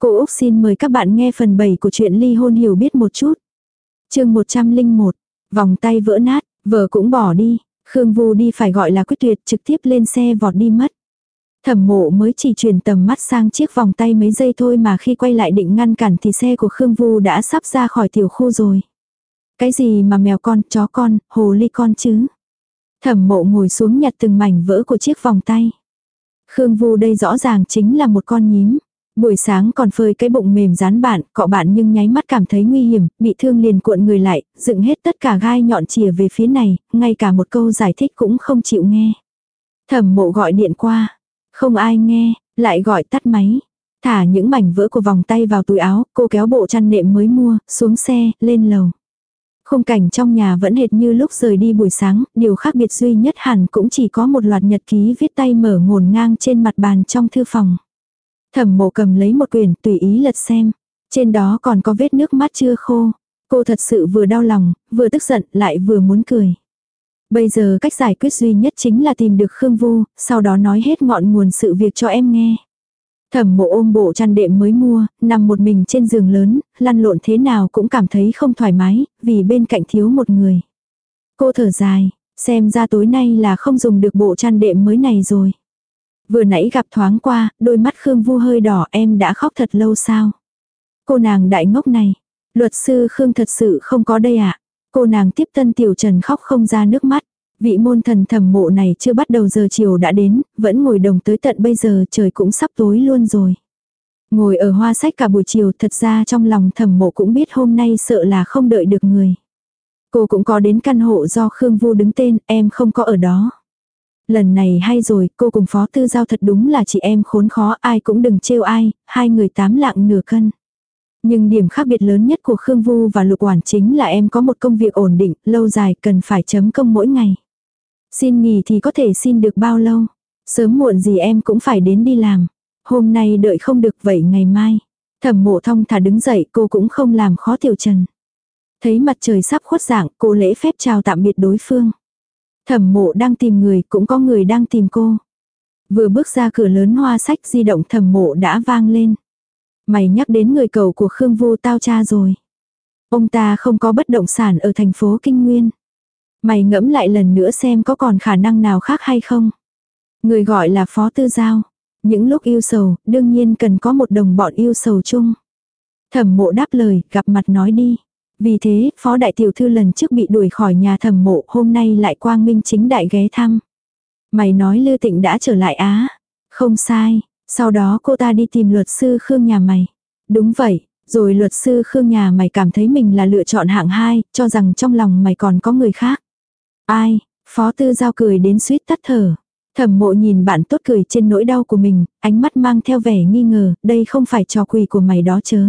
Cô Úc xin mời các bạn nghe phần 7 của chuyện ly hôn hiểu biết một chút. chương 101, vòng tay vỡ nát, vợ cũng bỏ đi, Khương Vu đi phải gọi là quyết tuyệt trực tiếp lên xe vọt đi mất. Thẩm mộ mới chỉ chuyển tầm mắt sang chiếc vòng tay mấy giây thôi mà khi quay lại định ngăn cản thì xe của Khương Vu đã sắp ra khỏi tiểu khu rồi. Cái gì mà mèo con, chó con, hồ ly con chứ? Thẩm mộ ngồi xuống nhặt từng mảnh vỡ của chiếc vòng tay. Khương Vu đây rõ ràng chính là một con nhím. Buổi sáng còn phơi cái bụng mềm dán bạn, cọ bạn nhưng nháy mắt cảm thấy nguy hiểm, bị thương liền cuộn người lại, dựng hết tất cả gai nhọn chìa về phía này, ngay cả một câu giải thích cũng không chịu nghe. Thẩm mộ gọi điện qua, không ai nghe, lại gọi tắt máy. Thả những mảnh vỡ của vòng tay vào túi áo, cô kéo bộ chăn nệm mới mua, xuống xe, lên lầu. Khung cảnh trong nhà vẫn hệt như lúc rời đi buổi sáng, điều khác biệt duy nhất hẳn cũng chỉ có một loạt nhật ký viết tay mở ngổn ngang trên mặt bàn trong thư phòng. Thẩm mộ cầm lấy một quyển tùy ý lật xem. Trên đó còn có vết nước mắt chưa khô. Cô thật sự vừa đau lòng, vừa tức giận, lại vừa muốn cười. Bây giờ cách giải quyết duy nhất chính là tìm được Khương Vu, sau đó nói hết ngọn nguồn sự việc cho em nghe. Thẩm mộ ôm bộ chăn đệm mới mua, nằm một mình trên giường lớn, lăn lộn thế nào cũng cảm thấy không thoải mái, vì bên cạnh thiếu một người. Cô thở dài, xem ra tối nay là không dùng được bộ chăn đệm mới này rồi. Vừa nãy gặp thoáng qua, đôi mắt Khương Vu hơi đỏ em đã khóc thật lâu sao. Cô nàng đại ngốc này, luật sư Khương thật sự không có đây ạ. À? Cô nàng tiếp tân tiểu trần khóc không ra nước mắt. Vị môn thần thẩm mộ này chưa bắt đầu giờ chiều đã đến, vẫn ngồi đồng tới tận bây giờ trời cũng sắp tối luôn rồi. Ngồi ở hoa sách cả buổi chiều thật ra trong lòng thẩm mộ cũng biết hôm nay sợ là không đợi được người. Cô cũng có đến căn hộ do Khương Vu đứng tên, em không có ở đó. Lần này hay rồi, cô cùng phó tư giao thật đúng là chị em khốn khó, ai cũng đừng trêu ai, hai người tám lạng nửa cân. Nhưng điểm khác biệt lớn nhất của Khương Vu và Lục Quản chính là em có một công việc ổn định, lâu dài cần phải chấm công mỗi ngày. Xin nghỉ thì có thể xin được bao lâu. Sớm muộn gì em cũng phải đến đi làm. Hôm nay đợi không được vậy ngày mai. Thẩm mộ thông thả đứng dậy cô cũng không làm khó tiểu trần. Thấy mặt trời sắp khuất dạng cô lễ phép chào tạm biệt đối phương. Thẩm mộ đang tìm người cũng có người đang tìm cô. Vừa bước ra cửa lớn hoa sách di động thẩm mộ đã vang lên. Mày nhắc đến người cầu của Khương Vô tao cha rồi. Ông ta không có bất động sản ở thành phố Kinh Nguyên. Mày ngẫm lại lần nữa xem có còn khả năng nào khác hay không. Người gọi là Phó Tư Giao. Những lúc yêu sầu, đương nhiên cần có một đồng bọn yêu sầu chung. Thẩm mộ đáp lời, gặp mặt nói đi. Vì thế, phó đại tiểu thư lần trước bị đuổi khỏi nhà thầm mộ, hôm nay lại quang minh chính đại ghé thăm. Mày nói Lư Tịnh đã trở lại á. Không sai, sau đó cô ta đi tìm luật sư Khương nhà mày. Đúng vậy, rồi luật sư Khương nhà mày cảm thấy mình là lựa chọn hạng hai, cho rằng trong lòng mày còn có người khác. Ai, phó tư giao cười đến suýt tắt thở. Thẩm mộ nhìn bạn tốt cười trên nỗi đau của mình, ánh mắt mang theo vẻ nghi ngờ, đây không phải trò quỷ của mày đó chớ.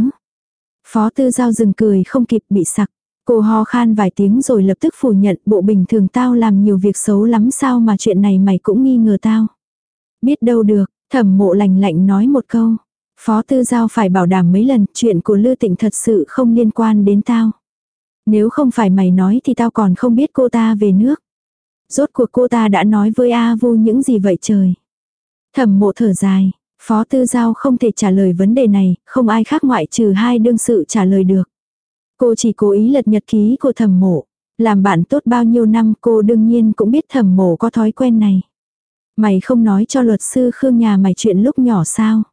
Phó tư giao dừng cười không kịp bị sặc. Cô ho khan vài tiếng rồi lập tức phủ nhận bộ bình thường tao làm nhiều việc xấu lắm sao mà chuyện này mày cũng nghi ngờ tao. Biết đâu được, thẩm mộ lành lạnh nói một câu. Phó tư giao phải bảo đảm mấy lần chuyện của Lư Tịnh thật sự không liên quan đến tao. Nếu không phải mày nói thì tao còn không biết cô ta về nước. Rốt cuộc cô ta đã nói với A Vu những gì vậy trời. Thẩm mộ thở dài, Phó Tư Giao không thể trả lời vấn đề này, không ai khác ngoại trừ hai đương sự trả lời được. Cô chỉ cố ý lật nhật ký của thẩm mộ. Làm bạn tốt bao nhiêu năm cô đương nhiên cũng biết thẩm mộ có thói quen này. Mày không nói cho luật sư Khương nhà mày chuyện lúc nhỏ sao?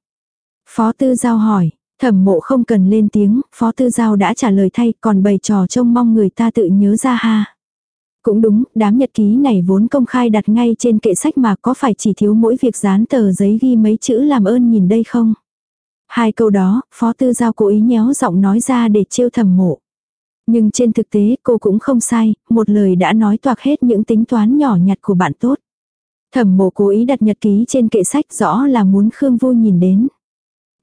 Phó Tư Giao hỏi, thẩm mộ không cần lên tiếng, Phó Tư Giao đã trả lời thay còn bày trò trông mong người ta tự nhớ ra ha. Cũng đúng, đám nhật ký này vốn công khai đặt ngay trên kệ sách mà có phải chỉ thiếu mỗi việc dán tờ giấy ghi mấy chữ làm ơn nhìn đây không? Hai câu đó, Phó Tư Giao cố ý nhéo giọng nói ra để trêu thầm mộ. Nhưng trên thực tế cô cũng không sai, một lời đã nói toạc hết những tính toán nhỏ nhặt của bạn tốt. Thẩm mộ cố ý đặt nhật ký trên kệ sách rõ là muốn Khương Vô nhìn đến.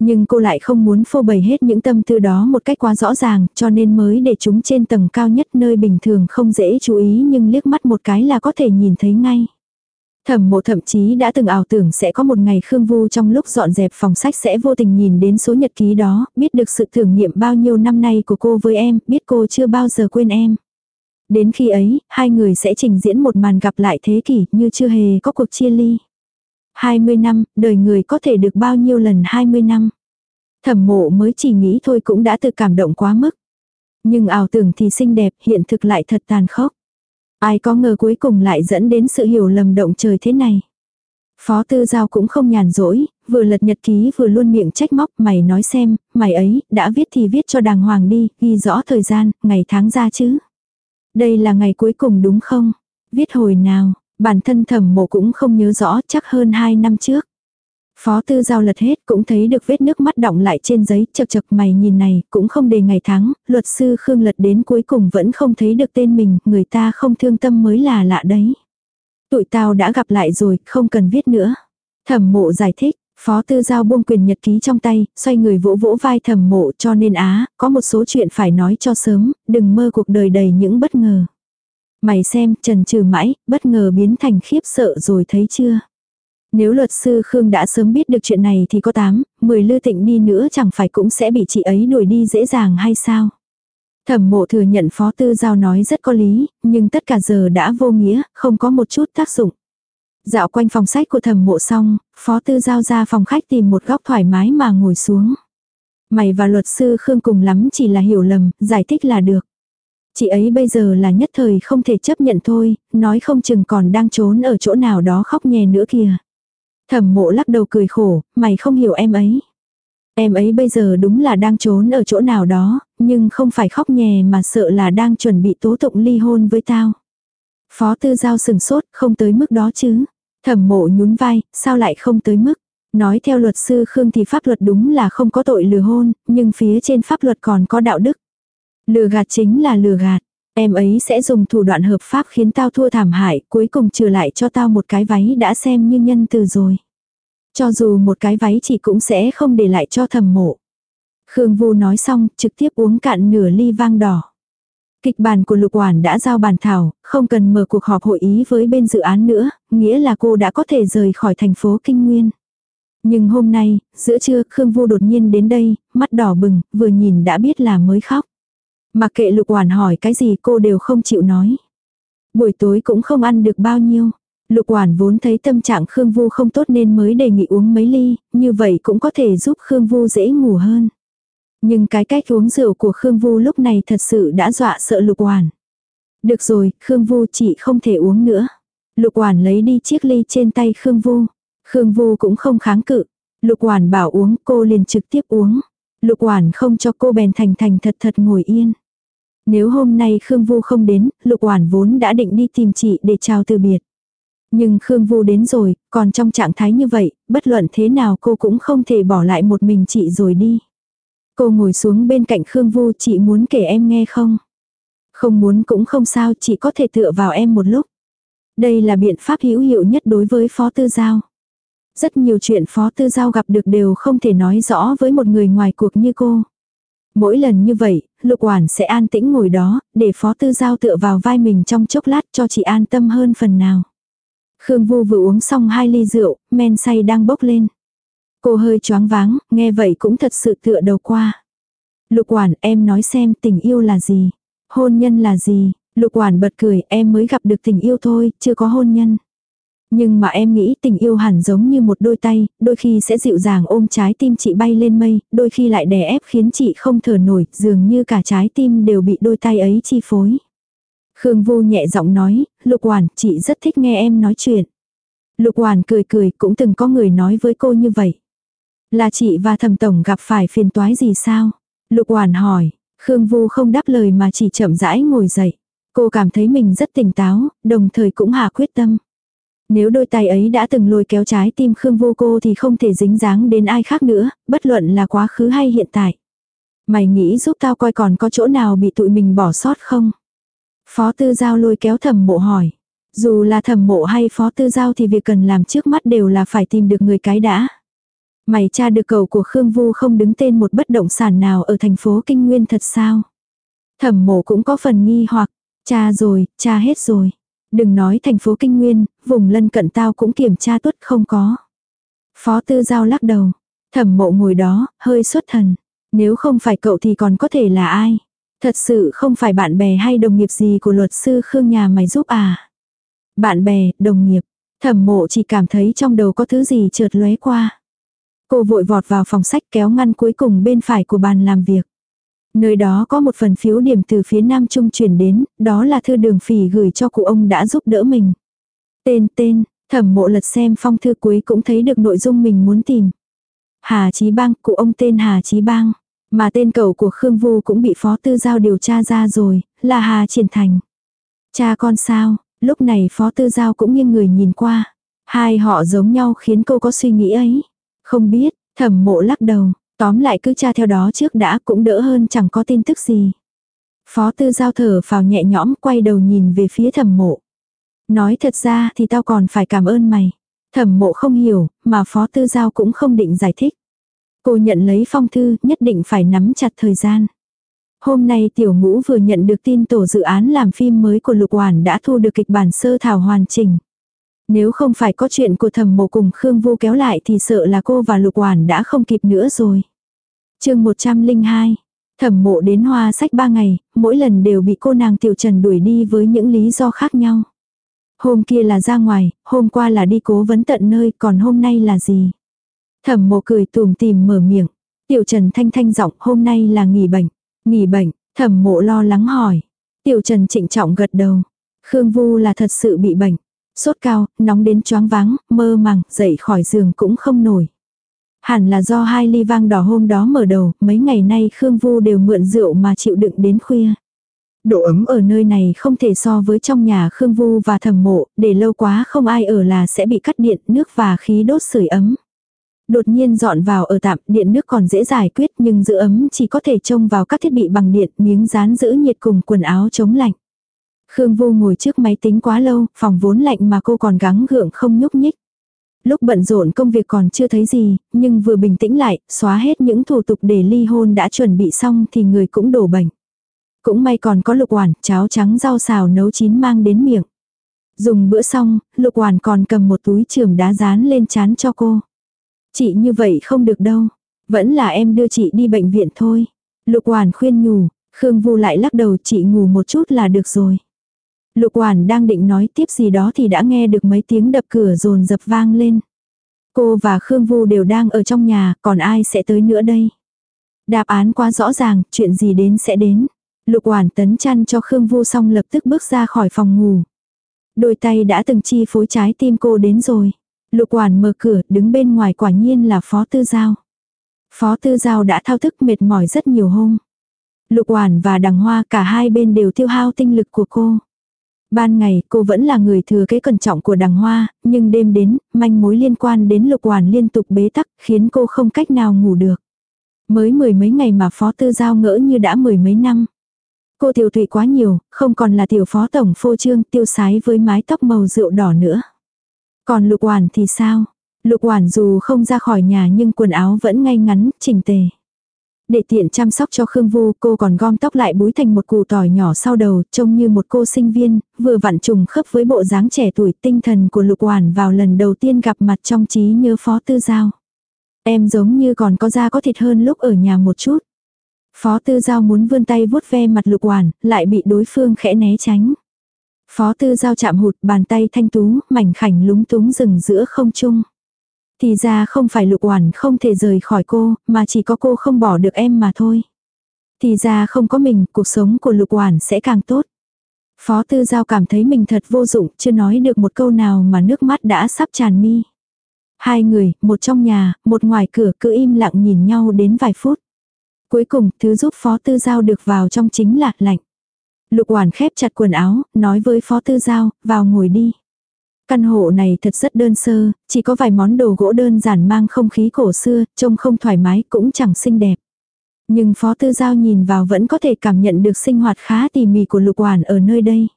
Nhưng cô lại không muốn phô bày hết những tâm tư đó một cách quá rõ ràng, cho nên mới để chúng trên tầng cao nhất nơi bình thường không dễ chú ý nhưng liếc mắt một cái là có thể nhìn thấy ngay. Thẩm mộ thậm chí đã từng ảo tưởng sẽ có một ngày Khương Vu trong lúc dọn dẹp phòng sách sẽ vô tình nhìn đến số nhật ký đó, biết được sự thử nghiệm bao nhiêu năm nay của cô với em, biết cô chưa bao giờ quên em. Đến khi ấy, hai người sẽ trình diễn một màn gặp lại thế kỷ như chưa hề có cuộc chia ly. 20 năm, đời người có thể được bao nhiêu lần 20 năm. Thẩm mộ mới chỉ nghĩ thôi cũng đã tự cảm động quá mức. Nhưng ảo tưởng thì xinh đẹp, hiện thực lại thật tàn khốc. Ai có ngờ cuối cùng lại dẫn đến sự hiểu lầm động trời thế này. Phó tư giao cũng không nhàn rỗi, vừa lật nhật ký vừa luôn miệng trách móc mày nói xem, mày ấy, đã viết thì viết cho đàng hoàng đi, ghi rõ thời gian, ngày tháng ra chứ. Đây là ngày cuối cùng đúng không? Viết hồi nào, bản thân thẩm mộ cũng không nhớ rõ chắc hơn 2 năm trước. Phó tư giao lật hết cũng thấy được vết nước mắt đọng lại trên giấy chật chật mày nhìn này cũng không đề ngày tháng, luật sư Khương lật đến cuối cùng vẫn không thấy được tên mình, người ta không thương tâm mới là lạ đấy. Tụi tao đã gặp lại rồi, không cần viết nữa. Thẩm mộ giải thích, Phó tư giao buông quyền nhật ký trong tay, xoay người vỗ vỗ vai thẩm mộ cho nên á, có một số chuyện phải nói cho sớm, đừng mơ cuộc đời đầy những bất ngờ. Mày xem, trần trừ mãi, bất ngờ biến thành khiếp sợ rồi thấy chưa? Nếu luật sư Khương đã sớm biết được chuyện này thì có 8, 10 lư tịnh đi nữa chẳng phải cũng sẽ bị chị ấy đuổi đi dễ dàng hay sao? Thẩm mộ thừa nhận phó tư giao nói rất có lý, nhưng tất cả giờ đã vô nghĩa, không có một chút tác dụng. Dạo quanh phòng sách của thẩm mộ xong, phó tư giao ra phòng khách tìm một góc thoải mái mà ngồi xuống. Mày và luật sư Khương cùng lắm chỉ là hiểu lầm, giải thích là được. Chị ấy bây giờ là nhất thời không thể chấp nhận thôi, nói không chừng còn đang trốn ở chỗ nào đó khóc nhè nữa kìa. Thẩm mộ lắc đầu cười khổ, mày không hiểu em ấy. Em ấy bây giờ đúng là đang trốn ở chỗ nào đó, nhưng không phải khóc nhè mà sợ là đang chuẩn bị tố tụng ly hôn với tao. Phó tư giao sừng sốt, không tới mức đó chứ. Thẩm mộ nhún vai, sao lại không tới mức. Nói theo luật sư Khương thì pháp luật đúng là không có tội lừa hôn, nhưng phía trên pháp luật còn có đạo đức. Lừa gạt chính là lừa gạt. Em ấy sẽ dùng thủ đoạn hợp pháp khiến tao thua thảm hại, cuối cùng trừ lại cho tao một cái váy đã xem như nhân từ rồi. Cho dù một cái váy chỉ cũng sẽ không để lại cho thầm mộ. Khương Vu nói xong, trực tiếp uống cạn nửa ly vang đỏ. Kịch bản của lục quản đã giao bàn thảo, không cần mở cuộc họp hội ý với bên dự án nữa, nghĩa là cô đã có thể rời khỏi thành phố Kinh Nguyên. Nhưng hôm nay, giữa trưa, Khương Vu đột nhiên đến đây, mắt đỏ bừng, vừa nhìn đã biết là mới khóc. Mặc kệ lục quản hỏi cái gì cô đều không chịu nói. Buổi tối cũng không ăn được bao nhiêu. Lục quản vốn thấy tâm trạng Khương Vu không tốt nên mới đề nghị uống mấy ly, như vậy cũng có thể giúp Khương Vu dễ ngủ hơn. Nhưng cái cách uống rượu của Khương Vu lúc này thật sự đã dọa sợ lục quản. Được rồi, Khương Vu chị không thể uống nữa. Lục quản lấy đi chiếc ly trên tay Khương Vu. Khương Vu cũng không kháng cự. Lục quản bảo uống cô liền trực tiếp uống. Lục quản không cho cô bèn thành thành thật thật ngồi yên. Nếu hôm nay Khương Vu không đến, Lục Oản vốn đã định đi tìm chị để chào từ biệt. Nhưng Khương Vu đến rồi, còn trong trạng thái như vậy, bất luận thế nào cô cũng không thể bỏ lại một mình chị rồi đi. Cô ngồi xuống bên cạnh Khương Vu chị muốn kể em nghe không? Không muốn cũng không sao chị có thể tựa vào em một lúc. Đây là biện pháp hữu hiệu nhất đối với Phó Tư Giao. Rất nhiều chuyện Phó Tư Giao gặp được đều không thể nói rõ với một người ngoài cuộc như cô. Mỗi lần như vậy, Lục Quản sẽ an tĩnh ngồi đó, để Phó Tư Giao tựa vào vai mình trong chốc lát cho chị an tâm hơn phần nào. Khương Vu vừa uống xong hai ly rượu, men say đang bốc lên. Cô hơi choáng váng, nghe vậy cũng thật sự tựa đầu qua. Lục quản em nói xem tình yêu là gì? Hôn nhân là gì? Lục quản bật cười em mới gặp được tình yêu thôi, chưa có hôn nhân. Nhưng mà em nghĩ tình yêu hẳn giống như một đôi tay, đôi khi sẽ dịu dàng ôm trái tim chị bay lên mây, đôi khi lại đè ép khiến chị không thở nổi, dường như cả trái tim đều bị đôi tay ấy chi phối. Khương Vu nhẹ giọng nói, Lục Hoàn, chị rất thích nghe em nói chuyện. Lục Hoàn cười cười, cũng từng có người nói với cô như vậy. Là chị và thầm tổng gặp phải phiền toái gì sao? Lục Hoàn hỏi, Khương Vu không đáp lời mà chỉ chậm rãi ngồi dậy. Cô cảm thấy mình rất tỉnh táo, đồng thời cũng hạ quyết tâm. Nếu đôi tay ấy đã từng lôi kéo trái tim Khương Vô cô thì không thể dính dáng đến ai khác nữa, bất luận là quá khứ hay hiện tại. Mày nghĩ giúp tao coi còn có chỗ nào bị tụi mình bỏ sót không? Phó tư giao lôi kéo thẩm mộ hỏi. Dù là thẩm mộ hay phó tư giao thì việc cần làm trước mắt đều là phải tìm được người cái đã. Mày tra được cầu của Khương Vu không đứng tên một bất động sản nào ở thành phố Kinh Nguyên thật sao? Thẩm mộ cũng có phần nghi hoặc, cha rồi, cha hết rồi. Đừng nói thành phố Kinh Nguyên, vùng lân cận tao cũng kiểm tra tuất không có. Phó tư giao lắc đầu. Thẩm mộ ngồi đó, hơi xuất thần. Nếu không phải cậu thì còn có thể là ai? Thật sự không phải bạn bè hay đồng nghiệp gì của luật sư Khương nhà mày giúp à? Bạn bè, đồng nghiệp. Thẩm mộ chỉ cảm thấy trong đầu có thứ gì trượt lóe qua. Cô vội vọt vào phòng sách kéo ngăn cuối cùng bên phải của bàn làm việc. Nơi đó có một phần phiếu điểm từ phía Nam Trung chuyển đến, đó là thư đường phỉ gửi cho cụ ông đã giúp đỡ mình. Tên tên, thẩm mộ lật xem phong thư cuối cũng thấy được nội dung mình muốn tìm. Hà Chí Bang, cụ ông tên Hà Chí Bang. Mà tên cậu của Khương Vu cũng bị phó tư giao điều tra ra rồi, là Hà Triển Thành. Cha con sao, lúc này phó tư giao cũng nghiêng người nhìn qua. Hai họ giống nhau khiến cô có suy nghĩ ấy. Không biết, thẩm mộ lắc đầu, tóm lại cứ tra theo đó trước đã cũng đỡ hơn chẳng có tin tức gì. Phó tư giao thở vào nhẹ nhõm quay đầu nhìn về phía thẩm mộ. Nói thật ra thì tao còn phải cảm ơn mày. Thẩm mộ không hiểu, mà phó tư giao cũng không định giải thích. Cô nhận lấy phong thư, nhất định phải nắm chặt thời gian. Hôm nay tiểu ngũ vừa nhận được tin tổ dự án làm phim mới của Lục Hoàn đã thu được kịch bản sơ thảo hoàn chỉnh. Nếu không phải có chuyện của thẩm mộ cùng Khương Vô kéo lại thì sợ là cô và Lục Hoàn đã không kịp nữa rồi chương 102 Thẩm mộ đến hoa sách 3 ngày, mỗi lần đều bị cô nàng Tiểu Trần đuổi đi với những lý do khác nhau. Hôm kia là ra ngoài, hôm qua là đi cố vấn tận nơi, còn hôm nay là gì? Thẩm mộ cười tùm tìm mở miệng. Tiểu Trần thanh thanh giọng hôm nay là nghỉ bệnh. Nghỉ bệnh, thẩm mộ lo lắng hỏi. Tiểu Trần trịnh trọng gật đầu. Khương Vu là thật sự bị bệnh. Sốt cao, nóng đến choáng váng, mơ màng, dậy khỏi giường cũng không nổi. Hẳn là do hai ly vang đỏ hôm đó mở đầu, mấy ngày nay Khương Vu đều mượn rượu mà chịu đựng đến khuya. Độ ấm ở nơi này không thể so với trong nhà Khương Vu và thẩm mộ, để lâu quá không ai ở là sẽ bị cắt điện, nước và khí đốt sưởi ấm. Đột nhiên dọn vào ở tạm, điện nước còn dễ giải quyết nhưng giữ ấm chỉ có thể trông vào các thiết bị bằng điện, miếng dán giữ nhiệt cùng quần áo chống lạnh. Khương vu ngồi trước máy tính quá lâu, phòng vốn lạnh mà cô còn gắng gượng không nhúc nhích. Lúc bận rộn công việc còn chưa thấy gì, nhưng vừa bình tĩnh lại, xóa hết những thủ tục để ly hôn đã chuẩn bị xong thì người cũng đổ bệnh. Cũng may còn có lục hoàn, cháo trắng rau xào nấu chín mang đến miệng. Dùng bữa xong, lục hoàn còn cầm một túi trường đá dán lên chán cho cô. Chị như vậy không được đâu. Vẫn là em đưa chị đi bệnh viện thôi. Lục hoàn khuyên nhủ, Khương Vu lại lắc đầu chị ngủ một chút là được rồi. Lục quản đang định nói tiếp gì đó thì đã nghe được mấy tiếng đập cửa rồn dập vang lên. Cô và Khương Vu đều đang ở trong nhà, còn ai sẽ tới nữa đây? Đáp án quá rõ ràng, chuyện gì đến sẽ đến. Lục quản tấn chăn cho Khương Vu xong lập tức bước ra khỏi phòng ngủ. Đôi tay đã từng chi phối trái tim cô đến rồi. Lục quản mở cửa, đứng bên ngoài quả nhiên là Phó Tư Giao. Phó Tư Giao đã thao thức mệt mỏi rất nhiều hôm. Lục quản và đằng hoa cả hai bên đều tiêu hao tinh lực của cô. Ban ngày cô vẫn là người thừa kế cẩn trọng của đằng hoa, nhưng đêm đến, manh mối liên quan đến lục hoàn liên tục bế tắc khiến cô không cách nào ngủ được. Mới mười mấy ngày mà phó tư giao ngỡ như đã mười mấy năm. Cô tiểu thụy quá nhiều, không còn là tiểu phó tổng phô trương tiêu sái với mái tóc màu rượu đỏ nữa. Còn lục hoàn thì sao? Lục hoàn dù không ra khỏi nhà nhưng quần áo vẫn ngay ngắn, chỉnh tề. Để tiện chăm sóc cho Khương Vu, cô còn gom tóc lại búi thành một củ tỏi nhỏ sau đầu, trông như một cô sinh viên, vừa vặn trùng khớp với bộ dáng trẻ tuổi tinh thần của Lục Hoàn vào lần đầu tiên gặp mặt trong trí nhớ Phó Tư Giao. Em giống như còn có da có thịt hơn lúc ở nhà một chút. Phó Tư Giao muốn vươn tay vuốt ve mặt Lục Hoàn, lại bị đối phương khẽ né tránh. Phó Tư Giao chạm hụt bàn tay thanh tú, mảnh khảnh lúng túng dừng giữa không trung. Thì ra không phải lục oản không thể rời khỏi cô, mà chỉ có cô không bỏ được em mà thôi. Thì ra không có mình, cuộc sống của lục oản sẽ càng tốt. Phó tư giao cảm thấy mình thật vô dụng, chưa nói được một câu nào mà nước mắt đã sắp tràn mi. Hai người, một trong nhà, một ngoài cửa cứ im lặng nhìn nhau đến vài phút. Cuối cùng, thứ giúp phó tư giao được vào trong chính là lạnh. Lục Oản khép chặt quần áo, nói với phó tư giao, vào ngồi đi. Căn hộ này thật rất đơn sơ, chỉ có vài món đồ gỗ đơn giản mang không khí cổ xưa, trông không thoải mái cũng chẳng xinh đẹp. Nhưng Phó Tư Giao nhìn vào vẫn có thể cảm nhận được sinh hoạt khá tỉ mỉ của lục hoàn ở nơi đây.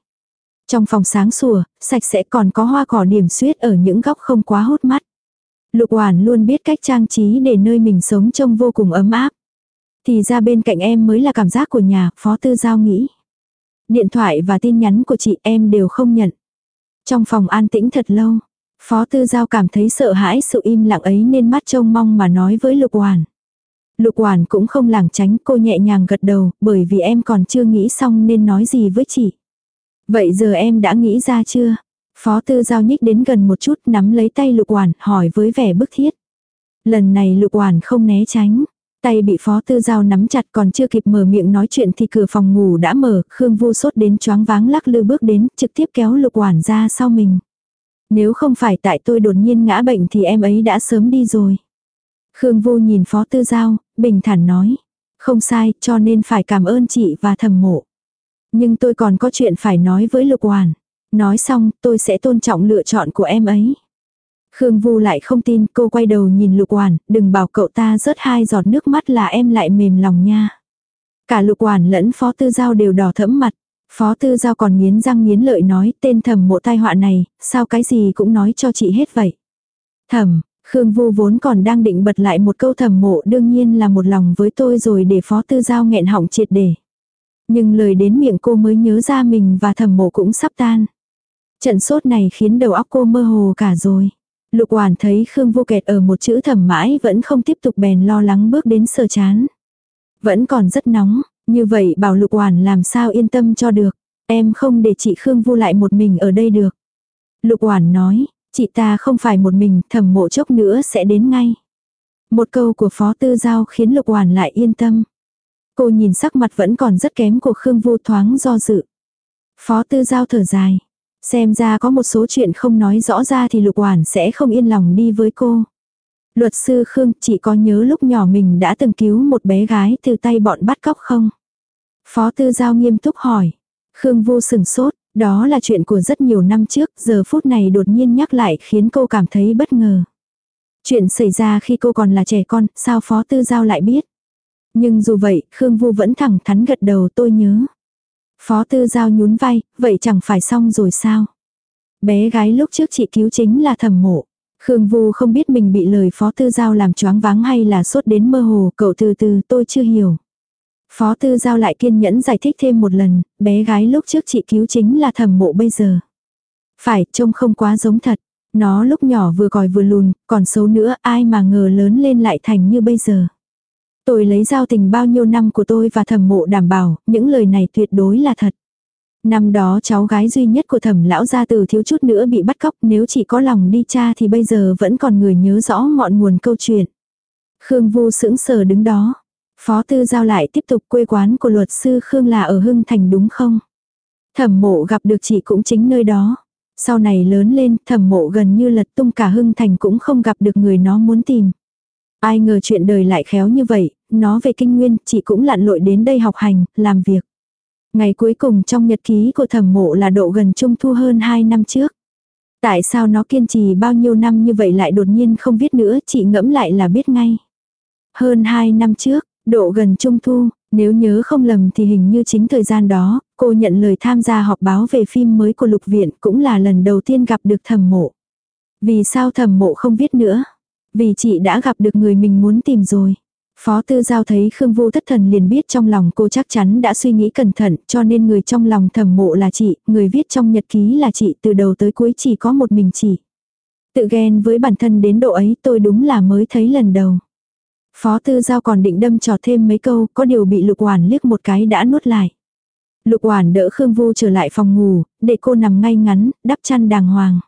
Trong phòng sáng sủa, sạch sẽ còn có hoa cỏ điểm xuyết ở những góc không quá hút mắt. Lục hoàn luôn biết cách trang trí để nơi mình sống trông vô cùng ấm áp. Thì ra bên cạnh em mới là cảm giác của nhà, Phó Tư Giao nghĩ. Điện thoại và tin nhắn của chị em đều không nhận. Trong phòng an tĩnh thật lâu, Phó Tư Giao cảm thấy sợ hãi sự im lặng ấy nên mắt trông mong mà nói với Lục Hoàn. Lục Hoàn cũng không lảng tránh cô nhẹ nhàng gật đầu bởi vì em còn chưa nghĩ xong nên nói gì với chị. Vậy giờ em đã nghĩ ra chưa? Phó Tư Giao nhích đến gần một chút nắm lấy tay Lục Hoàn hỏi với vẻ bức thiết. Lần này lục hoàn không né tránh. Tay bị phó tư giao nắm chặt còn chưa kịp mở miệng nói chuyện thì cửa phòng ngủ đã mở, Khương Vu sốt đến choáng váng lắc lư bước đến, trực tiếp kéo lục hoàn ra sau mình. Nếu không phải tại tôi đột nhiên ngã bệnh thì em ấy đã sớm đi rồi. Khương Vu nhìn phó tư giao, bình thản nói. Không sai, cho nên phải cảm ơn chị và thầm mộ. Nhưng tôi còn có chuyện phải nói với lục hoàn. Nói xong, tôi sẽ tôn trọng lựa chọn của em ấy. Khương Vu lại không tin, cô quay đầu nhìn Lục Hoàn, đừng bảo cậu ta rớt hai giọt nước mắt là em lại mềm lòng nha. Cả Lục Hoàn lẫn Phó Tư Giao đều đỏ thẫm mặt. Phó Tư Giao còn nghiến răng nghiến lợi nói tên thầm mộ tai họa này, sao cái gì cũng nói cho chị hết vậy. Thầm, Khương Vu vốn còn đang định bật lại một câu thầm mộ đương nhiên là một lòng với tôi rồi để Phó Tư Giao nghẹn họng triệt để. Nhưng lời đến miệng cô mới nhớ ra mình và thầm mộ cũng sắp tan. Trận sốt này khiến đầu óc cô mơ hồ cả rồi. Lục Hoàn thấy Khương Vô Kẹt ở một chữ thầm mãi vẫn không tiếp tục bèn lo lắng bước đến sờ chán. Vẫn còn rất nóng, như vậy bảo Lục Hoàn làm sao yên tâm cho được. Em không để chị Khương Vu lại một mình ở đây được. Lục Hoàn nói, chị ta không phải một mình, thầm mộ chốc nữa sẽ đến ngay. Một câu của Phó Tư Giao khiến Lục Hoàn lại yên tâm. Cô nhìn sắc mặt vẫn còn rất kém của Khương Vu thoáng do dự. Phó Tư Giao thở dài. Xem ra có một số chuyện không nói rõ ra thì lục hoàn sẽ không yên lòng đi với cô. Luật sư Khương chỉ có nhớ lúc nhỏ mình đã từng cứu một bé gái từ tay bọn bắt cóc không? Phó tư giao nghiêm túc hỏi. Khương vô sừng sốt, đó là chuyện của rất nhiều năm trước, giờ phút này đột nhiên nhắc lại khiến cô cảm thấy bất ngờ. Chuyện xảy ra khi cô còn là trẻ con, sao phó tư giao lại biết? Nhưng dù vậy, Khương Vu vẫn thẳng thắn gật đầu tôi nhớ. Phó tư giao nhún vai, vậy chẳng phải xong rồi sao? Bé gái lúc trước chị cứu chính là thẩm mộ. Khương Vu không biết mình bị lời phó tư giao làm choáng váng hay là sốt đến mơ hồ, cậu từ từ tôi chưa hiểu. Phó tư giao lại kiên nhẫn giải thích thêm một lần, bé gái lúc trước chị cứu chính là thẩm mộ bây giờ. Phải, trông không quá giống thật. Nó lúc nhỏ vừa còi vừa lùn, còn xấu nữa ai mà ngờ lớn lên lại thành như bây giờ. Tôi lấy giao tình bao nhiêu năm của tôi và thẩm mộ đảm bảo, những lời này tuyệt đối là thật. Năm đó cháu gái duy nhất của thẩm lão gia từ thiếu chút nữa bị bắt cóc nếu chỉ có lòng đi cha thì bây giờ vẫn còn người nhớ rõ ngọn nguồn câu chuyện. Khương Vu sững sờ đứng đó. Phó tư giao lại tiếp tục quê quán của luật sư Khương là ở Hưng Thành đúng không? Thẩm mộ gặp được chị cũng chính nơi đó. Sau này lớn lên thẩm mộ gần như lật tung cả Hưng Thành cũng không gặp được người nó muốn tìm. Ai ngờ chuyện đời lại khéo như vậy, nó về kinh nguyên, chị cũng lặn lội đến đây học hành, làm việc. Ngày cuối cùng trong nhật ký của thẩm mộ là độ gần trung thu hơn 2 năm trước. Tại sao nó kiên trì bao nhiêu năm như vậy lại đột nhiên không viết nữa, chị ngẫm lại là biết ngay. Hơn 2 năm trước, độ gần trung thu, nếu nhớ không lầm thì hình như chính thời gian đó, cô nhận lời tham gia họp báo về phim mới của lục viện cũng là lần đầu tiên gặp được thẩm mộ. Vì sao thẩm mộ không viết nữa? Vì chị đã gặp được người mình muốn tìm rồi. Phó tư giao thấy Khương vu thất thần liền biết trong lòng cô chắc chắn đã suy nghĩ cẩn thận cho nên người trong lòng thầm mộ là chị, người viết trong nhật ký là chị từ đầu tới cuối chỉ có một mình chị. Tự ghen với bản thân đến độ ấy tôi đúng là mới thấy lần đầu. Phó tư giao còn định đâm trò thêm mấy câu có điều bị lục hoàn liếc một cái đã nuốt lại. Lục hoàn đỡ Khương Vu trở lại phòng ngủ, để cô nằm ngay ngắn, đắp chăn đàng hoàng.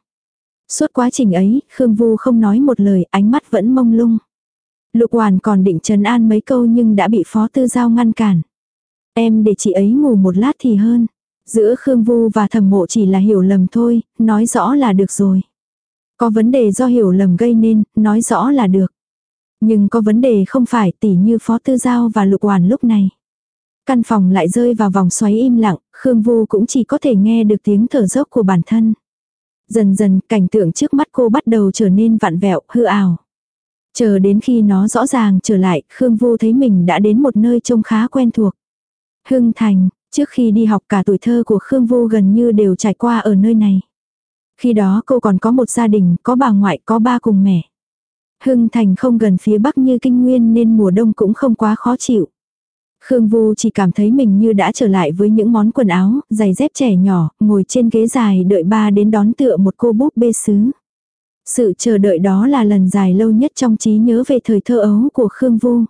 Suốt quá trình ấy, Khương Vu không nói một lời, ánh mắt vẫn mông lung. Lục Hoàn còn định trấn an mấy câu nhưng đã bị Phó Tư Giao ngăn cản. Em để chị ấy ngủ một lát thì hơn. Giữa Khương Vu và thẩm mộ chỉ là hiểu lầm thôi, nói rõ là được rồi. Có vấn đề do hiểu lầm gây nên, nói rõ là được. Nhưng có vấn đề không phải tỉ như Phó Tư Giao và Lục Hoàn lúc này. Căn phòng lại rơi vào vòng xoáy im lặng, Khương Vu cũng chỉ có thể nghe được tiếng thở dốc của bản thân. Dần dần, cảnh tượng trước mắt cô bắt đầu trở nên vặn vẹo, hư ảo. Chờ đến khi nó rõ ràng trở lại, Khương Vô thấy mình đã đến một nơi trông khá quen thuộc. Hưng Thành, trước khi đi học cả tuổi thơ của Khương Vô gần như đều trải qua ở nơi này. Khi đó cô còn có một gia đình, có bà ngoại, có ba cùng mẹ. Hưng Thành không gần phía bắc như kinh nguyên nên mùa đông cũng không quá khó chịu. Khương Vu chỉ cảm thấy mình như đã trở lại với những món quần áo, giày dép trẻ nhỏ, ngồi trên ghế dài đợi ba đến đón tựa một cô búp bê sứ. Sự chờ đợi đó là lần dài lâu nhất trong trí nhớ về thời thơ ấu của Khương Vu.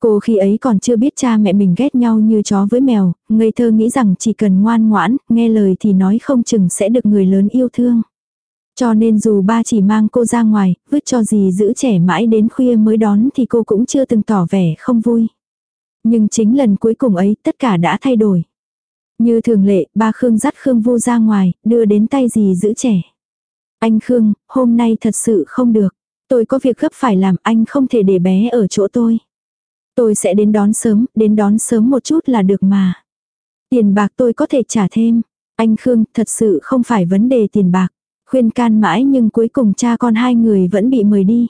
Cô khi ấy còn chưa biết cha mẹ mình ghét nhau như chó với mèo, ngây thơ nghĩ rằng chỉ cần ngoan ngoãn, nghe lời thì nói không chừng sẽ được người lớn yêu thương. Cho nên dù ba chỉ mang cô ra ngoài, vứt cho gì giữ trẻ mãi đến khuya mới đón thì cô cũng chưa từng tỏ vẻ không vui. Nhưng chính lần cuối cùng ấy tất cả đã thay đổi. Như thường lệ, ba Khương dắt Khương Vu ra ngoài, đưa đến tay gì giữ trẻ. Anh Khương, hôm nay thật sự không được. Tôi có việc gấp phải làm, anh không thể để bé ở chỗ tôi. Tôi sẽ đến đón sớm, đến đón sớm một chút là được mà. Tiền bạc tôi có thể trả thêm. Anh Khương, thật sự không phải vấn đề tiền bạc. Khuyên can mãi nhưng cuối cùng cha con hai người vẫn bị mời đi.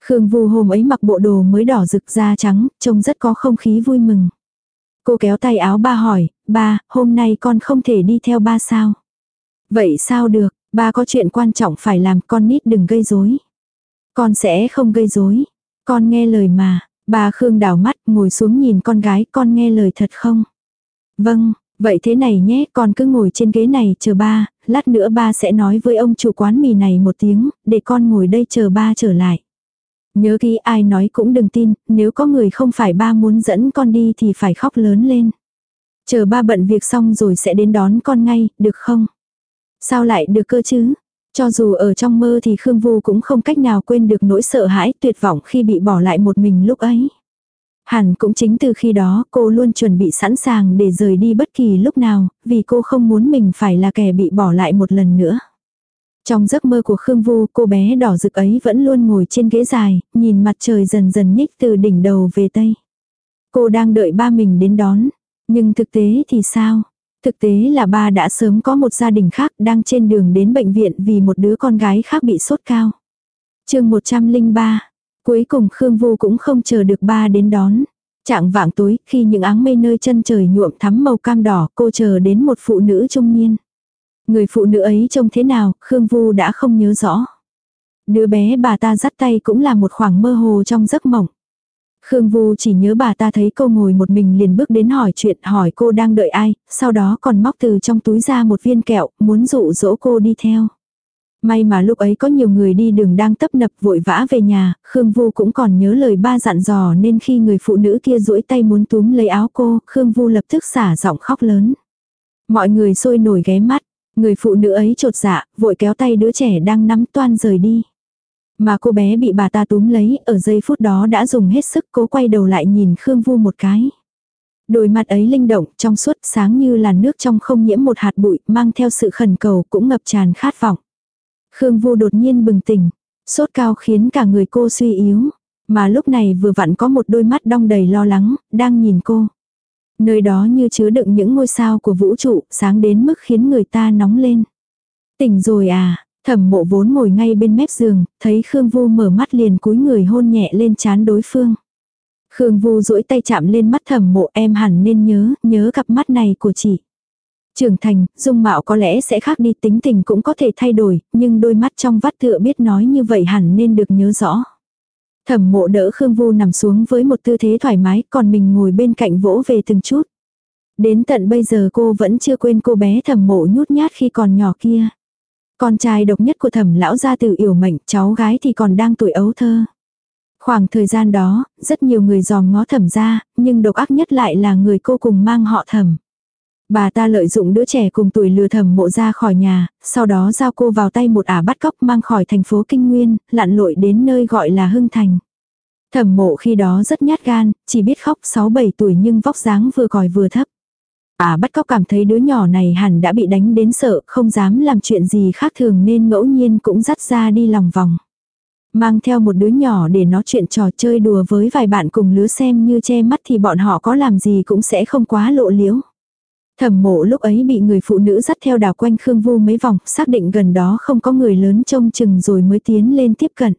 Khương Vu hôm ấy mặc bộ đồ mới đỏ rực da trắng, trông rất có không khí vui mừng. Cô kéo tay áo ba hỏi, ba, hôm nay con không thể đi theo ba sao? Vậy sao được, ba có chuyện quan trọng phải làm con nít đừng gây rối. Con sẽ không gây rối. Con nghe lời mà, bà Khương đảo mắt ngồi xuống nhìn con gái con nghe lời thật không? Vâng, vậy thế này nhé con cứ ngồi trên ghế này chờ ba, lát nữa ba sẽ nói với ông chủ quán mì này một tiếng, để con ngồi đây chờ ba trở lại. Nhớ kỹ ai nói cũng đừng tin, nếu có người không phải ba muốn dẫn con đi thì phải khóc lớn lên. Chờ ba bận việc xong rồi sẽ đến đón con ngay, được không? Sao lại được cơ chứ? Cho dù ở trong mơ thì Khương Vu cũng không cách nào quên được nỗi sợ hãi tuyệt vọng khi bị bỏ lại một mình lúc ấy. Hẳn cũng chính từ khi đó cô luôn chuẩn bị sẵn sàng để rời đi bất kỳ lúc nào, vì cô không muốn mình phải là kẻ bị bỏ lại một lần nữa. Trong giấc mơ của Khương Vu, cô bé đỏ rực ấy vẫn luôn ngồi trên ghế dài, nhìn mặt trời dần dần nhích từ đỉnh đầu về tây. Cô đang đợi ba mình đến đón. Nhưng thực tế thì sao? Thực tế là ba đã sớm có một gia đình khác đang trên đường đến bệnh viện vì một đứa con gái khác bị sốt cao. chương 103. Cuối cùng Khương Vu cũng không chờ được ba đến đón. Trạng vạng tối, khi những áng mây nơi chân trời nhuộm thắm màu cam đỏ, cô chờ đến một phụ nữ trung niên. Người phụ nữ ấy trông thế nào, Khương Vu đã không nhớ rõ. Đứa bé bà ta dắt tay cũng là một khoảng mơ hồ trong giấc mộng. Khương Vu chỉ nhớ bà ta thấy cô ngồi một mình liền bước đến hỏi chuyện hỏi cô đang đợi ai, sau đó còn móc từ trong túi ra một viên kẹo, muốn dụ dỗ cô đi theo. May mà lúc ấy có nhiều người đi đường đang tấp nập vội vã về nhà, Khương Vu cũng còn nhớ lời ba dặn dò nên khi người phụ nữ kia duỗi tay muốn túm lấy áo cô, Khương Vu lập tức xả giọng khóc lớn. Mọi người sôi nổi ghé mắt, người phụ nữ ấy trột dạ, vội kéo tay đứa trẻ đang nắm toan rời đi. Mà cô bé bị bà ta túm lấy, ở giây phút đó đã dùng hết sức cố quay đầu lại nhìn Khương Vu một cái. Đôi mặt ấy linh động, trong suốt sáng như là nước trong không nhiễm một hạt bụi, mang theo sự khẩn cầu cũng ngập tràn khát vọng. Khương Vu đột nhiên bừng tỉnh, sốt cao khiến cả người cô suy yếu. Mà lúc này vừa vặn có một đôi mắt đong đầy lo lắng, đang nhìn cô. Nơi đó như chứa đựng những ngôi sao của vũ trụ, sáng đến mức khiến người ta nóng lên. Tỉnh rồi à, thẩm mộ vốn ngồi ngay bên mép giường, thấy Khương Vu mở mắt liền cúi người hôn nhẹ lên chán đối phương. Khương Vu duỗi tay chạm lên mắt thẩm mộ em hẳn nên nhớ, nhớ cặp mắt này của chị. Trưởng thành, dung mạo có lẽ sẽ khác đi tính tình cũng có thể thay đổi, nhưng đôi mắt trong vắt tựa biết nói như vậy hẳn nên được nhớ rõ. Thẩm mộ đỡ Khương Vu nằm xuống với một tư thế thoải mái, còn mình ngồi bên cạnh vỗ về từng chút. Đến tận bây giờ cô vẫn chưa quên cô bé thẩm mộ nhút nhát khi còn nhỏ kia. Con trai độc nhất của thẩm lão gia từ yểu mệnh, cháu gái thì còn đang tuổi ấu thơ. Khoảng thời gian đó, rất nhiều người dòm ngó thẩm ra, nhưng độc ác nhất lại là người cô cùng mang họ thẩm. Bà ta lợi dụng đứa trẻ cùng tuổi lừa thầm mộ ra khỏi nhà, sau đó giao cô vào tay một ả bắt cóc mang khỏi thành phố Kinh Nguyên, lặn lội đến nơi gọi là Hưng Thành. Thẩm mộ khi đó rất nhát gan, chỉ biết khóc 6-7 tuổi nhưng vóc dáng vừa còi vừa thấp. Ả bắt cóc cảm thấy đứa nhỏ này hẳn đã bị đánh đến sợ, không dám làm chuyện gì khác thường nên ngẫu nhiên cũng dắt ra đi lòng vòng. Mang theo một đứa nhỏ để nó chuyện trò chơi đùa với vài bạn cùng lứa xem như che mắt thì bọn họ có làm gì cũng sẽ không quá lộ liễu. Thẩm mộ lúc ấy bị người phụ nữ dắt theo đảo quanh Khương Vu mấy vòng, xác định gần đó không có người lớn trông chừng rồi mới tiến lên tiếp cận.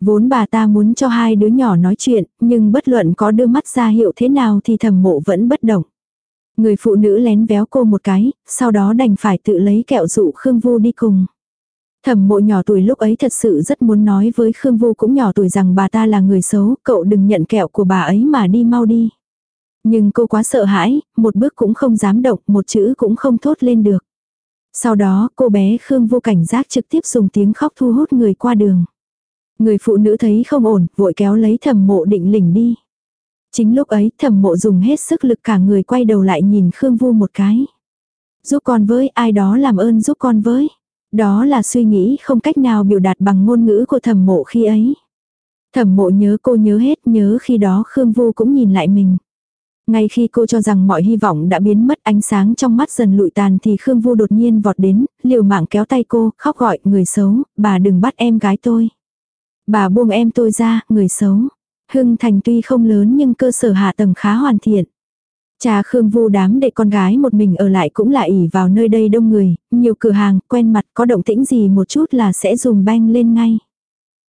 Vốn bà ta muốn cho hai đứa nhỏ nói chuyện, nhưng bất luận có đưa mắt ra hiệu thế nào thì thẩm mộ vẫn bất động. Người phụ nữ lén véo cô một cái, sau đó đành phải tự lấy kẹo dụ Khương Vu đi cùng. Thẩm mộ nhỏ tuổi lúc ấy thật sự rất muốn nói với Khương Vu cũng nhỏ tuổi rằng bà ta là người xấu, cậu đừng nhận kẹo của bà ấy mà đi mau đi. Nhưng cô quá sợ hãi, một bước cũng không dám động, một chữ cũng không thốt lên được. Sau đó, cô bé Khương vô cảnh giác trực tiếp dùng tiếng khóc thu hút người qua đường. Người phụ nữ thấy không ổn, vội kéo lấy thẩm mộ định lỉnh đi. Chính lúc ấy, thẩm mộ dùng hết sức lực cả người quay đầu lại nhìn Khương Vu một cái. Giúp con với, ai đó làm ơn giúp con với. Đó là suy nghĩ không cách nào biểu đạt bằng ngôn ngữ của thẩm mộ khi ấy. Thẩm mộ nhớ cô nhớ hết nhớ khi đó Khương Vu cũng nhìn lại mình. Ngay khi cô cho rằng mọi hy vọng đã biến mất ánh sáng trong mắt dần lụi tàn thì Khương Vu đột nhiên vọt đến, liều mạng kéo tay cô, khóc gọi, người xấu, bà đừng bắt em gái tôi. Bà buông em tôi ra, người xấu. Hưng Thành tuy không lớn nhưng cơ sở hạ tầng khá hoàn thiện. Cha Khương Vu đám để con gái một mình ở lại cũng là ỉ vào nơi đây đông người, nhiều cửa hàng, quen mặt có động tĩnh gì một chút là sẽ dùng banh lên ngay.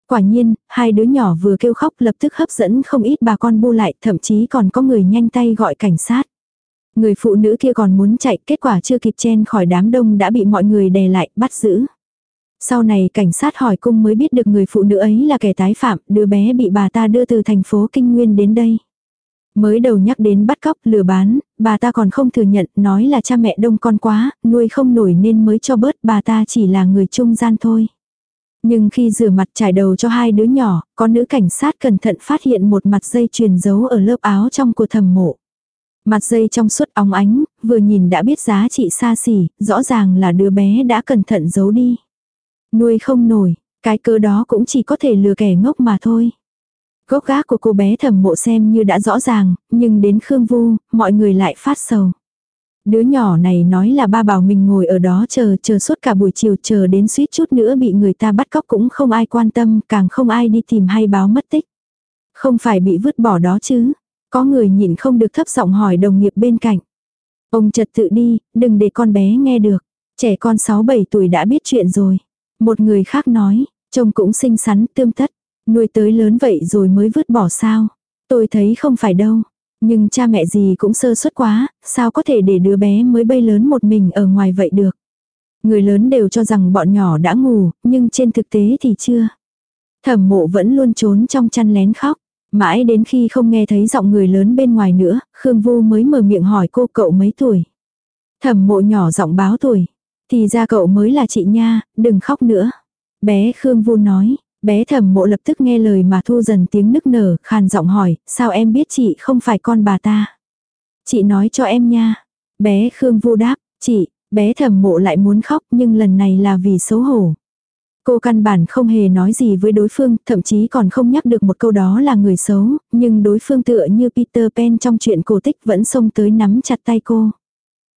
Quả nhiên, hai đứa nhỏ vừa kêu khóc lập tức hấp dẫn không ít bà con bu lại, thậm chí còn có người nhanh tay gọi cảnh sát. Người phụ nữ kia còn muốn chạy, kết quả chưa kịp chen khỏi đám đông đã bị mọi người đè lại, bắt giữ. Sau này cảnh sát hỏi cung mới biết được người phụ nữ ấy là kẻ tái phạm, đứa bé bị bà ta đưa từ thành phố Kinh Nguyên đến đây. Mới đầu nhắc đến bắt cóc lừa bán, bà ta còn không thừa nhận, nói là cha mẹ đông con quá, nuôi không nổi nên mới cho bớt bà ta chỉ là người trung gian thôi. Nhưng khi rửa mặt trải đầu cho hai đứa nhỏ, có nữ cảnh sát cẩn thận phát hiện một mặt dây chuyền giấu ở lớp áo trong của thầm mộ. Mặt dây trong suốt óng ánh, vừa nhìn đã biết giá trị xa xỉ, rõ ràng là đứa bé đã cẩn thận giấu đi. Nuôi không nổi, cái cơ đó cũng chỉ có thể lừa kẻ ngốc mà thôi. Gốc gác của cô bé thầm mộ xem như đã rõ ràng, nhưng đến Khương Vu, mọi người lại phát sầu. Đứa nhỏ này nói là ba bảo mình ngồi ở đó chờ, chờ suốt cả buổi chiều chờ đến suýt chút nữa bị người ta bắt cóc cũng không ai quan tâm, càng không ai đi tìm hay báo mất tích. Không phải bị vứt bỏ đó chứ. Có người nhìn không được thấp giọng hỏi đồng nghiệp bên cạnh. Ông trật tự đi, đừng để con bé nghe được. Trẻ con 6-7 tuổi đã biết chuyện rồi. Một người khác nói, trông cũng xinh xắn, tươm tất. Nuôi tới lớn vậy rồi mới vứt bỏ sao. Tôi thấy không phải đâu. Nhưng cha mẹ gì cũng sơ suất quá, sao có thể để đứa bé mới bay lớn một mình ở ngoài vậy được. Người lớn đều cho rằng bọn nhỏ đã ngủ, nhưng trên thực tế thì chưa. Thẩm mộ vẫn luôn trốn trong chăn lén khóc. Mãi đến khi không nghe thấy giọng người lớn bên ngoài nữa, Khương Vu mới mở miệng hỏi cô cậu mấy tuổi. Thẩm mộ nhỏ giọng báo tuổi. Thì ra cậu mới là chị nha, đừng khóc nữa. Bé Khương Vu nói, Bé thẩm mộ lập tức nghe lời mà thu dần tiếng nức nở, khàn giọng hỏi, sao em biết chị không phải con bà ta? Chị nói cho em nha. Bé Khương Vu đáp, chị, bé thẩm mộ lại muốn khóc nhưng lần này là vì xấu hổ. Cô căn bản không hề nói gì với đối phương, thậm chí còn không nhắc được một câu đó là người xấu, nhưng đối phương tựa như Peter Pan trong chuyện cổ tích vẫn xông tới nắm chặt tay cô.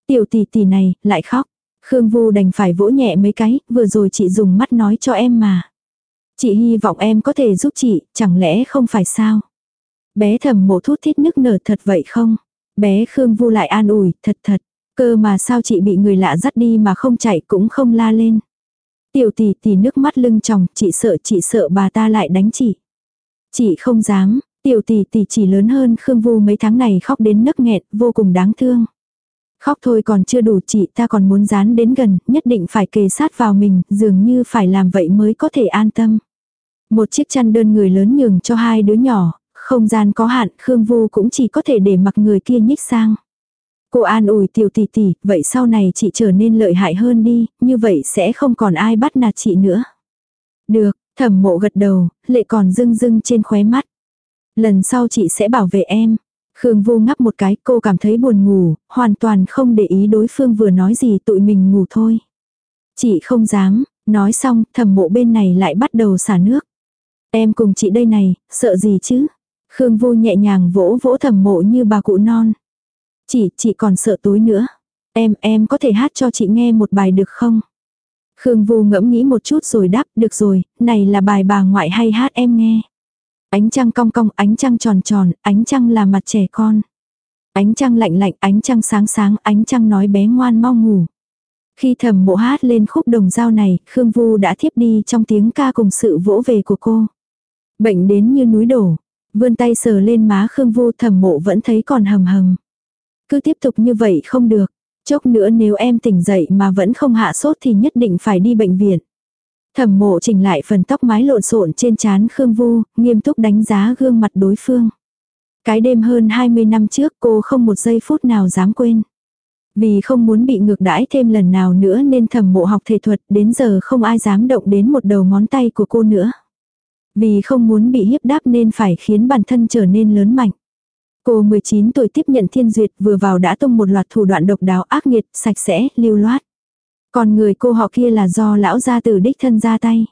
Tiểu tỷ tỷ này, lại khóc. Khương Vu đành phải vỗ nhẹ mấy cái, vừa rồi chị dùng mắt nói cho em mà. Chị hy vọng em có thể giúp chị, chẳng lẽ không phải sao? Bé thầm mộ thút thít nức nở thật vậy không? Bé Khương Vu lại an ủi, thật thật. Cơ mà sao chị bị người lạ dắt đi mà không chạy cũng không la lên. Tiểu tỷ tỷ nước mắt lưng tròng, chị sợ chị sợ bà ta lại đánh chị. Chị không dám, tiểu tỷ tỷ chỉ lớn hơn Khương Vu mấy tháng này khóc đến nấc nghẹn, vô cùng đáng thương. Khóc thôi còn chưa đủ chị ta còn muốn dán đến gần, nhất định phải kề sát vào mình, dường như phải làm vậy mới có thể an tâm. Một chiếc chăn đơn người lớn nhường cho hai đứa nhỏ, không gian có hạn, Khương Vu cũng chỉ có thể để mặc người kia nhích sang. Cô an ủi tiểu tỷ tỷ, vậy sau này chị trở nên lợi hại hơn đi, như vậy sẽ không còn ai bắt nạt chị nữa. Được, thẩm mộ gật đầu, lệ còn rưng rưng trên khóe mắt. Lần sau chị sẽ bảo vệ em. Khương Vu ngắp một cái, cô cảm thấy buồn ngủ, hoàn toàn không để ý đối phương vừa nói gì tụi mình ngủ thôi. Chị không dám, nói xong, thẩm mộ bên này lại bắt đầu xả nước. Em cùng chị đây này, sợ gì chứ? Khương Vu nhẹ nhàng vỗ vỗ thẩm mộ như bà cụ non. Chị, chị còn sợ tối nữa. Em, em có thể hát cho chị nghe một bài được không? Khương Vu ngẫm nghĩ một chút rồi đáp, được rồi, này là bài bà ngoại hay hát em nghe. Ánh trăng cong cong, ánh trăng tròn tròn, ánh trăng là mặt trẻ con. Ánh trăng lạnh lạnh, ánh trăng sáng sáng, ánh trăng nói bé ngoan mau ngủ. Khi thầm mộ hát lên khúc đồng dao này, Khương Vu đã thiếp đi trong tiếng ca cùng sự vỗ về của cô. Bệnh đến như núi đổ. Vươn tay sờ lên má Khương Vu thầm mộ vẫn thấy còn hầm hầm. Cứ tiếp tục như vậy không được. Chốc nữa nếu em tỉnh dậy mà vẫn không hạ sốt thì nhất định phải đi bệnh viện. Thẩm mộ chỉnh lại phần tóc mái lộn xộn trên trán Khương Vu, nghiêm túc đánh giá gương mặt đối phương. Cái đêm hơn 20 năm trước cô không một giây phút nào dám quên. Vì không muốn bị ngược đãi thêm lần nào nữa nên thẩm mộ học thể thuật đến giờ không ai dám động đến một đầu ngón tay của cô nữa. Vì không muốn bị hiếp đáp nên phải khiến bản thân trở nên lớn mạnh. Cô 19 tuổi tiếp nhận thiên duyệt vừa vào đã tung một loạt thủ đoạn độc đáo ác nghiệt, sạch sẽ, lưu loát. Còn người cô họ kia là do lão gia tử đích thân ra tay.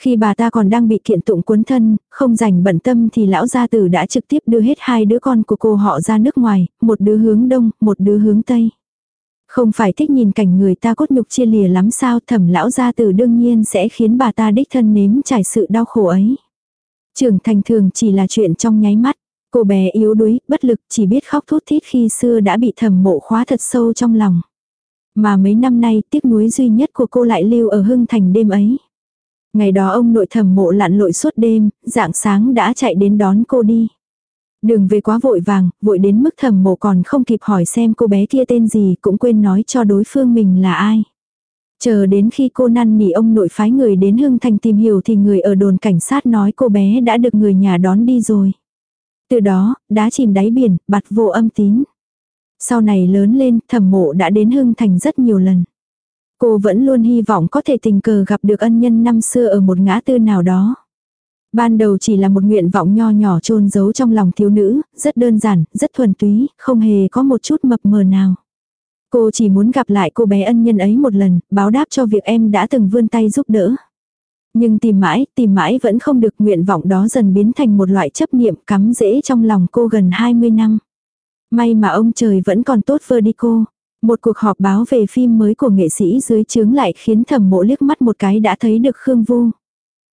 Khi bà ta còn đang bị kiện tụng cuốn thân, không dành bận tâm thì lão gia tử đã trực tiếp đưa hết hai đứa con của cô họ ra nước ngoài, một đứa hướng đông, một đứa hướng tây. Không phải thích nhìn cảnh người ta cốt nhục chia lìa lắm sao thẩm lão gia tử đương nhiên sẽ khiến bà ta đích thân nếm trải sự đau khổ ấy. Trưởng thành thường chỉ là chuyện trong nháy mắt. Cô bé yếu đuối, bất lực, chỉ biết khóc thút thít khi xưa đã bị thẩm mộ khóa thật sâu trong lòng. Mà mấy năm nay tiếc nuối duy nhất của cô lại lưu ở hưng thành đêm ấy. Ngày đó ông nội thẩm mộ lặn lội suốt đêm, dạng sáng đã chạy đến đón cô đi. Đường về quá vội vàng, vội đến mức thẩm mộ còn không kịp hỏi xem cô bé kia tên gì cũng quên nói cho đối phương mình là ai. Chờ đến khi cô năn nỉ ông nội phái người đến Hưng Thành tìm hiểu thì người ở đồn cảnh sát nói cô bé đã được người nhà đón đi rồi. Từ đó, đá chìm đáy biển, bặt vô âm tín. Sau này lớn lên, thẩm mộ đã đến Hưng Thành rất nhiều lần. Cô vẫn luôn hy vọng có thể tình cờ gặp được ân nhân năm xưa ở một ngã tư nào đó. Ban đầu chỉ là một nguyện vọng nho nhỏ chôn giấu trong lòng thiếu nữ, rất đơn giản, rất thuần túy, không hề có một chút mập mờ nào. Cô chỉ muốn gặp lại cô bé ân nhân ấy một lần, báo đáp cho việc em đã từng vươn tay giúp đỡ. Nhưng tìm mãi, tìm mãi vẫn không được nguyện vọng đó dần biến thành một loại chấp niệm cắm rễ trong lòng cô gần 20 năm. May mà ông trời vẫn còn tốt vơ đi cô. Một cuộc họp báo về phim mới của nghệ sĩ dưới chướng lại khiến thẩm mộ liếc mắt một cái đã thấy được Khương Vu.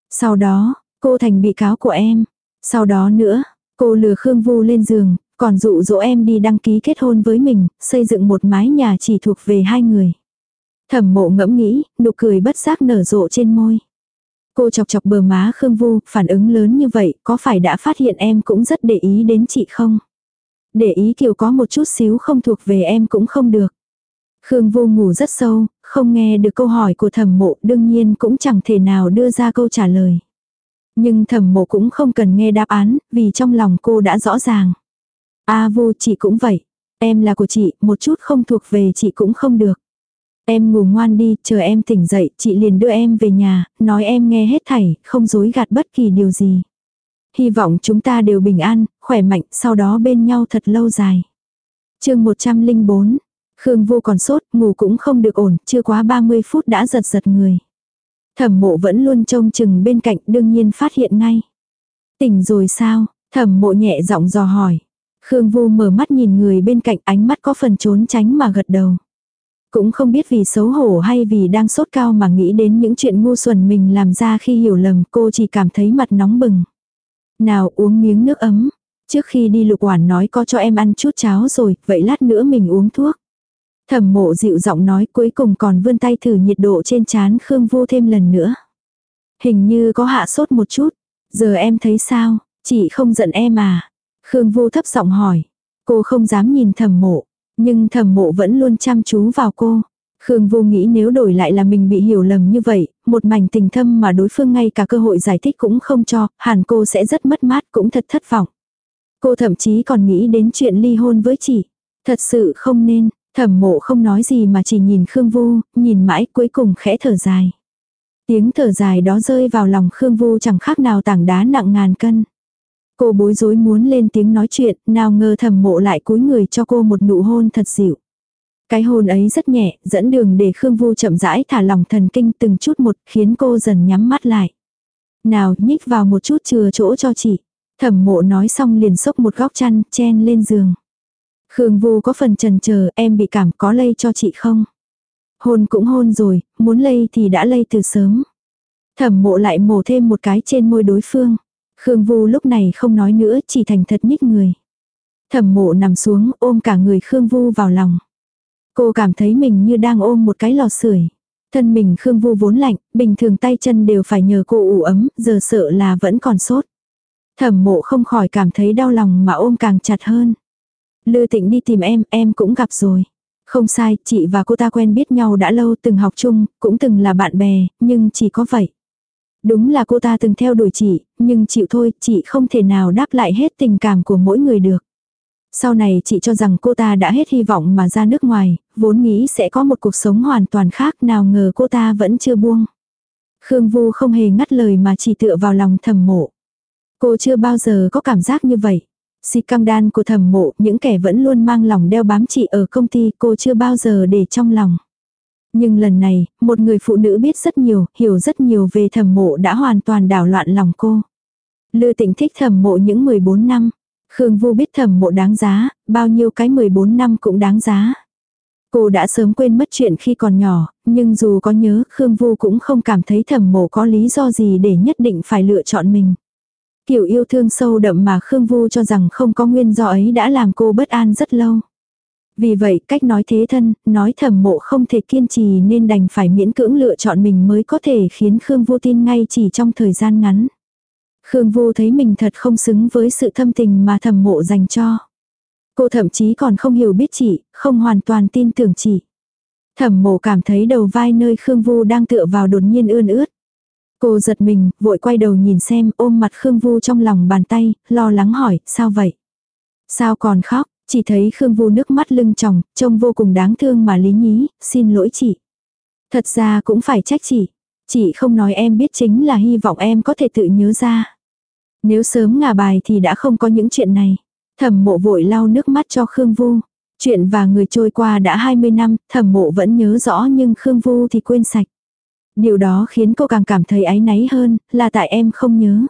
Sau đó, cô thành bị cáo của em. Sau đó nữa, cô lừa Khương Vu lên giường, còn dụ dỗ em đi đăng ký kết hôn với mình, xây dựng một mái nhà chỉ thuộc về hai người. Thẩm mộ ngẫm nghĩ, nụ cười bất giác nở rộ trên môi. Cô chọc chọc bờ má Khương Vu, phản ứng lớn như vậy, có phải đã phát hiện em cũng rất để ý đến chị không? Để ý kiểu có một chút xíu không thuộc về em cũng không được. Khương Vu ngủ rất sâu, không nghe được câu hỏi của thẩm mộ đương nhiên cũng chẳng thể nào đưa ra câu trả lời. Nhưng thẩm mộ cũng không cần nghe đáp án, vì trong lòng cô đã rõ ràng. A Vu chị cũng vậy. Em là của chị, một chút không thuộc về chị cũng không được. Em ngủ ngoan đi, chờ em tỉnh dậy, chị liền đưa em về nhà, nói em nghe hết thảy, không dối gạt bất kỳ điều gì. Hy vọng chúng ta đều bình an, khỏe mạnh, sau đó bên nhau thật lâu dài. chương 104, Khương vô còn sốt, ngủ cũng không được ổn, chưa quá 30 phút đã giật giật người. Thẩm mộ vẫn luôn trông chừng bên cạnh, đương nhiên phát hiện ngay. Tỉnh rồi sao? Thẩm mộ nhẹ giọng dò hỏi. Khương Vu mở mắt nhìn người bên cạnh ánh mắt có phần trốn tránh mà gật đầu. Cũng không biết vì xấu hổ hay vì đang sốt cao mà nghĩ đến những chuyện ngu xuẩn mình làm ra khi hiểu lầm cô chỉ cảm thấy mặt nóng bừng. Nào uống miếng nước ấm. Trước khi đi lục quản nói có cho em ăn chút cháo rồi, vậy lát nữa mình uống thuốc. Thẩm mộ dịu giọng nói cuối cùng còn vươn tay thử nhiệt độ trên chán Khương Vô thêm lần nữa. Hình như có hạ sốt một chút. Giờ em thấy sao, chị không giận em à? Khương Vô thấp giọng hỏi. Cô không dám nhìn thẩm mộ. Nhưng thẩm mộ vẫn luôn chăm chú vào cô. Khương vô nghĩ nếu đổi lại là mình bị hiểu lầm như vậy, một mảnh tình thâm mà đối phương ngay cả cơ hội giải thích cũng không cho, hẳn cô sẽ rất mất mát cũng thật thất vọng. Cô thậm chí còn nghĩ đến chuyện ly hôn với chị. Thật sự không nên, thẩm mộ không nói gì mà chỉ nhìn Khương Vu, nhìn mãi cuối cùng khẽ thở dài. Tiếng thở dài đó rơi vào lòng Khương Vu chẳng khác nào tảng đá nặng ngàn cân. Cô bối rối muốn lên tiếng nói chuyện, nào ngờ thẩm mộ lại cúi người cho cô một nụ hôn thật dịu. Cái hôn ấy rất nhẹ, dẫn đường để Khương Vu chậm rãi thả lòng thần kinh từng chút một, khiến cô dần nhắm mắt lại. Nào, nhích vào một chút chừa chỗ cho chị. Thẩm mộ nói xong liền xốc một góc chăn, chen lên giường. Khương Vu có phần trần chờ em bị cảm có lây cho chị không? Hôn cũng hôn rồi, muốn lây thì đã lây từ sớm. Thẩm mộ lại mổ thêm một cái trên môi đối phương. Khương Vu lúc này không nói nữa, chỉ thành thật nhích người. Thẩm mộ nằm xuống ôm cả người Khương Vu vào lòng. Cô cảm thấy mình như đang ôm một cái lò sưởi. Thân mình Khương Vu vốn lạnh, bình thường tay chân đều phải nhờ cô ủ ấm, giờ sợ là vẫn còn sốt. Thẩm mộ không khỏi cảm thấy đau lòng mà ôm càng chặt hơn. Lư tịnh đi tìm em, em cũng gặp rồi. Không sai, chị và cô ta quen biết nhau đã lâu từng học chung, cũng từng là bạn bè, nhưng chỉ có vậy. Đúng là cô ta từng theo đuổi chị, nhưng chịu thôi, chị không thể nào đáp lại hết tình cảm của mỗi người được. Sau này chị cho rằng cô ta đã hết hy vọng mà ra nước ngoài, vốn nghĩ sẽ có một cuộc sống hoàn toàn khác nào ngờ cô ta vẫn chưa buông. Khương Vu không hề ngắt lời mà chỉ tựa vào lòng thầm mộ. Cô chưa bao giờ có cảm giác như vậy. Si căng đan của thầm mộ, những kẻ vẫn luôn mang lòng đeo bám chị ở công ty cô chưa bao giờ để trong lòng. Nhưng lần này, một người phụ nữ biết rất nhiều, hiểu rất nhiều về thầm mộ đã hoàn toàn đảo loạn lòng cô. Lư tịnh thích thầm mộ những 14 năm. Khương Vu biết thẩm mộ đáng giá, bao nhiêu cái 14 năm cũng đáng giá. Cô đã sớm quên mất chuyện khi còn nhỏ, nhưng dù có nhớ, Khương Vu cũng không cảm thấy thẩm mộ có lý do gì để nhất định phải lựa chọn mình. Kiểu yêu thương sâu đậm mà Khương Vu cho rằng không có nguyên do ấy đã làm cô bất an rất lâu. Vì vậy cách nói thế thân, nói thẩm mộ không thể kiên trì nên đành phải miễn cưỡng lựa chọn mình mới có thể khiến Khương Vu tin ngay chỉ trong thời gian ngắn. Khương Vu thấy mình thật không xứng với sự thâm tình mà thẩm mộ dành cho. Cô thậm chí còn không hiểu biết chị, không hoàn toàn tin tưởng chị. Thẩm mộ cảm thấy đầu vai nơi Khương Vu đang tựa vào đột nhiên ươn ướt. Cô giật mình, vội quay đầu nhìn xem, ôm mặt Khương Vu trong lòng bàn tay, lo lắng hỏi, sao vậy? Sao còn khóc? Chỉ thấy Khương Vu nước mắt lưng tròng, trông vô cùng đáng thương mà lý nhí, xin lỗi chị. Thật ra cũng phải trách chị. Chị không nói em biết chính là hy vọng em có thể tự nhớ ra. Nếu sớm ngả bài thì đã không có những chuyện này. Thẩm mộ vội lau nước mắt cho Khương Vu. Chuyện và người trôi qua đã 20 năm, thẩm mộ vẫn nhớ rõ nhưng Khương Vu thì quên sạch. Điều đó khiến cô càng cảm thấy áy náy hơn, là tại em không nhớ.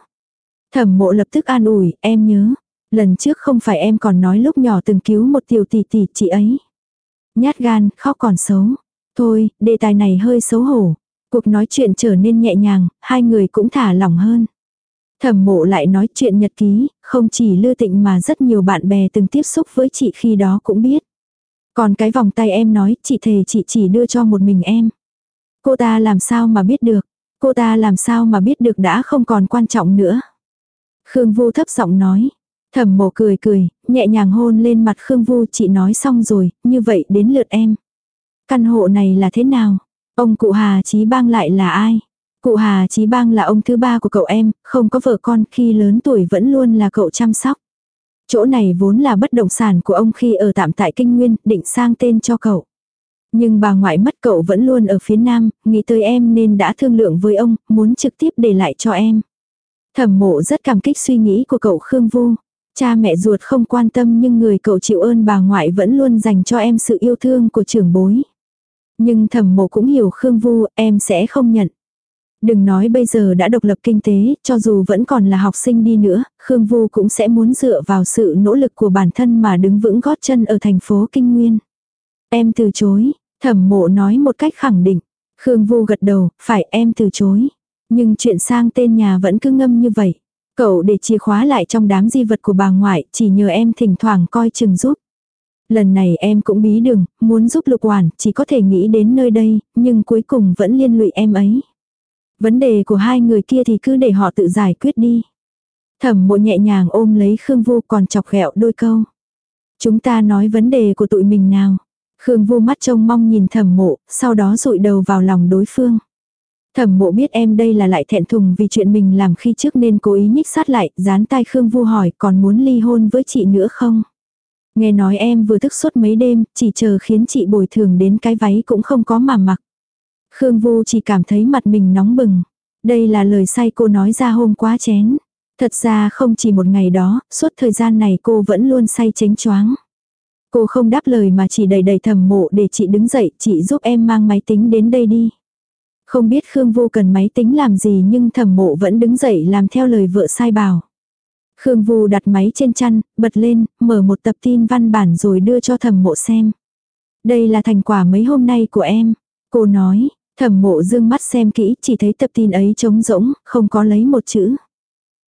Thẩm mộ lập tức an ủi, em nhớ. Lần trước không phải em còn nói lúc nhỏ từng cứu một tiểu tỷ tỷ chị ấy. Nhát gan, khóc còn xấu. Thôi, đề tài này hơi xấu hổ. Cuộc nói chuyện trở nên nhẹ nhàng, hai người cũng thả lỏng hơn. Thẩm mộ lại nói chuyện nhật ký, không chỉ Lư tịnh mà rất nhiều bạn bè từng tiếp xúc với chị khi đó cũng biết. Còn cái vòng tay em nói, chị thề chị chỉ đưa cho một mình em. Cô ta làm sao mà biết được, cô ta làm sao mà biết được đã không còn quan trọng nữa. Khương Vu thấp giọng nói. Thẩm mộ cười cười, nhẹ nhàng hôn lên mặt Khương Vu chị nói xong rồi, như vậy đến lượt em. Căn hộ này là thế nào? Ông cụ Hà Chí Bang lại là ai? Cụ Hà Chí Bang là ông thứ ba của cậu em, không có vợ con khi lớn tuổi vẫn luôn là cậu chăm sóc. Chỗ này vốn là bất động sản của ông khi ở tạm tại Kinh Nguyên, định sang tên cho cậu. Nhưng bà ngoại mất cậu vẫn luôn ở phía nam, nghĩ tới em nên đã thương lượng với ông, muốn trực tiếp để lại cho em. Thẩm mộ rất cảm kích suy nghĩ của cậu Khương Vu. Cha mẹ ruột không quan tâm nhưng người cậu chịu ơn bà ngoại vẫn luôn dành cho em sự yêu thương của trưởng bối. Nhưng thẩm mộ cũng hiểu Khương Vu, em sẽ không nhận. Đừng nói bây giờ đã độc lập kinh tế, cho dù vẫn còn là học sinh đi nữa, Khương Vu cũng sẽ muốn dựa vào sự nỗ lực của bản thân mà đứng vững gót chân ở thành phố Kinh Nguyên. Em từ chối, thẩm mộ nói một cách khẳng định. Khương Vu gật đầu, phải em từ chối. Nhưng chuyện sang tên nhà vẫn cứ ngâm như vậy. Cậu để chìa khóa lại trong đám di vật của bà ngoại, chỉ nhờ em thỉnh thoảng coi chừng giúp. Lần này em cũng bí đường, muốn giúp lục hoàn, chỉ có thể nghĩ đến nơi đây, nhưng cuối cùng vẫn liên lụy em ấy. Vấn đề của hai người kia thì cứ để họ tự giải quyết đi. Thẩm mộ nhẹ nhàng ôm lấy Khương Vu còn chọc ghẹo đôi câu. Chúng ta nói vấn đề của tụi mình nào. Khương Vu mắt trông mong nhìn thẩm mộ, sau đó rụi đầu vào lòng đối phương. Thẩm mộ biết em đây là lại thẹn thùng vì chuyện mình làm khi trước nên cố ý nhích sát lại, dán tai Khương Vu hỏi còn muốn ly hôn với chị nữa không? Nghe nói em vừa thức suốt mấy đêm, chỉ chờ khiến chị bồi thường đến cái váy cũng không có mà mặc. Khương Vu chỉ cảm thấy mặt mình nóng bừng. Đây là lời say cô nói ra hôm quá chén. Thật ra không chỉ một ngày đó, suốt thời gian này cô vẫn luôn say chánh choáng. Cô không đáp lời mà chỉ đầy đầy thầm mộ để chị đứng dậy, chị giúp em mang máy tính đến đây đi. Không biết Khương Vu cần máy tính làm gì nhưng thẩm mộ vẫn đứng dậy làm theo lời vợ sai bảo. Khương Vu đặt máy trên chăn, bật lên, mở một tập tin văn bản rồi đưa cho thẩm mộ xem. Đây là thành quả mấy hôm nay của em. Cô nói, thẩm mộ dương mắt xem kỹ, chỉ thấy tập tin ấy trống rỗng, không có lấy một chữ.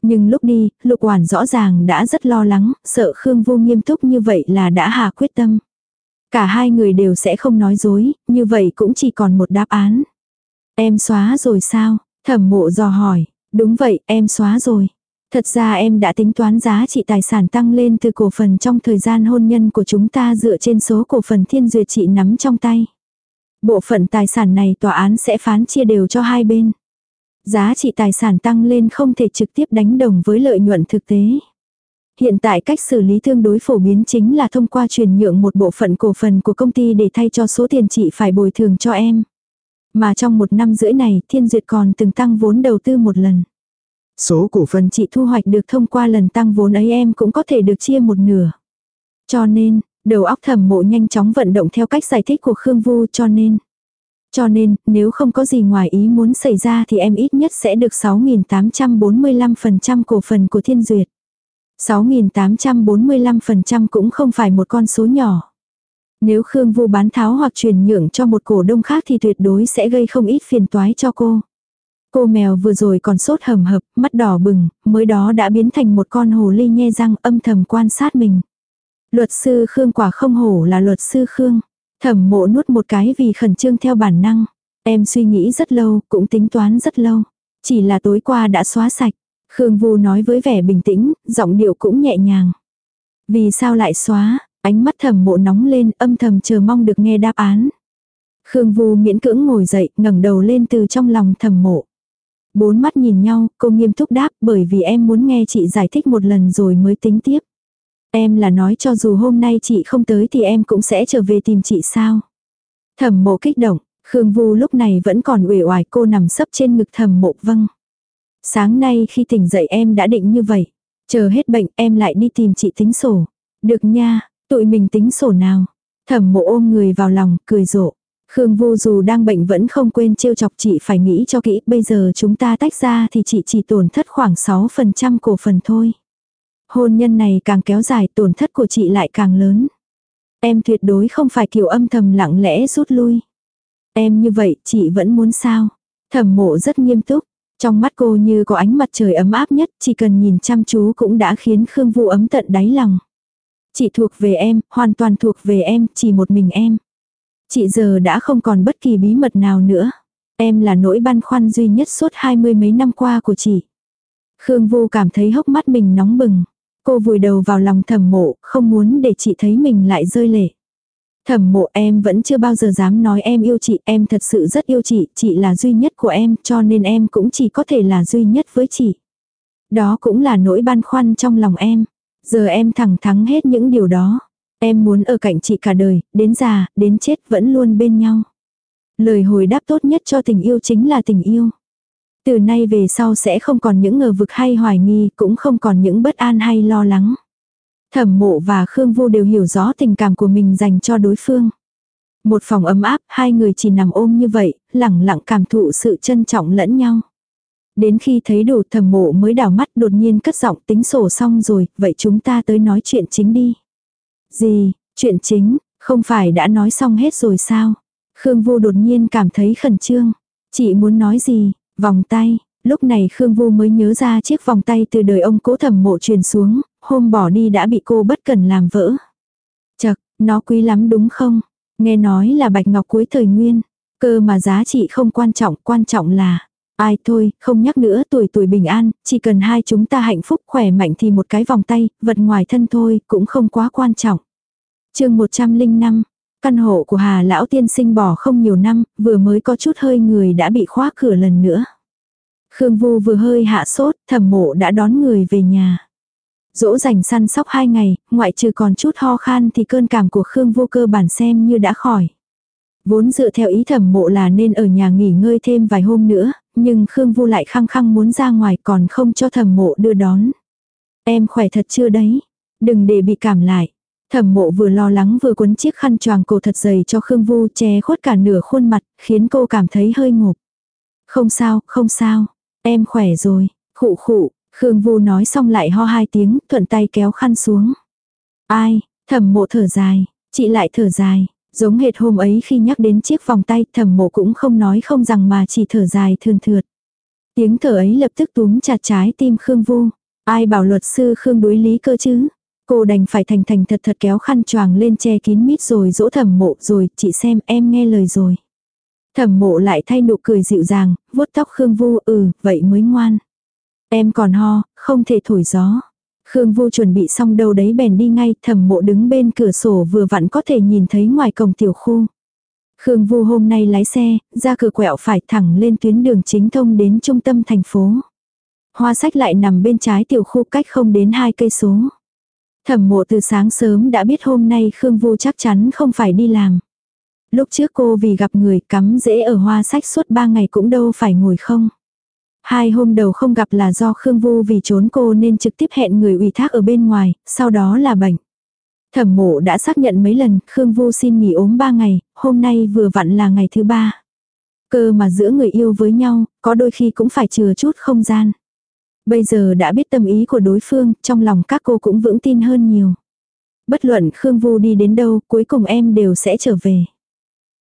Nhưng lúc đi, lục quản rõ ràng đã rất lo lắng, sợ Khương Vu nghiêm túc như vậy là đã hà quyết tâm. Cả hai người đều sẽ không nói dối, như vậy cũng chỉ còn một đáp án. Em xóa rồi sao? Thẩm mộ dò hỏi. Đúng vậy, em xóa rồi. Thật ra em đã tính toán giá trị tài sản tăng lên từ cổ phần trong thời gian hôn nhân của chúng ta dựa trên số cổ phần thiên duyệt chị nắm trong tay. Bộ phận tài sản này tòa án sẽ phán chia đều cho hai bên. Giá trị tài sản tăng lên không thể trực tiếp đánh đồng với lợi nhuận thực tế. Hiện tại cách xử lý tương đối phổ biến chính là thông qua chuyển nhượng một bộ phận cổ phần của công ty để thay cho số tiền chị phải bồi thường cho em. Mà trong một năm rưỡi này, Thiên Duyệt còn từng tăng vốn đầu tư một lần. Số cổ phần chị thu hoạch được thông qua lần tăng vốn ấy em cũng có thể được chia một nửa. Cho nên, đầu óc thẩm mộ nhanh chóng vận động theo cách giải thích của Khương Vu cho nên. Cho nên, nếu không có gì ngoài ý muốn xảy ra thì em ít nhất sẽ được 6.845% cổ phần của Thiên Duyệt. 6.845% cũng không phải một con số nhỏ. Nếu Khương Vu bán tháo hoặc truyền nhượng cho một cổ đông khác thì tuyệt đối sẽ gây không ít phiền toái cho cô. Cô mèo vừa rồi còn sốt hầm hập, mắt đỏ bừng, mới đó đã biến thành một con hồ ly nhe răng âm thầm quan sát mình. Luật sư Khương quả không hổ là luật sư Khương. Thẩm mộ nuốt một cái vì khẩn trương theo bản năng. Em suy nghĩ rất lâu, cũng tính toán rất lâu. Chỉ là tối qua đã xóa sạch. Khương Vu nói với vẻ bình tĩnh, giọng điệu cũng nhẹ nhàng. Vì sao lại xóa, ánh mắt thẩm mộ nóng lên âm thầm chờ mong được nghe đáp án. Khương Vu miễn cưỡng ngồi dậy, ngẩng đầu lên từ trong lòng thẩm mộ. Bốn mắt nhìn nhau, cô nghiêm túc đáp bởi vì em muốn nghe chị giải thích một lần rồi mới tính tiếp. Em là nói cho dù hôm nay chị không tới thì em cũng sẽ trở về tìm chị sao. Thẩm mộ kích động, Khương Vu lúc này vẫn còn uể oải cô nằm sấp trên ngực thẩm mộ vâng. Sáng nay khi tỉnh dậy em đã định như vậy. Chờ hết bệnh em lại đi tìm chị tính sổ. Được nha, tụi mình tính sổ nào. Thẩm mộ ôm người vào lòng, cười rộ. Khương Vu dù đang bệnh vẫn không quên trêu chọc chị phải nghĩ cho kỹ, bây giờ chúng ta tách ra thì chị chỉ tổn thất khoảng 6% cổ phần thôi. Hôn nhân này càng kéo dài tổn thất của chị lại càng lớn. Em tuyệt đối không phải kiểu âm thầm lặng lẽ rút lui. Em như vậy chị vẫn muốn sao? Thẩm mộ rất nghiêm túc. Trong mắt cô như có ánh mặt trời ấm áp nhất, chỉ cần nhìn chăm chú cũng đã khiến Khương Vu ấm tận đáy lòng. Chị thuộc về em, hoàn toàn thuộc về em, chỉ một mình em. Chị giờ đã không còn bất kỳ bí mật nào nữa. Em là nỗi băn khoăn duy nhất suốt hai mươi mấy năm qua của chị. Khương Vu cảm thấy hốc mắt mình nóng bừng. Cô vùi đầu vào lòng thẩm mộ, không muốn để chị thấy mình lại rơi lệ. Thẩm mộ em vẫn chưa bao giờ dám nói em yêu chị, em thật sự rất yêu chị, chị là duy nhất của em, cho nên em cũng chỉ có thể là duy nhất với chị. Đó cũng là nỗi băn khoăn trong lòng em. Giờ em thẳng thắng hết những điều đó. Em muốn ở cạnh chị cả đời, đến già, đến chết vẫn luôn bên nhau. Lời hồi đáp tốt nhất cho tình yêu chính là tình yêu. Từ nay về sau sẽ không còn những ngờ vực hay hoài nghi, cũng không còn những bất an hay lo lắng. Thẩm mộ và Khương Vô đều hiểu rõ tình cảm của mình dành cho đối phương. Một phòng ấm áp, hai người chỉ nằm ôm như vậy, lẳng lặng cảm thụ sự trân trọng lẫn nhau. Đến khi thấy đủ thẩm mộ mới đảo mắt đột nhiên cất giọng tính sổ xong rồi, vậy chúng ta tới nói chuyện chính đi. Gì, chuyện chính, không phải đã nói xong hết rồi sao? Khương Vô đột nhiên cảm thấy khẩn trương. Chị muốn nói gì? Vòng tay. Lúc này Khương vu mới nhớ ra chiếc vòng tay từ đời ông cố thẩm mộ truyền xuống, hôm bỏ đi đã bị cô bất cần làm vỡ. Chật, nó quý lắm đúng không? Nghe nói là bạch ngọc cuối thời nguyên. Cơ mà giá trị không quan trọng, quan trọng là... Ai thôi, không nhắc nữa tuổi tuổi bình an, chỉ cần hai chúng ta hạnh phúc khỏe mạnh thì một cái vòng tay, vật ngoài thân thôi, cũng không quá quan trọng. chương 105, căn hộ của Hà Lão Tiên sinh bỏ không nhiều năm, vừa mới có chút hơi người đã bị khóa cửa lần nữa. Khương Vu vừa hơi hạ sốt, thẩm mộ đã đón người về nhà. Dỗ dành săn sóc hai ngày, ngoại trừ còn chút ho khan thì cơn cảm của Khương Vu cơ bản xem như đã khỏi. Vốn dựa theo ý thẩm mộ là nên ở nhà nghỉ ngơi thêm vài hôm nữa, nhưng Khương Vu lại khăng khăng muốn ra ngoài còn không cho thẩm mộ đưa đón. Em khỏe thật chưa đấy, đừng để bị cảm lại. Thẩm mộ vừa lo lắng vừa cuốn chiếc khăn choàng cổ thật dày cho Khương Vu che khuất cả nửa khuôn mặt, khiến cô cảm thấy hơi ngộp. Không sao, không sao, em khỏe rồi, khụ khụ, Khương Vu nói xong lại ho hai tiếng, thuận tay kéo khăn xuống. Ai, thẩm mộ thở dài, chị lại thở dài, giống hệt hôm ấy khi nhắc đến chiếc vòng tay thẩm mộ cũng không nói không rằng mà chỉ thở dài thườn thượt. Tiếng thở ấy lập tức túm chặt trái tim Khương Vu. Ai bảo luật sư Khương đối lý cơ chứ? Cô đành phải thành thành thật thật kéo khăn choàng lên che kín mít rồi dỗ thẩm mộ rồi, chị xem em nghe lời rồi. Thẩm mộ lại thay nụ cười dịu dàng, vuốt tóc Khương Vu ừ, vậy mới ngoan. Em còn ho, không thể thổi gió. Khương Vu chuẩn bị xong đâu đấy bèn đi ngay, thẩm mộ đứng bên cửa sổ vừa vặn có thể nhìn thấy ngoài cổng tiểu khu. Khương Vu hôm nay lái xe, ra cửa quẹo phải thẳng lên tuyến đường chính thông đến trung tâm thành phố. Hoa sách lại nằm bên trái tiểu khu cách không đến hai cây số. Thẩm mộ từ sáng sớm đã biết hôm nay Khương Vu chắc chắn không phải đi làm. Lúc trước cô vì gặp người cắm dễ ở hoa sách suốt ba ngày cũng đâu phải ngồi không. Hai hôm đầu không gặp là do Khương Vu vì trốn cô nên trực tiếp hẹn người ủy thác ở bên ngoài, sau đó là bệnh. Thẩm mộ đã xác nhận mấy lần Khương Vu xin nghỉ ốm ba ngày, hôm nay vừa vặn là ngày thứ ba. Cơ mà giữa người yêu với nhau, có đôi khi cũng phải chừa chút không gian. Bây giờ đã biết tâm ý của đối phương, trong lòng các cô cũng vững tin hơn nhiều. Bất luận Khương Vu đi đến đâu, cuối cùng em đều sẽ trở về.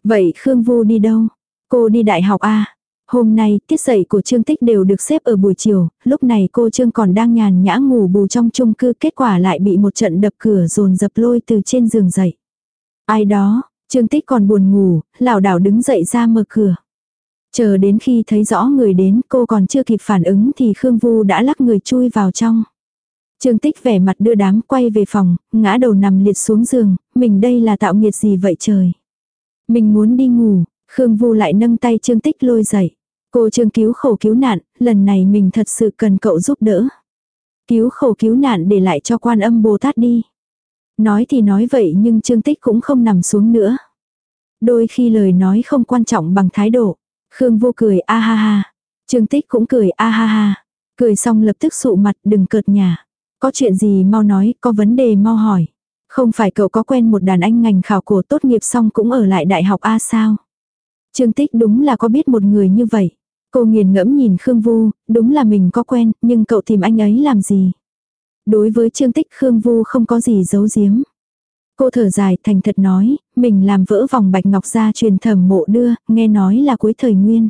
Vậy Khương Vu đi đâu? Cô đi đại học A. Hôm nay, tiết dạy của Trương Tích đều được xếp ở buổi chiều, lúc này cô Trương còn đang nhàn nhã ngủ bù trong chung cư, kết quả lại bị một trận đập cửa dồn dập lôi từ trên giường dậy. Ai đó, Trương Tích còn buồn ngủ, lảo đảo đứng dậy ra mở cửa. Chờ đến khi thấy rõ người đến, cô còn chưa kịp phản ứng thì Khương Vu đã lắc người chui vào trong. Trương Tích vẻ mặt đưa đám quay về phòng, ngã đầu nằm liệt xuống giường, mình đây là tạo nghiệt gì vậy trời. Mình muốn đi ngủ, Khương Vu lại nâng tay Trương Tích lôi dậy. Cô Trương cứu khổ cứu nạn, lần này mình thật sự cần cậu giúp đỡ. Cứu khổ cứu nạn để lại cho quan âm Bồ Tát đi. Nói thì nói vậy nhưng Trương Tích cũng không nằm xuống nữa. Đôi khi lời nói không quan trọng bằng thái độ. Khương Vô cười a ha ha. Trương Tích cũng cười a ha ha. Cười xong lập tức sụ mặt đừng cợt nhà. Có chuyện gì mau nói, có vấn đề mau hỏi. Không phải cậu có quen một đàn anh ngành khảo cổ tốt nghiệp xong cũng ở lại đại học A sao? Trương Tích đúng là có biết một người như vậy. Cô nghiền ngẫm nhìn Khương Vu, đúng là mình có quen, nhưng cậu tìm anh ấy làm gì? Đối với Trương Tích Khương Vu không có gì giấu giếm. Cô thở dài thành thật nói, mình làm vỡ vòng bạch ngọc ra truyền thẩm mộ đưa, nghe nói là cuối thời nguyên.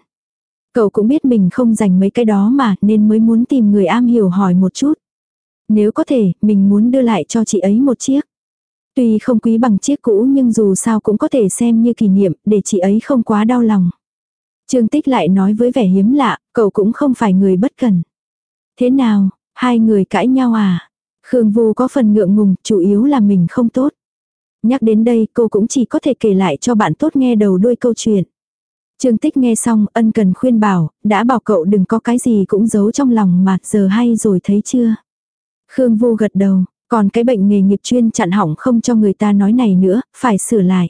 Cậu cũng biết mình không dành mấy cái đó mà nên mới muốn tìm người am hiểu hỏi một chút. Nếu có thể, mình muốn đưa lại cho chị ấy một chiếc. Tuy không quý bằng chiếc cũ nhưng dù sao cũng có thể xem như kỷ niệm để chị ấy không quá đau lòng. Trương Tích lại nói với vẻ hiếm lạ, cậu cũng không phải người bất cần. Thế nào, hai người cãi nhau à? Khương Vu có phần ngượng ngùng, chủ yếu là mình không tốt. Nhắc đến đây cô cũng chỉ có thể kể lại cho bạn tốt nghe đầu đuôi câu chuyện. Trương Tích nghe xong ân cần khuyên bảo, đã bảo cậu đừng có cái gì cũng giấu trong lòng mà giờ hay rồi thấy chưa. Khương Vu gật đầu, còn cái bệnh nghề nghiệp chuyên chặn hỏng không cho người ta nói này nữa, phải sửa lại.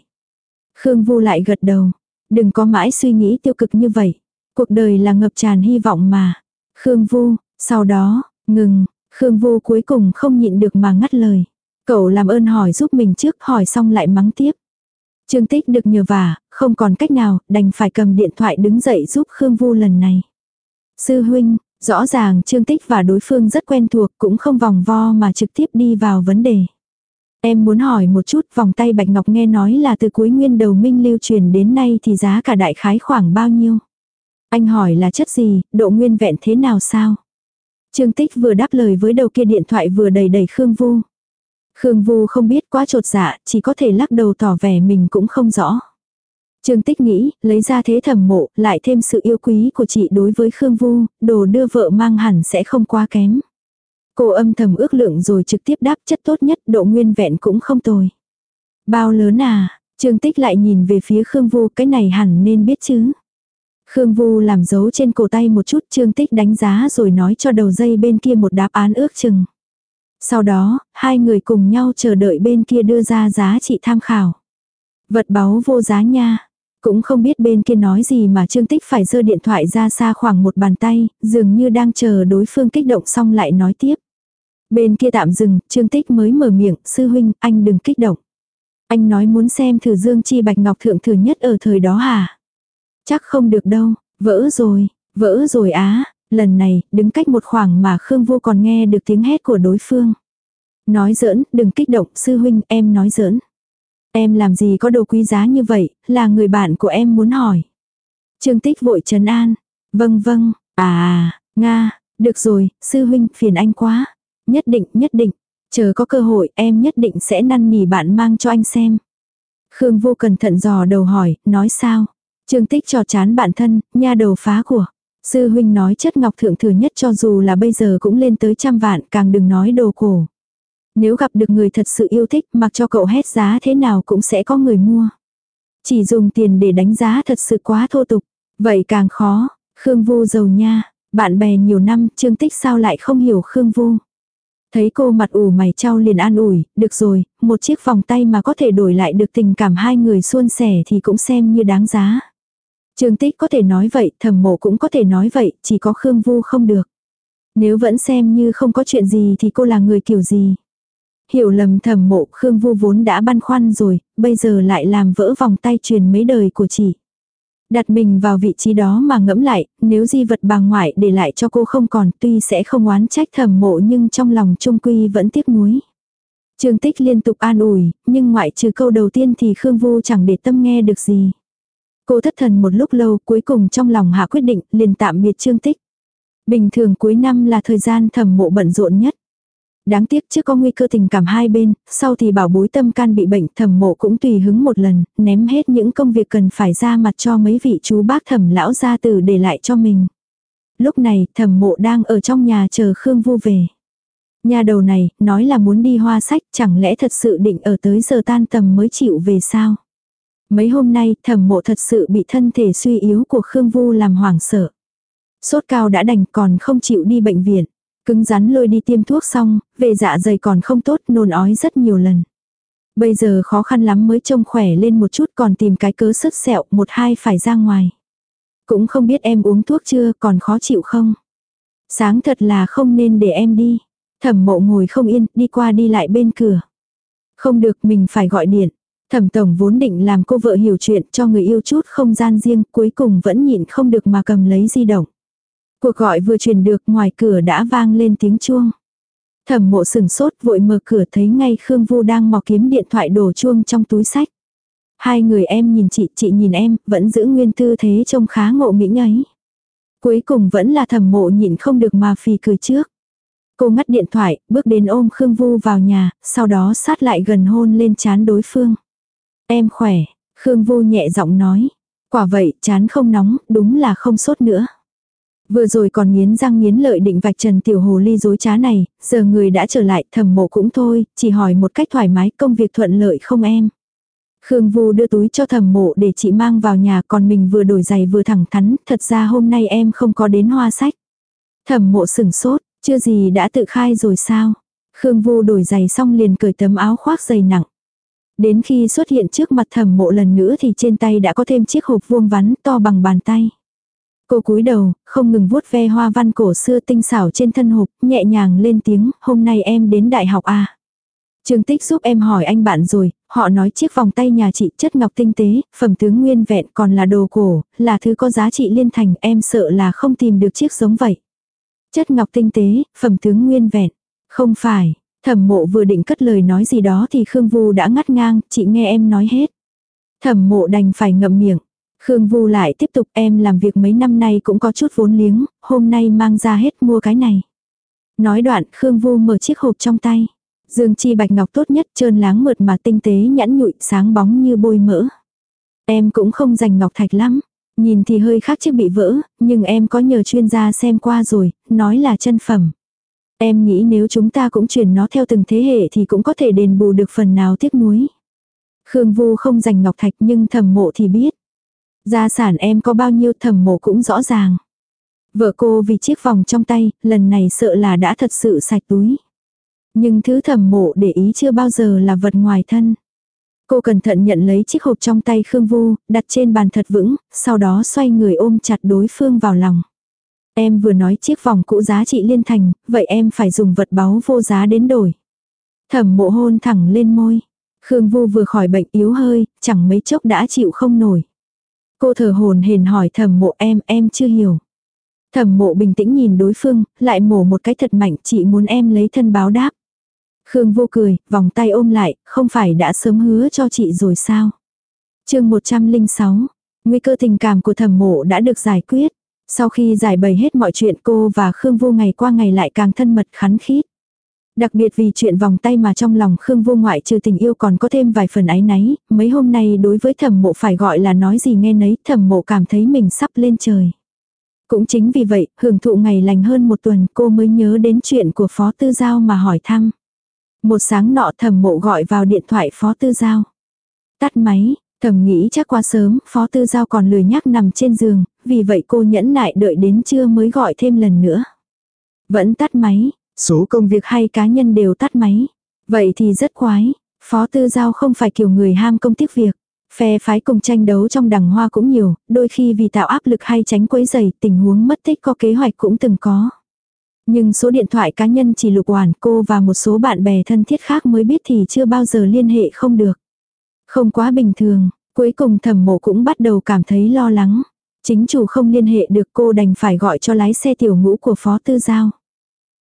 Khương Vu lại gật đầu, đừng có mãi suy nghĩ tiêu cực như vậy. Cuộc đời là ngập tràn hy vọng mà. Khương Vu, sau đó, ngừng, Khương Vu cuối cùng không nhịn được mà ngắt lời. Cậu làm ơn hỏi giúp mình trước hỏi xong lại mắng tiếp. Trương Tích được nhờ vả, không còn cách nào, đành phải cầm điện thoại đứng dậy giúp Khương Vu lần này. Sư huynh, rõ ràng Trương Tích và đối phương rất quen thuộc cũng không vòng vo mà trực tiếp đi vào vấn đề. Em muốn hỏi một chút vòng tay Bạch Ngọc nghe nói là từ cuối nguyên đầu minh lưu truyền đến nay thì giá cả đại khái khoảng bao nhiêu? Anh hỏi là chất gì, độ nguyên vẹn thế nào sao? Trương Tích vừa đáp lời với đầu kia điện thoại vừa đầy đầy Khương Vu. Khương Vu không biết quá trột dạ, chỉ có thể lắc đầu tỏ vẻ mình cũng không rõ. Trương Tích nghĩ, lấy ra thế thẩm mộ, lại thêm sự yêu quý của chị đối với Khương Vu, đồ đưa vợ mang hẳn sẽ không quá kém. Cô âm thầm ước lượng rồi trực tiếp đáp chất tốt nhất, độ nguyên vẹn cũng không tồi. Bao lớn à, Trương Tích lại nhìn về phía Khương Vu, cái này hẳn nên biết chứ. Khương Vu làm dấu trên cổ tay một chút Trương Tích đánh giá rồi nói cho đầu dây bên kia một đáp án ước chừng. Sau đó, hai người cùng nhau chờ đợi bên kia đưa ra giá trị tham khảo. Vật báu vô giá nha. Cũng không biết bên kia nói gì mà Trương Tích phải giơ điện thoại ra xa khoảng một bàn tay, dường như đang chờ đối phương kích động xong lại nói tiếp. Bên kia tạm dừng, Trương Tích mới mở miệng, sư huynh, anh đừng kích động. Anh nói muốn xem thử Dương Chi Bạch Ngọc thượng thừa nhất ở thời đó hả? Chắc không được đâu, vỡ rồi, vỡ rồi á, lần này, đứng cách một khoảng mà Khương Vô còn nghe được tiếng hét của đối phương. Nói giỡn, đừng kích động, sư huynh, em nói giỡn. Em làm gì có đồ quý giá như vậy, là người bạn của em muốn hỏi. Trương Tích vội trấn an. Vâng vâng, à, Nga, được rồi, sư huynh, phiền anh quá. Nhất định, nhất định. Chờ có cơ hội, em nhất định sẽ năn nỉ bạn mang cho anh xem. Khương vô cẩn thận dò đầu hỏi, nói sao? Trương Tích cho chán bản thân, nha đầu phá của. Sư huynh nói chất ngọc thượng thừa nhất cho dù là bây giờ cũng lên tới trăm vạn, càng đừng nói đồ cổ. Nếu gặp được người thật sự yêu thích, mặc cho cậu hết giá thế nào cũng sẽ có người mua. Chỉ dùng tiền để đánh giá thật sự quá thô tục. Vậy càng khó, Khương Vu giàu nha, bạn bè nhiều năm, Trương Tích sao lại không hiểu Khương Vu. Thấy cô mặt ủ mày trao liền an ủi, được rồi, một chiếc vòng tay mà có thể đổi lại được tình cảm hai người suôn sẻ thì cũng xem như đáng giá. Trương Tích có thể nói vậy, thẩm mộ cũng có thể nói vậy, chỉ có Khương Vu không được. Nếu vẫn xem như không có chuyện gì thì cô là người kiểu gì. Hiểu lầm thẩm mộ Khương Vu vốn đã băn khoăn rồi, bây giờ lại làm vỡ vòng tay truyền mấy đời của chị. Đặt mình vào vị trí đó mà ngẫm lại, nếu di vật bà ngoại để lại cho cô không còn tuy sẽ không oán trách thầm mộ nhưng trong lòng trung quy vẫn tiếc nuối. Trương Tích liên tục an ủi, nhưng ngoại trừ câu đầu tiên thì Khương Vu chẳng để tâm nghe được gì. Cô thất thần một lúc lâu cuối cùng trong lòng hạ quyết định liền tạm biệt Trương Tích. Bình thường cuối năm là thời gian thầm mộ bận rộn nhất. Đáng tiếc chưa có nguy cơ tình cảm hai bên, sau thì bảo bối tâm can bị bệnh thầm mộ cũng tùy hứng một lần, ném hết những công việc cần phải ra mặt cho mấy vị chú bác thầm lão gia tử để lại cho mình. Lúc này thầm mộ đang ở trong nhà chờ Khương Vu về. Nhà đầu này, nói là muốn đi hoa sách, chẳng lẽ thật sự định ở tới giờ tan tầm mới chịu về sao? Mấy hôm nay, thẩm mộ thật sự bị thân thể suy yếu của Khương Vu làm hoảng sợ. Sốt cao đã đành còn không chịu đi bệnh viện. Cứng rắn lôi đi tiêm thuốc xong, về dạ dày còn không tốt nôn ói rất nhiều lần. Bây giờ khó khăn lắm mới trông khỏe lên một chút còn tìm cái cớ sứt sẹo một hai phải ra ngoài. Cũng không biết em uống thuốc chưa còn khó chịu không. Sáng thật là không nên để em đi. Thẩm mộ ngồi không yên, đi qua đi lại bên cửa. Không được mình phải gọi điện. Thẩm tổng vốn định làm cô vợ hiểu chuyện cho người yêu chút không gian riêng, cuối cùng vẫn nhịn không được mà cầm lấy di động. Cuộc gọi vừa truyền được ngoài cửa đã vang lên tiếng chuông. Thẩm mộ sừng sốt vội mở cửa thấy ngay Khương Vu đang mò kiếm điện thoại đổ chuông trong túi sách. Hai người em nhìn chị, chị nhìn em, vẫn giữ nguyên tư thế trông khá ngộ nghĩnh ấy. Cuối cùng vẫn là thẩm mộ nhịn không được mà phì cười trước. Cô ngắt điện thoại, bước đến ôm Khương Vu vào nhà, sau đó sát lại gần hôn lên chán đối phương. Em khỏe, Khương Vu nhẹ giọng nói. Quả vậy, chán không nóng, đúng là không sốt nữa. Vừa rồi còn nghiến răng nghiến lợi định vạch trần tiểu hồ ly dối trá này, giờ người đã trở lại thầm mộ cũng thôi, chỉ hỏi một cách thoải mái công việc thuận lợi không em. Khương Vu đưa túi cho thầm mộ để chị mang vào nhà còn mình vừa đổi giày vừa thẳng thắn, thật ra hôm nay em không có đến hoa sách. Thầm mộ sừng sốt, chưa gì đã tự khai rồi sao? Khương Vu đổi giày xong liền cởi tấm áo khoác giày nặng. Đến khi xuất hiện trước mặt thẩm mộ lần nữa thì trên tay đã có thêm chiếc hộp vuông vắn to bằng bàn tay. Cô cúi đầu, không ngừng vuốt ve hoa văn cổ xưa tinh xảo trên thân hộp, nhẹ nhàng lên tiếng, hôm nay em đến đại học à. Trương Tích giúp em hỏi anh bạn rồi, họ nói chiếc vòng tay nhà chị chất ngọc tinh tế, phẩm tướng nguyên vẹn còn là đồ cổ, là thứ có giá trị liên thành, em sợ là không tìm được chiếc giống vậy. Chất ngọc tinh tế, phẩm tướng nguyên vẹn. Không phải, thẩm mộ vừa định cất lời nói gì đó thì Khương Vu đã ngắt ngang, chị nghe em nói hết. Thẩm mộ đành phải ngậm miệng. Khương Vu lại tiếp tục em làm việc mấy năm nay cũng có chút vốn liếng, hôm nay mang ra hết mua cái này. Nói đoạn Khương Vu mở chiếc hộp trong tay. Dương chi bạch ngọc tốt nhất trơn láng mượt mà tinh tế nhẵn nhụi sáng bóng như bôi mỡ. Em cũng không dành ngọc thạch lắm. Nhìn thì hơi khác chiếc bị vỡ, nhưng em có nhờ chuyên gia xem qua rồi, nói là chân phẩm. Em nghĩ nếu chúng ta cũng truyền nó theo từng thế hệ thì cũng có thể đền bù được phần nào tiếc nuối. Khương Vu không dành ngọc thạch nhưng thầm mộ thì biết. Gia sản em có bao nhiêu thầm mộ cũng rõ ràng. Vợ cô vì chiếc vòng trong tay, lần này sợ là đã thật sự sạch túi. Nhưng thứ thầm mộ để ý chưa bao giờ là vật ngoài thân. Cô cẩn thận nhận lấy chiếc hộp trong tay Khương Vu, đặt trên bàn thật vững, sau đó xoay người ôm chặt đối phương vào lòng. Em vừa nói chiếc vòng cũ giá trị liên thành, vậy em phải dùng vật báu vô giá đến đổi. Thẩm mộ hôn thẳng lên môi. Khương Vu vừa khỏi bệnh yếu hơi, chẳng mấy chốc đã chịu không nổi. Cô thở hồn hển hỏi thẩm mộ em, em chưa hiểu. Thẩm mộ bình tĩnh nhìn đối phương, lại mổ một cái thật mạnh, chị muốn em lấy thân báo đáp. Khương vô cười, vòng tay ôm lại, không phải đã sớm hứa cho chị rồi sao? chương 106, nguy cơ tình cảm của thẩm mộ đã được giải quyết. Sau khi giải bày hết mọi chuyện cô và Khương vô ngày qua ngày lại càng thân mật khắn khít. Đặc biệt vì chuyện vòng tay mà trong lòng Khương vô ngoại trừ tình yêu còn có thêm vài phần ái náy, mấy hôm nay đối với thẩm mộ phải gọi là nói gì nghe nấy, thẩm mộ cảm thấy mình sắp lên trời. Cũng chính vì vậy, hưởng thụ ngày lành hơn một tuần cô mới nhớ đến chuyện của Phó Tư Giao mà hỏi thăm. Một sáng nọ thẩm mộ gọi vào điện thoại phó tư giao. Tắt máy, thầm nghĩ chắc quá sớm, phó tư giao còn lười nhắc nằm trên giường, vì vậy cô nhẫn nại đợi đến trưa mới gọi thêm lần nữa. Vẫn tắt máy, số công việc hay cá nhân đều tắt máy. Vậy thì rất quái, phó tư giao không phải kiểu người ham công tiếc việc. Phe phái cùng tranh đấu trong đằng hoa cũng nhiều, đôi khi vì tạo áp lực hay tránh quấy giày tình huống mất tích có kế hoạch cũng từng có. Nhưng số điện thoại cá nhân chỉ lục hoàn cô và một số bạn bè thân thiết khác mới biết thì chưa bao giờ liên hệ không được. Không quá bình thường, Cuối cùng thẩm mộ cũng bắt đầu cảm thấy lo lắng. Chính chủ không liên hệ được cô đành phải gọi cho lái xe tiểu ngũ của phó tư giao.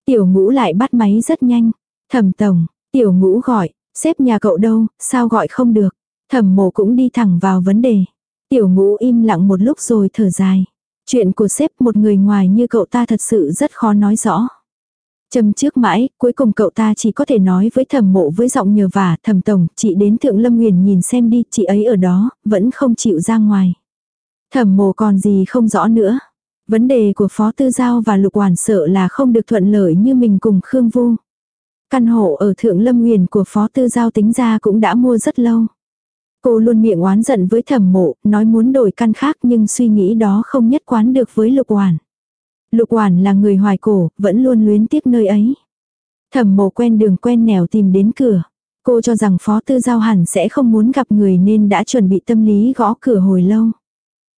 Tiểu ngũ lại bắt máy rất nhanh. Thẩm tổng, tiểu ngũ gọi, xếp nhà cậu đâu, sao gọi không được. Thẩm mộ cũng đi thẳng vào vấn đề. Tiểu ngũ im lặng một lúc rồi thở dài. Chuyện của sếp một người ngoài như cậu ta thật sự rất khó nói rõ. Châm trước mãi, cuối cùng cậu ta chỉ có thể nói với thẩm mộ với giọng nhờ vả, thẩm tổng, chị đến thượng lâm huyền nhìn xem đi, chị ấy ở đó, vẫn không chịu ra ngoài. Thẩm mộ còn gì không rõ nữa. Vấn đề của Phó Tư Giao và Lục Hoàn sợ là không được thuận lợi như mình cùng Khương Vu. Căn hộ ở Thượng Lâm Huyền của Phó Tư Giao tính ra cũng đã mua rất lâu. Cô luôn miệng oán giận với thẩm mộ, nói muốn đổi căn khác nhưng suy nghĩ đó không nhất quán được với Lục Hoàn. Lục Hoàn là người hoài cổ, vẫn luôn luyến tiếc nơi ấy. Thẩm mộ quen đường quen nẻo tìm đến cửa. Cô cho rằng Phó Tư Giao hẳn sẽ không muốn gặp người nên đã chuẩn bị tâm lý gõ cửa hồi lâu.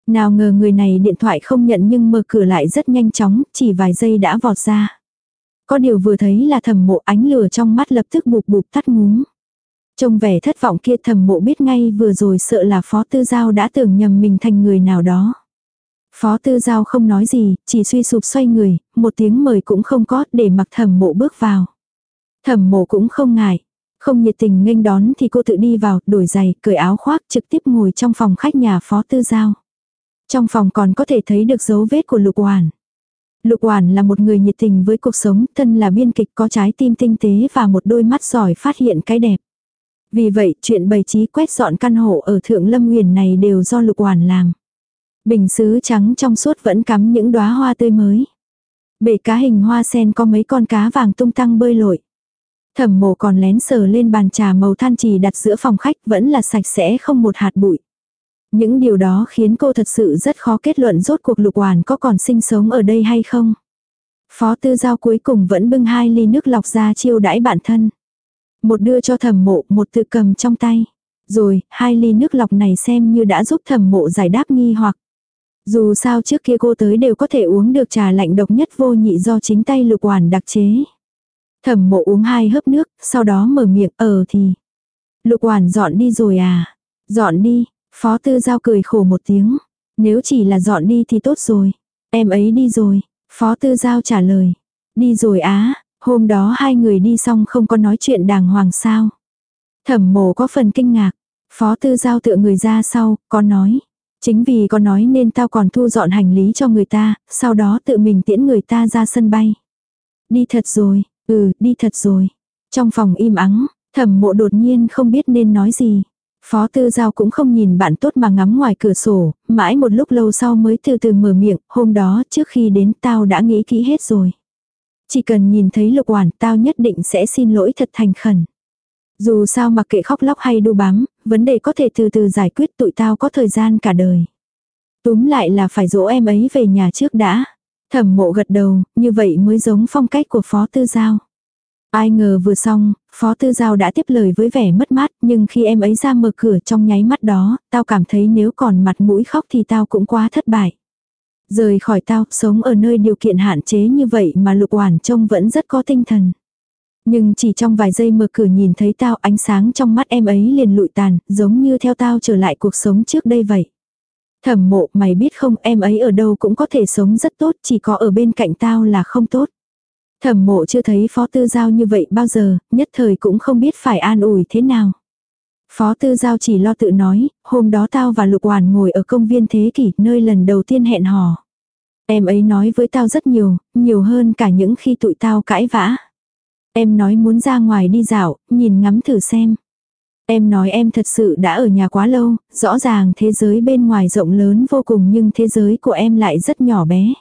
Nào ngờ người này điện thoại không nhận nhưng mở cửa lại rất nhanh chóng, chỉ vài giây đã vọt ra. Có điều vừa thấy là thầm mộ ánh lửa trong mắt lập tức bụp bụp tắt ngúm. Trông vẻ thất vọng kia thầm mộ biết ngay vừa rồi sợ là Phó Tư Giao đã tưởng nhầm mình thành người nào đó. Phó Tư Giao không nói gì, chỉ suy sụp xoay người, một tiếng mời cũng không có để mặc thẩm mộ bước vào. Thẩm mộ cũng không ngại. Không nhiệt tình nghênh đón thì cô tự đi vào, đổi giày, cởi áo khoác, trực tiếp ngồi trong phòng khách nhà Phó Tư Giao. Trong phòng còn có thể thấy được dấu vết của Lục Hoàn. Lục Hoàn là một người nhiệt tình với cuộc sống, thân là biên kịch có trái tim tinh tế và một đôi mắt giỏi phát hiện cái đẹp. Vì vậy, chuyện bày trí quét dọn căn hộ ở Thượng Lâm Huyền này đều do Lục Hoàn làm. Bình sứ trắng trong suốt vẫn cắm những đóa hoa tươi mới. Bể cá hình hoa sen có mấy con cá vàng tung tăng bơi lội. Thẩm mộ còn lén sờ lên bàn trà màu than trì đặt giữa phòng khách vẫn là sạch sẽ không một hạt bụi. Những điều đó khiến cô thật sự rất khó kết luận rốt cuộc lục hoàn có còn sinh sống ở đây hay không. Phó tư giao cuối cùng vẫn bưng hai ly nước lọc ra chiêu đãi bản thân. Một đưa cho thẩm mộ, một tự cầm trong tay. Rồi, hai ly nước lọc này xem như đã giúp thẩm mộ giải đáp nghi hoặc. Dù sao trước kia cô tới đều có thể uống được trà lạnh độc nhất vô nhị do chính tay lục hoàn đặc chế. Thẩm mộ uống hai hớp nước, sau đó mở miệng, ờ thì. Lục hoàn dọn đi rồi à? Dọn đi, Phó tư giao cười khổ một tiếng. Nếu chỉ là dọn đi thì tốt rồi. Em ấy đi rồi. Phó tư giao trả lời. Đi rồi á, hôm đó hai người đi xong không có nói chuyện đàng hoàng sao. Thẩm mộ có phần kinh ngạc. Phó tư giao tựa người ra sau, có nói. Chính vì có nói nên tao còn thu dọn hành lý cho người ta, sau đó tự mình tiễn người ta ra sân bay. Đi thật rồi, ừ, đi thật rồi. Trong phòng im ắng, thẩm mộ đột nhiên không biết nên nói gì. Phó tư giao cũng không nhìn bạn tốt mà ngắm ngoài cửa sổ, mãi một lúc lâu sau mới từ từ mở miệng, hôm đó trước khi đến tao đã nghĩ kỹ hết rồi. Chỉ cần nhìn thấy lục quản tao nhất định sẽ xin lỗi thật thành khẩn. Dù sao mặc kệ khóc lóc hay đu bám, vấn đề có thể từ từ giải quyết tụi tao có thời gian cả đời. Túm lại là phải dỗ em ấy về nhà trước đã. Thẩm mộ gật đầu, như vậy mới giống phong cách của phó tư giao. Ai ngờ vừa xong, Phó Tư Giao đã tiếp lời với vẻ mất mát, nhưng khi em ấy ra mở cửa trong nháy mắt đó, tao cảm thấy nếu còn mặt mũi khóc thì tao cũng quá thất bại. Rời khỏi tao, sống ở nơi điều kiện hạn chế như vậy mà lục hoàn trông vẫn rất có tinh thần. Nhưng chỉ trong vài giây mở cửa nhìn thấy tao ánh sáng trong mắt em ấy liền lụi tàn, giống như theo tao trở lại cuộc sống trước đây vậy. Thẩm mộ mày biết không em ấy ở đâu cũng có thể sống rất tốt chỉ có ở bên cạnh tao là không tốt. Thẩm mộ chưa thấy phó tư giao như vậy bao giờ, nhất thời cũng không biết phải an ủi thế nào. Phó tư giao chỉ lo tự nói, hôm đó tao và lục hoàn ngồi ở công viên thế kỷ nơi lần đầu tiên hẹn hò. Em ấy nói với tao rất nhiều, nhiều hơn cả những khi tụi tao cãi vã. Em nói muốn ra ngoài đi dạo, nhìn ngắm thử xem. Em nói em thật sự đã ở nhà quá lâu, rõ ràng thế giới bên ngoài rộng lớn vô cùng nhưng thế giới của em lại rất nhỏ bé.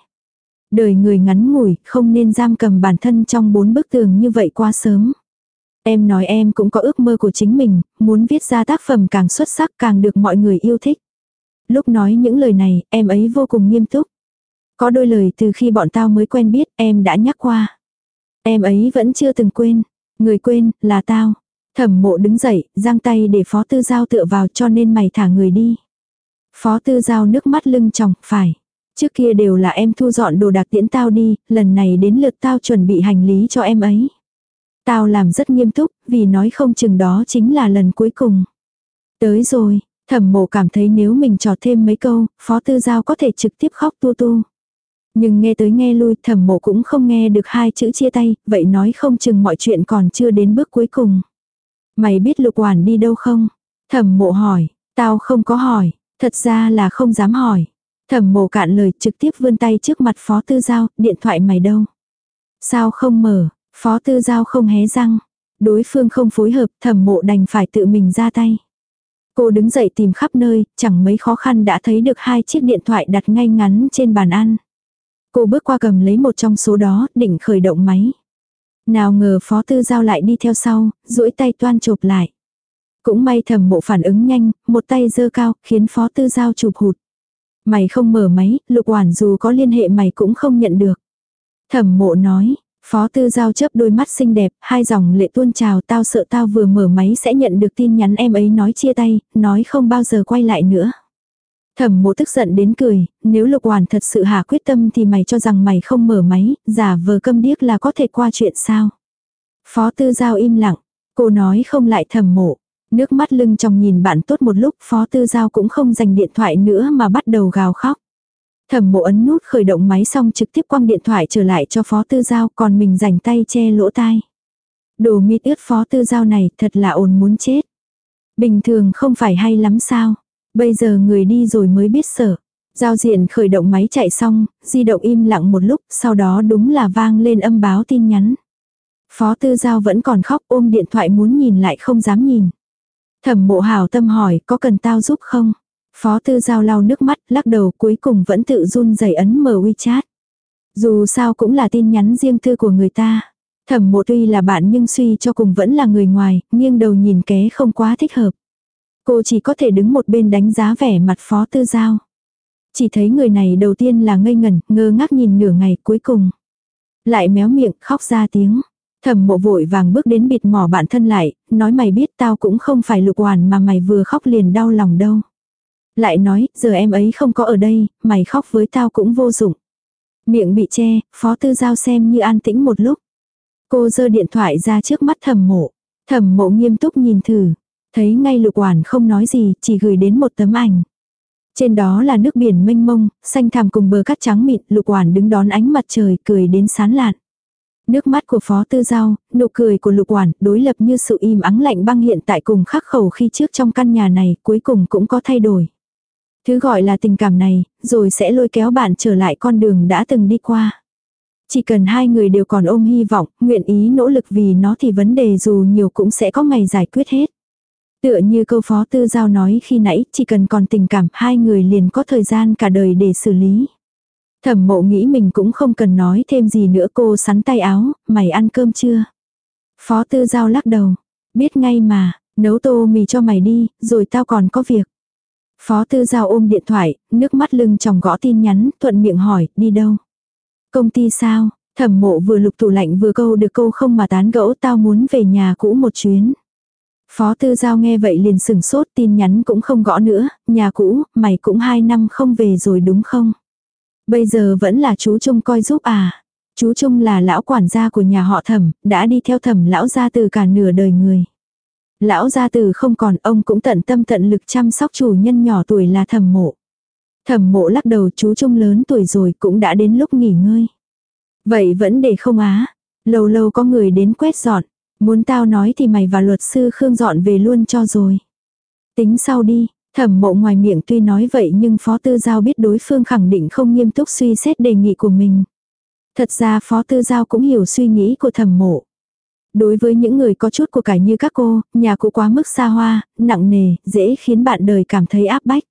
Đời người ngắn ngủi, không nên giam cầm bản thân trong bốn bức tường như vậy quá sớm. Em nói em cũng có ước mơ của chính mình, muốn viết ra tác phẩm càng xuất sắc càng được mọi người yêu thích. Lúc nói những lời này, em ấy vô cùng nghiêm túc. Có đôi lời từ khi bọn tao mới quen biết, em đã nhắc qua. Em ấy vẫn chưa từng quên. Người quên, là tao. Thẩm mộ đứng dậy, giang tay để phó tư giao tựa vào cho nên mày thả người đi. Phó tư giao nước mắt lưng tròng, phải. Trước kia đều là em thu dọn đồ đạc tiễn tao đi, lần này đến lượt tao chuẩn bị hành lý cho em ấy. Tao làm rất nghiêm túc, vì nói không chừng đó chính là lần cuối cùng. Tới rồi, Thẩm mộ cảm thấy nếu mình trò thêm mấy câu, phó tư giao có thể trực tiếp khóc tu tu. Nhưng nghe tới nghe lui thẩm mộ cũng không nghe được hai chữ chia tay, vậy nói không chừng mọi chuyện còn chưa đến bước cuối cùng. Mày biết lục hoàn đi đâu không? Thẩm mộ hỏi, tao không có hỏi, thật ra là không dám hỏi. Thẩm mộ cạn lời trực tiếp vươn tay trước mặt phó tư giao, điện thoại mày đâu? Sao không mở, phó tư giao không hé răng. Đối phương không phối hợp, thẩm mộ đành phải tự mình ra tay. Cô đứng dậy tìm khắp nơi, chẳng mấy khó khăn đã thấy được hai chiếc điện thoại đặt ngay ngắn trên bàn ăn. Cô bước qua cầm lấy một trong số đó, định khởi động máy. Nào ngờ phó tư giao lại đi theo sau, duỗi tay toan chụp lại. Cũng may thầm mộ phản ứng nhanh, một tay giơ cao, khiến phó tư giao chụp hụt. Mày không mở máy, lục quản dù có liên hệ mày cũng không nhận được. Thẩm mộ nói, phó tư giao chớp đôi mắt xinh đẹp, hai dòng lệ tuôn trào tao sợ tao vừa mở máy sẽ nhận được tin nhắn em ấy nói chia tay, nói không bao giờ quay lại nữa. Thẩm mộ tức giận đến cười, nếu lục hoàn thật sự hạ quyết tâm thì mày cho rằng mày không mở máy, giả vờ câm điếc là có thể qua chuyện sao. Phó tư giao im lặng, cô nói không lại thẩm mộ. Nước mắt lưng trong nhìn bạn tốt một lúc phó tư giao cũng không dành điện thoại nữa mà bắt đầu gào khóc. Thẩm mộ ấn nút khởi động máy xong trực tiếp quăng điện thoại trở lại cho phó tư giao còn mình dành tay che lỗ tai. Đồ mịt ướt phó tư giao này thật là ồn muốn chết. Bình thường không phải hay lắm sao. Bây giờ người đi rồi mới biết sợ. Giao diện khởi động máy chạy xong, di động im lặng một lúc, sau đó đúng là vang lên âm báo tin nhắn. Phó tư giao vẫn còn khóc ôm điện thoại muốn nhìn lại không dám nhìn. Thẩm mộ hào tâm hỏi có cần tao giúp không? Phó tư giao lau nước mắt lắc đầu cuối cùng vẫn tự run rẩy ấn mở WeChat. Dù sao cũng là tin nhắn riêng tư của người ta. Thẩm mộ tuy là bạn nhưng suy cho cùng vẫn là người ngoài, nghiêng đầu nhìn ké không quá thích hợp. Cô chỉ có thể đứng một bên đánh giá vẻ mặt phó tư giao. Chỉ thấy người này đầu tiên là ngây ngẩn, ngơ ngác nhìn nửa ngày cuối cùng. Lại méo miệng, khóc ra tiếng. Thẩm mộ vội vàng bước đến bịt mỏ bạn thân lại, nói mày biết tao cũng không phải lục hoàn mà mày vừa khóc liền đau lòng đâu. Lại nói, giờ em ấy không có ở đây, mày khóc với tao cũng vô dụng. Miệng bị che, phó tư giao xem như an tĩnh một lúc. Cô giơ điện thoại ra trước mắt thẩm mộ. Thẩm mộ nghiêm túc nhìn thử. Thấy ngay lục quản không nói gì, chỉ gửi đến một tấm ảnh. Trên đó là nước biển mênh mông, xanh thẳm cùng bờ cát trắng mịn, lục quản đứng đón ánh mặt trời, cười đến sán lạn. Nước mắt của phó tư giao, nụ cười của lục quản đối lập như sự im ắng lạnh băng hiện tại cùng khắc khẩu khi trước trong căn nhà này, cuối cùng cũng có thay đổi. Thứ gọi là tình cảm này, rồi sẽ lôi kéo bạn trở lại con đường đã từng đi qua. Chỉ cần hai người đều còn ôm hy vọng, nguyện ý nỗ lực vì nó thì vấn đề dù nhiều cũng sẽ có ngày giải quyết hết. Tựa như câu phó tư giao nói khi nãy, chỉ cần còn tình cảm hai người liền có thời gian cả đời để xử lý. Thẩm mộ nghĩ mình cũng không cần nói thêm gì nữa cô sắn tay áo, mày ăn cơm chưa? Phó tư giao lắc đầu, biết ngay mà, nấu tô mì cho mày đi, rồi tao còn có việc. Phó tư giao ôm điện thoại, nước mắt lưng chồng gõ tin nhắn, thuận miệng hỏi, đi đâu? Công ty sao? Thẩm mộ vừa lục tủ lạnh vừa câu được câu không mà tán gẫu tao muốn về nhà cũ một chuyến. Phó tư giao nghe vậy liền sừng sốt tin nhắn cũng không gõ nữa, nhà cũ, mày cũng hai năm không về rồi đúng không? Bây giờ vẫn là chú Trung coi giúp à? Chú Trung là lão quản gia của nhà họ thẩm, đã đi theo thẩm lão gia từ cả nửa đời người. Lão gia từ không còn ông cũng tận tâm tận lực chăm sóc chủ nhân nhỏ tuổi là thẩm mộ. Thẩm mộ lắc đầu chú Trung lớn tuổi rồi cũng đã đến lúc nghỉ ngơi. Vậy vẫn để không á. Lâu lâu có người đến quét dọn. Muốn tao nói thì mày và luật sư Khương dọn về luôn cho rồi. Tính sau đi, thẩm mộ ngoài miệng tuy nói vậy nhưng Phó Tư Giao biết đối phương khẳng định không nghiêm túc suy xét đề nghị của mình. Thật ra Phó Tư Giao cũng hiểu suy nghĩ của thẩm mộ. Đối với những người có chút của cải như các cô, nhà cũ quá mức xa hoa, nặng nề, dễ khiến bạn đời cảm thấy áp bách.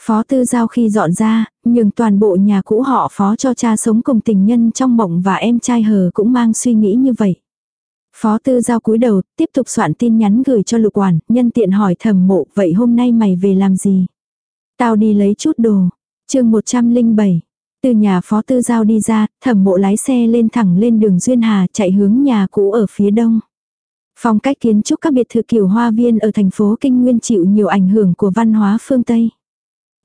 Phó Tư Giao khi dọn ra, nhưng toàn bộ nhà cũ họ phó cho cha sống cùng tình nhân trong mộng và em trai hờ cũng mang suy nghĩ như vậy. Phó tư giao cúi đầu, tiếp tục soạn tin nhắn gửi cho lục Quản nhân tiện hỏi thầm mộ, vậy hôm nay mày về làm gì? Tao đi lấy chút đồ. chương 107. Từ nhà phó tư giao đi ra, thẩm mộ lái xe lên thẳng lên đường Duyên Hà chạy hướng nhà cũ ở phía đông. Phong cách kiến trúc các biệt thự kiểu hoa viên ở thành phố Kinh Nguyên chịu nhiều ảnh hưởng của văn hóa phương Tây.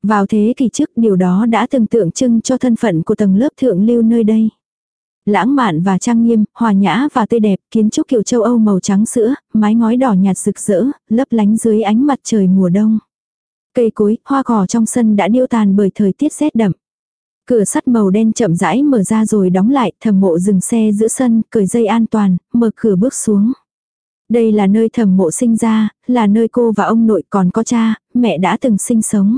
Vào thế kỷ trước điều đó đã từng tượng trưng cho thân phận của tầng lớp thượng lưu nơi đây. Lãng mạn và trang nghiêm, hòa nhã và tươi đẹp, kiến trúc kiểu châu Âu màu trắng sữa, mái ngói đỏ nhạt rực rỡ, lấp lánh dưới ánh mặt trời mùa đông. Cây cối, hoa cỏ trong sân đã điêu tàn bởi thời tiết rét đậm. Cửa sắt màu đen chậm rãi mở ra rồi đóng lại, thẩm mộ dừng xe giữa sân, cởi dây an toàn, mở cửa bước xuống. Đây là nơi thẩm mộ sinh ra, là nơi cô và ông nội còn có cha, mẹ đã từng sinh sống.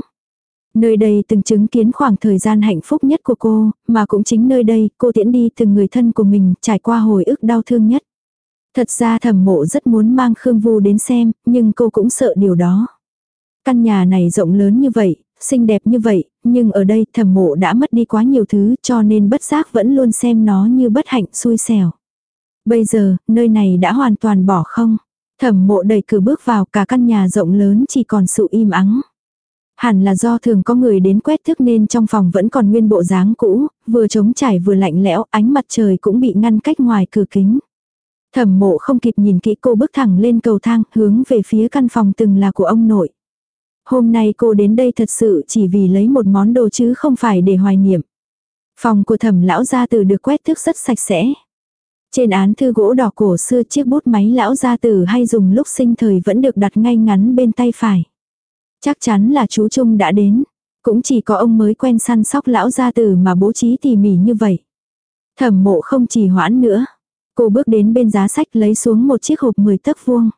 Nơi đây từng chứng kiến khoảng thời gian hạnh phúc nhất của cô, mà cũng chính nơi đây cô tiễn đi từng người thân của mình trải qua hồi ức đau thương nhất. Thật ra thẩm mộ rất muốn mang Khương Vu đến xem, nhưng cô cũng sợ điều đó. Căn nhà này rộng lớn như vậy, xinh đẹp như vậy, nhưng ở đây thẩm mộ đã mất đi quá nhiều thứ cho nên bất giác vẫn luôn xem nó như bất hạnh xui xẻo. Bây giờ, nơi này đã hoàn toàn bỏ không. Thẩm mộ đẩy cửa bước vào cả căn nhà rộng lớn chỉ còn sự im ắng. Hẳn là do thường có người đến quét thức nên trong phòng vẫn còn nguyên bộ dáng cũ, vừa trống trải vừa lạnh lẽo, ánh mặt trời cũng bị ngăn cách ngoài cửa kính. Thẩm mộ không kịp nhìn kỹ cô bước thẳng lên cầu thang, hướng về phía căn phòng từng là của ông nội. Hôm nay cô đến đây thật sự chỉ vì lấy một món đồ chứ không phải để hoài niệm. Phòng của thẩm lão gia tử được quét thức rất sạch sẽ. Trên án thư gỗ đỏ cổ xưa chiếc bút máy lão gia tử hay dùng lúc sinh thời vẫn được đặt ngay ngắn bên tay phải. Chắc chắn là chú Trung đã đến. Cũng chỉ có ông mới quen săn sóc lão gia tử mà bố trí tỉ mỉ như vậy. Thẩm mộ không trì hoãn nữa. Cô bước đến bên giá sách lấy xuống một chiếc hộp 10 tấc vuông.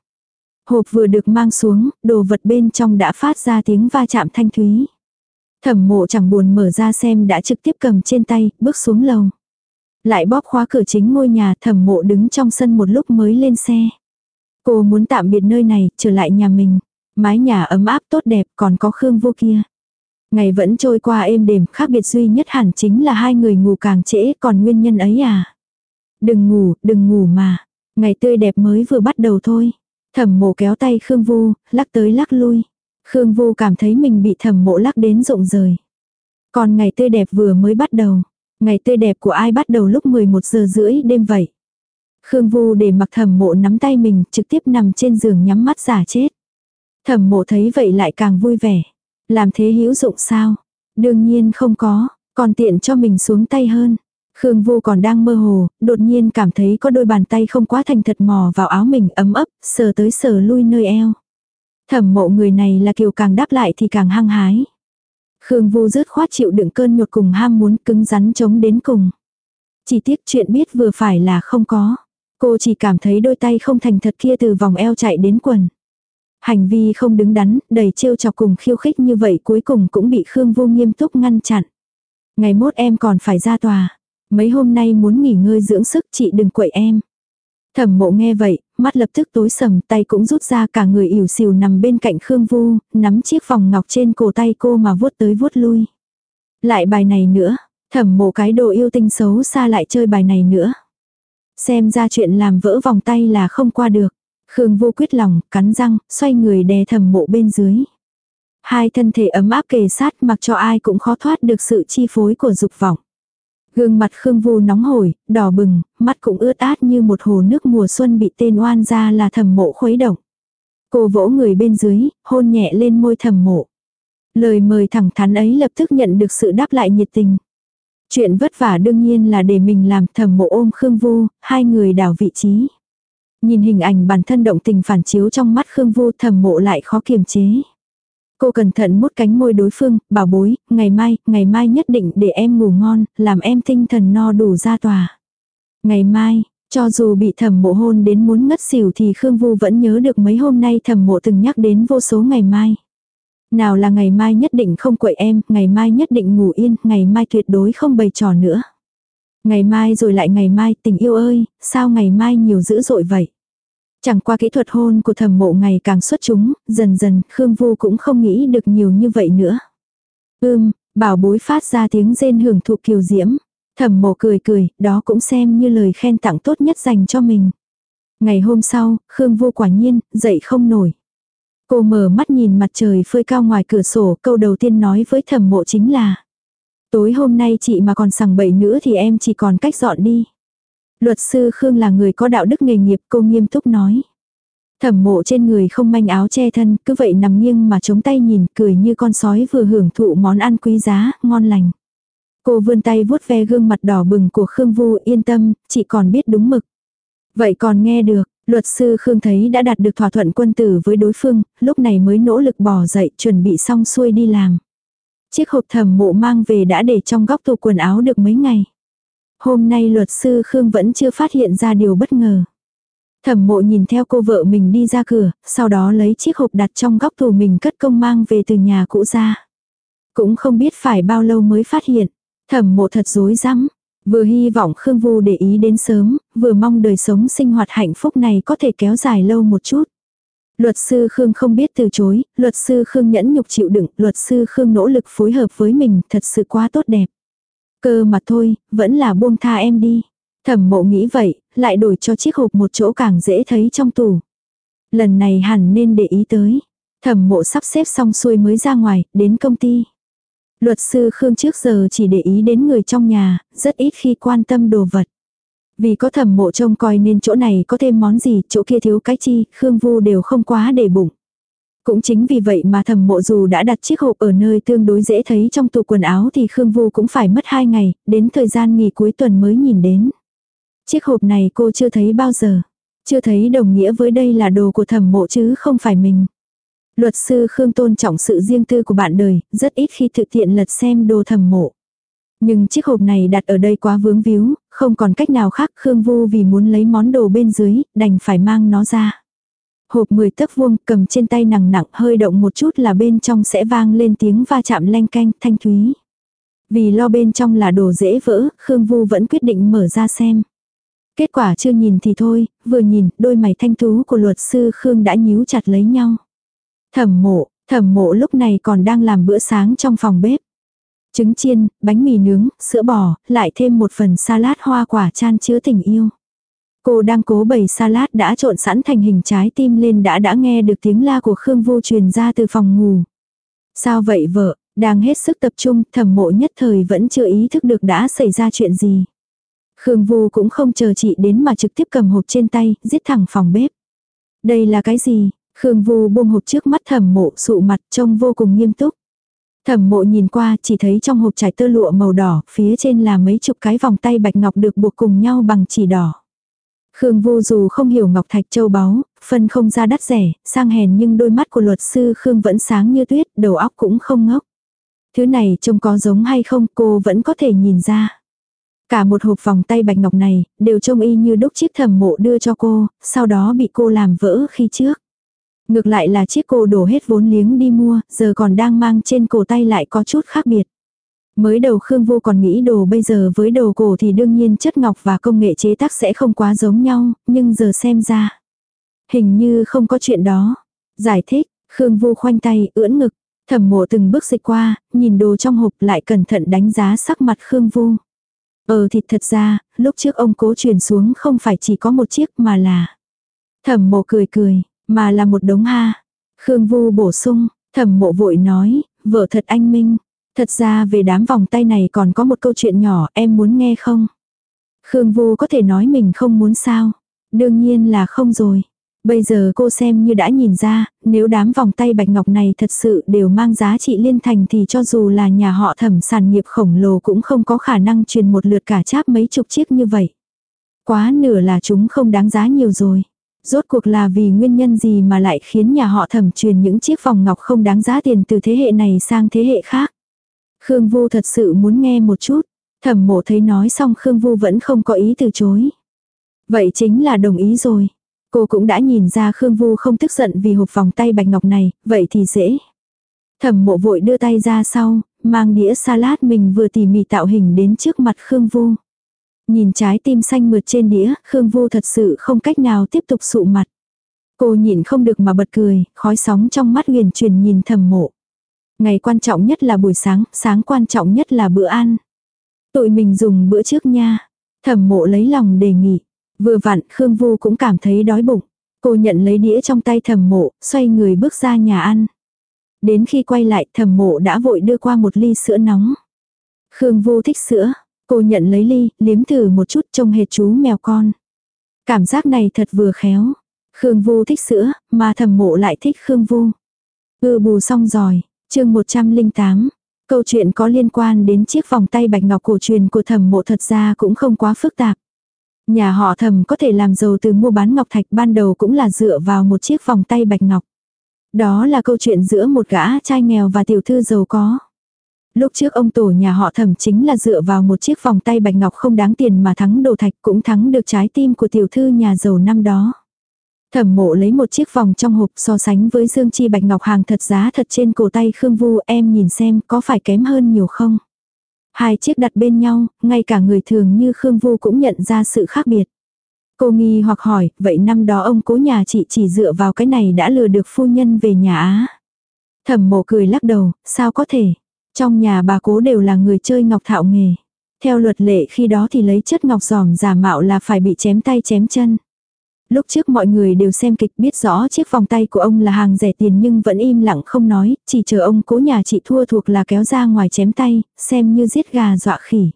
Hộp vừa được mang xuống, đồ vật bên trong đã phát ra tiếng va chạm thanh thúy. Thẩm mộ chẳng buồn mở ra xem đã trực tiếp cầm trên tay, bước xuống lầu. Lại bóp khóa cửa chính ngôi nhà thẩm mộ đứng trong sân một lúc mới lên xe. Cô muốn tạm biệt nơi này, trở lại nhà mình. Mái nhà ấm áp tốt đẹp còn có Khương vô kia. Ngày vẫn trôi qua êm đềm, khác biệt duy nhất hẳn chính là hai người ngủ càng trễ còn nguyên nhân ấy à. Đừng ngủ, đừng ngủ mà. Ngày tươi đẹp mới vừa bắt đầu thôi. Thẩm mộ kéo tay Khương Vu, lắc tới lắc lui. Khương Vu cảm thấy mình bị thẩm mộ lắc đến rụng rời. Còn ngày tươi đẹp vừa mới bắt đầu. Ngày tươi đẹp của ai bắt đầu lúc 11 giờ rưỡi đêm vậy. Khương Vu để mặc thẩm mộ nắm tay mình trực tiếp nằm trên giường nhắm mắt giả chết. Thẩm mộ thấy vậy lại càng vui vẻ. Làm thế hữu dụng sao? Đương nhiên không có, còn tiện cho mình xuống tay hơn. Khương Vu còn đang mơ hồ, đột nhiên cảm thấy có đôi bàn tay không quá thành thật mò vào áo mình ấm ấp, sờ tới sờ lui nơi eo. Thẩm mộ người này là kiểu càng đáp lại thì càng hăng hái. Khương Vu rớt khoát chịu đựng cơn nhột cùng ham muốn cứng rắn chống đến cùng. Chỉ tiếc chuyện biết vừa phải là không có. Cô chỉ cảm thấy đôi tay không thành thật kia từ vòng eo chạy đến quần. Hành vi không đứng đắn, đầy trêu chọc cùng khiêu khích như vậy cuối cùng cũng bị Khương Vu nghiêm túc ngăn chặn. Ngày mốt em còn phải ra tòa. Mấy hôm nay muốn nghỉ ngơi dưỡng sức chị đừng quậy em. Thẩm mộ nghe vậy, mắt lập tức tối sầm tay cũng rút ra cả người ỉu xìu nằm bên cạnh Khương Vu, nắm chiếc vòng ngọc trên cổ tay cô mà vuốt tới vuốt lui. Lại bài này nữa, thẩm mộ cái đồ yêu tinh xấu xa lại chơi bài này nữa. Xem ra chuyện làm vỡ vòng tay là không qua được. Khương vô quyết lòng, cắn răng, xoay người đè thầm mộ bên dưới. Hai thân thể ấm áp kề sát mặc cho ai cũng khó thoát được sự chi phối của dục vọng. Gương mặt Khương Vu nóng hổi, đỏ bừng, mắt cũng ướt át như một hồ nước mùa xuân bị tên oan ra là thầm mộ khuấy động. Cô vỗ người bên dưới, hôn nhẹ lên môi thầm mộ. Lời mời thẳng thắn ấy lập tức nhận được sự đáp lại nhiệt tình. Chuyện vất vả đương nhiên là để mình làm thầm mộ ôm Khương Vu, hai người đảo vị trí. Nhìn hình ảnh bản thân động tình phản chiếu trong mắt Khương Vu thầm mộ lại khó kiềm chế. Cô cẩn thận mút cánh môi đối phương, bảo bối, ngày mai, ngày mai nhất định để em ngủ ngon, làm em tinh thần no đủ ra tòa. Ngày mai, cho dù bị thẩm mộ hôn đến muốn ngất xỉu thì Khương Vu vẫn nhớ được mấy hôm nay thẩm mộ từng nhắc đến vô số ngày mai. Nào là ngày mai nhất định không quậy em, ngày mai nhất định ngủ yên, ngày mai tuyệt đối không bày trò nữa. Ngày mai rồi lại ngày mai, tình yêu ơi, sao ngày mai nhiều dữ dội vậy? Chẳng qua kỹ thuật hôn của thẩm mộ ngày càng xuất chúng, dần dần Khương Vu cũng không nghĩ được nhiều như vậy nữa. Ưm, bảo bối phát ra tiếng rên hưởng thụ kiều diễm. Thẩm mộ cười cười, đó cũng xem như lời khen tặng tốt nhất dành cho mình. Ngày hôm sau, Khương Vu quả nhiên, dậy không nổi. Cô mở mắt nhìn mặt trời phơi cao ngoài cửa sổ, câu đầu tiên nói với thẩm mộ chính là Tối hôm nay chị mà còn sằng bậy nữa thì em chỉ còn cách dọn đi. Luật sư Khương là người có đạo đức nghề nghiệp cô nghiêm túc nói. Thẩm mộ trên người không manh áo che thân, cứ vậy nằm nghiêng mà chống tay nhìn, cười như con sói vừa hưởng thụ món ăn quý giá, ngon lành. Cô vươn tay vuốt ve gương mặt đỏ bừng của Khương Vu yên tâm, chị còn biết đúng mực. Vậy còn nghe được, Luật sư Khương thấy đã đạt được thỏa thuận quân tử với đối phương, lúc này mới nỗ lực bỏ dậy chuẩn bị xong xuôi đi làm. Chiếc hộp thẩm mộ mang về đã để trong góc tủ quần áo được mấy ngày. Hôm nay luật sư Khương vẫn chưa phát hiện ra điều bất ngờ. Thẩm mộ nhìn theo cô vợ mình đi ra cửa, sau đó lấy chiếc hộp đặt trong góc tủ mình cất công mang về từ nhà cũ ra. Cũng không biết phải bao lâu mới phát hiện. Thẩm mộ thật dối rắm Vừa hy vọng Khương Vu để ý đến sớm, vừa mong đời sống sinh hoạt hạnh phúc này có thể kéo dài lâu một chút. Luật sư Khương không biết từ chối, luật sư Khương nhẫn nhục chịu đựng, luật sư Khương nỗ lực phối hợp với mình, thật sự quá tốt đẹp. Cơ mà thôi, vẫn là buông tha em đi. Thẩm mộ nghĩ vậy, lại đổi cho chiếc hộp một chỗ càng dễ thấy trong tủ. Lần này hẳn nên để ý tới. Thẩm mộ sắp xếp xong xuôi mới ra ngoài, đến công ty. Luật sư Khương trước giờ chỉ để ý đến người trong nhà, rất ít khi quan tâm đồ vật. Vì có thẩm mộ trông coi nên chỗ này có thêm món gì, chỗ kia thiếu cái chi, Khương Vu đều không quá để bụng. Cũng chính vì vậy mà thẩm mộ dù đã đặt chiếc hộp ở nơi tương đối dễ thấy trong tủ quần áo thì Khương Vu cũng phải mất hai ngày, đến thời gian nghỉ cuối tuần mới nhìn đến. Chiếc hộp này cô chưa thấy bao giờ. Chưa thấy đồng nghĩa với đây là đồ của thẩm mộ chứ không phải mình. Luật sư Khương tôn trọng sự riêng tư của bạn đời, rất ít khi thực tiện lật xem đồ thẩm mộ. Nhưng chiếc hộp này đặt ở đây quá vướng víu, không còn cách nào khác Khương Vu vì muốn lấy món đồ bên dưới, đành phải mang nó ra. Hộp 10 tấc vuông cầm trên tay nặng nặng hơi động một chút là bên trong sẽ vang lên tiếng va chạm leng canh thanh thúy. Vì lo bên trong là đồ dễ vỡ, Khương Vu vẫn quyết định mở ra xem. Kết quả chưa nhìn thì thôi, vừa nhìn, đôi mày thanh tú của luật sư Khương đã nhíu chặt lấy nhau. Thẩm mộ, thẩm mộ lúc này còn đang làm bữa sáng trong phòng bếp. Trứng chiên, bánh mì nướng, sữa bò, lại thêm một phần salad hoa quả chan chứa tình yêu. Cô đang cố bày salad đã trộn sẵn thành hình trái tim lên đã đã nghe được tiếng la của Khương Vô truyền ra từ phòng ngủ. Sao vậy vợ, đang hết sức tập trung, thẩm mộ nhất thời vẫn chưa ý thức được đã xảy ra chuyện gì. Khương Vu cũng không chờ chị đến mà trực tiếp cầm hộp trên tay, giết thẳng phòng bếp. Đây là cái gì? Khương Vu buông hộp trước mắt thẩm mộ sụ mặt trông vô cùng nghiêm túc. Thẩm mộ nhìn qua chỉ thấy trong hộp trải tơ lụa màu đỏ, phía trên là mấy chục cái vòng tay bạch ngọc được buộc cùng nhau bằng chỉ đỏ. Khương vô dù không hiểu ngọc thạch châu báu, phân không ra đắt rẻ, sang hèn nhưng đôi mắt của luật sư Khương vẫn sáng như tuyết, đầu óc cũng không ngốc. Thứ này trông có giống hay không cô vẫn có thể nhìn ra. Cả một hộp vòng tay bạch ngọc này, đều trông y như đúc chiếc thẩm mộ đưa cho cô, sau đó bị cô làm vỡ khi trước. Ngược lại là chiếc cô đổ hết vốn liếng đi mua, giờ còn đang mang trên cổ tay lại có chút khác biệt. Mới đầu Khương Vô còn nghĩ đồ bây giờ với đồ cổ thì đương nhiên chất ngọc và công nghệ chế tác sẽ không quá giống nhau, nhưng giờ xem ra. Hình như không có chuyện đó. Giải thích, Khương Vô khoanh tay, ưỡn ngực. Thẩm mộ từng bước dịch qua, nhìn đồ trong hộp lại cẩn thận đánh giá sắc mặt Khương Vô. Ờ thì thật ra, lúc trước ông cố truyền xuống không phải chỉ có một chiếc mà là. Thẩm mộ cười cười, mà là một đống ha. Khương Vu bổ sung, thẩm mộ vội nói, vợ thật anh minh. Thật ra về đám vòng tay này còn có một câu chuyện nhỏ em muốn nghe không? Khương Vu có thể nói mình không muốn sao? Đương nhiên là không rồi. Bây giờ cô xem như đã nhìn ra, nếu đám vòng tay bạch ngọc này thật sự đều mang giá trị liên thành thì cho dù là nhà họ thẩm sản nghiệp khổng lồ cũng không có khả năng truyền một lượt cả cháp mấy chục chiếc như vậy. Quá nửa là chúng không đáng giá nhiều rồi. Rốt cuộc là vì nguyên nhân gì mà lại khiến nhà họ thẩm truyền những chiếc vòng ngọc không đáng giá tiền từ thế hệ này sang thế hệ khác. Khương Vu thật sự muốn nghe một chút. Thẩm mộ thấy nói xong Khương Vu vẫn không có ý từ chối. Vậy chính là đồng ý rồi. Cô cũng đã nhìn ra Khương Vu không tức giận vì hộp vòng tay bạch ngọc này, vậy thì dễ. Thẩm mộ vội đưa tay ra sau, mang đĩa salad mình vừa tỉ mỉ tạo hình đến trước mặt Khương Vu. Nhìn trái tim xanh mượt trên đĩa, Khương Vu thật sự không cách nào tiếp tục sụ mặt. Cô nhịn không được mà bật cười, khói sóng trong mắt huyền truyền nhìn thầm mộ. Ngày quan trọng nhất là buổi sáng, sáng quan trọng nhất là bữa ăn. Tụi mình dùng bữa trước nha. Thẩm mộ lấy lòng đề nghị. Vừa vặn Khương Vu cũng cảm thấy đói bụng. Cô nhận lấy đĩa trong tay thẩm mộ, xoay người bước ra nhà ăn. Đến khi quay lại thẩm mộ đã vội đưa qua một ly sữa nóng. Khương Vu thích sữa, Cô nhận lấy ly, liếm thử một chút trông hệt chú mèo con. Cảm giác này thật vừa khéo. Khương Vu thích sữa, mà thầm mộ lại thích Khương Vu. ư bù xong rồi, chương 108. Câu chuyện có liên quan đến chiếc vòng tay bạch ngọc cổ truyền của thẩm mộ thật ra cũng không quá phức tạp. Nhà họ thầm có thể làm giàu từ mua bán ngọc thạch ban đầu cũng là dựa vào một chiếc vòng tay bạch ngọc. Đó là câu chuyện giữa một gã trai nghèo và tiểu thư giàu có. Lúc trước ông tổ nhà họ thẩm chính là dựa vào một chiếc vòng tay bạch ngọc không đáng tiền mà thắng đồ thạch cũng thắng được trái tim của tiểu thư nhà giàu năm đó. Thẩm mộ lấy một chiếc vòng trong hộp so sánh với dương chi bạch ngọc hàng thật giá thật trên cổ tay Khương Vu em nhìn xem có phải kém hơn nhiều không. Hai chiếc đặt bên nhau, ngay cả người thường như Khương Vu cũng nhận ra sự khác biệt. Cô nghi hoặc hỏi, vậy năm đó ông cố nhà chị chỉ dựa vào cái này đã lừa được phu nhân về nhà Á. Thẩm mộ cười lắc đầu, sao có thể. Trong nhà bà cố đều là người chơi ngọc thạo nghề. Theo luật lệ khi đó thì lấy chất ngọc giòm giả mạo là phải bị chém tay chém chân. Lúc trước mọi người đều xem kịch biết rõ chiếc vòng tay của ông là hàng rẻ tiền nhưng vẫn im lặng không nói, chỉ chờ ông cố nhà chị thua thuộc là kéo ra ngoài chém tay, xem như giết gà dọa khỉ.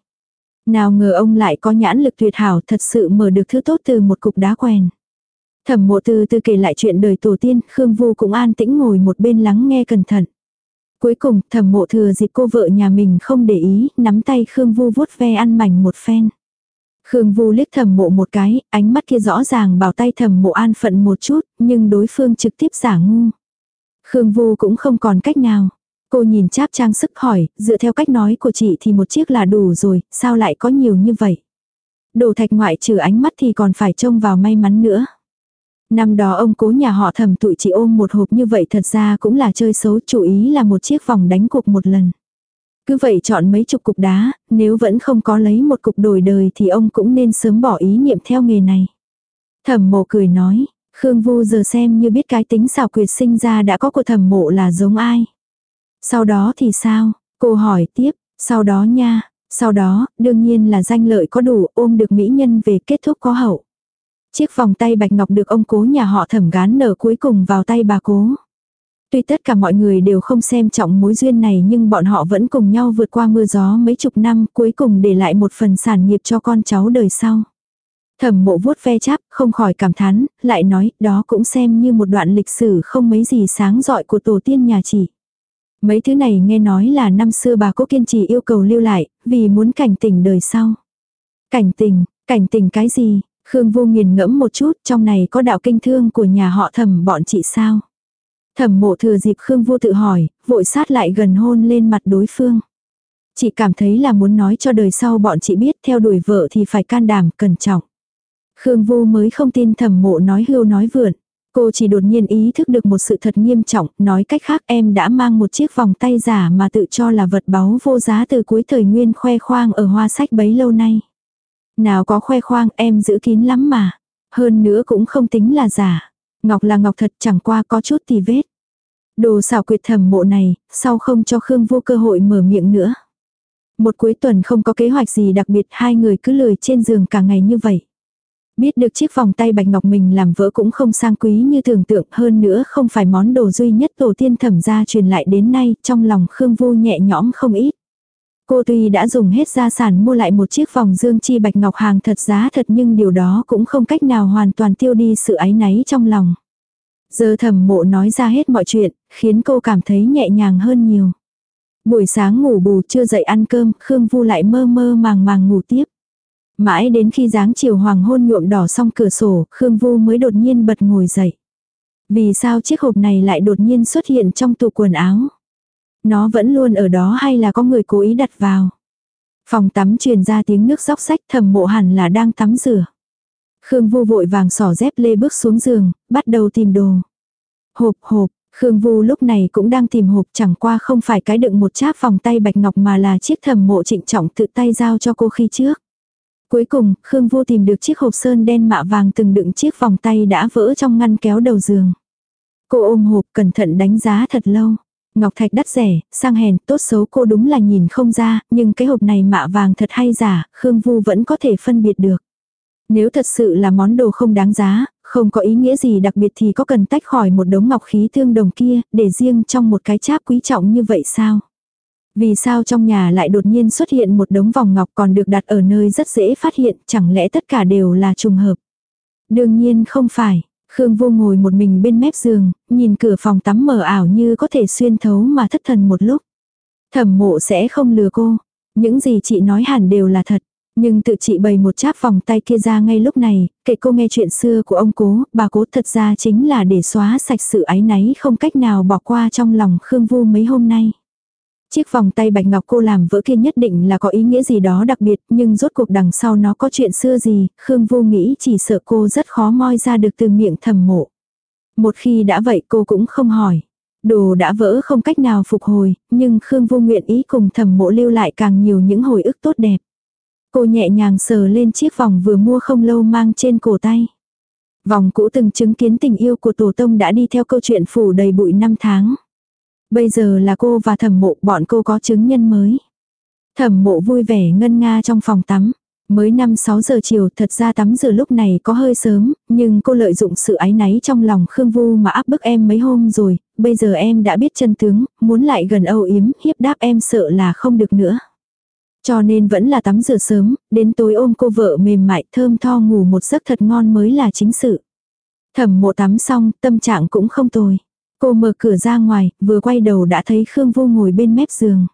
Nào ngờ ông lại có nhãn lực tuyệt hảo thật sự mở được thứ tốt từ một cục đá quèn. Thẩm mộ từ từ kể lại chuyện đời tổ tiên, Khương Vu cũng an tĩnh ngồi một bên lắng nghe cẩn thận. Cuối cùng, thẩm mộ thừa dịp cô vợ nhà mình không để ý, nắm tay Khương Vu vuốt ve ăn mảnh một phen. Khương Vu liếc thẩm mộ một cái, ánh mắt kia rõ ràng bảo tay thẩm mộ an phận một chút, nhưng đối phương trực tiếp giả ngu. Khương Vu cũng không còn cách nào. Cô nhìn cháp trang sức hỏi, dựa theo cách nói của chị thì một chiếc là đủ rồi, sao lại có nhiều như vậy? Đồ thạch ngoại trừ ánh mắt thì còn phải trông vào may mắn nữa. Năm đó ông cố nhà họ thầm tụi chị ôm một hộp như vậy thật ra cũng là chơi xấu chủ ý là một chiếc vòng đánh cục một lần. Cứ vậy chọn mấy chục cục đá, nếu vẫn không có lấy một cục đổi đời thì ông cũng nên sớm bỏ ý niệm theo nghề này. Thẩm mộ cười nói, Khương Vu giờ xem như biết cái tính xảo quyệt sinh ra đã có của thẩm mộ là giống ai. Sau đó thì sao? Cô hỏi tiếp, sau đó nha, sau đó, đương nhiên là danh lợi có đủ ôm được mỹ nhân về kết thúc có hậu. Chiếc vòng tay bạch ngọc được ông cố nhà họ thẩm gán nở cuối cùng vào tay bà cố. Tuy tất cả mọi người đều không xem trọng mối duyên này nhưng bọn họ vẫn cùng nhau vượt qua mưa gió mấy chục năm cuối cùng để lại một phần sản nghiệp cho con cháu đời sau. Thẩm mộ vuốt ve cháp, không khỏi cảm thán, lại nói, đó cũng xem như một đoạn lịch sử không mấy gì sáng rọi của tổ tiên nhà chị. Mấy thứ này nghe nói là năm xưa bà cố kiên trì yêu cầu lưu lại, vì muốn cảnh tỉnh đời sau. Cảnh tình, cảnh tình cái gì? Khương vô nghiền ngẫm một chút, trong này có đạo kinh thương của nhà họ thẩm bọn chị sao? Thẩm mộ thừa dịp Khương vô tự hỏi, vội sát lại gần hôn lên mặt đối phương. Chị cảm thấy là muốn nói cho đời sau bọn chị biết theo đuổi vợ thì phải can đảm, cẩn trọng. Khương vô mới không tin thẩm mộ nói hưu nói vượn. Cô chỉ đột nhiên ý thức được một sự thật nghiêm trọng, nói cách khác em đã mang một chiếc vòng tay giả mà tự cho là vật báu vô giá từ cuối thời nguyên khoe khoang ở hoa sách bấy lâu nay. Nào có khoe khoang em giữ kín lắm mà. Hơn nữa cũng không tính là giả. Ngọc là ngọc thật chẳng qua có chút tì vết. Đồ xảo quyệt thầm mộ này, sau không cho Khương vô cơ hội mở miệng nữa. Một cuối tuần không có kế hoạch gì đặc biệt hai người cứ lười trên giường cả ngày như vậy. Biết được chiếc vòng tay bạch ngọc mình làm vỡ cũng không sang quý như tưởng tượng hơn nữa không phải món đồ duy nhất tổ tiên thẩm gia truyền lại đến nay trong lòng Khương Vô nhẹ nhõm không ít. Cô tuy đã dùng hết gia sản mua lại một chiếc vòng dương chi bạch ngọc hàng thật giá thật nhưng điều đó cũng không cách nào hoàn toàn tiêu đi sự áy náy trong lòng. Giờ thẩm mộ nói ra hết mọi chuyện, khiến cô cảm thấy nhẹ nhàng hơn nhiều. Buổi sáng ngủ bù chưa dậy ăn cơm, Khương Vu lại mơ mơ màng màng ngủ tiếp. Mãi đến khi dáng chiều hoàng hôn nhuộm đỏ xong cửa sổ, Khương Vu mới đột nhiên bật ngồi dậy. Vì sao chiếc hộp này lại đột nhiên xuất hiện trong tủ quần áo? Nó vẫn luôn ở đó hay là có người cố ý đặt vào? Phòng tắm truyền ra tiếng nước róc rách thầm mộ hẳn là đang tắm rửa. Khương Vu vội vàng xỏ dép lê bước xuống giường, bắt đầu tìm đồ. Hộp hộp, Khương Vu lúc này cũng đang tìm hộp chẳng qua không phải cái đựng một cháp vòng tay bạch ngọc mà là chiếc thầm mộ trịnh trọng tự tay giao cho cô khi trước. Cuối cùng, Khương vu tìm được chiếc hộp sơn đen mạ vàng từng đựng chiếc vòng tay đã vỡ trong ngăn kéo đầu giường. Cô ôm hộp cẩn thận đánh giá thật lâu. Ngọc thạch đắt rẻ, sang hèn, tốt xấu cô đúng là nhìn không ra, nhưng cái hộp này mạ vàng thật hay giả, Khương Vu vẫn có thể phân biệt được. Nếu thật sự là món đồ không đáng giá, không có ý nghĩa gì đặc biệt thì có cần tách khỏi một đống ngọc khí tương đồng kia, để riêng trong một cái cháp quý trọng như vậy sao? Vì sao trong nhà lại đột nhiên xuất hiện một đống vòng ngọc còn được đặt ở nơi rất dễ phát hiện, chẳng lẽ tất cả đều là trùng hợp? Đương nhiên không phải. Khương vô ngồi một mình bên mép giường, nhìn cửa phòng tắm mờ ảo như có thể xuyên thấu mà thất thần một lúc. Thẩm mộ sẽ không lừa cô. Những gì chị nói hẳn đều là thật. Nhưng tự chị bày một cháp vòng tay kia ra ngay lúc này, kể cô nghe chuyện xưa của ông cố, bà cố thật ra chính là để xóa sạch sự áy náy không cách nào bỏ qua trong lòng Khương Vu mấy hôm nay. Chiếc vòng tay bạch ngọc cô làm vỡ kia nhất định là có ý nghĩa gì đó đặc biệt, nhưng rốt cuộc đằng sau nó có chuyện xưa gì, Khương vô nghĩ chỉ sợ cô rất khó moi ra được từ miệng thầm mộ. Một khi đã vậy cô cũng không hỏi. Đồ đã vỡ không cách nào phục hồi, nhưng Khương vô nguyện ý cùng thầm mộ lưu lại càng nhiều những hồi ức tốt đẹp. Cô nhẹ nhàng sờ lên chiếc vòng vừa mua không lâu mang trên cổ tay. Vòng cũ từng chứng kiến tình yêu của Tổ Tông đã đi theo câu chuyện phủ đầy bụi năm tháng. Bây giờ là cô và thẩm mộ bọn cô có chứng nhân mới. Thẩm mộ vui vẻ ngân nga trong phòng tắm. Mới 5-6 giờ chiều thật ra tắm giờ lúc này có hơi sớm, nhưng cô lợi dụng sự ái náy trong lòng Khương Vu mà áp bức em mấy hôm rồi, bây giờ em đã biết chân tướng, muốn lại gần âu yếm, hiếp đáp em sợ là không được nữa. Cho nên vẫn là tắm rửa sớm, đến tối ôm cô vợ mềm mại thơm tho ngủ một giấc thật ngon mới là chính sự. Thẩm mộ tắm xong, tâm trạng cũng không tồi. Cô mở cửa ra ngoài, vừa quay đầu đã thấy Khương Vô ngồi bên mép giường.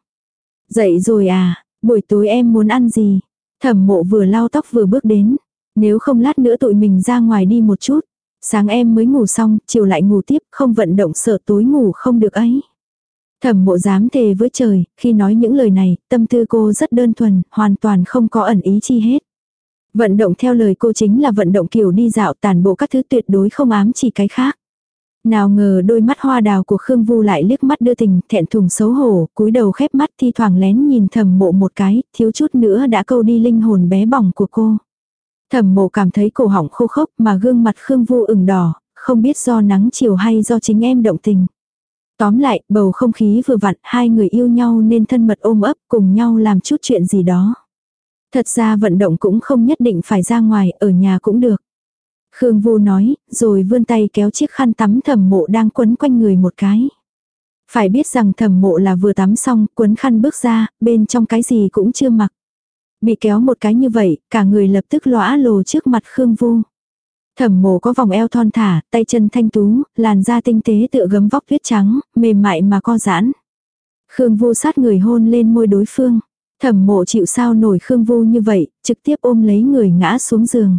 Dậy rồi à, buổi tối em muốn ăn gì? Thẩm mộ vừa lau tóc vừa bước đến. Nếu không lát nữa tụi mình ra ngoài đi một chút. Sáng em mới ngủ xong, chiều lại ngủ tiếp, không vận động sợ tối ngủ không được ấy. Thẩm mộ dám thề với trời, khi nói những lời này, tâm tư cô rất đơn thuần, hoàn toàn không có ẩn ý chi hết. Vận động theo lời cô chính là vận động kiểu đi dạo tàn bộ các thứ tuyệt đối không ám chỉ cái khác. Nào ngờ đôi mắt hoa đào của Khương Vu lại liếc mắt đưa tình, thẹn thùng xấu hổ, cúi đầu khép mắt thi thoảng lén nhìn thầm mộ một cái, thiếu chút nữa đã câu đi linh hồn bé bỏng của cô. Thẩm mộ cảm thấy cổ họng khô khốc mà gương mặt Khương Vu ửng đỏ, không biết do nắng chiều hay do chính em động tình. Tóm lại, bầu không khí vừa vặn, hai người yêu nhau nên thân mật ôm ấp cùng nhau làm chút chuyện gì đó. Thật ra vận động cũng không nhất định phải ra ngoài, ở nhà cũng được. Khương Vu nói, rồi vươn tay kéo chiếc khăn tắm thẩm mộ đang quấn quanh người một cái. Phải biết rằng thẩm mộ là vừa tắm xong, quấn khăn bước ra, bên trong cái gì cũng chưa mặc. Bị kéo một cái như vậy, cả người lập tức lõa lồ trước mặt Khương Vu. Thẩm mộ có vòng eo thon thả, tay chân thanh tú, làn da tinh tế tựa gấm vóc tuyết trắng, mềm mại mà co giãn. Khương Vu sát người hôn lên môi đối phương. Thẩm mộ chịu sao nổi Khương Vu như vậy, trực tiếp ôm lấy người ngã xuống giường.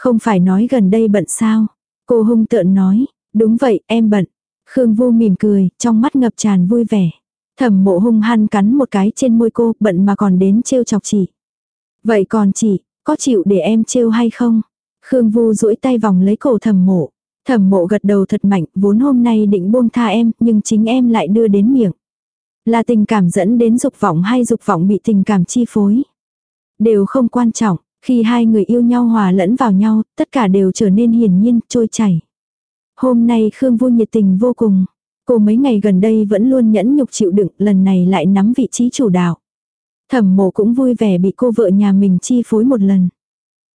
Không phải nói gần đây bận sao? Cô hung tợn nói, đúng vậy, em bận. Khương Vu mỉm cười, trong mắt ngập tràn vui vẻ. Thẩm mộ hung hăng cắn một cái trên môi cô, bận mà còn đến trêu chọc chị. Vậy còn chị, có chịu để em trêu hay không? Khương Vu duỗi tay vòng lấy cổ thẩm mộ. Thẩm mộ gật đầu thật mạnh, vốn hôm nay định buông tha em, nhưng chính em lại đưa đến miệng. Là tình cảm dẫn đến dục vọng hay dục vọng bị tình cảm chi phối. Đều không quan trọng, khi hai người yêu nhau hòa lẫn vào nhau, tất cả đều trở nên hiển nhiên, trôi chảy. Hôm nay Khương Vu nhiệt tình vô cùng. Cô mấy ngày gần đây vẫn luôn nhẫn nhục chịu đựng, lần này lại nắm vị trí chủ đạo. Thẩm mộ cũng vui vẻ bị cô vợ nhà mình chi phối một lần.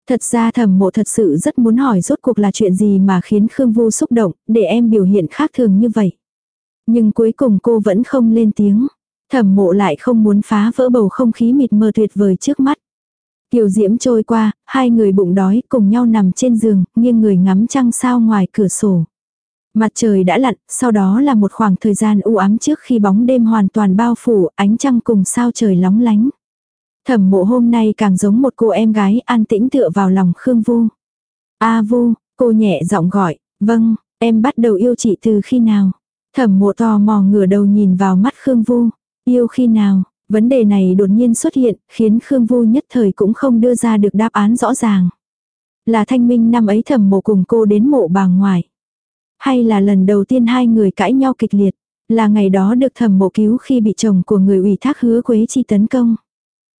Thật ra thẩm mộ thật sự rất muốn hỏi rốt cuộc là chuyện gì mà khiến Khương Vu xúc động, để em biểu hiện khác thường như vậy. Nhưng cuối cùng cô vẫn không lên tiếng. Thẩm mộ lại không muốn phá vỡ bầu không khí mịt mờ tuyệt vời trước mắt. Kiều diễm trôi qua, hai người bụng đói cùng nhau nằm trên giường, nghiêng người ngắm trăng sao ngoài cửa sổ. Mặt trời đã lặn, sau đó là một khoảng thời gian u ám trước khi bóng đêm hoàn toàn bao phủ, ánh trăng cùng sao trời lóng lánh. Thẩm mộ hôm nay càng giống một cô em gái an tĩnh tựa vào lòng Khương Vu. A Vu, cô nhẹ giọng gọi, vâng, em bắt đầu yêu chị từ khi nào? Thẩm mộ tò mò ngửa đầu nhìn vào mắt Khương Vu, yêu khi nào? Vấn đề này đột nhiên xuất hiện, khiến Khương Vu nhất thời cũng không đưa ra được đáp án rõ ràng. Là thanh minh năm ấy thẩm mộ cùng cô đến mộ bà ngoại. Hay là lần đầu tiên hai người cãi nhau kịch liệt. Là ngày đó được thẩm mộ cứu khi bị chồng của người ủy thác hứa Quế Chi tấn công.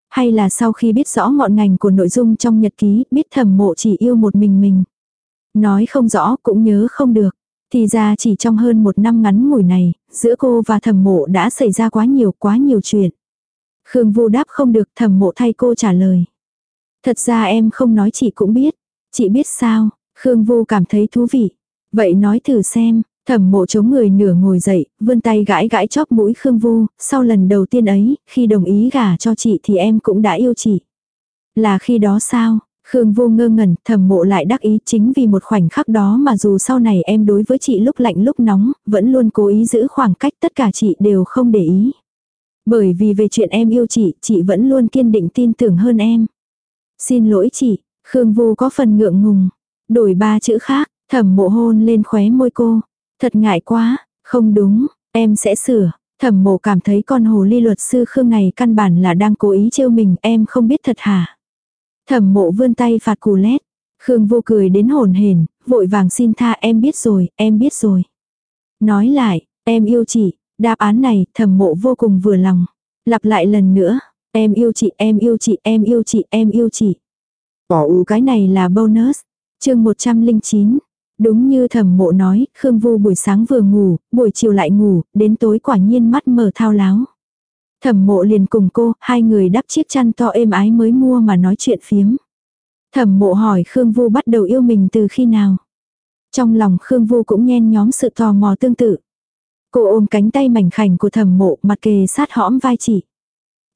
Hay là sau khi biết rõ ngọn ngành của nội dung trong nhật ký, biết thẩm mộ chỉ yêu một mình mình. Nói không rõ cũng nhớ không được. Thì ra chỉ trong hơn một năm ngắn ngủi này, giữa cô và thẩm mộ đã xảy ra quá nhiều quá nhiều chuyện. Khương Vu đáp không được thẩm mộ thay cô trả lời. Thật ra em không nói chị cũng biết. Chị biết sao? Khương Vu cảm thấy thú vị. Vậy nói thử xem, thẩm mộ chống người nửa ngồi dậy, vươn tay gãi gãi chóp mũi Khương Vu, sau lần đầu tiên ấy, khi đồng ý gả cho chị thì em cũng đã yêu chị. Là khi đó sao? Khương Vu ngơ ngẩn, thẩm mộ lại đắc ý chính vì một khoảnh khắc đó mà dù sau này em đối với chị lúc lạnh lúc nóng, vẫn luôn cố ý giữ khoảng cách tất cả chị đều không để ý. Bởi vì về chuyện em yêu chị, chị vẫn luôn kiên định tin tưởng hơn em. Xin lỗi chị, Khương Vu có phần ngượng ngùng. Đổi ba chữ khác, thẩm mộ hôn lên khóe môi cô. Thật ngại quá, không đúng, em sẽ sửa. Thẩm mộ cảm thấy con hồ ly luật sư Khương này căn bản là đang cố ý trêu mình em không biết thật hả. Thẩm mộ vươn tay phạt cù lét. Khương vô cười đến hồn hển, vội vàng xin tha em biết rồi, em biết rồi. Nói lại, em yêu chị, đáp án này thẩm mộ vô cùng vừa lòng. Lặp lại lần nữa, em yêu chị, em yêu chị, em yêu chị, em yêu chị. Bỏ u cái này là bonus. chương 109. Đúng như thẩm mộ nói, Khương Vu buổi sáng vừa ngủ, buổi chiều lại ngủ, đến tối quả nhiên mắt mở thao láo. Thẩm mộ liền cùng cô, hai người đắp chiếc chăn to êm ái mới mua mà nói chuyện phiếm. Thẩm mộ hỏi Khương Vu bắt đầu yêu mình từ khi nào. Trong lòng Khương Vu cũng nhen nhóm sự tò mò tương tự. Cô ôm cánh tay mảnh khảnh của thẩm mộ mặt kề sát hõm vai chị.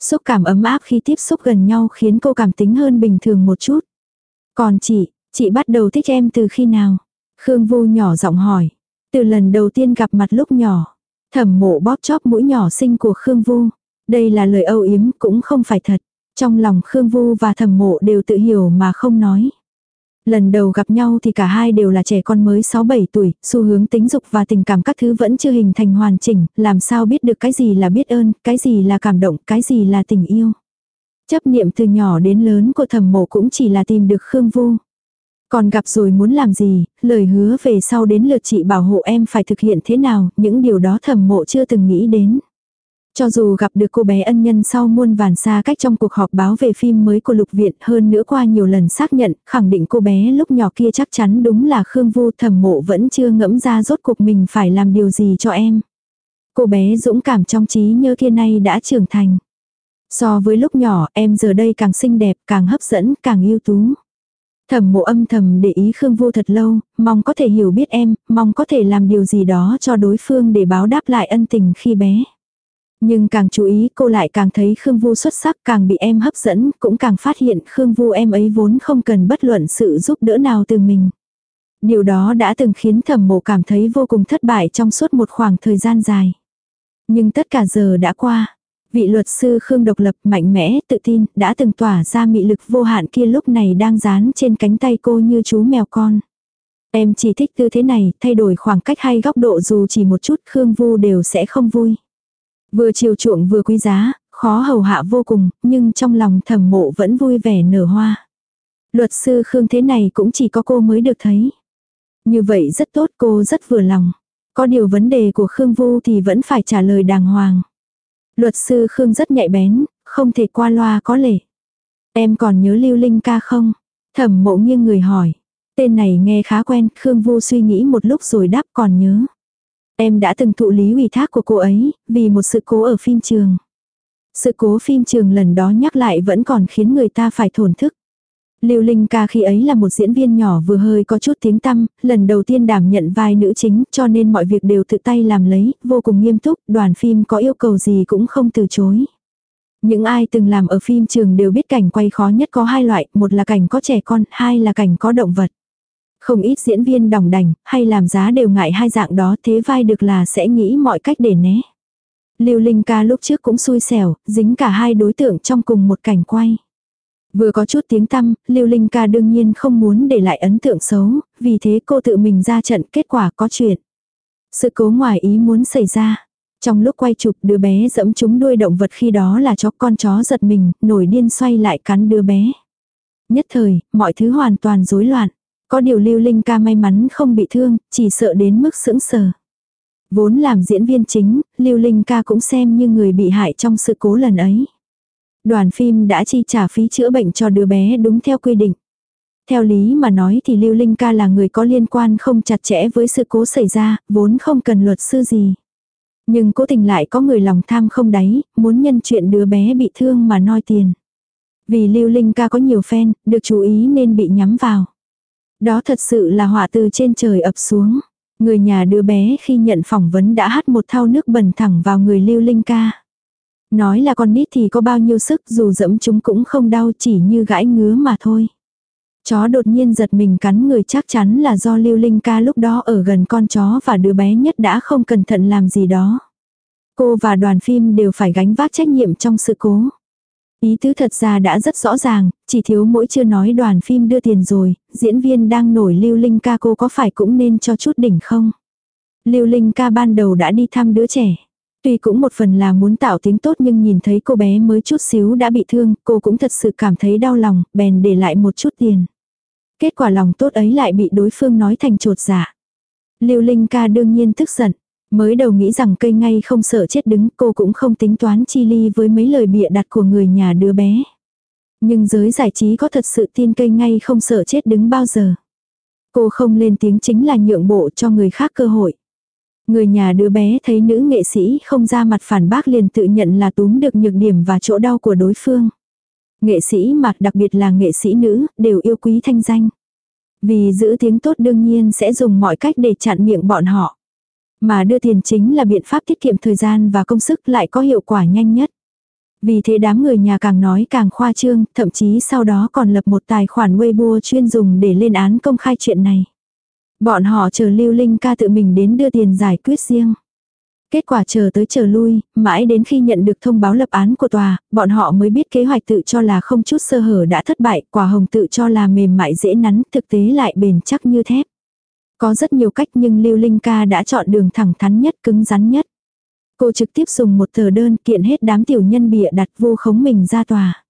Xúc cảm ấm áp khi tiếp xúc gần nhau khiến cô cảm tính hơn bình thường một chút. Còn chị, chị bắt đầu thích em từ khi nào? Khương Vu nhỏ giọng hỏi. Từ lần đầu tiên gặp mặt lúc nhỏ. Thẩm mộ bóp chóp mũi nhỏ xinh của Khương Vu. Đây là lời âu yếm cũng không phải thật. Trong lòng Khương Vu và thẩm mộ đều tự hiểu mà không nói. Lần đầu gặp nhau thì cả hai đều là trẻ con mới 6-7 tuổi, xu hướng tính dục và tình cảm các thứ vẫn chưa hình thành hoàn chỉnh, làm sao biết được cái gì là biết ơn, cái gì là cảm động, cái gì là tình yêu. Chấp niệm từ nhỏ đến lớn của thẩm mộ cũng chỉ là tìm được Khương Vu. Còn gặp rồi muốn làm gì, lời hứa về sau đến lượt chị bảo hộ em phải thực hiện thế nào, những điều đó thẩm mộ chưa từng nghĩ đến. Cho dù gặp được cô bé ân nhân sau muôn vàn xa cách trong cuộc họp báo về phim mới của Lục Viện hơn nữa qua nhiều lần xác nhận, khẳng định cô bé lúc nhỏ kia chắc chắn đúng là Khương Vu thẩm mộ vẫn chưa ngẫm ra rốt cuộc mình phải làm điều gì cho em. Cô bé dũng cảm trong trí nhớ kia nay đã trưởng thành. So với lúc nhỏ em giờ đây càng xinh đẹp, càng hấp dẫn, càng ưu tú. Thẩm mộ âm thầm để ý Khương Vu thật lâu, mong có thể hiểu biết em, mong có thể làm điều gì đó cho đối phương để báo đáp lại ân tình khi bé. Nhưng càng chú ý cô lại càng thấy Khương Vu xuất sắc càng bị em hấp dẫn, cũng càng phát hiện Khương Vu em ấy vốn không cần bất luận sự giúp đỡ nào từ mình. Điều đó đã từng khiến thẩm mộ cảm thấy vô cùng thất bại trong suốt một khoảng thời gian dài. Nhưng tất cả giờ đã qua. Vị luật sư Khương độc lập, mạnh mẽ, tự tin, đã từng tỏa ra mị lực vô hạn kia lúc này đang dán trên cánh tay cô như chú mèo con. Em chỉ thích tư thế này, thay đổi khoảng cách hay góc độ dù chỉ một chút Khương Vu đều sẽ không vui. Vừa chiều chuộng vừa quý giá, khó hầu hạ vô cùng, nhưng trong lòng thẩm mộ vẫn vui vẻ nở hoa. Luật sư Khương thế này cũng chỉ có cô mới được thấy. Như vậy rất tốt cô rất vừa lòng. Có điều vấn đề của Khương Vu thì vẫn phải trả lời đàng hoàng. Luật sư Khương rất nhạy bén, không thể qua loa có lệ. Em còn nhớ Lưu Linh ca không? Thẩm mộ nghiêng người hỏi. Tên này nghe khá quen, Khương Vu suy nghĩ một lúc rồi đáp còn nhớ. Em đã từng thụ lý ủy thác của cô ấy, vì một sự cố ở phim trường. Sự cố phim trường lần đó nhắc lại vẫn còn khiến người ta phải thổn thức. Lưu Linh ca khi ấy là một diễn viên nhỏ vừa hơi có chút tiếng tăm, lần đầu tiên đảm nhận vai nữ chính cho nên mọi việc đều tự tay làm lấy, vô cùng nghiêm túc, đoàn phim có yêu cầu gì cũng không từ chối. Những ai từng làm ở phim trường đều biết cảnh quay khó nhất có hai loại, một là cảnh có trẻ con, hai là cảnh có động vật. Không ít diễn viên đồng đành, hay làm giá đều ngại hai dạng đó thế vai được là sẽ nghĩ mọi cách để né. Lưu Linh ca lúc trước cũng xui xẻo, dính cả hai đối tượng trong cùng một cảnh quay. Vừa có chút tiếng tăm, Lưu Linh ca đương nhiên không muốn để lại ấn tượng xấu, vì thế cô tự mình ra trận kết quả có chuyện. Sự cố ngoài ý muốn xảy ra. Trong lúc quay chụp đứa bé dẫm chúng đuôi động vật khi đó là chó con chó giật mình, nổi điên xoay lại cắn đứa bé. Nhất thời, mọi thứ hoàn toàn rối loạn. Có điều Lưu Linh ca may mắn không bị thương, chỉ sợ đến mức sững sờ. Vốn làm diễn viên chính, Lưu Linh ca cũng xem như người bị hại trong sự cố lần ấy. Đoàn phim đã chi trả phí chữa bệnh cho đứa bé đúng theo quy định. Theo lý mà nói thì Lưu Linh ca là người có liên quan không chặt chẽ với sự cố xảy ra, vốn không cần luật sư gì. Nhưng cố tình lại có người lòng tham không đáy, muốn nhân chuyện đứa bé bị thương mà noi tiền. Vì Lưu Linh ca có nhiều fan, được chú ý nên bị nhắm vào. Đó thật sự là họa từ trên trời ập xuống. Người nhà đứa bé khi nhận phỏng vấn đã hắt một thau nước bẩn thẳng vào người Lưu Linh ca. Nói là con nít thì có bao nhiêu sức, dù dẫm chúng cũng không đau, chỉ như gãi ngứa mà thôi. Chó đột nhiên giật mình cắn người chắc chắn là do Lưu Linh ca lúc đó ở gần con chó và đứa bé nhất đã không cẩn thận làm gì đó. Cô và đoàn phim đều phải gánh vác trách nhiệm trong sự cố. Ý tứ thật ra đã rất rõ ràng, chỉ thiếu mỗi chưa nói đoàn phim đưa tiền rồi, diễn viên đang nổi lưu linh ca cô có phải cũng nên cho chút đỉnh không? Lưu linh ca ban đầu đã đi thăm đứa trẻ. Tuy cũng một phần là muốn tạo tiếng tốt nhưng nhìn thấy cô bé mới chút xíu đã bị thương, cô cũng thật sự cảm thấy đau lòng, bèn để lại một chút tiền. Kết quả lòng tốt ấy lại bị đối phương nói thành trột giả. Lưu Linh ca đương nhiên tức giận. Mới đầu nghĩ rằng cây ngay không sợ chết đứng, cô cũng không tính toán chi ly với mấy lời bịa đặt của người nhà đứa bé. Nhưng giới giải trí có thật sự tin cây ngay không sợ chết đứng bao giờ. Cô không lên tiếng chính là nhượng bộ cho người khác cơ hội. Người nhà đứa bé thấy nữ nghệ sĩ không ra mặt phản bác liền tự nhận là túm được nhược điểm và chỗ đau của đối phương. Nghệ sĩ mà đặc biệt là nghệ sĩ nữ đều yêu quý thanh danh. Vì giữ tiếng tốt đương nhiên sẽ dùng mọi cách để chặn miệng bọn họ. Mà đưa tiền chính là biện pháp tiết kiệm thời gian và công sức lại có hiệu quả nhanh nhất. Vì thế đám người nhà càng nói càng khoa trương, thậm chí sau đó còn lập một tài khoản Weibo chuyên dùng để lên án công khai chuyện này. Bọn họ chờ Lưu Linh ca tự mình đến đưa tiền giải quyết riêng. Kết quả chờ tới chờ lui, mãi đến khi nhận được thông báo lập án của tòa, bọn họ mới biết kế hoạch tự cho là không chút sơ hở đã thất bại, quả hồng tự cho là mềm mại dễ nắn, thực tế lại bền chắc như thép. Có rất nhiều cách nhưng Lưu Linh ca đã chọn đường thẳng thắn nhất, cứng rắn nhất. Cô trực tiếp dùng một tờ đơn kiện hết đám tiểu nhân bịa đặt vô khống mình ra tòa.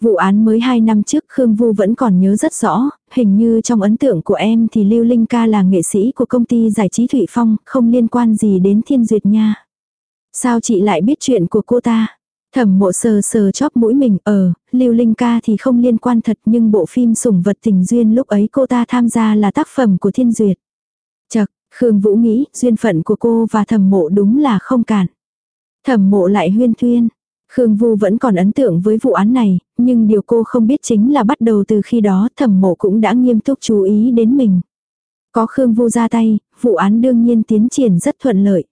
Vụ án mới 2 năm trước Khương Vu vẫn còn nhớ rất rõ, hình như trong ấn tượng của em thì Lưu Linh ca là nghệ sĩ của công ty giải trí Thụy Phong, không liên quan gì đến Thiên Duyệt nha. Sao chị lại biết chuyện của cô ta? Thẩm mộ sờ sờ chóp mũi mình, ở Lưu Linh ca thì không liên quan thật nhưng bộ phim sủng vật tình duyên lúc ấy cô ta tham gia là tác phẩm của Thiên Duyệt. Chật, Khương Vũ nghĩ duyên phận của cô và thẩm mộ đúng là không cản. Thẩm mộ lại huyên thuyên, Khương Vu vẫn còn ấn tượng với vụ án này, nhưng điều cô không biết chính là bắt đầu từ khi đó thẩm mộ cũng đã nghiêm túc chú ý đến mình. Có Khương Vu ra tay, vụ án đương nhiên tiến triển rất thuận lợi.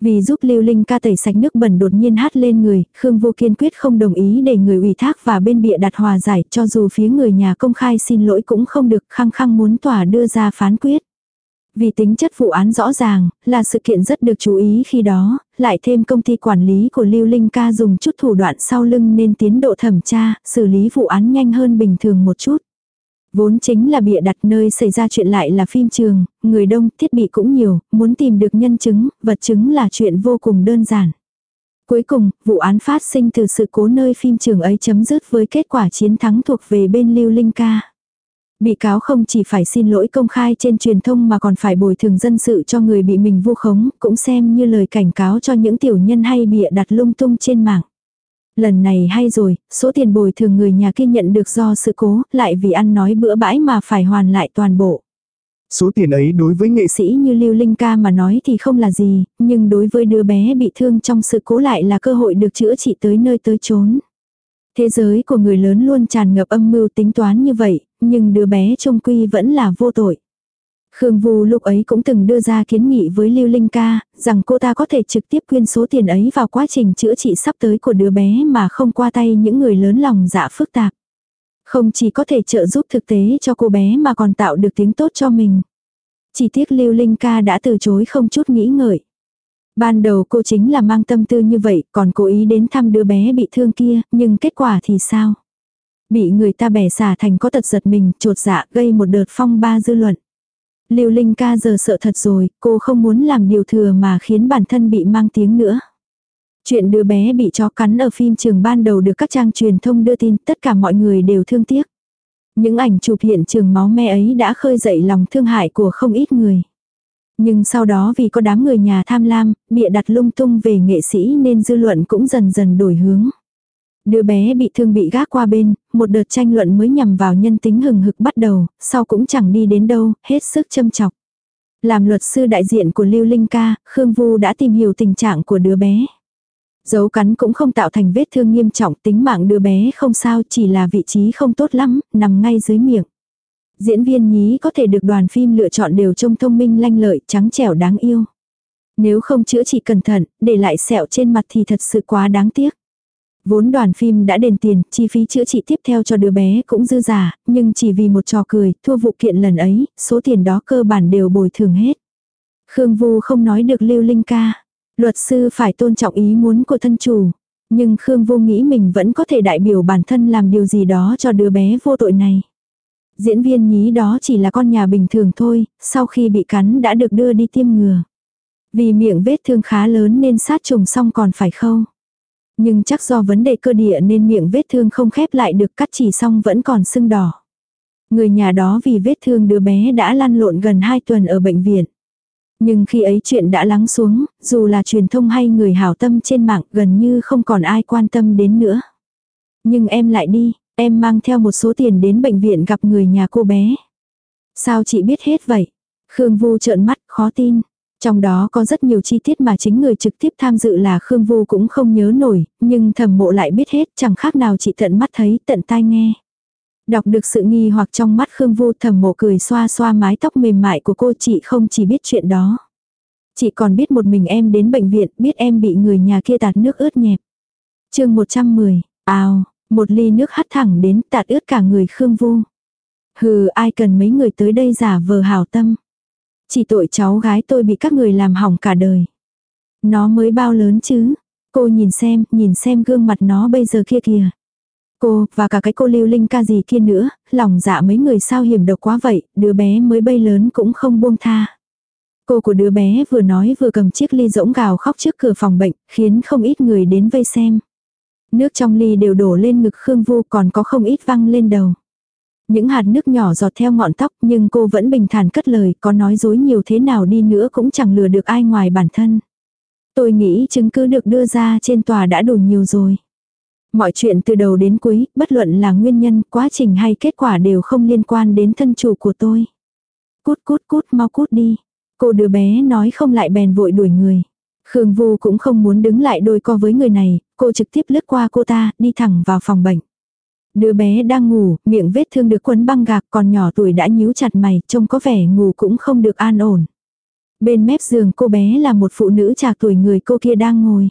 Vì giúp Lưu Linh ca tẩy sạch nước bẩn đột nhiên hát lên người, Khương vô kiên quyết không đồng ý để người ủy thác và bên bịa đặt hòa giải cho dù phía người nhà công khai xin lỗi cũng không được khăng khăng muốn tòa đưa ra phán quyết. Vì tính chất vụ án rõ ràng, là sự kiện rất được chú ý khi đó, lại thêm công ty quản lý của Lưu Linh ca dùng chút thủ đoạn sau lưng nên tiến độ thẩm tra, xử lý vụ án nhanh hơn bình thường một chút. Vốn chính là bịa đặt nơi xảy ra chuyện lại là phim trường, người đông, thiết bị cũng nhiều, muốn tìm được nhân chứng, vật chứng là chuyện vô cùng đơn giản. Cuối cùng, vụ án phát sinh từ sự cố nơi phim trường ấy chấm dứt với kết quả chiến thắng thuộc về bên Lưu Linh ca. Bị cáo không chỉ phải xin lỗi công khai trên truyền thông mà còn phải bồi thường dân sự cho người bị mình vu khống, cũng xem như lời cảnh cáo cho những tiểu nhân hay bịa đặt lung tung trên mạng. Lần này hay rồi, số tiền bồi thường người nhà kia nhận được do sự cố, lại vì ăn nói bữa bãi mà phải hoàn lại toàn bộ. Số tiền ấy đối với nghệ sĩ như Lưu Linh ca mà nói thì không là gì, nhưng đối với đứa bé bị thương trong sự cố lại là cơ hội được chữa trị tới nơi tới chốn. Thế giới của người lớn luôn tràn ngập âm mưu tính toán như vậy, nhưng đứa bé trông quy vẫn là vô tội. Khương Vu lúc ấy cũng từng đưa ra kiến nghị với Lưu Linh ca, rằng cô ta có thể trực tiếp quyên số tiền ấy vào quá trình chữa trị sắp tới của đứa bé mà không qua tay những người lớn lòng dạ phức tạp. Không chỉ có thể trợ giúp thực tế cho cô bé mà còn tạo được tiếng tốt cho mình. Chỉ tiếc Lưu Linh ca đã từ chối không chút nghĩ ngợi. Ban đầu cô chính là mang tâm tư như vậy, còn cố ý đến thăm đứa bé bị thương kia, nhưng kết quả thì sao? Bị người ta bẻ xả thành có tật giật mình, trột dạ, gây một đợt phong ba dư luận. Lưu Linh ca giờ sợ thật rồi, cô không muốn làm điều thừa mà khiến bản thân bị mang tiếng nữa. Chuyện đứa bé bị chó cắn ở phim trường ban đầu được các trang truyền thông đưa tin, tất cả mọi người đều thương tiếc. Những ảnh chụp hiện trường máu me ấy đã khơi dậy lòng thương hại của không ít người. Nhưng sau đó vì có đám người nhà tham lam, bịa đặt lung tung về nghệ sĩ nên dư luận cũng dần dần đổi hướng. Đứa bé bị thương bị gác qua bên, một đợt tranh luận mới nhằm vào nhân tính hừng hực bắt đầu, sau cũng chẳng đi đến đâu, hết sức châm chọc. Làm luật sư đại diện của Lưu Linh Ca, Khương Vu đã tìm hiểu tình trạng của đứa bé. Dấu cắn cũng không tạo thành vết thương nghiêm trọng, tính mạng đứa bé không sao, chỉ là vị trí không tốt lắm, nằm ngay dưới miệng. Diễn viên nhí có thể được đoàn phim lựa chọn đều trông thông minh lanh lợi, trắng trẻo đáng yêu. Nếu không chữa trị cẩn thận, để lại sẹo trên mặt thì thật sự quá đáng tiếc. Vốn đoàn phim đã đền tiền, chi phí chữa trị tiếp theo cho đứa bé cũng dư giả, nhưng chỉ vì một trò cười, thua vụ kiện lần ấy, số tiền đó cơ bản đều bồi thường hết. Khương Vu không nói được lưu linh ca. Luật sư phải tôn trọng ý muốn của thân chủ. Nhưng Khương vu nghĩ mình vẫn có thể đại biểu bản thân làm điều gì đó cho đứa bé vô tội này. Diễn viên nhí đó chỉ là con nhà bình thường thôi, sau khi bị cắn đã được đưa đi tiêm ngừa. Vì miệng vết thương khá lớn nên sát trùng xong còn phải khâu. Nhưng chắc do vấn đề cơ địa nên miệng vết thương không khép lại được cắt chỉ xong vẫn còn sưng đỏ. Người nhà đó vì vết thương đứa bé đã lăn lộn gần 2 tuần ở bệnh viện. Nhưng khi ấy chuyện đã lắng xuống, dù là truyền thông hay người hảo tâm trên mạng gần như không còn ai quan tâm đến nữa. Nhưng em lại đi, em mang theo một số tiền đến bệnh viện gặp người nhà cô bé. Sao chị biết hết vậy? Khương Vu trợn mắt, khó tin. Trong đó có rất nhiều chi tiết mà chính người trực tiếp tham dự là Khương Vu cũng không nhớ nổi, nhưng thẩm mộ lại biết hết chẳng khác nào chị tận mắt thấy tận tai nghe. Đọc được sự nghi hoặc trong mắt Khương Vu thẩm mộ cười xoa xoa mái tóc mềm mại của cô chị không chỉ biết chuyện đó. Chị còn biết một mình em đến bệnh viện, biết em bị người nhà kia tạt nước ướt nhẹp. chương 110, ào, một ly nước hắt thẳng đến tạt ướt cả người Khương Vu. Hừ, ai cần mấy người tới đây giả vờ hảo tâm. Chỉ tội cháu gái tôi bị các người làm hỏng cả đời. Nó mới bao lớn chứ. Cô nhìn xem, nhìn xem gương mặt nó bây giờ kia kìa. Cô, và cả cái cô lưu linh ca gì kia nữa, lòng dạ mấy người sao hiểm độc quá vậy, đứa bé mới bay lớn cũng không buông tha. Cô của đứa bé vừa nói vừa cầm chiếc ly rỗng gào khóc trước cửa phòng bệnh, khiến không ít người đến vây xem. Nước trong ly đều đổ lên ngực Khương Vu còn có không ít văng lên đầu. Những hạt nước nhỏ giọt theo ngọn tóc nhưng cô vẫn bình thản cất lời có nói dối nhiều thế nào đi nữa cũng chẳng lừa được ai ngoài bản thân. Tôi nghĩ chứng cứ được đưa ra trên tòa đã đủ nhiều rồi. Mọi chuyện từ đầu đến cuối, bất luận là nguyên nhân, quá trình hay kết quả đều không liên quan đến thân chủ của tôi. Cút cút cút mau cút đi. Cô đứa bé nói không lại bèn vội đuổi người. Khương Vu cũng không muốn đứng lại đôi co với người này, cô trực tiếp lướt qua cô ta, đi thẳng vào phòng bệnh. Đứa bé đang ngủ, miệng vết thương được quấn băng gạc còn nhỏ tuổi đã nhíu chặt mày, trông có vẻ ngủ cũng không được an ổn. Bên mép giường cô bé là một phụ nữ trạc tuổi người cô kia đang ngồi.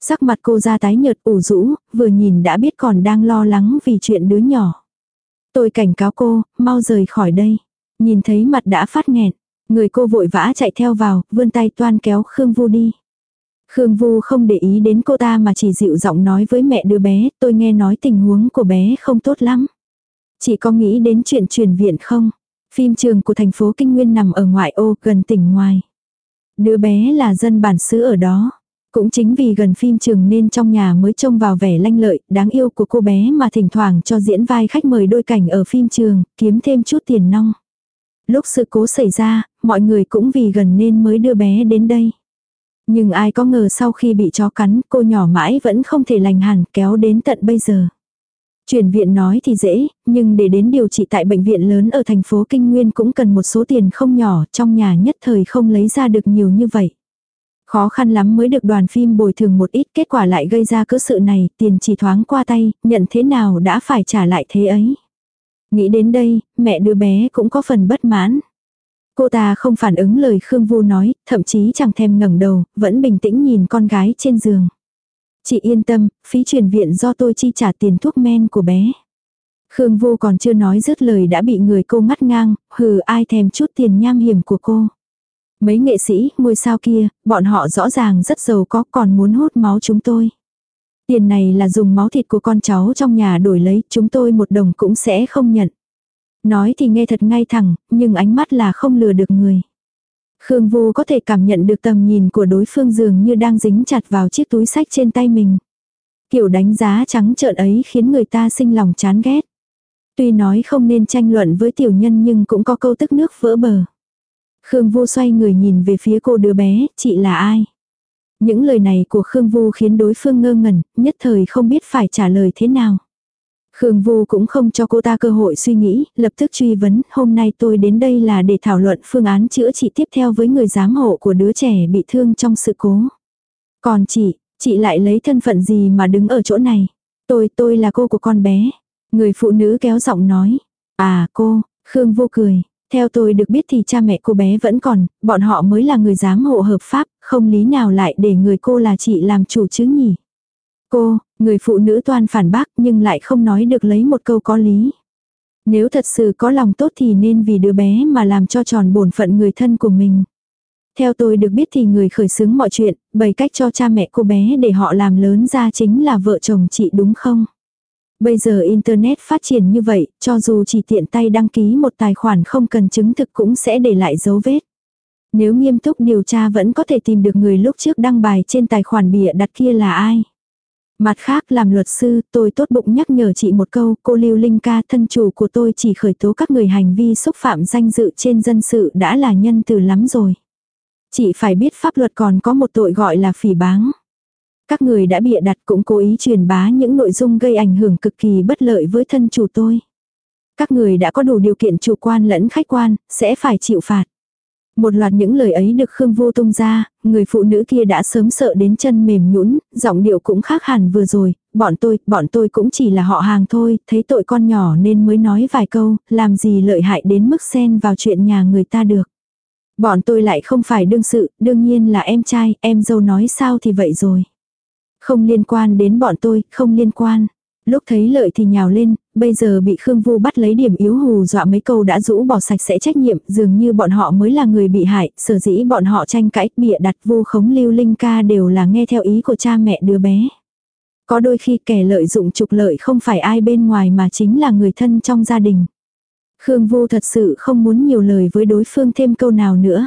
Sắc mặt cô ra tái nhợt ủ rũ, vừa nhìn đã biết còn đang lo lắng vì chuyện đứa nhỏ. Tôi cảnh cáo cô, mau rời khỏi đây. Nhìn thấy mặt đã phát nghẹn, người cô vội vã chạy theo vào, vươn tay toan kéo Khương Vu đi. Khương Vu không để ý đến cô ta mà chỉ dịu giọng nói với mẹ đứa bé, tôi nghe nói tình huống của bé không tốt lắm. Chị có nghĩ đến chuyện chuyển viện không? Phim trường của thành phố Kinh Nguyên nằm ở ngoại ô gần tỉnh ngoài. Đứa bé là dân bản xứ ở đó. Cũng chính vì gần phim trường nên trong nhà mới trông vào vẻ lanh lợi, đáng yêu của cô bé mà thỉnh thoảng cho diễn vai khách mời đôi cảnh ở phim trường, kiếm thêm chút tiền nong. Lúc sự cố xảy ra, mọi người cũng vì gần nên mới đưa bé đến đây. Nhưng ai có ngờ sau khi bị chó cắn, cô nhỏ mãi vẫn không thể lành hẳn kéo đến tận bây giờ. Chuyển viện nói thì dễ, nhưng để đến điều trị tại bệnh viện lớn ở thành phố Kinh Nguyên cũng cần một số tiền không nhỏ, trong nhà nhất thời không lấy ra được nhiều như vậy. Khó khăn lắm mới được đoàn phim bồi thường một ít, kết quả lại gây ra cớ sự này, tiền chỉ thoáng qua tay, nhận thế nào đã phải trả lại thế ấy. Nghĩ đến đây, mẹ đứa bé cũng có phần bất mãn. Cô ta không phản ứng lời Khương Vu nói, thậm chí chẳng thèm ngẩng đầu, vẫn bình tĩnh nhìn con gái trên giường. Chị yên tâm, phí truyền viện do tôi chi trả tiền thuốc men của bé. Khương Vu còn chưa nói dứt lời đã bị người cô ngắt ngang, hừ ai thèm chút tiền nham hiểm của cô. Mấy nghệ sĩ, ngôi sao kia, bọn họ rõ ràng rất giàu có còn muốn hút máu chúng tôi. Tiền này là dùng máu thịt của con cháu trong nhà đổi lấy, chúng tôi một đồng cũng sẽ không nhận. Nói thì nghe thật ngay thẳng, nhưng ánh mắt là không lừa được người. Khương Vu có thể cảm nhận được tầm nhìn của đối phương dường như đang dính chặt vào chiếc túi sách trên tay mình. Kiểu đánh giá trắng trợn ấy khiến người ta sinh lòng chán ghét. Tuy nói không nên tranh luận với tiểu nhân nhưng cũng có câu tức nước vỡ bờ. Khương Vu xoay người nhìn về phía cô đứa bé, chị là ai? Những lời này của Khương Vu khiến đối phương ngơ ngẩn, nhất thời không biết phải trả lời thế nào. Khương Vu cũng không cho cô ta cơ hội suy nghĩ, lập tức truy vấn, hôm nay tôi đến đây là để thảo luận phương án chữa trị tiếp theo với người giám hộ của đứa trẻ bị thương trong sự cố. Còn chị, chị lại lấy thân phận gì mà đứng ở chỗ này? Tôi, tôi là cô của con bé. Người phụ nữ kéo giọng nói. À cô, Khương Vu cười. Theo tôi được biết thì cha mẹ cô bé vẫn còn, bọn họ mới là người giám hộ hợp pháp, không lý nào lại để người cô là chị làm chủ chứ nhỉ. Cô, người phụ nữ toan phản bác nhưng lại không nói được lấy một câu có lý. Nếu thật sự có lòng tốt thì nên vì đứa bé mà làm cho tròn bổn phận người thân của mình. Theo tôi được biết thì người khởi xướng mọi chuyện, bày cách cho cha mẹ cô bé để họ làm lớn ra chính là vợ chồng chị đúng không? Bây giờ Internet phát triển như vậy, cho dù chỉ tiện tay đăng ký một tài khoản không cần chứng thực cũng sẽ để lại dấu vết. Nếu nghiêm túc điều tra vẫn có thể tìm được người lúc trước đăng bài trên tài khoản bịa đặt kia là ai. Mặt khác làm luật sư, tôi tốt bụng nhắc nhở chị một câu, cô Lưu Linh ca thân chủ của tôi chỉ khởi tố các người hành vi xúc phạm danh dự trên dân sự đã là nhân từ lắm rồi. Chị phải biết pháp luật còn có một tội gọi là phỉ báng. Các người đã bịa đặt cũng cố ý truyền bá những nội dung gây ảnh hưởng cực kỳ bất lợi với thân chủ tôi. Các người đã có đủ điều kiện chủ quan lẫn khách quan, sẽ phải chịu phạt. Một loạt những lời ấy được Khương Vô tung ra, người phụ nữ kia đã sớm sợ đến chân mềm nhũn, giọng điệu cũng khác hẳn vừa rồi, bọn tôi, bọn tôi cũng chỉ là họ hàng thôi, thấy tội con nhỏ nên mới nói vài câu, làm gì lợi hại đến mức xen vào chuyện nhà người ta được. Bọn tôi lại không phải đương sự, đương nhiên là em trai, em dâu nói sao thì vậy rồi. Không liên quan đến bọn tôi, không liên quan. Lúc thấy lợi thì nhào lên, bây giờ bị Khương Vu bắt lấy điểm yếu hù dọa mấy câu đã rũ bỏ sạch sẽ trách nhiệm, dường như bọn họ mới là người bị hại, sở dĩ bọn họ tranh cãi, bịa đặt vu khống lưu linh ca đều là nghe theo ý của cha mẹ đứa bé. Có đôi khi kẻ lợi dụng trục lợi không phải ai bên ngoài mà chính là người thân trong gia đình. Khương Vu thật sự không muốn nhiều lời với đối phương thêm câu nào nữa.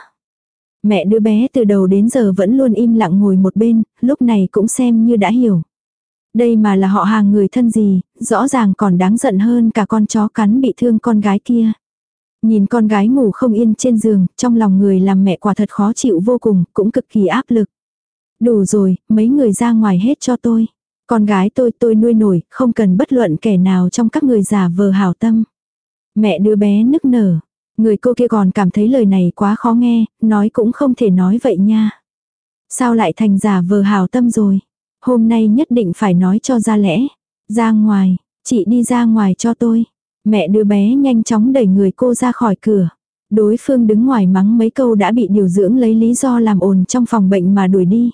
Mẹ đứa bé từ đầu đến giờ vẫn luôn im lặng ngồi một bên, lúc này cũng xem như đã hiểu. Đây mà là họ hàng người thân gì, rõ ràng còn đáng giận hơn cả con chó cắn bị thương con gái kia. Nhìn con gái ngủ không yên trên giường, trong lòng người làm mẹ quả thật khó chịu vô cùng, cũng cực kỳ áp lực. Đủ rồi, mấy người ra ngoài hết cho tôi. Con gái tôi tôi nuôi nổi, không cần bất luận kẻ nào trong các người giả vờ hảo tâm. Mẹ đứa bé nức nở. Người cô kia còn cảm thấy lời này quá khó nghe, nói cũng không thể nói vậy nha. Sao lại thành giả vờ hảo tâm rồi? Hôm nay nhất định phải nói cho ra lẽ. Ra ngoài, chị đi ra ngoài cho tôi. Mẹ đứa bé nhanh chóng đẩy người cô ra khỏi cửa. Đối phương đứng ngoài mắng mấy câu đã bị điều dưỡng lấy lý do làm ồn trong phòng bệnh mà đuổi đi.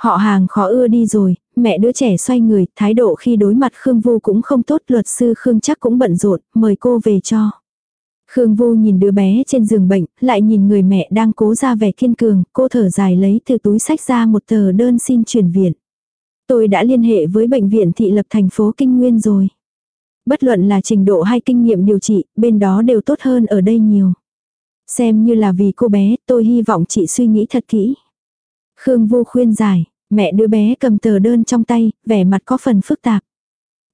Họ hàng khó ưa đi rồi, mẹ đứa trẻ xoay người, thái độ khi đối mặt Khương Vu cũng không tốt, luật sư Khương chắc cũng bận rộn, mời cô về cho. Khương Vu nhìn đứa bé trên giường bệnh, lại nhìn người mẹ đang cố ra vẻ kiên cường, cô thở dài lấy từ túi sách ra một tờ đơn xin chuyển viện. Tôi đã liên hệ với bệnh viện thị lập thành phố Kinh Nguyên rồi. Bất luận là trình độ hay kinh nghiệm điều trị, bên đó đều tốt hơn ở đây nhiều. Xem như là vì cô bé, tôi hy vọng chị suy nghĩ thật kỹ. Khương Vu khuyên giải, mẹ đứa bé cầm tờ đơn trong tay, vẻ mặt có phần phức tạp.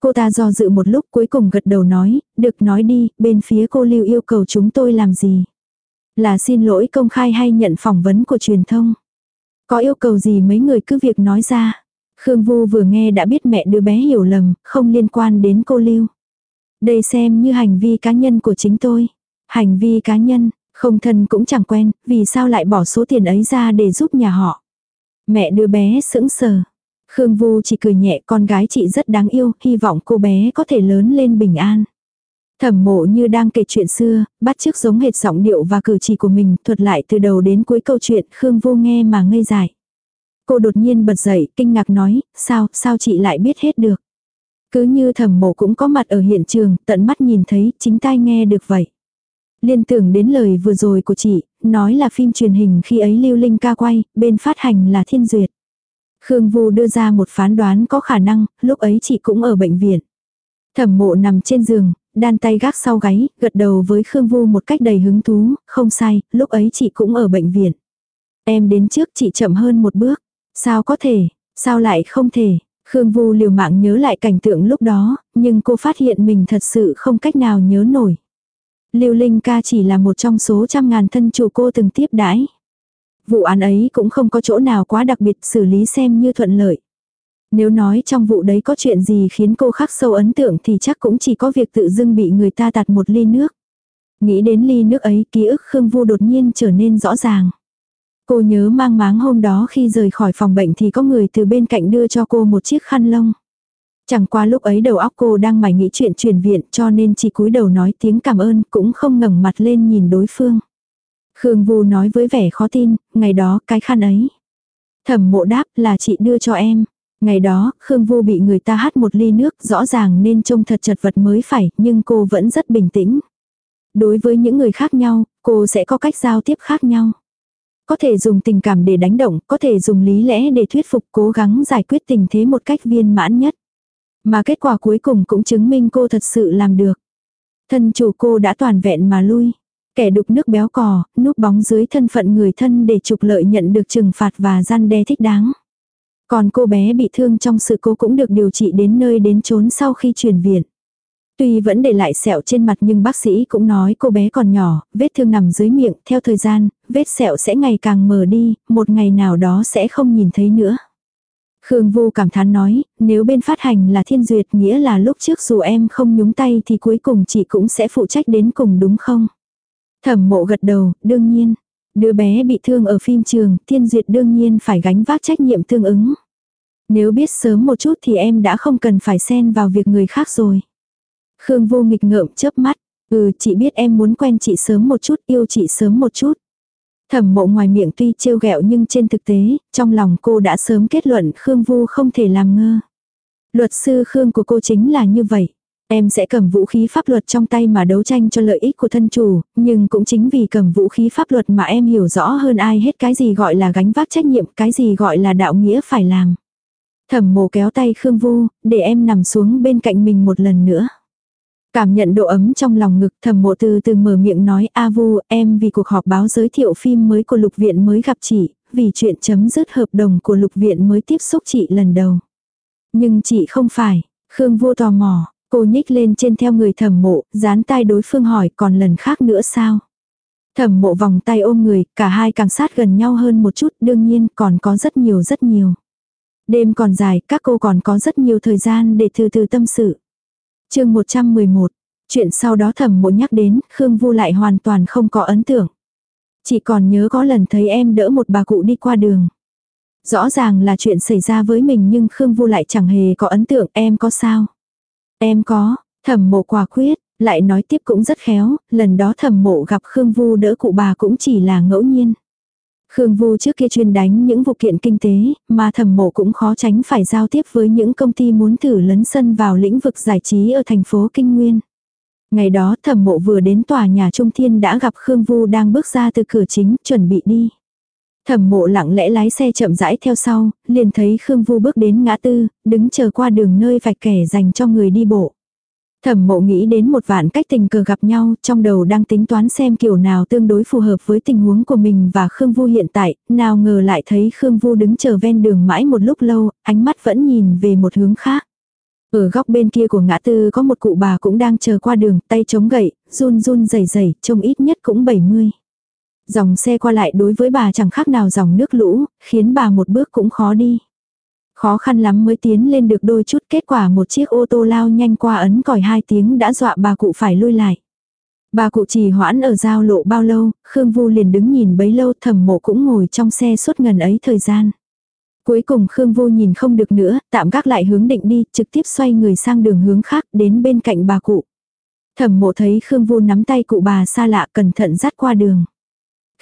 Cô ta do dự một lúc cuối cùng gật đầu nói, được nói đi, bên phía cô Lưu yêu cầu chúng tôi làm gì? Là xin lỗi công khai hay nhận phỏng vấn của truyền thông? Có yêu cầu gì mấy người cứ việc nói ra. Khương Vu vừa nghe đã biết mẹ đứa bé hiểu lầm, không liên quan đến cô Lưu. Đây xem như hành vi cá nhân của chính tôi. Hành vi cá nhân, không thân cũng chẳng quen, vì sao lại bỏ số tiền ấy ra để giúp nhà họ. Mẹ đứa bé sững sờ. Khương Vu chỉ cười nhẹ con gái chị rất đáng yêu, hy vọng cô bé có thể lớn lên bình an. Thẩm mộ như đang kể chuyện xưa, bắt chước giống hệt giọng điệu và cử chỉ của mình, thuật lại từ đầu đến cuối câu chuyện, Khương Vu nghe mà ngây dại. Cô đột nhiên bật dậy, kinh ngạc nói, sao, sao chị lại biết hết được. Cứ như thẩm mộ cũng có mặt ở hiện trường, tận mắt nhìn thấy, chính tai nghe được vậy. Liên tưởng đến lời vừa rồi của chị, nói là phim truyền hình khi ấy lưu linh ca quay, bên phát hành là thiên duyệt. Khương Vu đưa ra một phán đoán có khả năng, lúc ấy chị cũng ở bệnh viện. Thẩm mộ nằm trên giường, đan tay gác sau gáy, gật đầu với Khương Vu một cách đầy hứng thú, không sai, lúc ấy chị cũng ở bệnh viện. Em đến trước chị chậm hơn một bước. Sao có thể, sao lại không thể. Khương Vu liều mạng nhớ lại cảnh tượng lúc đó, nhưng cô phát hiện mình thật sự không cách nào nhớ nổi. Lưu Linh ca chỉ là một trong số trăm ngàn thân chủ cô từng tiếp đãi. Vụ án ấy cũng không có chỗ nào quá đặc biệt xử lý xem như thuận lợi. Nếu nói trong vụ đấy có chuyện gì khiến cô khắc sâu ấn tượng thì chắc cũng chỉ có việc tự dưng bị người ta tạt một ly nước. Nghĩ đến ly nước ấy ký ức Khương Vu đột nhiên trở nên rõ ràng. Cô nhớ mang máng hôm đó khi rời khỏi phòng bệnh thì có người từ bên cạnh đưa cho cô một chiếc khăn lông. Chẳng qua lúc ấy đầu óc cô đang mải nghĩ chuyện chuyển viện cho nên chỉ cúi đầu nói tiếng cảm ơn cũng không ngẩng mặt lên nhìn đối phương. Khương Vu nói với vẻ khó tin, ngày đó cái khăn ấy. Thẩm mộ đáp là chị đưa cho em. Ngày đó, Khương Vu bị người ta hát một ly nước rõ ràng nên trông thật chật vật mới phải, nhưng cô vẫn rất bình tĩnh. Đối với những người khác nhau, cô sẽ có cách giao tiếp khác nhau có thể dùng tình cảm để đánh động, có thể dùng lý lẽ để thuyết phục cố gắng giải quyết tình thế một cách viên mãn nhất. Mà kết quả cuối cùng cũng chứng minh cô thật sự làm được. Thân chủ cô đã toàn vẹn mà lui. Kẻ đục nước béo cò, núp bóng dưới thân phận người thân để trục lợi nhận được trừng phạt và gian đe thích đáng. Còn cô bé bị thương trong sự cố cũng được điều trị đến nơi đến chốn sau khi chuyển viện. Tuy vẫn để lại sẹo trên mặt nhưng bác sĩ cũng nói cô bé còn nhỏ, vết thương nằm dưới miệng, theo thời gian, vết sẹo sẽ ngày càng mờ đi, một ngày nào đó sẽ không nhìn thấy nữa. Khương Vu cảm thán nói, nếu bên phát hành là thiên duyệt nghĩa là lúc trước dù em không nhúng tay thì cuối cùng chị cũng sẽ phụ trách đến cùng đúng không? Thẩm mộ gật đầu, đương nhiên. Đứa bé bị thương ở phim trường, thiên duyệt đương nhiên phải gánh vác trách nhiệm tương ứng. Nếu biết sớm một chút thì em đã không cần phải xen vào việc người khác rồi. Khương vô nghịch ngợm chớp mắt. Ừ, chị biết em muốn quen chị sớm một chút, yêu chị sớm một chút. Thẩm mộ ngoài miệng tuy trêu ghẹo nhưng trên thực tế, trong lòng cô đã sớm kết luận Khương Vu không thể làm ngơ. Luật sư Khương của cô chính là như vậy. Em sẽ cầm vũ khí pháp luật trong tay mà đấu tranh cho lợi ích của thân chủ, nhưng cũng chính vì cầm vũ khí pháp luật mà em hiểu rõ hơn ai hết cái gì gọi là gánh vác trách nhiệm, cái gì gọi là đạo nghĩa phải làm. Thẩm mộ kéo tay Khương Vu, để em nằm xuống bên cạnh mình một lần nữa. Cảm nhận độ ấm trong lòng ngực thầm mộ từ từ mở miệng nói A Vu em vì cuộc họp báo giới thiệu phim mới của lục viện mới gặp chị, vì chuyện chấm dứt hợp đồng của lục viện mới tiếp xúc chị lần đầu. Nhưng chị không phải, Khương vua tò mò, cô nhích lên trên theo người thầm mộ, dán tai đối phương hỏi còn lần khác nữa sao. Thẩm mộ vòng tay ôm người, cả hai càng sát gần nhau hơn một chút, đương nhiên còn có rất nhiều rất nhiều. Đêm còn dài, các cô còn có rất nhiều thời gian để từ từ tâm sự chương 111, chuyện sau đó thẩm mộ nhắc đến, Khương Vu lại hoàn toàn không có ấn tượng. Chỉ còn nhớ có lần thấy em đỡ một bà cụ đi qua đường. Rõ ràng là chuyện xảy ra với mình nhưng Khương Vu lại chẳng hề có ấn tượng em có sao. Em có, thẩm mộ quả quyết, lại nói tiếp cũng rất khéo, lần đó thẩm mộ gặp Khương Vu đỡ cụ bà cũng chỉ là ngẫu nhiên. Khương Vu trước kia chuyên đánh những vụ kiện kinh tế, mà thẩm mộ cũng khó tránh phải giao tiếp với những công ty muốn thử lấn sân vào lĩnh vực giải trí ở thành phố Kinh Nguyên. Ngày đó thẩm mộ vừa đến tòa nhà Trung Thiên đã gặp Khương Vu đang bước ra từ cửa chính, chuẩn bị đi. Thẩm mộ lặng lẽ lái xe chậm rãi theo sau, liền thấy Khương Vu bước đến ngã tư, đứng chờ qua đường nơi vạch kẻ dành cho người đi bộ. Thẩm mộ nghĩ đến một vạn cách tình cờ gặp nhau, trong đầu đang tính toán xem kiểu nào tương đối phù hợp với tình huống của mình và Khương Vu hiện tại, nào ngờ lại thấy Khương Vu đứng chờ ven đường mãi một lúc lâu, ánh mắt vẫn nhìn về một hướng khác. Ở góc bên kia của ngã tư có một cụ bà cũng đang chờ qua đường, tay chống gậy, run run rẩy rẩy, trông ít nhất cũng 70. Dòng xe qua lại đối với bà chẳng khác nào dòng nước lũ, khiến bà một bước cũng khó đi. Khó khăn lắm mới tiến lên được đôi chút kết quả một chiếc ô tô lao nhanh qua ấn còi hai tiếng đã dọa bà cụ phải lui lại. Bà cụ trì hoãn ở giao lộ bao lâu, Khương Vu liền đứng nhìn bấy lâu thẩm mộ cũng ngồi trong xe suốt ngần ấy thời gian. Cuối cùng Khương Vu nhìn không được nữa, tạm gác lại hướng định đi, trực tiếp xoay người sang đường hướng khác đến bên cạnh bà cụ. Thẩm mộ thấy Khương Vu nắm tay cụ bà xa lạ cẩn thận dắt qua đường.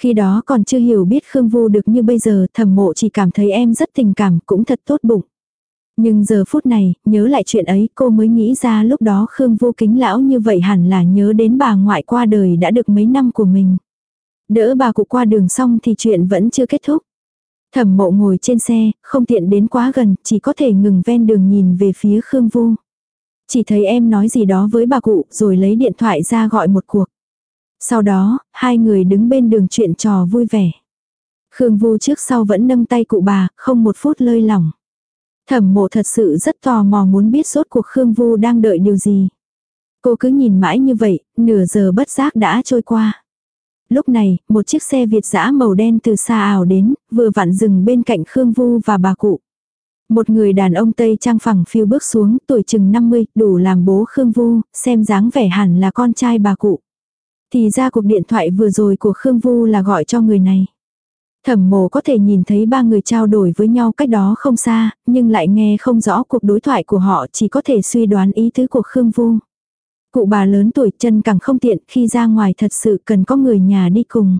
Khi đó còn chưa hiểu biết Khương Vu được như bây giờ thầm mộ chỉ cảm thấy em rất tình cảm cũng thật tốt bụng. Nhưng giờ phút này, nhớ lại chuyện ấy cô mới nghĩ ra lúc đó Khương Vu kính lão như vậy hẳn là nhớ đến bà ngoại qua đời đã được mấy năm của mình. Đỡ bà cụ qua đường xong thì chuyện vẫn chưa kết thúc. Thẩm mộ ngồi trên xe, không tiện đến quá gần, chỉ có thể ngừng ven đường nhìn về phía Khương Vu. Chỉ thấy em nói gì đó với bà cụ rồi lấy điện thoại ra gọi một cuộc. Sau đó, hai người đứng bên đường chuyện trò vui vẻ. Khương Vu trước sau vẫn nâng tay cụ bà, không một phút lơi lỏng. Thẩm mộ thật sự rất tò mò muốn biết sốt cuộc Khương Vu đang đợi điều gì. Cô cứ nhìn mãi như vậy, nửa giờ bất giác đã trôi qua. Lúc này, một chiếc xe Việt dã màu đen từ xa ảo đến, vừa vặn dừng bên cạnh Khương Vu và bà cụ. Một người đàn ông Tây trang phẳng phiêu bước xuống, tuổi chừng 50, đủ làm bố Khương Vu, xem dáng vẻ hẳn là con trai bà cụ. Thì ra cuộc điện thoại vừa rồi của Khương Vu là gọi cho người này. Thẩm mộ có thể nhìn thấy ba người trao đổi với nhau cách đó không xa, nhưng lại nghe không rõ cuộc đối thoại của họ chỉ có thể suy đoán ý tứ của Khương Vu. Cụ bà lớn tuổi chân càng không tiện khi ra ngoài thật sự cần có người nhà đi cùng.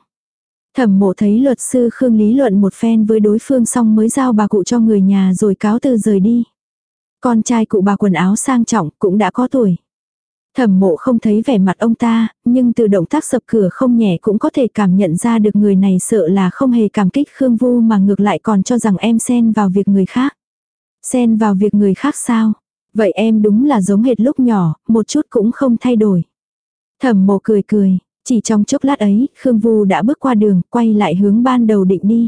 Thẩm mộ thấy luật sư Khương lý luận một phen với đối phương xong mới giao bà cụ cho người nhà rồi cáo từ rời đi. Con trai cụ bà quần áo sang trọng cũng đã có tuổi. Thẩm mộ không thấy vẻ mặt ông ta, nhưng từ động tác sập cửa không nhẹ cũng có thể cảm nhận ra được người này sợ là không hề cảm kích Khương Vu mà ngược lại còn cho rằng em xen vào việc người khác. Xen vào việc người khác sao? Vậy em đúng là giống hệt lúc nhỏ, một chút cũng không thay đổi. Thẩm mộ cười cười, chỉ trong chốc lát ấy, Khương Vu đã bước qua đường, quay lại hướng ban đầu định đi.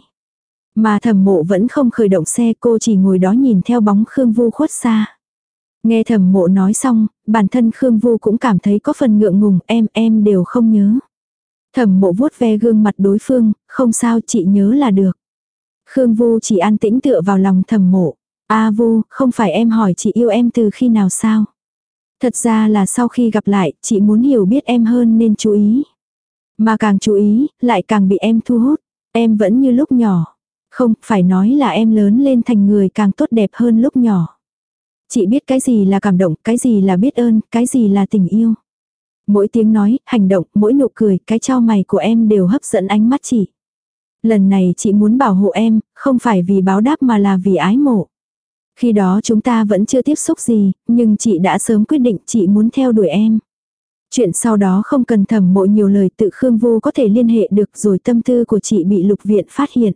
Mà thẩm mộ vẫn không khởi động xe cô chỉ ngồi đó nhìn theo bóng Khương Vu khuất xa. Nghe thẩm mộ nói xong, bản thân Khương Vu cũng cảm thấy có phần ngượng ngùng em em đều không nhớ. Thẩm mộ vuốt ve gương mặt đối phương, không sao chị nhớ là được. Khương Vu chỉ an tĩnh tựa vào lòng thẩm mộ. A Vu, không phải em hỏi chị yêu em từ khi nào sao? Thật ra là sau khi gặp lại, chị muốn hiểu biết em hơn nên chú ý. Mà càng chú ý, lại càng bị em thu hút. Em vẫn như lúc nhỏ. Không, phải nói là em lớn lên thành người càng tốt đẹp hơn lúc nhỏ. Chị biết cái gì là cảm động, cái gì là biết ơn, cái gì là tình yêu. Mỗi tiếng nói, hành động, mỗi nụ cười, cái trao mày của em đều hấp dẫn ánh mắt chị. Lần này chị muốn bảo hộ em, không phải vì báo đáp mà là vì ái mộ. Khi đó chúng ta vẫn chưa tiếp xúc gì, nhưng chị đã sớm quyết định chị muốn theo đuổi em. Chuyện sau đó không cần thẩm mộ nhiều lời tự Khương Vô có thể liên hệ được rồi tâm tư của chị bị lục viện phát hiện.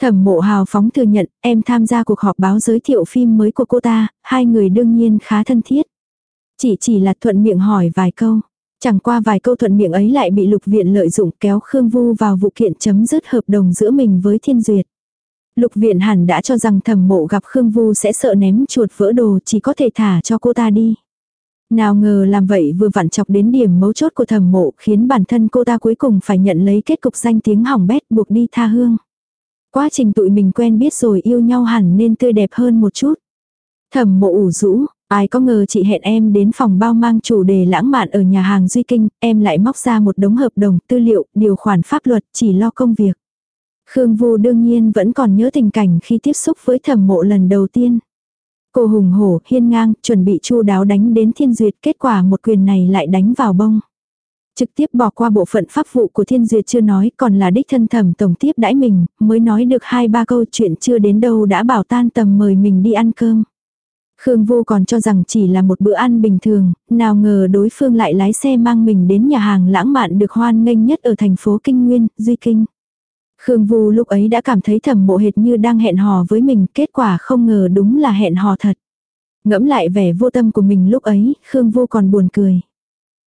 Thẩm mộ hào phóng thừa nhận, em tham gia cuộc họp báo giới thiệu phim mới của cô ta, hai người đương nhiên khá thân thiết. Chỉ chỉ là thuận miệng hỏi vài câu. Chẳng qua vài câu thuận miệng ấy lại bị lục viện lợi dụng kéo Khương Vu vào vụ kiện chấm dứt hợp đồng giữa mình với Thiên Duyệt. Lục viện hẳn đã cho rằng thẩm mộ gặp Khương Vu sẽ sợ ném chuột vỡ đồ chỉ có thể thả cho cô ta đi. Nào ngờ làm vậy vừa vặn chọc đến điểm mấu chốt của thẩm mộ khiến bản thân cô ta cuối cùng phải nhận lấy kết cục danh tiếng hỏng bét buộc đi tha hương. Quá trình tụi mình quen biết rồi yêu nhau hẳn nên tươi đẹp hơn một chút. Thẩm mộ ủ rũ, ai có ngờ chị hẹn em đến phòng bao mang chủ đề lãng mạn ở nhà hàng Duy Kinh, em lại móc ra một đống hợp đồng, tư liệu, điều khoản pháp luật, chỉ lo công việc. Khương Vu đương nhiên vẫn còn nhớ tình cảnh khi tiếp xúc với thẩm mộ lần đầu tiên. Cô hùng hổ, hiên ngang, chuẩn bị chu đáo đánh đến thiên duyệt, kết quả một quyền này lại đánh vào bông. Trực tiếp bỏ qua bộ phận pháp vụ của thiên duyệt chưa nói còn là đích thân thẩm tổng tiếp đãi mình, mới nói được hai ba câu chuyện chưa đến đâu đã bảo tan tầm mời mình đi ăn cơm. Khương Vô còn cho rằng chỉ là một bữa ăn bình thường, nào ngờ đối phương lại lái xe mang mình đến nhà hàng lãng mạn được hoan nghênh nhất ở thành phố Kinh Nguyên, Duy Kinh. Khương Vu lúc ấy đã cảm thấy thầm mộ hệt như đang hẹn hò với mình, kết quả không ngờ đúng là hẹn hò thật. Ngẫm lại vẻ vô tâm của mình lúc ấy, Khương Vu còn buồn cười.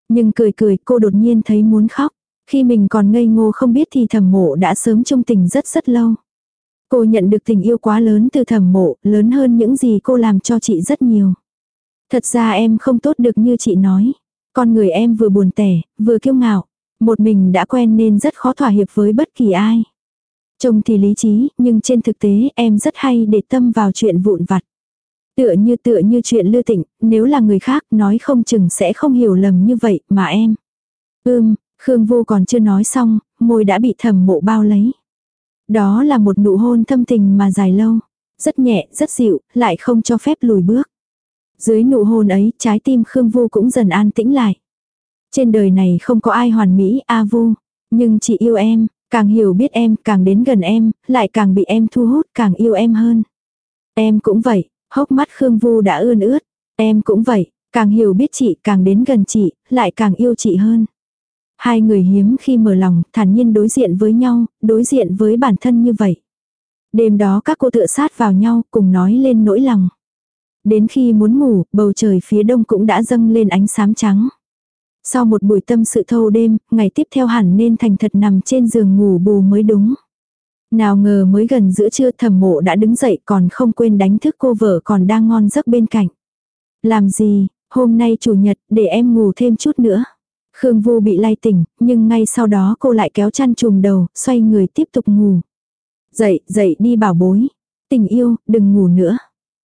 Nhưng cười cười cô đột nhiên thấy muốn khóc. Khi mình còn ngây ngô không biết thì thầm mộ đã sớm trung tình rất rất lâu. Cô nhận được tình yêu quá lớn từ thầm mộ, lớn hơn những gì cô làm cho chị rất nhiều. Thật ra em không tốt được như chị nói. Con người em vừa buồn tẻ, vừa kiêu ngạo. Một mình đã quen nên rất khó thỏa hiệp với bất kỳ ai. Trông thì lý trí, nhưng trên thực tế em rất hay để tâm vào chuyện vụn vặt. Tựa như tựa như chuyện lư tịnh, nếu là người khác nói không chừng sẽ không hiểu lầm như vậy mà em. Ưm, Khương Vô còn chưa nói xong, môi đã bị thầm mộ bao lấy. Đó là một nụ hôn thâm tình mà dài lâu. Rất nhẹ, rất dịu, lại không cho phép lùi bước. Dưới nụ hôn ấy, trái tim Khương Vu cũng dần an tĩnh lại. Trên đời này không có ai hoàn mỹ, A Vu. Nhưng chị yêu em, càng hiểu biết em, càng đến gần em, lại càng bị em thu hút, càng yêu em hơn. Em cũng vậy, hốc mắt Khương Vu đã ươn ướt. Em cũng vậy, càng hiểu biết chị, càng đến gần chị, lại càng yêu chị hơn. Hai người hiếm khi mở lòng, thản nhiên đối diện với nhau, đối diện với bản thân như vậy. Đêm đó các cô tựa sát vào nhau, cùng nói lên nỗi lòng. Đến khi muốn ngủ, bầu trời phía đông cũng đã dâng lên ánh xám trắng. Sau một buổi tâm sự thâu đêm, ngày tiếp theo hẳn nên thành thật nằm trên giường ngủ bù mới đúng. Nào ngờ mới gần giữa trưa thẩm mộ đã đứng dậy còn không quên đánh thức cô vợ còn đang ngon giấc bên cạnh. Làm gì, hôm nay chủ nhật để em ngủ thêm chút nữa. Khương Vu bị lay tỉnh, nhưng ngay sau đó cô lại kéo chăn trùm đầu, xoay người tiếp tục ngủ. Dậy, dậy đi bảo bối. Tình yêu, đừng ngủ nữa.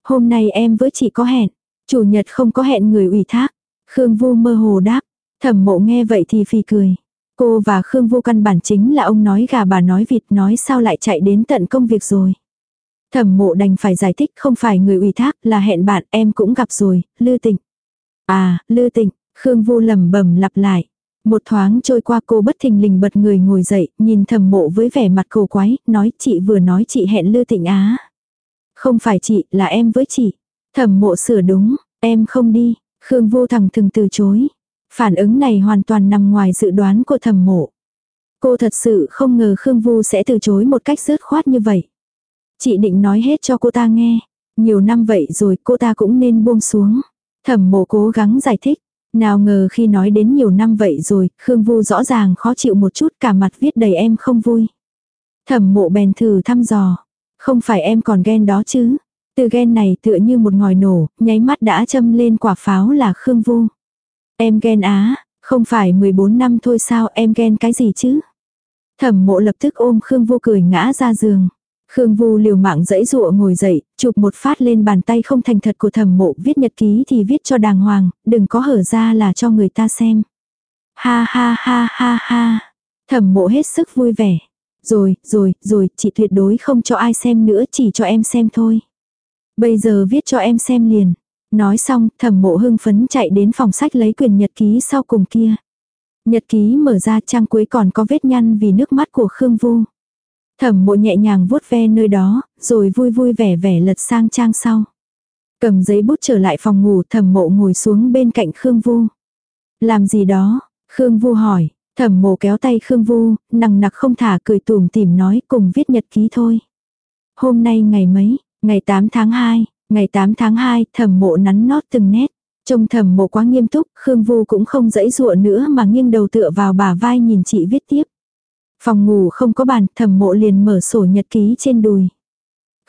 Hôm nay em với chị có hẹn. Chủ nhật không có hẹn người ủy thác. Khương Vu mơ hồ đáp. Thẩm mộ nghe vậy thì phì cười. Cô và Khương Vu căn bản chính là ông nói gà bà nói vịt nói sao lại chạy đến tận công việc rồi. Thẩm mộ đành phải giải thích không phải người ủy thác là hẹn bạn em cũng gặp rồi, Lư Tịnh. À, Lư Tịnh, Khương Vu lẩm bẩm lặp lại. Một thoáng trôi qua cô bất thình lình bật người ngồi dậy, nhìn thẩm mộ với vẻ mặt cổ quái, nói chị vừa nói chị hẹn Lư Tịnh Á. Không phải chị, là em với chị. Thẩm mộ sửa đúng, em không đi. Khương vô thẳng thừng từ chối. Phản ứng này hoàn toàn nằm ngoài dự đoán của thẩm mộ. Cô thật sự không ngờ Khương Vu sẽ từ chối một cách rớt khoát như vậy. Chị định nói hết cho cô ta nghe. Nhiều năm vậy rồi cô ta cũng nên buông xuống. Thẩm mộ cố gắng giải thích. Nào ngờ khi nói đến nhiều năm vậy rồi, Khương Vu rõ ràng khó chịu một chút cả mặt viết đầy em không vui. Thẩm mộ bèn thử thăm dò. Không phải em còn ghen đó chứ. Từ ghen này tựa như một ngòi nổ, nháy mắt đã châm lên quả pháo là Khương Vu. Em ghen á, không phải 14 năm thôi sao em ghen cái gì chứ. Thẩm mộ lập tức ôm Khương Vu cười ngã ra giường. Khương Vu liều mạng dẫy dụa ngồi dậy, chụp một phát lên bàn tay không thành thật của thẩm mộ viết nhật ký thì viết cho đàng hoàng, đừng có hở ra là cho người ta xem. Ha ha ha ha ha. Thẩm mộ hết sức vui vẻ. Rồi, rồi, rồi, chị tuyệt đối không cho ai xem nữa chỉ cho em xem thôi. Bây giờ viết cho em xem liền. Nói xong, thẩm mộ hưng phấn chạy đến phòng sách lấy quyền nhật ký sau cùng kia. Nhật ký mở ra trang cuối còn có vết nhăn vì nước mắt của Khương Vu. Thẩm mộ nhẹ nhàng vuốt ve nơi đó, rồi vui vui vẻ vẻ lật sang trang sau. Cầm giấy bút trở lại phòng ngủ thẩm mộ ngồi xuống bên cạnh Khương Vu. Làm gì đó? Khương Vu hỏi. Thẩm mộ kéo tay Khương Vu, nằng nặc không thả cười tùm tìm nói cùng viết nhật ký thôi. Hôm nay ngày mấy, ngày 8 tháng 2, ngày 8 tháng 2 thẩm mộ nắn nót từng nét. Trông thẩm mộ quá nghiêm túc, Khương Vu cũng không dãy dụa nữa mà nghiêng đầu tựa vào bả vai nhìn chị viết tiếp. Phòng ngủ không có bàn, thẩm mộ liền mở sổ nhật ký trên đùi.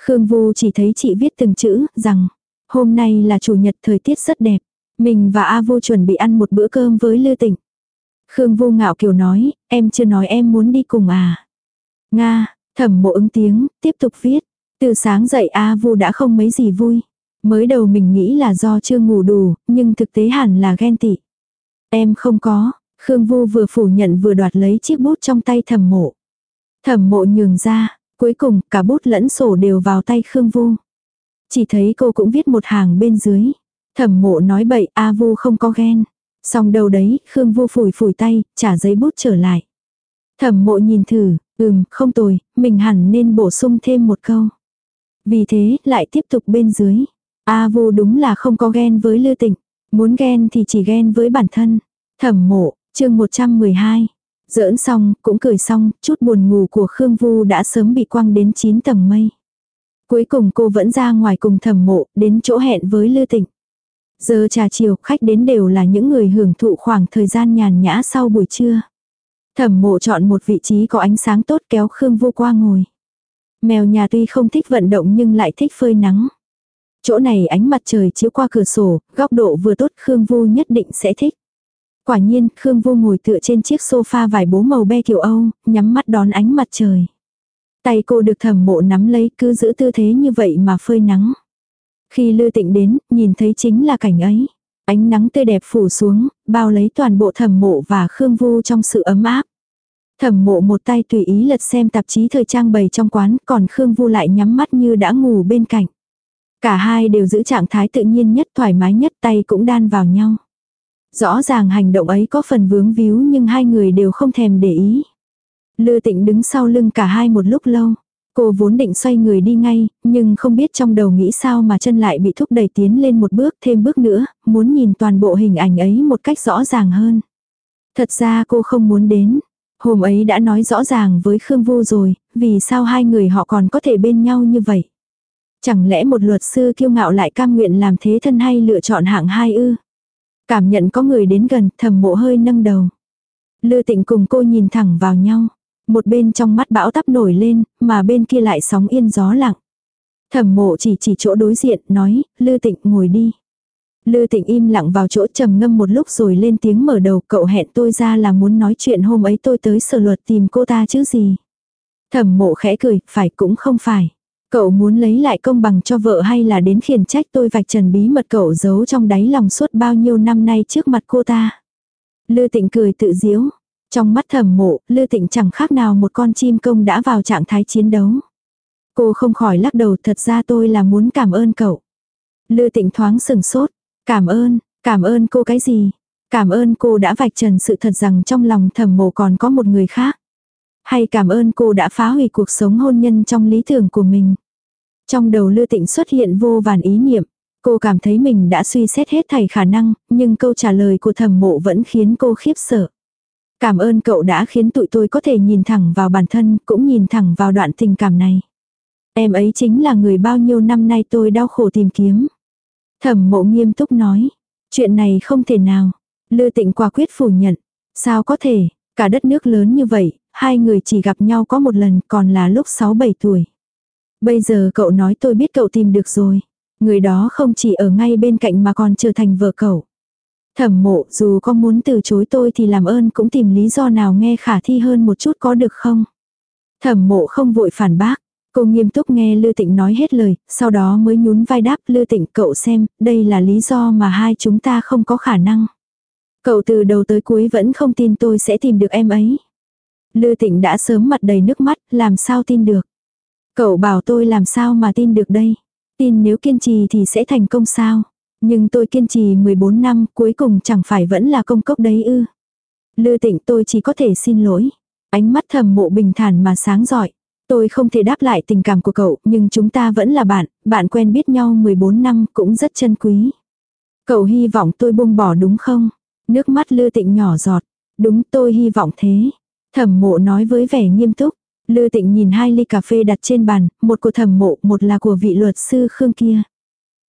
Khương Vu chỉ thấy chị viết từng chữ, rằng, hôm nay là chủ nhật thời tiết rất đẹp. Mình và A Vu chuẩn bị ăn một bữa cơm với Lư Tịnh. Khương Vu ngạo kiều nói, em chưa nói em muốn đi cùng à. Nga, thẩm mộ ứng tiếng, tiếp tục viết. Từ sáng dậy A Vu đã không mấy gì vui. Mới đầu mình nghĩ là do chưa ngủ đủ, nhưng thực tế hẳn là ghen tị. Em không có, Khương Vu vừa phủ nhận vừa đoạt lấy chiếc bút trong tay thẩm mộ. Thẩm mộ nhường ra, cuối cùng cả bút lẫn sổ đều vào tay Khương Vu. Chỉ thấy cô cũng viết một hàng bên dưới. Thẩm mộ nói bậy A Vu không có ghen. Xong đầu đấy, Khương Vu phủi phủi tay, trả giấy bút trở lại. Thẩm mộ nhìn thử, ừm, không tồi, mình hẳn nên bổ sung thêm một câu. Vì thế, lại tiếp tục bên dưới. A Vu đúng là không có ghen với Lư Tịnh. Muốn ghen thì chỉ ghen với bản thân. Thẩm mộ, chương 112. Giỡn xong, cũng cười xong, chút buồn ngủ của Khương Vu đã sớm bị quăng đến 9 tầng mây. Cuối cùng cô vẫn ra ngoài cùng thẩm mộ, đến chỗ hẹn với Lư Tịnh. Giờ trà chiều, khách đến đều là những người hưởng thụ khoảng thời gian nhàn nhã sau buổi trưa. Thẩm mộ chọn một vị trí có ánh sáng tốt kéo Khương Vu qua ngồi. Mèo nhà tuy không thích vận động nhưng lại thích phơi nắng. Chỗ này ánh mặt trời chiếu qua cửa sổ, góc độ vừa tốt Khương Vu nhất định sẽ thích. Quả nhiên, Khương Vu ngồi tựa trên chiếc sofa vải bố màu be kiểu Âu, nhắm mắt đón ánh mặt trời. Tay cô được thẩm mộ nắm lấy cứ giữ tư thế như vậy mà phơi nắng. Khi Lư Tịnh đến, nhìn thấy chính là cảnh ấy. Ánh nắng tươi đẹp phủ xuống, bao lấy toàn bộ thẩm mộ và Khương Vu trong sự ấm áp. Thẩm mộ một tay tùy ý lật xem tạp chí thời trang bày trong quán, còn Khương Vu lại nhắm mắt như đã ngủ bên cạnh. Cả hai đều giữ trạng thái tự nhiên nhất thoải mái nhất tay cũng đan vào nhau. Rõ ràng hành động ấy có phần vướng víu nhưng hai người đều không thèm để ý. Lư tịnh đứng sau lưng cả hai một lúc lâu. Cô vốn định xoay người đi ngay, nhưng không biết trong đầu nghĩ sao mà chân lại bị thúc đẩy tiến lên một bước thêm bước nữa, muốn nhìn toàn bộ hình ảnh ấy một cách rõ ràng hơn. Thật ra cô không muốn đến. Hôm ấy đã nói rõ ràng với Khương Vu rồi, vì sao hai người họ còn có thể bên nhau như vậy. Chẳng lẽ một luật sư kiêu ngạo lại cam nguyện làm thế thân hay lựa chọn hạng hai ư? Cảm nhận có người đến gần, thầm mộ hơi nâng đầu. Lư tịnh cùng cô nhìn thẳng vào nhau. Một bên trong mắt bão tắp nổi lên, mà bên kia lại sóng yên gió lặng. Thẩm mộ chỉ chỉ chỗ đối diện, nói, Lư tịnh ngồi đi. Lư tịnh im lặng vào chỗ trầm ngâm một lúc rồi lên tiếng mở đầu cậu hẹn tôi ra là muốn nói chuyện hôm ấy tôi tới sở luật tìm cô ta chứ gì. Thẩm mộ khẽ cười, phải cũng không phải. Cậu muốn lấy lại công bằng cho vợ hay là đến khiển trách tôi vạch trần bí mật cậu giấu trong đáy lòng suốt bao nhiêu năm nay trước mặt cô ta. Lư tịnh cười tự diếu. Trong mắt thẩm mộ, Lư tịnh chẳng khác nào một con chim công đã vào trạng thái chiến đấu. Cô không khỏi lắc đầu thật ra tôi là muốn cảm ơn cậu. Lư tịnh thoáng sừng sốt. Cảm ơn, cảm ơn cô cái gì? Cảm ơn cô đã vạch trần sự thật rằng trong lòng thẩm mộ còn có một người khác. Hay cảm ơn cô đã phá hủy cuộc sống hôn nhân trong lý tưởng của mình. Trong đầu Lư Tịnh xuất hiện vô vàn ý niệm. Cô cảm thấy mình đã suy xét hết thảy khả năng, nhưng câu trả lời của thẩm mộ vẫn khiến cô khiếp sợ. Cảm ơn cậu đã khiến tụi tôi có thể nhìn thẳng vào bản thân, cũng nhìn thẳng vào đoạn tình cảm này. Em ấy chính là người bao nhiêu năm nay tôi đau khổ tìm kiếm. Thẩm mộ nghiêm túc nói. Chuyện này không thể nào. Lư tịnh quả quyết phủ nhận. Sao có thể, cả đất nước lớn như vậy, hai người chỉ gặp nhau có một lần còn là lúc 6-7 tuổi. Bây giờ cậu nói tôi biết cậu tìm được rồi. Người đó không chỉ ở ngay bên cạnh mà còn trở thành vợ cậu. Thẩm mộ dù có muốn từ chối tôi thì làm ơn cũng tìm lý do nào nghe khả thi hơn một chút có được không? Thẩm mộ không vội phản bác. Cô nghiêm túc nghe Lư Tịnh nói hết lời, sau đó mới nhún vai đáp Lư Tịnh cậu xem, đây là lý do mà hai chúng ta không có khả năng. Cậu từ đầu tới cuối vẫn không tin tôi sẽ tìm được em ấy. Lư Tịnh đã sớm mặt đầy nước mắt, làm sao tin được. Cậu bảo tôi làm sao mà tin được đây. Tin nếu kiên trì thì sẽ thành công sao. Nhưng tôi kiên trì 14 năm cuối cùng chẳng phải vẫn là công cốc đấy ư. Lư Tịnh tôi chỉ có thể xin lỗi. Ánh mắt thầm mộ bình thản mà sáng giỏi. Tôi không thể đáp lại tình cảm của cậu, nhưng chúng ta vẫn là bạn, bạn quen biết nhau 14 năm cũng rất chân quý. Cậu hy vọng tôi buông bỏ đúng không? Nước mắt lư tịnh nhỏ giọt. Đúng tôi hy vọng thế. Thẩm mộ nói với vẻ nghiêm túc. Lư tịnh nhìn hai ly cà phê đặt trên bàn, một của thẩm mộ, một là của vị luật sư Khương kia.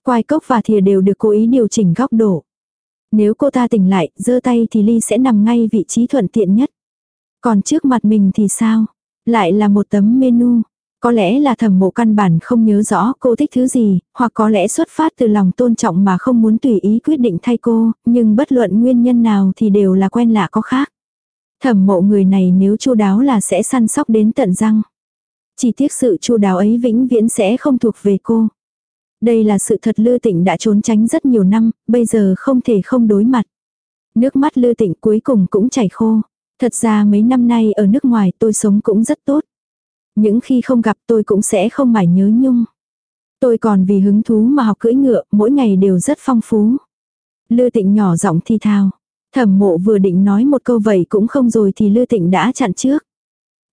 Quai cốc và thìa đều được cố ý điều chỉnh góc độ. Nếu cô ta tỉnh lại, giơ tay thì ly sẽ nằm ngay vị trí thuận tiện nhất. Còn trước mặt mình thì sao? Lại là một tấm menu. Có lẽ là thẩm mộ căn bản không nhớ rõ cô thích thứ gì, hoặc có lẽ xuất phát từ lòng tôn trọng mà không muốn tùy ý quyết định thay cô, nhưng bất luận nguyên nhân nào thì đều là quen lạ có khác. Thẩm mộ người này nếu chu đáo là sẽ săn sóc đến tận răng. Chỉ tiếc sự chu đáo ấy vĩnh viễn sẽ không thuộc về cô. Đây là sự thật Lư Tịnh đã trốn tránh rất nhiều năm, bây giờ không thể không đối mặt. Nước mắt Lư Tịnh cuối cùng cũng chảy khô. Thật ra mấy năm nay ở nước ngoài tôi sống cũng rất tốt. Những khi không gặp tôi cũng sẽ không mải nhớ nhung. Tôi còn vì hứng thú mà học cưỡi ngựa, mỗi ngày đều rất phong phú. Lư tịnh nhỏ giọng thi thao. Thẩm mộ vừa định nói một câu vậy cũng không rồi thì Lư tịnh đã chặn trước.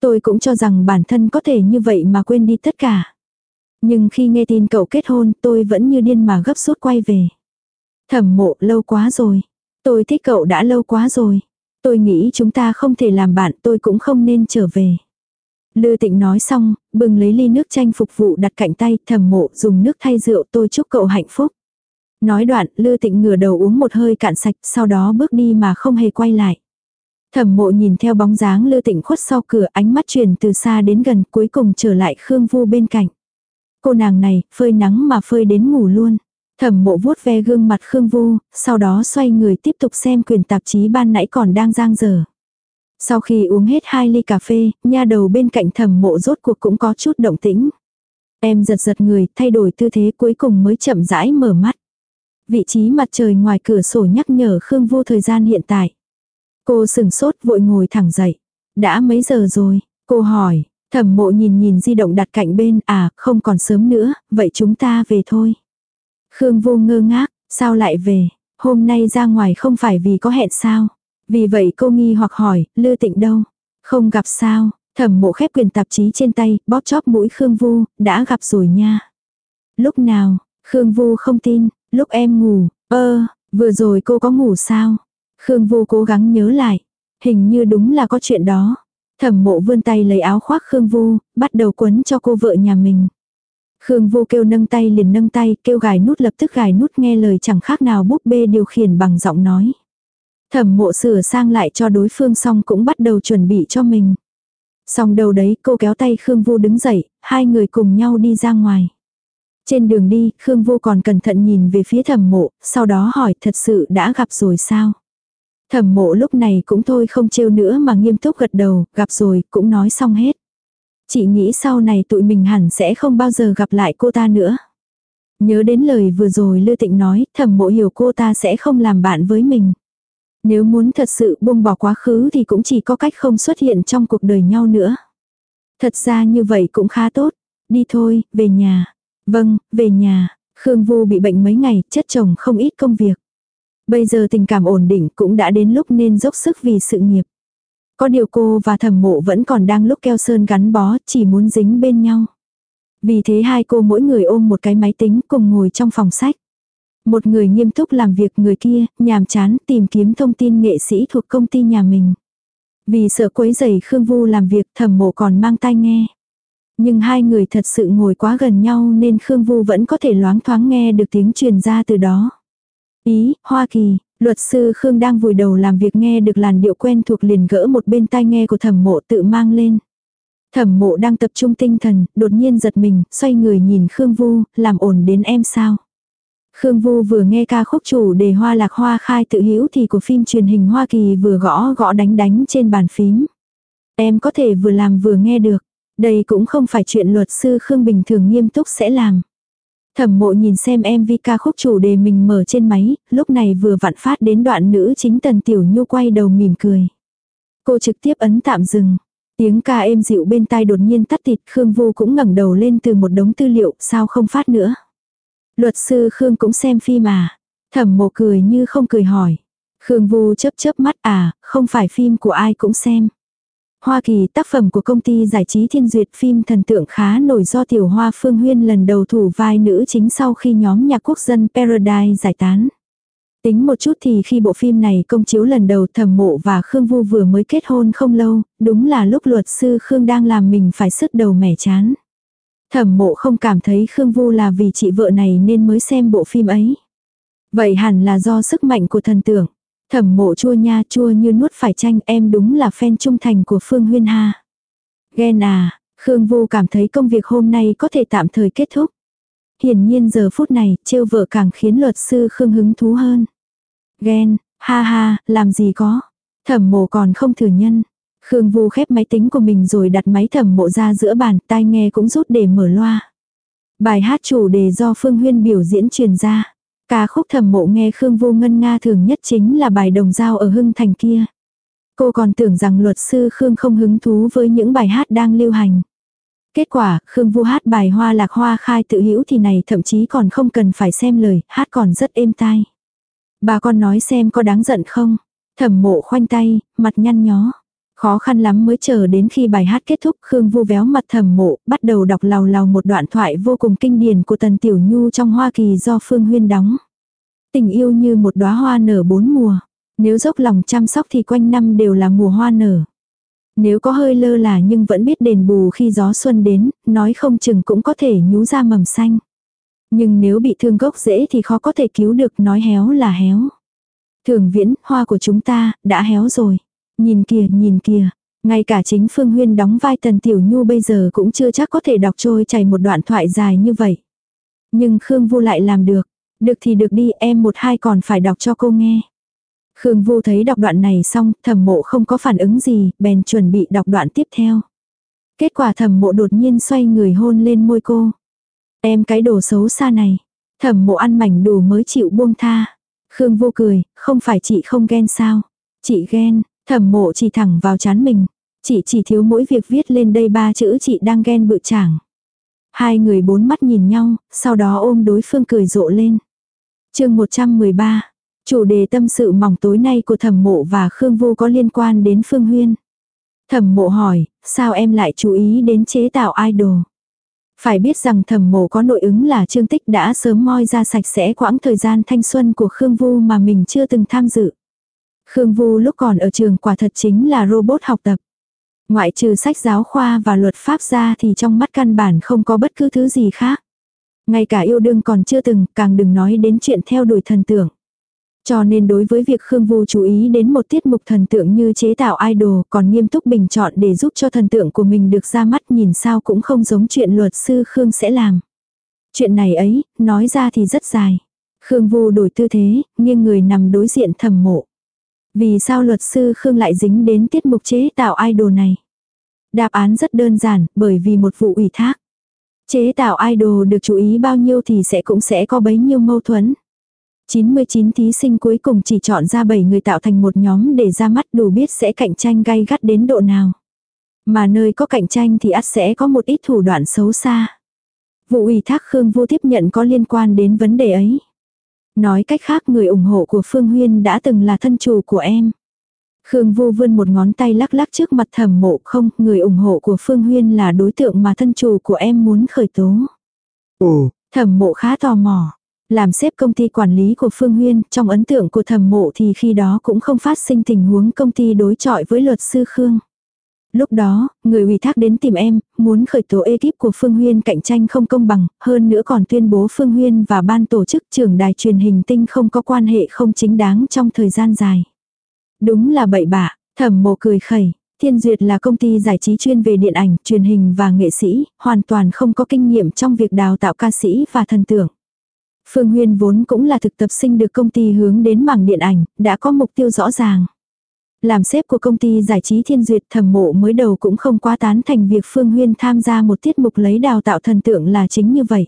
Tôi cũng cho rằng bản thân có thể như vậy mà quên đi tất cả. Nhưng khi nghe tin cậu kết hôn tôi vẫn như điên mà gấp rút quay về. Thẩm mộ lâu quá rồi. Tôi thích cậu đã lâu quá rồi. Tôi nghĩ chúng ta không thể làm bạn tôi cũng không nên trở về. Lư tịnh nói xong, bừng lấy ly nước chanh phục vụ đặt cạnh tay thầm mộ dùng nước thay rượu tôi chúc cậu hạnh phúc. Nói đoạn, Lư Tịnh ngửa đầu uống một hơi cạn sạch, sau đó bước đi mà không hề quay lại. Thẩm mộ nhìn theo bóng dáng Lư Tịnh khuất sau cửa ánh mắt chuyển từ xa đến gần cuối cùng trở lại Khương Vu bên cạnh. Cô nàng này, phơi nắng mà phơi đến ngủ luôn. Thẩm mộ vuốt ve gương mặt Khương Vu, sau đó xoay người tiếp tục xem quyền tạp chí ban nãy còn đang giang dở. Sau khi uống hết hai ly cà phê, nha đầu bên cạnh thẩm mộ rốt cuộc cũng có chút động tĩnh. Em giật giật người, thay đổi tư thế cuối cùng mới chậm rãi mở mắt. Vị trí mặt trời ngoài cửa sổ nhắc nhở Khương Vu thời gian hiện tại. Cô sừng sốt vội ngồi thẳng dậy. Đã mấy giờ rồi? Cô hỏi, thẩm mộ nhìn nhìn di động đặt cạnh bên, à, không còn sớm nữa, vậy chúng ta về thôi. Khương vô ngơ ngác, sao lại về, hôm nay ra ngoài không phải vì có hẹn sao. Vì vậy cô nghi hoặc hỏi, lư tịnh đâu? Không gặp sao, thẩm mộ khép quyền tạp chí trên tay, bóp chóp mũi Khương Vu, đã gặp rồi nha. Lúc nào, Khương Vu không tin, lúc em ngủ, ơ, vừa rồi cô có ngủ sao? Khương Vu cố gắng nhớ lại, hình như đúng là có chuyện đó. Thẩm mộ vươn tay lấy áo khoác Khương Vu, bắt đầu quấn cho cô vợ nhà mình. Khương vô kêu nâng tay liền nâng tay, kêu gài nút lập tức gài nút nghe lời chẳng khác nào búp bê điều khiển bằng giọng nói. Thẩm mộ sửa sang lại cho đối phương xong cũng bắt đầu chuẩn bị cho mình. Xong đầu đấy cô kéo tay Khương Vô đứng dậy, hai người cùng nhau đi ra ngoài. Trên đường đi, Khương Vô còn cẩn thận nhìn về phía thẩm mộ, sau đó hỏi thật sự đã gặp rồi sao? Thẩm mộ lúc này cũng thôi không trêu nữa mà nghiêm túc gật đầu, gặp rồi, cũng nói xong hết. Chị nghĩ sau này tụi mình hẳn sẽ không bao giờ gặp lại cô ta nữa. Nhớ đến lời vừa rồi Lư Tịnh nói, thẩm mộ hiểu cô ta sẽ không làm bạn với mình. Nếu muốn thật sự buông bỏ quá khứ thì cũng chỉ có cách không xuất hiện trong cuộc đời nhau nữa. Thật ra như vậy cũng khá tốt. Đi thôi, về nhà. Vâng, về nhà. Khương Vu bị bệnh mấy ngày, chất chồng không ít công việc. Bây giờ tình cảm ổn định cũng đã đến lúc nên dốc sức vì sự nghiệp. Có điều cô và thẩm mộ vẫn còn đang lúc keo sơn gắn bó, chỉ muốn dính bên nhau. Vì thế hai cô mỗi người ôm một cái máy tính cùng ngồi trong phòng sách. Một người nghiêm túc làm việc người kia, nhàm chán tìm kiếm thông tin nghệ sĩ thuộc công ty nhà mình. Vì sợ quấy rầy Khương Vu làm việc thẩm mộ còn mang tai nghe. Nhưng hai người thật sự ngồi quá gần nhau nên Khương Vu vẫn có thể loáng thoáng nghe được tiếng truyền ra từ đó. Ý, Hoa Kỳ, luật sư Khương đang vùi đầu làm việc nghe được làn điệu quen thuộc liền gỡ một bên tai nghe của thẩm mộ tự mang lên. Thẩm mộ đang tập trung tinh thần, đột nhiên giật mình, xoay người nhìn Khương Vu, làm ổn đến em sao. Khương Vu vừa nghe ca khúc chủ đề hoa lạc hoa khai tự hữu thì của phim truyền hình Hoa Kỳ vừa gõ gõ đánh đánh trên bàn phím. Em có thể vừa làm vừa nghe được. Đây cũng không phải chuyện luật sư Khương bình thường nghiêm túc sẽ làm. Thẩm mộ nhìn xem MV ca khúc chủ đề mình mở trên máy, lúc này vừa vặn phát đến đoạn nữ chính Tần Tiểu Nhu quay đầu mỉm cười. Cô trực tiếp ấn tạm dừng. Tiếng ca êm dịu bên tai đột nhiên tắt tịt, Khương Vu cũng ngẩng đầu lên từ một đống tư liệu, sao không phát nữa. Luật sư Khương cũng xem phim à. Thẩm mộ cười như không cười hỏi. Khương Vu chớp chớp mắt à, không phải phim của ai cũng xem. Hoa Kỳ tác phẩm của công ty giải trí thiên duyệt phim thần tượng khá nổi do tiểu hoa Phương Huyên lần đầu thủ vai nữ chính sau khi nhóm nhạc quốc dân Paradise giải tán. Tính một chút thì khi bộ phim này công chiếu lần đầu thẩm mộ và Khương Vu vừa mới kết hôn không lâu, đúng là lúc luật sư Khương đang làm mình phải sứt đầu mẻ chán. Thẩm mộ không cảm thấy Khương Vu là vì chị vợ này nên mới xem bộ phim ấy. Vậy hẳn là do sức mạnh của thần tượng. Thẩm mộ chua nha chua như nuốt phải chanh em đúng là fan trung thành của Phương Huyên Ha. Ghen à, Khương Vu cảm thấy công việc hôm nay có thể tạm thời kết thúc. Hiển nhiên giờ phút này, trêu vợ càng khiến luật sư Khương hứng thú hơn. Ghen, ha ha, làm gì có. Thẩm mộ còn không thừa nhân. Khương Vu khép máy tính của mình rồi đặt máy thẩm mộ ra giữa bàn, tai nghe cũng rút để mở loa. Bài hát chủ đề do Phương Huyên biểu diễn truyền ra. Ca khúc thầm mộ nghe Khương Vu ngân nga thường nhất chính là bài đồng dao ở Hưng Thành kia. Cô còn tưởng rằng luật sư Khương không hứng thú với những bài hát đang lưu hành. Kết quả, Khương Vu hát bài hoa lạc hoa khai tự hữu thì này thậm chí còn không cần phải xem lời, hát còn rất êm tai. Bà con nói xem có đáng giận không? Thẩm mộ khoanh tay, mặt nhăn nhó. Khó khăn lắm mới chờ đến khi bài hát kết thúc Khương Vu véo mặt thầm mộ, bắt đầu đọc lào lào một đoạn thoại vô cùng kinh điển của Tần Tiểu Nhu trong Hoa Kỳ do Phương Huyên đóng. Tình yêu như một đóa hoa nở bốn mùa. Nếu dốc lòng chăm sóc thì quanh năm đều là mùa hoa nở. Nếu có hơi lơ là nhưng vẫn biết đền bù khi gió xuân đến, nói không chừng cũng có thể nhú ra mầm xanh. Nhưng nếu bị thương gốc dễ thì khó có thể cứu được nói héo là héo. Thường viễn, hoa của chúng ta, đã héo rồi. Nhìn kìa, nhìn kìa. Ngay cả chính Phương Huyên đóng vai Tần Tiểu Nhu bây giờ cũng chưa chắc có thể đọc trôi chảy một đoạn thoại dài như vậy. Nhưng Khương Vu lại làm được. Được thì được đi, em một hai còn phải đọc cho cô nghe. Khương Vu thấy đọc đoạn này xong, thẩm mộ không có phản ứng gì, bèn chuẩn bị đọc đoạn tiếp theo. Kết quả thẩm mộ đột nhiên xoay người hôn lên môi cô. Em cái đồ xấu xa này. Thẩm mộ ăn mảnh đồ mới chịu buông tha. Khương Vu cười, không phải chị không ghen sao. Chị ghen, Thẩm mộ chỉ thẳng vào chán mình. Chị chỉ thiếu mỗi việc viết lên đây ba chữ chị đang ghen bự chảng. Hai người bốn mắt nhìn nhau, sau đó ôm đối phương cười rộ lên. chương 113. Chủ đề tâm sự mỏng tối nay của thẩm mộ và Khương Vô có liên quan đến Phương Huyên. Thẩm mộ hỏi, sao em lại chú ý đến chế tạo idol? Phải biết rằng thẩm mộ có nội ứng là Trương Tích đã sớm moi ra sạch sẽ quãng thời gian thanh xuân của Khương Vu mà mình chưa từng tham dự. Khương Vu lúc còn ở trường quả thật chính là robot học tập. Ngoại trừ sách giáo khoa và luật pháp ra thì trong mắt căn bản không có bất cứ thứ gì khác. Ngay cả yêu đương còn chưa từng, càng đừng nói đến chuyện theo đuổi thần tượng. Cho nên đối với việc Khương Vu chú ý đến một tiết mục thần tượng như chế tạo idol còn nghiêm túc bình chọn để giúp cho thần tượng của mình được ra mắt nhìn sao cũng không giống chuyện luật sư Khương sẽ làm. Chuyện này ấy, nói ra thì rất dài. Khương Vu đổi tư thế, nghiêng người nằm đối diện thầm mộ. Vì sao luật sư Khương lại dính đến tiết mục chế tạo idol này? Đáp án rất đơn giản, bởi vì một vụ ủy thác. Chế tạo idol được chú ý bao nhiêu thì sẽ cũng sẽ có bấy nhiêu mâu thuẫn. 99 thí sinh cuối cùng chỉ chọn ra 7 người tạo thành một nhóm để ra mắt đủ biết sẽ cạnh tranh gay gắt đến độ nào. Mà nơi có cạnh tranh thì ắt sẽ có một ít thủ đoạn xấu xa. Vụ ủy thác Khương vô tiếp nhận có liên quan đến vấn đề ấy. Nói cách khác người ủng hộ của Phương Huyên đã từng là thân chủ của em. Khương Vu vươn một ngón tay lắc lắc trước mặt thẩm mộ không, người ủng hộ của Phương Huyên là đối tượng mà thân chủ của em muốn khởi tố. Ồ, Thẩm mộ khá tò mò. Làm xếp công ty quản lý của Phương Huyên, trong ấn tượng của thẩm mộ thì khi đó cũng không phát sinh tình huống công ty đối chọi với luật sư Khương. Lúc đó, người ủy thác đến tìm em, muốn khởi tố ekip của Phương Huyên cạnh tranh không công bằng, hơn nữa còn tuyên bố Phương Huyên và ban tổ chức trưởng đài truyền hình tinh không có quan hệ không chính đáng trong thời gian dài. Đúng là bậy bạ, thẩm mộ cười khẩy. Thiên Duyệt là công ty giải trí chuyên về điện ảnh, truyền hình và nghệ sĩ, hoàn toàn không có kinh nghiệm trong việc đào tạo ca sĩ và thần tượng. Phương Huyên vốn cũng là thực tập sinh được công ty hướng đến mảng điện ảnh, đã có mục tiêu rõ ràng. Làm sếp của công ty giải trí Thiên Duyệt thẩm mộ mới đầu cũng không quá tán thành việc Phương Huyên tham gia một tiết mục lấy đào tạo thần tượng là chính như vậy.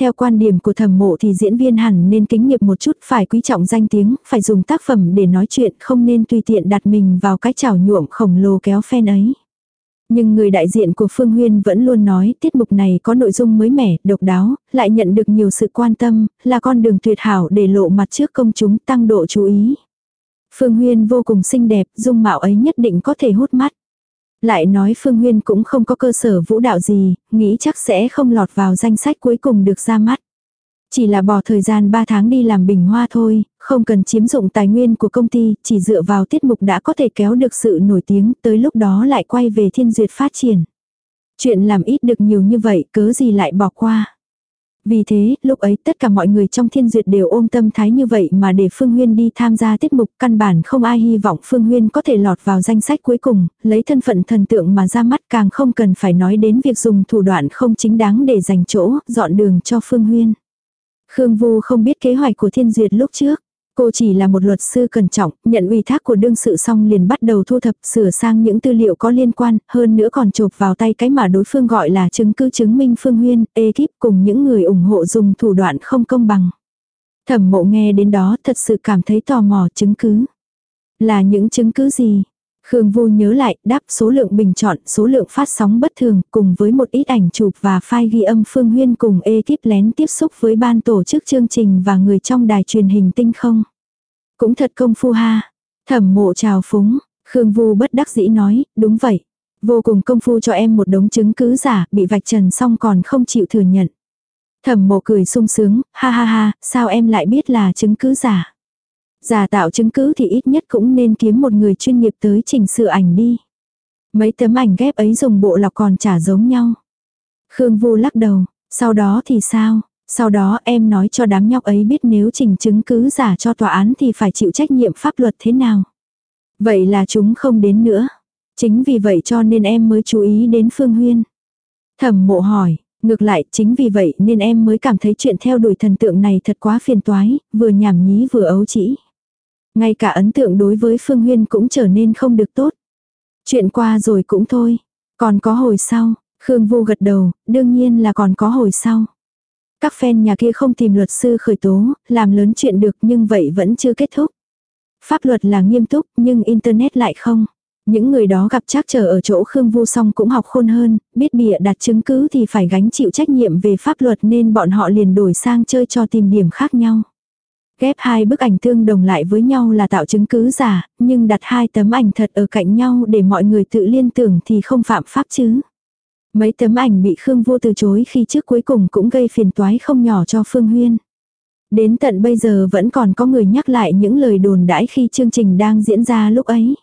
Theo quan điểm của thẩm mộ thì diễn viên hẳn nên kính nghiệp một chút, phải quý trọng danh tiếng, phải dùng tác phẩm để nói chuyện, không nên tùy tiện đặt mình vào cái chảo nhuộm khổng lồ kéo fan ấy. Nhưng người đại diện của Phương Huyên vẫn luôn nói tiết mục này có nội dung mới mẻ, độc đáo, lại nhận được nhiều sự quan tâm, là con đường tuyệt hảo để lộ mặt trước công chúng tăng độ chú ý. Phương Huyên vô cùng xinh đẹp, dung mạo ấy nhất định có thể hút mắt. Lại nói Phương Huyên cũng không có cơ sở vũ đạo gì, nghĩ chắc sẽ không lọt vào danh sách cuối cùng được ra mắt. Chỉ là bỏ thời gian 3 tháng đi làm bình hoa thôi, không cần chiếm dụng tài nguyên của công ty, chỉ dựa vào tiết mục đã có thể kéo được sự nổi tiếng, tới lúc đó lại quay về thiên duyệt phát triển. Chuyện làm ít được nhiều như vậy, cớ gì lại bỏ qua. Vì thế, lúc ấy tất cả mọi người trong thiên duyệt đều ôm tâm thái như vậy mà để Phương Huyên đi tham gia tiết mục căn bản không ai hy vọng Phương Huyên có thể lọt vào danh sách cuối cùng, lấy thân phận thần tượng mà ra mắt càng không cần phải nói đến việc dùng thủ đoạn không chính đáng để giành chỗ, dọn đường cho Phương Huyên. Khương Vu không biết kế hoạch của thiên duyệt lúc trước. Cô chỉ là một luật sư cẩn trọng, nhận ủy thác của đương sự xong liền bắt đầu thu thập sửa sang những tư liệu có liên quan, hơn nữa còn chộp vào tay cái mà đối phương gọi là chứng cứ chứng minh Phương Huyên, ekip cùng những người ủng hộ dùng thủ đoạn không công bằng. Thẩm mộ nghe đến đó thật sự cảm thấy tò mò chứng cứ. Là những chứng cứ gì? Khương Vu nhớ lại, đáp số lượng bình chọn, số lượng phát sóng bất thường, cùng với một ít ảnh chụp và file ghi âm Phương Huyên cùng ekip lén tiếp xúc với ban tổ chức chương trình và người trong đài truyền hình tinh không. Cũng thật công phu ha. Thẩm mộ chào phúng, Khương Vu bất đắc dĩ nói, đúng vậy. Vô cùng công phu cho em một đống chứng cứ giả, bị vạch trần xong còn không chịu thừa nhận. Thẩm mộ cười sung sướng, ha ha ha, sao em lại biết là chứng cứ giả. Giả tạo chứng cứ thì ít nhất cũng nên kiếm một người chuyên nghiệp tới chỉnh sửa ảnh đi. Mấy tấm ảnh ghép ấy dùng bộ lọc còn chả giống nhau. Khương Vu lắc đầu, sau đó thì sao? Sau đó em nói cho đám nhóc ấy biết nếu chỉnh chứng cứ giả cho tòa án thì phải chịu trách nhiệm pháp luật thế nào. Vậy là chúng không đến nữa. Chính vì vậy cho nên em mới chú ý đến Phương Huyên. Thẩm mộ hỏi, ngược lại chính vì vậy nên em mới cảm thấy chuyện theo đuổi thần tượng này thật quá phiền toái, vừa nhảm nhí vừa ấu trĩ. Ngay cả ấn tượng đối với Phương Huyên cũng trở nên không được tốt. Chuyện qua rồi cũng thôi. Còn có hồi sau. Khương Vu gật đầu, đương nhiên là còn có hồi sau. Các fan nhà kia không tìm luật sư khởi tố, làm lớn chuyện được nhưng vậy vẫn chưa kết thúc. Pháp luật là nghiêm túc nhưng Internet lại không. Những người đó gặp chắc trở ở chỗ Khương Vu xong cũng học khôn hơn, biết bịa đặt chứng cứ thì phải gánh chịu trách nhiệm về pháp luật nên bọn họ liền đổi sang chơi cho tìm điểm khác nhau. Ghép hai bức ảnh tương đồng lại với nhau là tạo chứng cứ giả, nhưng đặt hai tấm ảnh thật ở cạnh nhau để mọi người tự liên tưởng thì không phạm pháp chứ. Mấy tấm ảnh bị Khương Vô từ chối khi trước cuối cùng cũng gây phiền toái không nhỏ cho Phương Huyên. Đến tận bây giờ vẫn còn có người nhắc lại những lời đồn đãi khi chương trình đang diễn ra lúc ấy.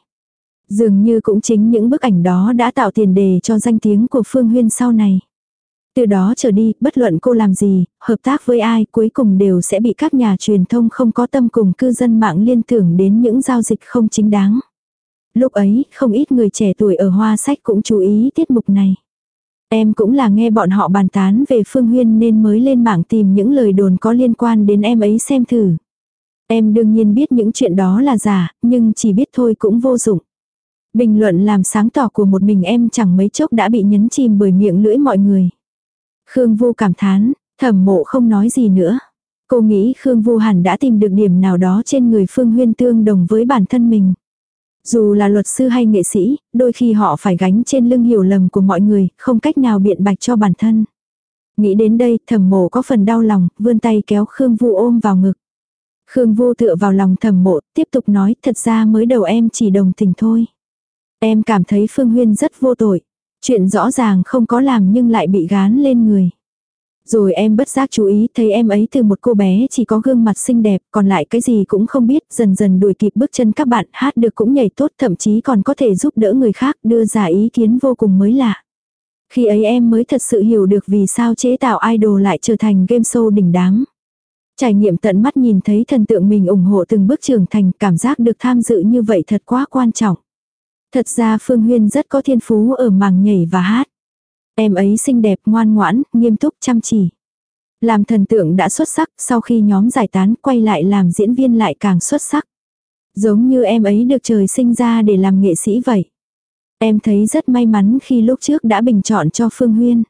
Dường như cũng chính những bức ảnh đó đã tạo tiền đề cho danh tiếng của Phương Huyên sau này. Từ đó trở đi, bất luận cô làm gì, hợp tác với ai cuối cùng đều sẽ bị các nhà truyền thông không có tâm cùng cư dân mạng liên tưởng đến những giao dịch không chính đáng. Lúc ấy, không ít người trẻ tuổi ở hoa sách cũng chú ý tiết mục này. Em cũng là nghe bọn họ bàn tán về Phương Huyên nên mới lên mạng tìm những lời đồn có liên quan đến em ấy xem thử. Em đương nhiên biết những chuyện đó là giả, nhưng chỉ biết thôi cũng vô dụng. Bình luận làm sáng tỏ của một mình em chẳng mấy chốc đã bị nhấn chìm bởi miệng lưỡi mọi người. Khương Vu cảm thán, thẩm mộ không nói gì nữa. Cô nghĩ Khương Vu hẳn đã tìm được điểm nào đó trên người Phương Huyên tương đồng với bản thân mình. Dù là luật sư hay nghệ sĩ, đôi khi họ phải gánh trên lưng hiểu lầm của mọi người, không cách nào biện bạch cho bản thân. Nghĩ đến đây, thẩm mộ có phần đau lòng, vươn tay kéo Khương Vu ôm vào ngực. Khương Vu tựa vào lòng thẩm mộ, tiếp tục nói, thật ra mới đầu em chỉ đồng tình thôi. Em cảm thấy Phương Huyên rất vô tội. Chuyện rõ ràng không có làm nhưng lại bị gán lên người. Rồi em bất giác chú ý thấy em ấy từ một cô bé chỉ có gương mặt xinh đẹp, còn lại cái gì cũng không biết, dần dần đuổi kịp bước chân các bạn, hát được cũng nhảy tốt, thậm chí còn có thể giúp đỡ người khác, đưa ra ý kiến vô cùng mới lạ. Khi ấy em mới thật sự hiểu được vì sao chế tạo idol lại trở thành game show đỉnh đám. Trải nghiệm tận mắt nhìn thấy thần tượng mình ủng hộ từng bước trưởng thành, cảm giác được tham dự như vậy thật quá quan trọng. Thật ra Phương Huyên rất có thiên phú ở màng nhảy và hát. Em ấy xinh đẹp, ngoan ngoãn, nghiêm túc, chăm chỉ. Làm thần tượng đã xuất sắc, sau khi nhóm giải tán quay lại làm diễn viên lại càng xuất sắc. Giống như em ấy được trời sinh ra để làm nghệ sĩ vậy. Em thấy rất may mắn khi lúc trước đã bình chọn cho Phương Huyên.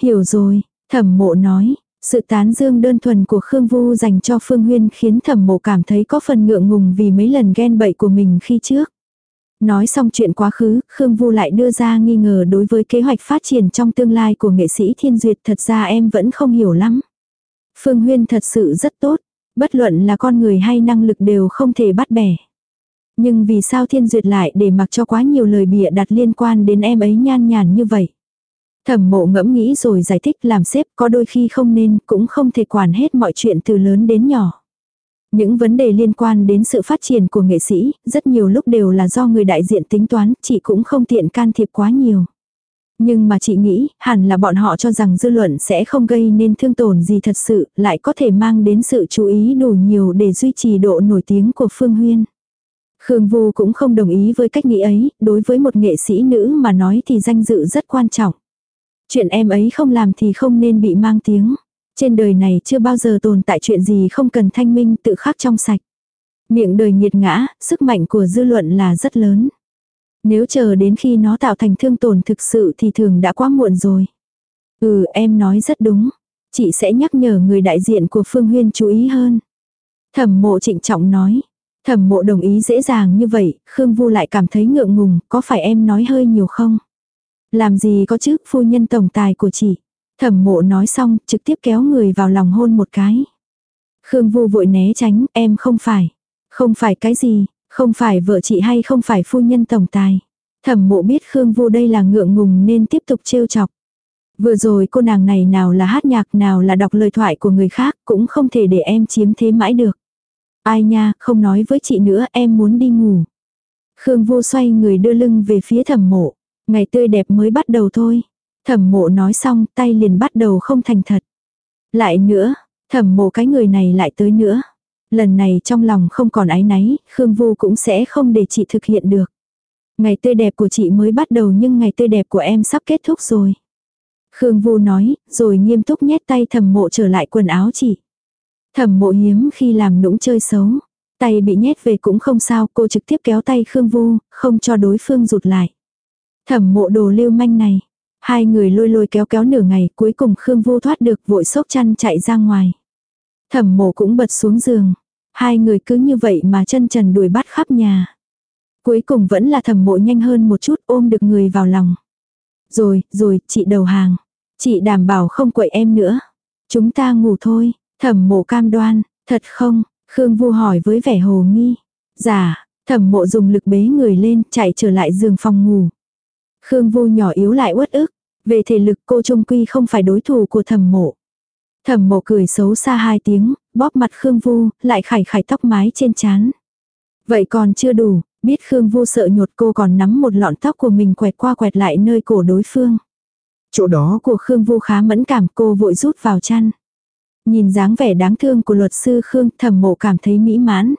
Hiểu rồi, thẩm mộ nói, sự tán dương đơn thuần của Khương Vu dành cho Phương Huyên khiến thẩm mộ cảm thấy có phần ngượng ngùng vì mấy lần ghen bậy của mình khi trước. Nói xong chuyện quá khứ, Khương Vu lại đưa ra nghi ngờ đối với kế hoạch phát triển trong tương lai của nghệ sĩ Thiên Duyệt thật ra em vẫn không hiểu lắm. Phương Huyên thật sự rất tốt, bất luận là con người hay năng lực đều không thể bắt bẻ. Nhưng vì sao Thiên Duyệt lại để mặc cho quá nhiều lời bịa đặt liên quan đến em ấy nhan nhản như vậy? Thẩm mộ ngẫm nghĩ rồi giải thích làm sếp có đôi khi không nên, cũng không thể quản hết mọi chuyện từ lớn đến nhỏ. Những vấn đề liên quan đến sự phát triển của nghệ sĩ, rất nhiều lúc đều là do người đại diện tính toán, chị cũng không tiện can thiệp quá nhiều. Nhưng mà chị nghĩ, hẳn là bọn họ cho rằng dư luận sẽ không gây nên thương tổn gì thật sự, lại có thể mang đến sự chú ý đủ nhiều để duy trì độ nổi tiếng của Phương Huyên. Khương Vu cũng không đồng ý với cách nghĩ ấy, đối với một nghệ sĩ nữ mà nói thì danh dự rất quan trọng. Chuyện em ấy không làm thì không nên bị mang tiếng. Trên đời này chưa bao giờ tồn tại chuyện gì không cần thanh minh tự khắc trong sạch. Miệng đời nghiệt ngã, sức mạnh của dư luận là rất lớn. Nếu chờ đến khi nó tạo thành thương tổn thực sự thì thường đã quá muộn rồi. Ừ em nói rất đúng. Chị sẽ nhắc nhở người đại diện của Phương Huyên chú ý hơn. Thẩm mộ trịnh trọng nói. Thẩm mộ đồng ý dễ dàng như vậy, Khương Vu lại cảm thấy ngượng ngùng, có phải em nói hơi nhiều không? Làm gì có chứ, phu nhân tổng tài của chị. Thẩm mộ nói xong, trực tiếp kéo người vào lòng hôn một cái. Khương Vu vội né tránh, em không phải. Không phải cái gì, không phải vợ chị hay không phải phu nhân tổng tài. Thẩm mộ biết Khương Vu đây là ngượng ngùng nên tiếp tục trêu chọc. Vừa rồi cô nàng này nào là hát nhạc nào là đọc lời thoại của người khác cũng không thể để em chiếm thế mãi được. Ai nha, không nói với chị nữa em muốn đi ngủ. Khương Vu xoay người đưa lưng về phía thẩm mộ. Ngày tươi đẹp mới bắt đầu thôi. Thẩm mộ nói xong tay liền bắt đầu không thành thật. Lại nữa, thẩm mộ cái người này lại tới nữa. Lần này trong lòng không còn ái náy, Khương Vu cũng sẽ không để chị thực hiện được. Ngày tươi đẹp của chị mới bắt đầu nhưng ngày tươi đẹp của em sắp kết thúc rồi. Khương Vu nói, rồi nghiêm túc nhét tay thẩm mộ trở lại quần áo chị. Thẩm mộ hiếm khi làm nũng chơi xấu. Tay bị nhét về cũng không sao, cô trực tiếp kéo tay Khương Vu, không cho đối phương rụt lại. Thẩm mộ đồ lưu manh này. Hai người lôi lôi kéo kéo nửa ngày, cuối cùng Khương Vu thoát được vội sốc chăn chạy ra ngoài. Thẩm mộ cũng bật xuống giường. Hai người cứ như vậy mà chân trần đuổi bắt khắp nhà. Cuối cùng vẫn là thẩm mộ nhanh hơn một chút ôm được người vào lòng. Rồi, rồi, chị đầu hàng. Chị đảm bảo không quậy em nữa. Chúng ta ngủ thôi. Thẩm mộ cam đoan. Thật không? Khương Vu hỏi với vẻ hồ nghi. Dạ, thẩm mộ dùng lực bế người lên chạy trở lại giường phòng ngủ. Khương Vu nhỏ yếu lại uất ức. Về thể lực cô trung quy không phải đối thủ của thẩm mộ. Thẩm mộ cười xấu xa hai tiếng, bóp mặt Khương Vu, lại khải khải tóc mái trên chán. Vậy còn chưa đủ, biết Khương Vu sợ nhột cô còn nắm một lọn tóc của mình quẹt qua quẹt lại nơi cổ đối phương. Chỗ đó của Khương Vu khá mẫn cảm cô vội rút vào chăn. Nhìn dáng vẻ đáng thương của luật sư Khương thẩm mộ cảm thấy mỹ mãn.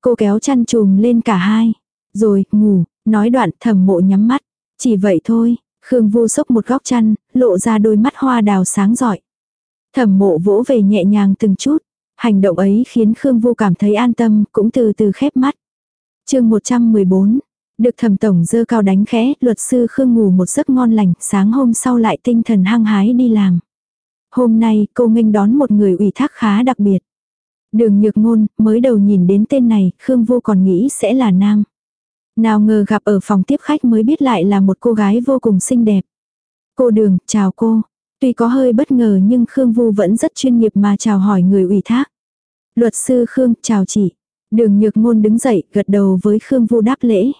Cô kéo chăn chùm lên cả hai. Rồi, ngủ, nói đoạn thẩm mộ nhắm mắt. Chỉ vậy thôi, Khương vô sốc một góc chăn, lộ ra đôi mắt hoa đào sáng giỏi. Thẩm mộ vỗ về nhẹ nhàng từng chút. Hành động ấy khiến Khương vô cảm thấy an tâm, cũng từ từ khép mắt. chương 114. Được thẩm tổng dơ cao đánh khẽ, luật sư Khương ngủ một giấc ngon lành, sáng hôm sau lại tinh thần hăng hái đi làm. Hôm nay cô nghênh đón một người ủy thác khá đặc biệt. Đường nhược ngôn, mới đầu nhìn đến tên này, Khương Vô còn nghĩ sẽ là nam. Nào ngờ gặp ở phòng tiếp khách mới biết lại là một cô gái vô cùng xinh đẹp. Cô đường, chào cô. Tuy có hơi bất ngờ nhưng Khương Vu vẫn rất chuyên nghiệp mà chào hỏi người ủy thác. Luật sư Khương, chào chị. Đường nhược ngôn đứng dậy, gật đầu với Khương Vu đáp lễ.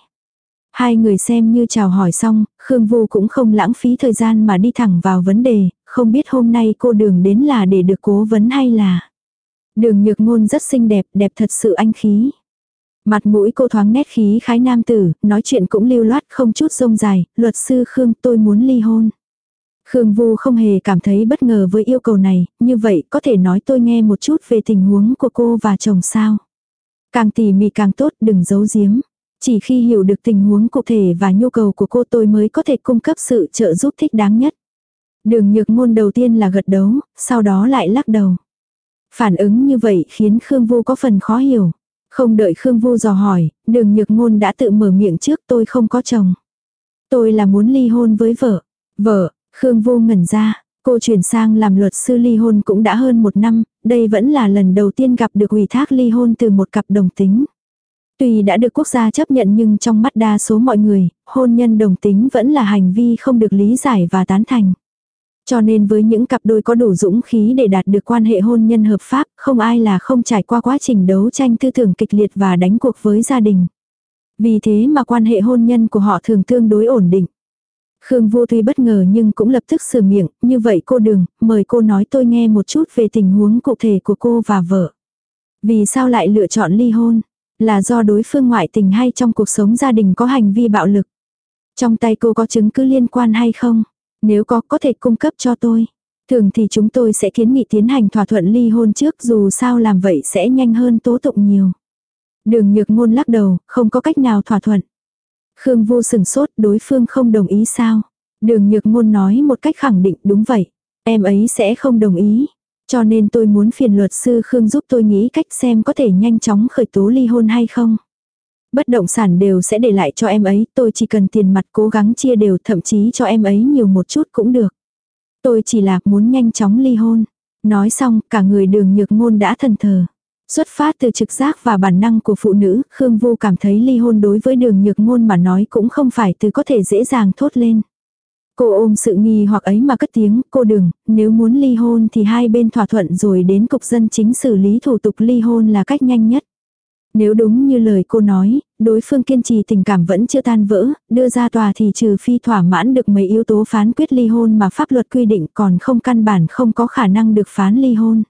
Hai người xem như chào hỏi xong, Khương Vu cũng không lãng phí thời gian mà đi thẳng vào vấn đề, không biết hôm nay cô đường đến là để được cố vấn hay là. Đường nhược ngôn rất xinh đẹp, đẹp thật sự anh khí. Mặt mũi cô thoáng nét khí khái nam tử, nói chuyện cũng lưu loát không chút rông dài, luật sư Khương tôi muốn ly hôn. Khương Vu không hề cảm thấy bất ngờ với yêu cầu này, như vậy có thể nói tôi nghe một chút về tình huống của cô và chồng sao. Càng tỉ mỉ càng tốt đừng giấu giếm. Chỉ khi hiểu được tình huống cụ thể và nhu cầu của cô tôi mới có thể cung cấp sự trợ giúp thích đáng nhất. Đường nhược ngôn đầu tiên là gật đấu, sau đó lại lắc đầu. Phản ứng như vậy khiến Khương Vu có phần khó hiểu. Không đợi Khương Vu dò hỏi, đường nhược ngôn đã tự mở miệng trước tôi không có chồng. Tôi là muốn ly hôn với vợ. Vợ, Khương Vu ngẩn ra, cô chuyển sang làm luật sư ly hôn cũng đã hơn một năm, đây vẫn là lần đầu tiên gặp được ủy thác ly hôn từ một cặp đồng tính. Tuy đã được quốc gia chấp nhận nhưng trong mắt đa số mọi người, hôn nhân đồng tính vẫn là hành vi không được lý giải và tán thành. Cho nên với những cặp đôi có đủ dũng khí để đạt được quan hệ hôn nhân hợp pháp, không ai là không trải qua quá trình đấu tranh tư tưởng kịch liệt và đánh cuộc với gia đình. Vì thế mà quan hệ hôn nhân của họ thường tương đối ổn định. Khương Vô tuy bất ngờ nhưng cũng lập tức sửa miệng, như vậy cô đừng, mời cô nói tôi nghe một chút về tình huống cụ thể của cô và vợ. Vì sao lại lựa chọn ly hôn? Là do đối phương ngoại tình hay trong cuộc sống gia đình có hành vi bạo lực? Trong tay cô có chứng cứ liên quan hay không? Nếu có có thể cung cấp cho tôi. Thường thì chúng tôi sẽ kiến nghị tiến hành thỏa thuận ly hôn trước dù sao làm vậy sẽ nhanh hơn tố tụng nhiều. Đường nhược ngôn lắc đầu, không có cách nào thỏa thuận. Khương vô sừng sốt đối phương không đồng ý sao. Đường nhược ngôn nói một cách khẳng định đúng vậy. Em ấy sẽ không đồng ý. Cho nên tôi muốn phiền luật sư Khương giúp tôi nghĩ cách xem có thể nhanh chóng khởi tố ly hôn hay không. Bất động sản đều sẽ để lại cho em ấy, tôi chỉ cần tiền mặt cố gắng chia đều thậm chí cho em ấy nhiều một chút cũng được. Tôi chỉ là muốn nhanh chóng ly hôn. Nói xong, cả người đường nhược ngôn đã thần thờ. Xuất phát từ trực giác và bản năng của phụ nữ, Khương Vô cảm thấy ly hôn đối với đường nhược ngôn mà nói cũng không phải từ có thể dễ dàng thốt lên. Cô ôm sự nghi hoặc ấy mà cất tiếng, cô đừng, nếu muốn ly hôn thì hai bên thỏa thuận rồi đến cục dân chính xử lý thủ tục ly hôn là cách nhanh nhất. Nếu đúng như lời cô nói, đối phương kiên trì tình cảm vẫn chưa tan vỡ, đưa ra tòa thì trừ phi thỏa mãn được mấy yếu tố phán quyết ly hôn mà pháp luật quy định còn không căn bản không có khả năng được phán ly hôn.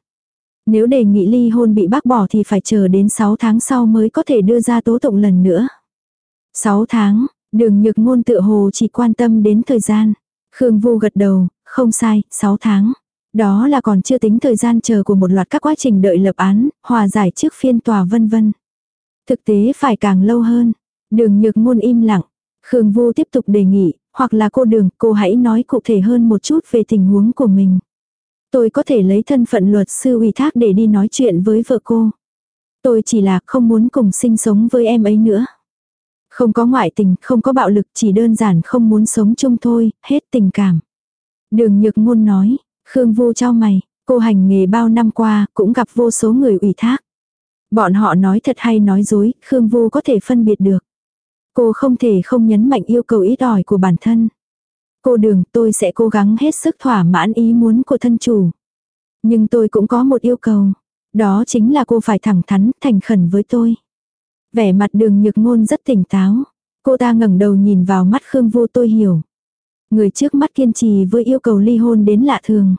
Nếu đề nghị ly hôn bị bác bỏ thì phải chờ đến 6 tháng sau mới có thể đưa ra tố tụng lần nữa. 6 tháng, đường nhược ngôn tự hồ chỉ quan tâm đến thời gian. Khương Vu gật đầu, không sai, 6 tháng. Đó là còn chưa tính thời gian chờ của một loạt các quá trình đợi lập án, hòa giải trước phiên tòa vân vân. Thực tế phải càng lâu hơn. Đường nhược ngôn im lặng. Khương Vu tiếp tục đề nghị, hoặc là cô đường, cô hãy nói cụ thể hơn một chút về tình huống của mình. Tôi có thể lấy thân phận luật sư ủy thác để đi nói chuyện với vợ cô. Tôi chỉ là không muốn cùng sinh sống với em ấy nữa. Không có ngoại tình, không có bạo lực, chỉ đơn giản không muốn sống chung thôi, hết tình cảm. Đường nhược ngôn nói, Khương Vu cho mày, cô hành nghề bao năm qua, cũng gặp vô số người ủy thác. Bọn họ nói thật hay nói dối, Khương Vu có thể phân biệt được. Cô không thể không nhấn mạnh yêu cầu ít ỏi của bản thân. Cô đường tôi sẽ cố gắng hết sức thỏa mãn ý muốn của thân chủ. Nhưng tôi cũng có một yêu cầu. Đó chính là cô phải thẳng thắn, thành khẩn với tôi. Vẻ mặt đường nhược ngôn rất tỉnh táo. Cô ta ngẩng đầu nhìn vào mắt Khương Vô tôi hiểu. Người trước mắt kiên trì với yêu cầu ly hôn đến lạ thường.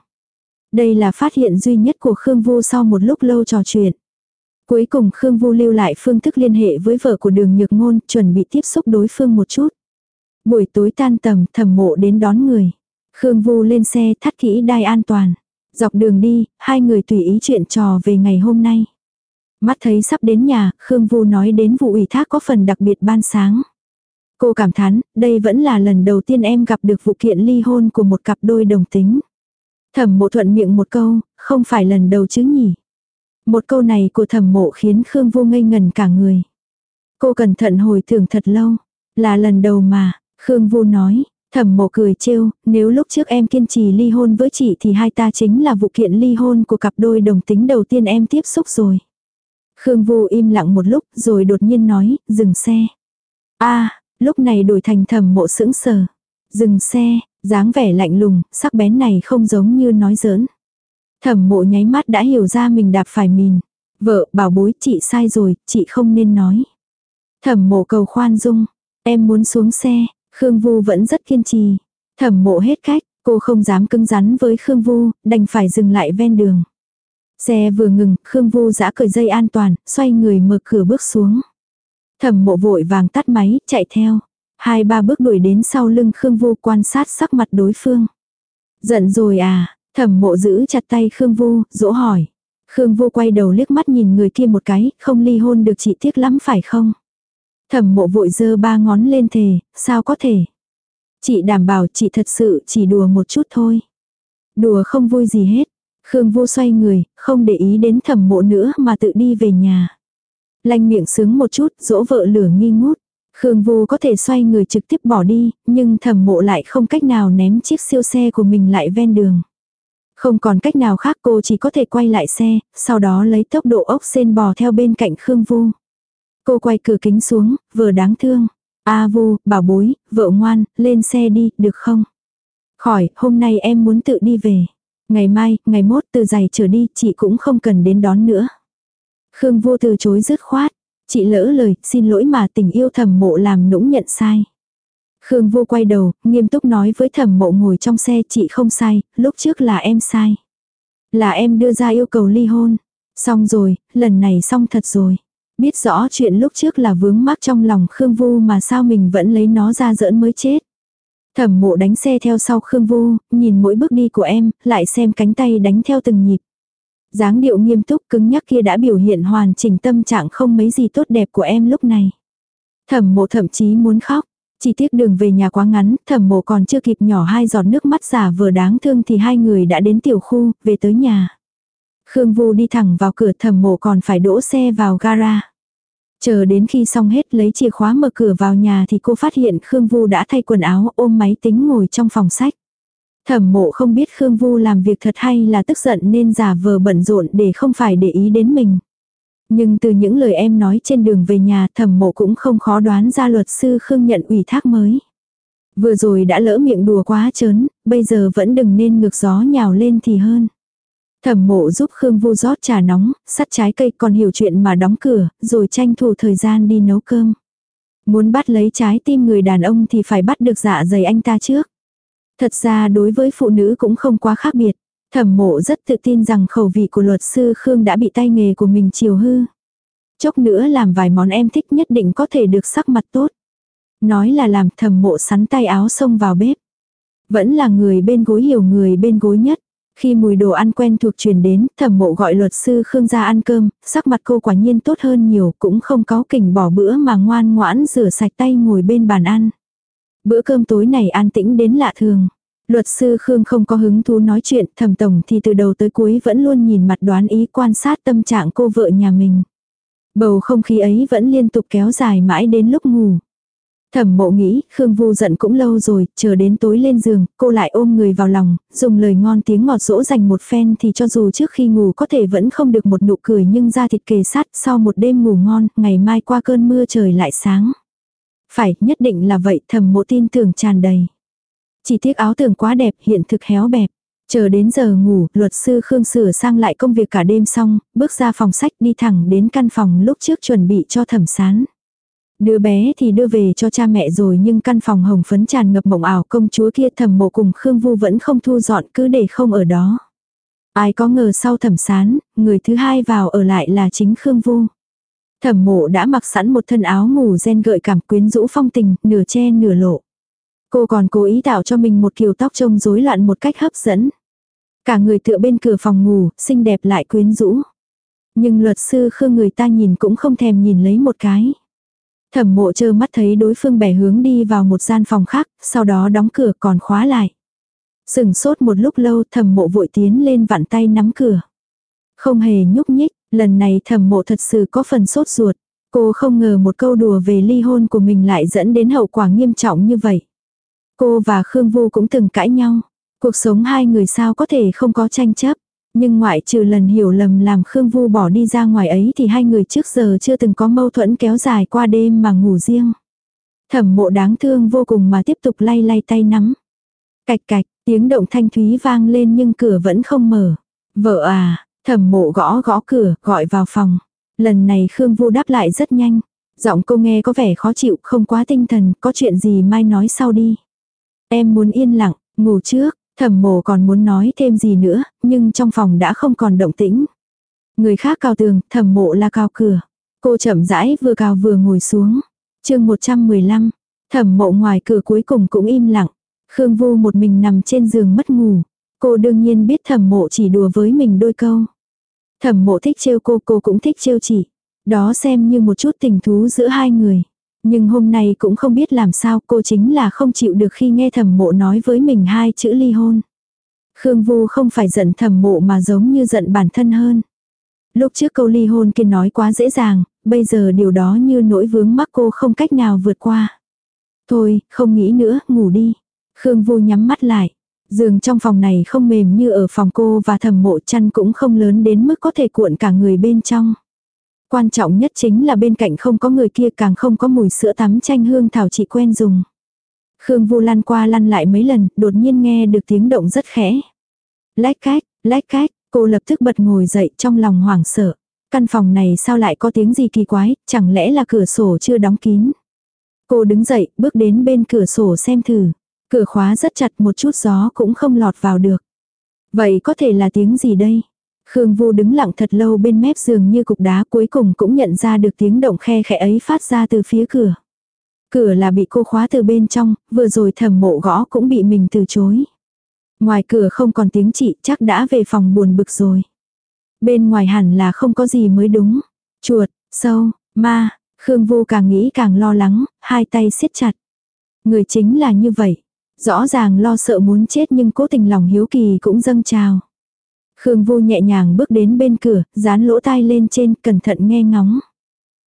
Đây là phát hiện duy nhất của Khương Vô sau một lúc lâu trò chuyện. Cuối cùng Khương Vu lưu lại phương thức liên hệ với vợ của đường nhược ngôn, chuẩn bị tiếp xúc đối phương một chút. Buổi tối tan tầm, thẩm mộ đến đón người. Khương Vu lên xe thắt kỹ đai an toàn. Dọc đường đi, hai người tùy ý chuyện trò về ngày hôm nay. Mắt thấy sắp đến nhà, Khương Vu nói đến vụ ủy thác có phần đặc biệt ban sáng. Cô cảm thán, đây vẫn là lần đầu tiên em gặp được vụ kiện ly hôn của một cặp đôi đồng tính. Thẩm mộ thuận miệng một câu, không phải lần đầu chứ nhỉ. Một câu này của thẩm mộ khiến Khương Vô ngây ngần cả người. Cô cẩn thận hồi tưởng thật lâu. Là lần đầu mà, Khương Vô nói, thẩm mộ cười trêu, nếu lúc trước em kiên trì ly hôn với chị thì hai ta chính là vụ kiện ly hôn của cặp đôi đồng tính đầu tiên em tiếp xúc rồi. Khương vu im lặng một lúc rồi đột nhiên nói, dừng xe. a lúc này đổi thành thẩm mộ sững sờ. Dừng xe, dáng vẻ lạnh lùng, sắc bén này không giống như nói giỡn. Thẩm mộ nháy mắt đã hiểu ra mình đạp phải mìn. Vợ, bảo bối, chị sai rồi, chị không nên nói. Thẩm mộ cầu khoan dung. Em muốn xuống xe, Khương Vu vẫn rất kiên trì. Thẩm mộ hết cách, Cô không dám cứng rắn với Khương Vu, đành phải dừng lại ven đường. Xe vừa ngừng, Khương Vu giã cởi dây an toàn, xoay người mở cửa bước xuống. Thẩm mộ vội vàng tắt máy, chạy theo. Hai ba bước đuổi đến sau lưng Khương Vu quan sát sắc mặt đối phương. Giận rồi à, thẩm mộ giữ chặt tay Khương Vu, dỗ hỏi. Khương Vu quay đầu liếc mắt nhìn người kia một cái, không ly hôn được chị tiếc lắm phải không? Thẩm mộ vội giơ ba ngón lên thề, sao có thể? Chị đảm bảo chị thật sự chỉ đùa một chút thôi. Đùa không vui gì hết. Khương Vu xoay người, không để ý đến thẩm mộ nữa mà tự đi về nhà. Lanh miệng sướng một chút, dỗ vợ lửa nghi ngút. Khương Vu có thể xoay người trực tiếp bỏ đi, nhưng thẩm mộ lại không cách nào ném chiếc siêu xe của mình lại ven đường. Không còn cách nào khác cô chỉ có thể quay lại xe, sau đó lấy tốc độ ốc sen bò theo bên cạnh Khương Vu. Cô quay cửa kính xuống, vừa đáng thương. A Vu, bảo bối, vợ ngoan, lên xe đi, được không? Khỏi, hôm nay em muốn tự đi về. Ngày mai, ngày mốt từ giày trở đi, chị cũng không cần đến đón nữa. Khương Vu từ chối dứt khoát. Chị lỡ lời, xin lỗi mà tình yêu thầm mộ làm nũng nhận sai. Khương Vu quay đầu, nghiêm túc nói với thẩm mộ ngồi trong xe chị không sai, lúc trước là em sai. Là em đưa ra yêu cầu ly hôn. Xong rồi, lần này xong thật rồi. Biết rõ chuyện lúc trước là vướng mắc trong lòng Khương Vu mà sao mình vẫn lấy nó ra giỡn mới chết. Thẩm mộ đánh xe theo sau Khương Vu, nhìn mỗi bước đi của em, lại xem cánh tay đánh theo từng nhịp. dáng điệu nghiêm túc cứng nhắc kia đã biểu hiện hoàn chỉnh tâm trạng không mấy gì tốt đẹp của em lúc này. Thẩm mộ thậm chí muốn khóc. Chỉ tiếc đường về nhà quá ngắn, thẩm mộ còn chưa kịp nhỏ hai giọt nước mắt giả vừa đáng thương thì hai người đã đến tiểu khu, về tới nhà. Khương Vu đi thẳng vào cửa thẩm mộ còn phải đỗ xe vào gara. Chờ đến khi xong hết lấy chìa khóa mở cửa vào nhà thì cô phát hiện Khương Vu đã thay quần áo ôm máy tính ngồi trong phòng sách. Thẩm mộ không biết Khương Vu làm việc thật hay là tức giận nên giả vờ bận rộn để không phải để ý đến mình. Nhưng từ những lời em nói trên đường về nhà thẩm mộ cũng không khó đoán ra luật sư Khương nhận ủy thác mới. Vừa rồi đã lỡ miệng đùa quá chớn, bây giờ vẫn đừng nên ngược gió nhào lên thì hơn. Thẩm mộ giúp Khương Vu rót trà nóng, sắt trái cây còn hiểu chuyện mà đóng cửa, rồi tranh thủ thời gian đi nấu cơm. Muốn bắt lấy trái tim người đàn ông thì phải bắt được dạ dày anh ta trước. Thật ra đối với phụ nữ cũng không quá khác biệt. Thẩm mộ rất tự tin rằng khẩu vị của luật sư Khương đã bị tay nghề của mình chiều hư. Chốc nữa làm vài món em thích nhất định có thể được sắc mặt tốt. Nói là làm thẩm mộ sắn tay áo xông vào bếp. Vẫn là người bên gối hiểu người bên gối nhất. Khi mùi đồ ăn quen thuộc truyền đến, thẩm mộ gọi luật sư Khương ra ăn cơm, sắc mặt cô quả nhiên tốt hơn nhiều, cũng không có kỉnh bỏ bữa mà ngoan ngoãn rửa sạch tay ngồi bên bàn ăn. Bữa cơm tối này an tĩnh đến lạ thường. Luật sư Khương không có hứng thú nói chuyện, thẩm tổng thì từ đầu tới cuối vẫn luôn nhìn mặt đoán ý quan sát tâm trạng cô vợ nhà mình. Bầu không khí ấy vẫn liên tục kéo dài mãi đến lúc ngủ. Thẩm mộ nghĩ, Khương Vu giận cũng lâu rồi, chờ đến tối lên giường, cô lại ôm người vào lòng, dùng lời ngon tiếng ngọt dỗ dành một phen thì cho dù trước khi ngủ có thể vẫn không được một nụ cười nhưng da thịt kề sát sau một đêm ngủ ngon, ngày mai qua cơn mưa trời lại sáng. Phải, nhất định là vậy, thẩm mộ tin tưởng tràn đầy. Chỉ tiếc áo tưởng quá đẹp, hiện thực héo bẹp. Chờ đến giờ ngủ, luật sư Khương sửa sang lại công việc cả đêm xong, bước ra phòng sách đi thẳng đến căn phòng lúc trước chuẩn bị cho thẩm sán. Đứa bé thì đưa về cho cha mẹ rồi nhưng căn phòng hồng phấn tràn ngập mộng ảo công chúa kia thẩm mộ cùng Khương Vu vẫn không thu dọn cứ để không ở đó. Ai có ngờ sau thẩm sán, người thứ hai vào ở lại là chính Khương Vu. Thẩm mộ đã mặc sẵn một thân áo ngủ ren gợi cảm quyến rũ phong tình, nửa che nửa lộ. Cô còn cố ý tạo cho mình một kiểu tóc trông rối loạn một cách hấp dẫn. Cả người tựa bên cửa phòng ngủ, xinh đẹp lại quyến rũ. Nhưng luật sư Khương người ta nhìn cũng không thèm nhìn lấy một cái. Thẩm mộ chơ mắt thấy đối phương bẻ hướng đi vào một gian phòng khác, sau đó đóng cửa còn khóa lại. Sừng sốt một lúc lâu thẩm mộ vội tiến lên vặn tay nắm cửa. Không hề nhúc nhích, lần này thẩm mộ thật sự có phần sốt ruột. Cô không ngờ một câu đùa về ly hôn của mình lại dẫn đến hậu quả nghiêm trọng như vậy. Cô và Khương Vu cũng từng cãi nhau. Cuộc sống hai người sao có thể không có tranh chấp. Nhưng ngoại trừ lần hiểu lầm làm Khương Vu bỏ đi ra ngoài ấy thì hai người trước giờ chưa từng có mâu thuẫn kéo dài qua đêm mà ngủ riêng. Thẩm mộ đáng thương vô cùng mà tiếp tục lay lay tay nắm. Cạch cạch, tiếng động thanh thúy vang lên nhưng cửa vẫn không mở. Vợ à, thẩm mộ gõ gõ cửa, gọi vào phòng. Lần này Khương Vu đáp lại rất nhanh. Giọng cô nghe có vẻ khó chịu, không quá tinh thần, có chuyện gì mai nói sau đi. Em muốn yên lặng, ngủ trước, Thẩm mộ còn muốn nói thêm gì nữa, nhưng trong phòng đã không còn động tĩnh. Người khác cao tường, thẩm mộ là cao cửa. Cô chậm rãi vừa cao vừa ngồi xuống. chương 115, thẩm mộ ngoài cửa cuối cùng cũng im lặng. Khương Vu một mình nằm trên giường mất ngủ. Cô đương nhiên biết thẩm mộ chỉ đùa với mình đôi câu. Thẩm mộ thích trêu cô, cô cũng thích trêu chị. Đó xem như một chút tình thú giữa hai người. Nhưng hôm nay cũng không biết làm sao cô chính là không chịu được khi nghe thẩm mộ nói với mình hai chữ ly hôn. Khương Vu không phải giận thẩm mộ mà giống như giận bản thân hơn. Lúc trước câu ly hôn kia nói quá dễ dàng, bây giờ điều đó như nỗi vướng mắc cô không cách nào vượt qua. Thôi, không nghĩ nữa, ngủ đi. Khương Vu nhắm mắt lại. Giường trong phòng này không mềm như ở phòng cô và thẩm mộ chăn cũng không lớn đến mức có thể cuộn cả người bên trong. Quan trọng nhất chính là bên cạnh không có người kia càng không có mùi sữa tắm chanh hương thảo chị quen dùng. Khương Vu lăn qua lăn lại mấy lần, đột nhiên nghe được tiếng động rất khẽ. Lách cách, lách cách, cô lập tức bật ngồi dậy trong lòng hoảng sợ. Căn phòng này sao lại có tiếng gì kỳ quái, chẳng lẽ là cửa sổ chưa đóng kín. Cô đứng dậy, bước đến bên cửa sổ xem thử. Cửa khóa rất chặt một chút gió cũng không lọt vào được. Vậy có thể là tiếng gì đây? Khương Vu đứng lặng thật lâu bên mép giường như cục đá cuối cùng cũng nhận ra được tiếng động khe khẽ ấy phát ra từ phía cửa. Cửa là bị cô khóa từ bên trong, vừa rồi thẩm mộ gõ cũng bị mình từ chối. Ngoài cửa không còn tiếng chị chắc đã về phòng buồn bực rồi. Bên ngoài hẳn là không có gì mới đúng. Chuột, sâu, ma, Khương Vu càng nghĩ càng lo lắng, hai tay siết chặt. Người chính là như vậy. Rõ ràng lo sợ muốn chết nhưng cố tình lòng hiếu kỳ cũng dâng trào. Khương Vu nhẹ nhàng bước đến bên cửa, dán lỗ tai lên trên, cẩn thận nghe ngóng.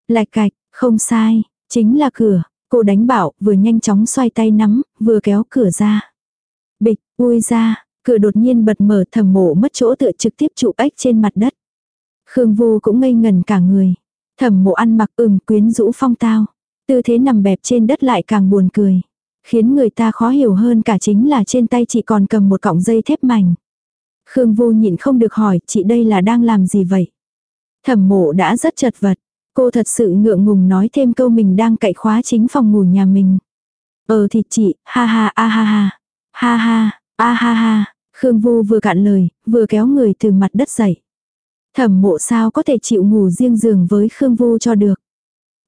Lạch cạch, không sai, chính là cửa. Cô đánh bảo, vừa nhanh chóng xoay tay nắm, vừa kéo cửa ra. Bịch, ui ra, cửa đột nhiên bật mở thầm mộ mất chỗ tựa trực tiếp trụ ếch trên mặt đất. Khương Vu cũng ngây ngần cả người. Thẩm mộ ăn mặc ừm quyến rũ phong tao. Tư thế nằm bẹp trên đất lại càng buồn cười. Khiến người ta khó hiểu hơn cả chính là trên tay chỉ còn cầm một cọng dây thép mảnh. Khương Vô nhịn không được hỏi chị đây là đang làm gì vậy? Thẩm mộ đã rất chật vật. Cô thật sự ngượng ngùng nói thêm câu mình đang cậy khóa chính phòng ngủ nhà mình. Ờ thì chị, ha ha a ha ha. Ha ha, a ha ha. Khương Vu vừa cạn lời, vừa kéo người từ mặt đất dậy. Thẩm mộ sao có thể chịu ngủ riêng giường với Khương Vu cho được.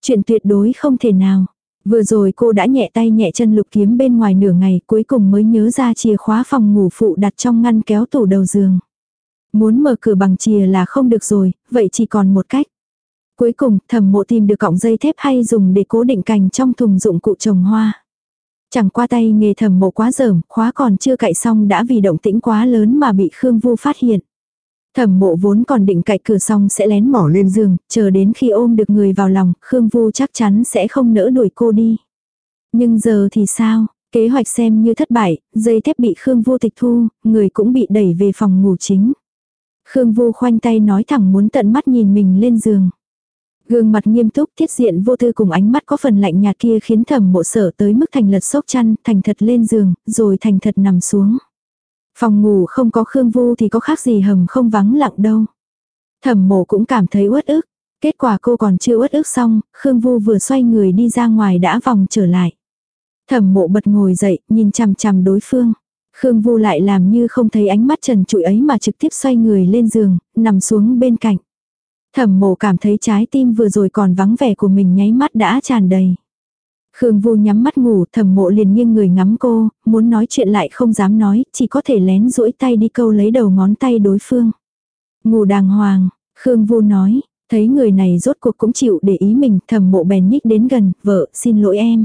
Chuyện tuyệt đối không thể nào. Vừa rồi cô đã nhẹ tay nhẹ chân lục kiếm bên ngoài nửa ngày cuối cùng mới nhớ ra chìa khóa phòng ngủ phụ đặt trong ngăn kéo tủ đầu giường. Muốn mở cửa bằng chìa là không được rồi, vậy chỉ còn một cách. Cuối cùng thẩm mộ tìm được cọng dây thép hay dùng để cố định cành trong thùng dụng cụ trồng hoa. Chẳng qua tay nghề thẩm mộ quá dởm, khóa còn chưa cậy xong đã vì động tĩnh quá lớn mà bị Khương Vu phát hiện. Thẩm mộ vốn còn định cạy cửa xong sẽ lén mỏ lên giường, chờ đến khi ôm được người vào lòng, Khương Vu chắc chắn sẽ không nỡ đuổi cô đi. Nhưng giờ thì sao? Kế hoạch xem như thất bại, dây thép bị Khương Vu tịch thu, người cũng bị đẩy về phòng ngủ chính. Khương Vu khoanh tay nói thẳng muốn tận mắt nhìn mình lên giường. Gương mặt nghiêm túc thiết diện vô tư cùng ánh mắt có phần lạnh nhạt kia khiến thẩm mộ sở tới mức thành lật sốc chăn, thành thật lên giường, rồi thành thật nằm xuống. Phòng ngủ không có Khương Vu thì có khác gì hầm không vắng lặng đâu. Thẩm mộ cũng cảm thấy uất ức. Kết quả cô còn chưa uất ức xong, Khương Vu vừa xoay người đi ra ngoài đã vòng trở lại. Thẩm mộ bật ngồi dậy, nhìn chằm chằm đối phương. Khương Vu lại làm như không thấy ánh mắt trần trụi ấy mà trực tiếp xoay người lên giường, nằm xuống bên cạnh. Thẩm mộ cảm thấy trái tim vừa rồi còn vắng vẻ của mình nháy mắt đã tràn đầy. Khương Vu nhắm mắt ngủ, thẩm mộ liền nghiêng người ngắm cô, muốn nói chuyện lại không dám nói, chỉ có thể lén duỗi tay đi câu lấy đầu ngón tay đối phương. Ngủ đàng hoàng, Khương Vu nói, thấy người này rốt cuộc cũng chịu để ý mình, thẩm mộ bèn nhích đến gần, vợ, xin lỗi em.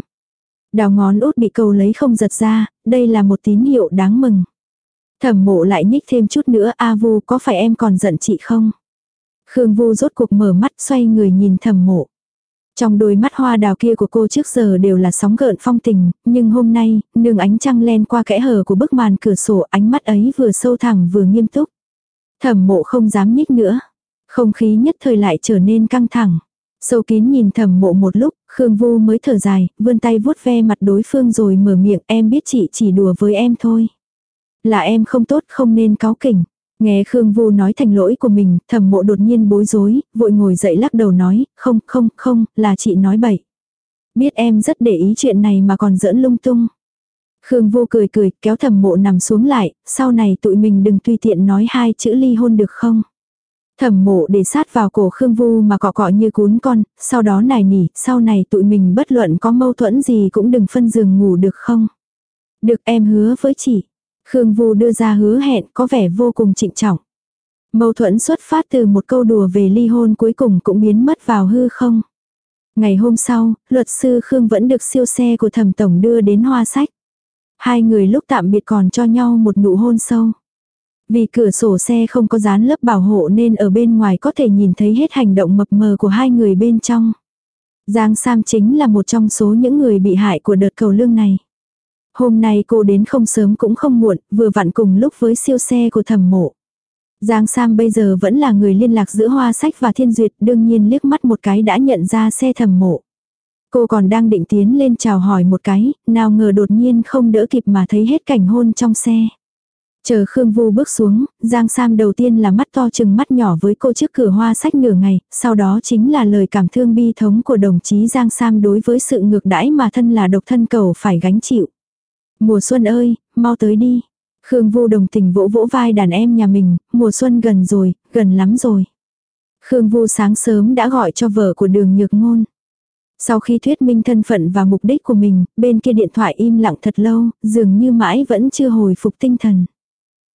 Đào ngón út bị câu lấy không giật ra, đây là một tín hiệu đáng mừng. Thẩm mộ lại nhích thêm chút nữa, A Vu có phải em còn giận chị không? Khương Vu rốt cuộc mở mắt xoay người nhìn thẩm mộ. Trong đôi mắt hoa đào kia của cô trước giờ đều là sóng gợn phong tình, nhưng hôm nay, nương ánh trăng len qua kẽ hở của bức màn cửa sổ ánh mắt ấy vừa sâu thẳm vừa nghiêm túc. Thẩm mộ không dám nhích nữa. Không khí nhất thời lại trở nên căng thẳng. Sâu kín nhìn thẩm mộ một lúc, Khương Vu mới thở dài, vươn tay vuốt ve mặt đối phương rồi mở miệng em biết chị chỉ đùa với em thôi. Là em không tốt không nên cáo kỉnh. Nghe Khương Vu nói thành lỗi của mình, thẩm mộ đột nhiên bối rối, vội ngồi dậy lắc đầu nói, không, không, không, là chị nói bậy. Biết em rất để ý chuyện này mà còn giỡn lung tung. Khương Vô cười cười, kéo thẩm mộ nằm xuống lại, sau này tụi mình đừng tùy tiện nói hai chữ ly hôn được không? Thẩm mộ để sát vào cổ Khương Vu mà cọ cọ như cún con, sau đó nài nỉ, sau này tụi mình bất luận có mâu thuẫn gì cũng đừng phân giường ngủ được không? Được em hứa với chị. Khương Vu đưa ra hứa hẹn có vẻ vô cùng trịnh trọng. Mâu thuẫn xuất phát từ một câu đùa về ly hôn cuối cùng cũng biến mất vào hư không. Ngày hôm sau, luật sư Khương vẫn được siêu xe của thẩm tổng đưa đến hoa sách. Hai người lúc tạm biệt còn cho nhau một nụ hôn sâu. Vì cửa sổ xe không có dán lớp bảo hộ nên ở bên ngoài có thể nhìn thấy hết hành động mập mờ của hai người bên trong. Giang Sam chính là một trong số những người bị hại của đợt cầu lương này. Hôm nay cô đến không sớm cũng không muộn, vừa vặn cùng lúc với siêu xe của thẩm mộ. Giang Sam bây giờ vẫn là người liên lạc giữa Hoa Sách và Thiên Duyệt, đương nhiên liếc mắt một cái đã nhận ra xe thẩm mộ. Cô còn đang định tiến lên chào hỏi một cái, nào ngờ đột nhiên không đỡ kịp mà thấy hết cảnh hôn trong xe. Chờ Khương Vu bước xuống, Giang Sam đầu tiên là mắt to chừng mắt nhỏ với cô trước cửa hoa sách nửa ngày, sau đó chính là lời cảm thương bi thống của đồng chí Giang Sam đối với sự ngược đãi mà thân là độc thân cầu phải gánh chịu. Mùa xuân ơi, mau tới đi. Khương Vu đồng tình vỗ vỗ vai đàn em nhà mình, mùa xuân gần rồi, gần lắm rồi. Khương Vu sáng sớm đã gọi cho vợ của đường nhược ngôn. Sau khi thuyết minh thân phận và mục đích của mình, bên kia điện thoại im lặng thật lâu, dường như mãi vẫn chưa hồi phục tinh thần.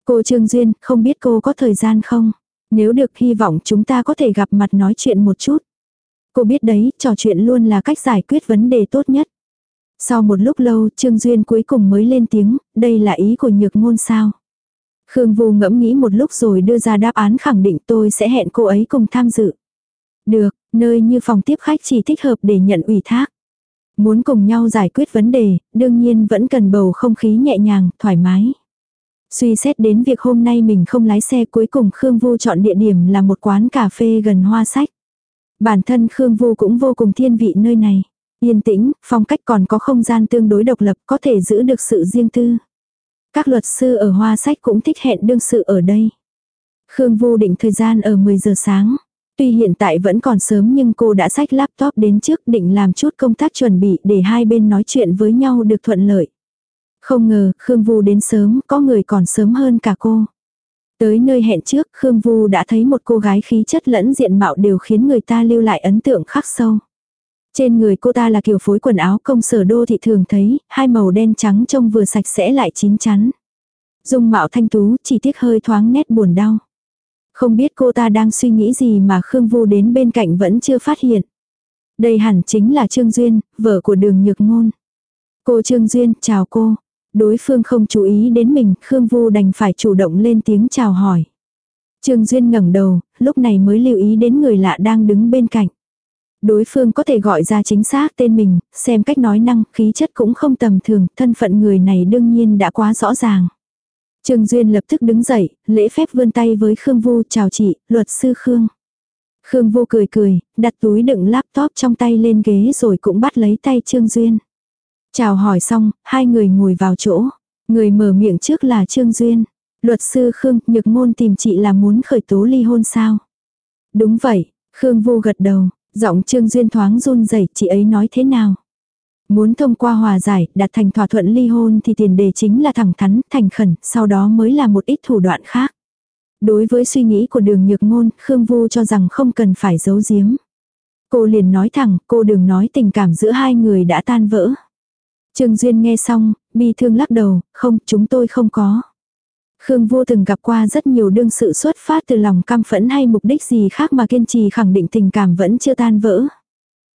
Cô Trương Duyên, không biết cô có thời gian không? Nếu được hy vọng chúng ta có thể gặp mặt nói chuyện một chút. Cô biết đấy, trò chuyện luôn là cách giải quyết vấn đề tốt nhất. Sau một lúc lâu, Trương Duyên cuối cùng mới lên tiếng, đây là ý của nhược ngôn sao. Khương Vu ngẫm nghĩ một lúc rồi đưa ra đáp án khẳng định tôi sẽ hẹn cô ấy cùng tham dự. Được, nơi như phòng tiếp khách chỉ thích hợp để nhận ủy thác. Muốn cùng nhau giải quyết vấn đề, đương nhiên vẫn cần bầu không khí nhẹ nhàng, thoải mái. Suy xét đến việc hôm nay mình không lái xe cuối cùng Khương Vu chọn địa điểm là một quán cà phê gần hoa sách. Bản thân Khương Vu cũng vô cùng thiên vị nơi này. Yên tĩnh, phong cách còn có không gian tương đối độc lập có thể giữ được sự riêng tư. Các luật sư ở hoa sách cũng thích hẹn đương sự ở đây. Khương Vu định thời gian ở 10 giờ sáng. Tuy hiện tại vẫn còn sớm nhưng cô đã sách laptop đến trước định làm chút công tác chuẩn bị để hai bên nói chuyện với nhau được thuận lợi. Không ngờ, Khương Vu đến sớm, có người còn sớm hơn cả cô. Tới nơi hẹn trước, Khương Vu đã thấy một cô gái khí chất lẫn diện mạo đều khiến người ta lưu lại ấn tượng khắc sâu. Trên người cô ta là kiểu phối quần áo công sở đô thị thường thấy, hai màu đen trắng trông vừa sạch sẽ lại chín chắn. Dung mạo thanh tú, chỉ tiếc hơi thoáng nét buồn đau. Không biết cô ta đang suy nghĩ gì mà Khương Vu đến bên cạnh vẫn chưa phát hiện. Đây hẳn chính là Trương Duyên, vợ của đường nhược ngôn. Cô Trương Duyên, chào cô. Đối phương không chú ý đến mình, Khương Vu đành phải chủ động lên tiếng chào hỏi. Trương Duyên ngẩng đầu, lúc này mới lưu ý đến người lạ đang đứng bên cạnh. Đối phương có thể gọi ra chính xác tên mình, xem cách nói năng, khí chất cũng không tầm thường, thân phận người này đương nhiên đã quá rõ ràng. Trương Duyên lập tức đứng dậy, lễ phép vươn tay với Khương Vu chào chị, luật sư Khương. Khương Vu cười cười, đặt túi đựng laptop trong tay lên ghế rồi cũng bắt lấy tay Trương Duyên. Chào hỏi xong, hai người ngồi vào chỗ. Người mở miệng trước là Trương Duyên. Luật sư Khương, nhược môn tìm chị là muốn khởi tố ly hôn sao? Đúng vậy, Khương Vu gật đầu, giọng Trương Duyên thoáng run rẩy chị ấy nói thế nào? Muốn thông qua hòa giải, đạt thành thỏa thuận ly hôn thì tiền đề chính là thẳng thắn, thành khẩn, sau đó mới là một ít thủ đoạn khác. Đối với suy nghĩ của đường nhược ngôn, Khương Vu cho rằng không cần phải giấu giếm. Cô liền nói thẳng, cô đừng nói tình cảm giữa hai người đã tan vỡ. Trương Duyên nghe xong, bi thương lắc đầu, không, chúng tôi không có. Khương Vô từng gặp qua rất nhiều đương sự xuất phát từ lòng căm phẫn hay mục đích gì khác mà kiên trì khẳng định tình cảm vẫn chưa tan vỡ.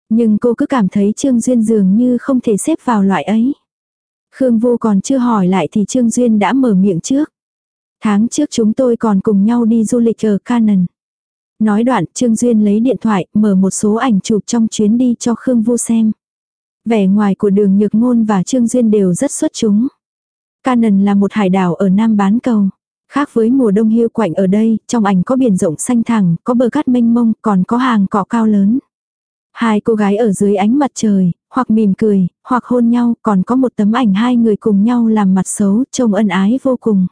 Nhưng cô cứ cảm thấy Trương Duyên dường như không thể xếp vào loại ấy. Khương Vô còn chưa hỏi lại thì Trương Duyên đã mở miệng trước. Tháng trước chúng tôi còn cùng nhau đi du lịch ở Canon. Nói đoạn, Trương Duyên lấy điện thoại, mở một số ảnh chụp trong chuyến đi cho Khương Vô xem. Vẻ ngoài của đường Nhược Ngôn và Trương Duyên đều rất xuất chúng. Canon là một hải đảo ở Nam Bán Cầu. Khác với mùa đông hiu quạnh ở đây, trong ảnh có biển rộng xanh thẳng, có bờ cát mênh mông, còn có hàng cỏ cao lớn. Hai cô gái ở dưới ánh mặt trời, hoặc mỉm cười, hoặc hôn nhau, còn có một tấm ảnh hai người cùng nhau làm mặt xấu, trông ân ái vô cùng.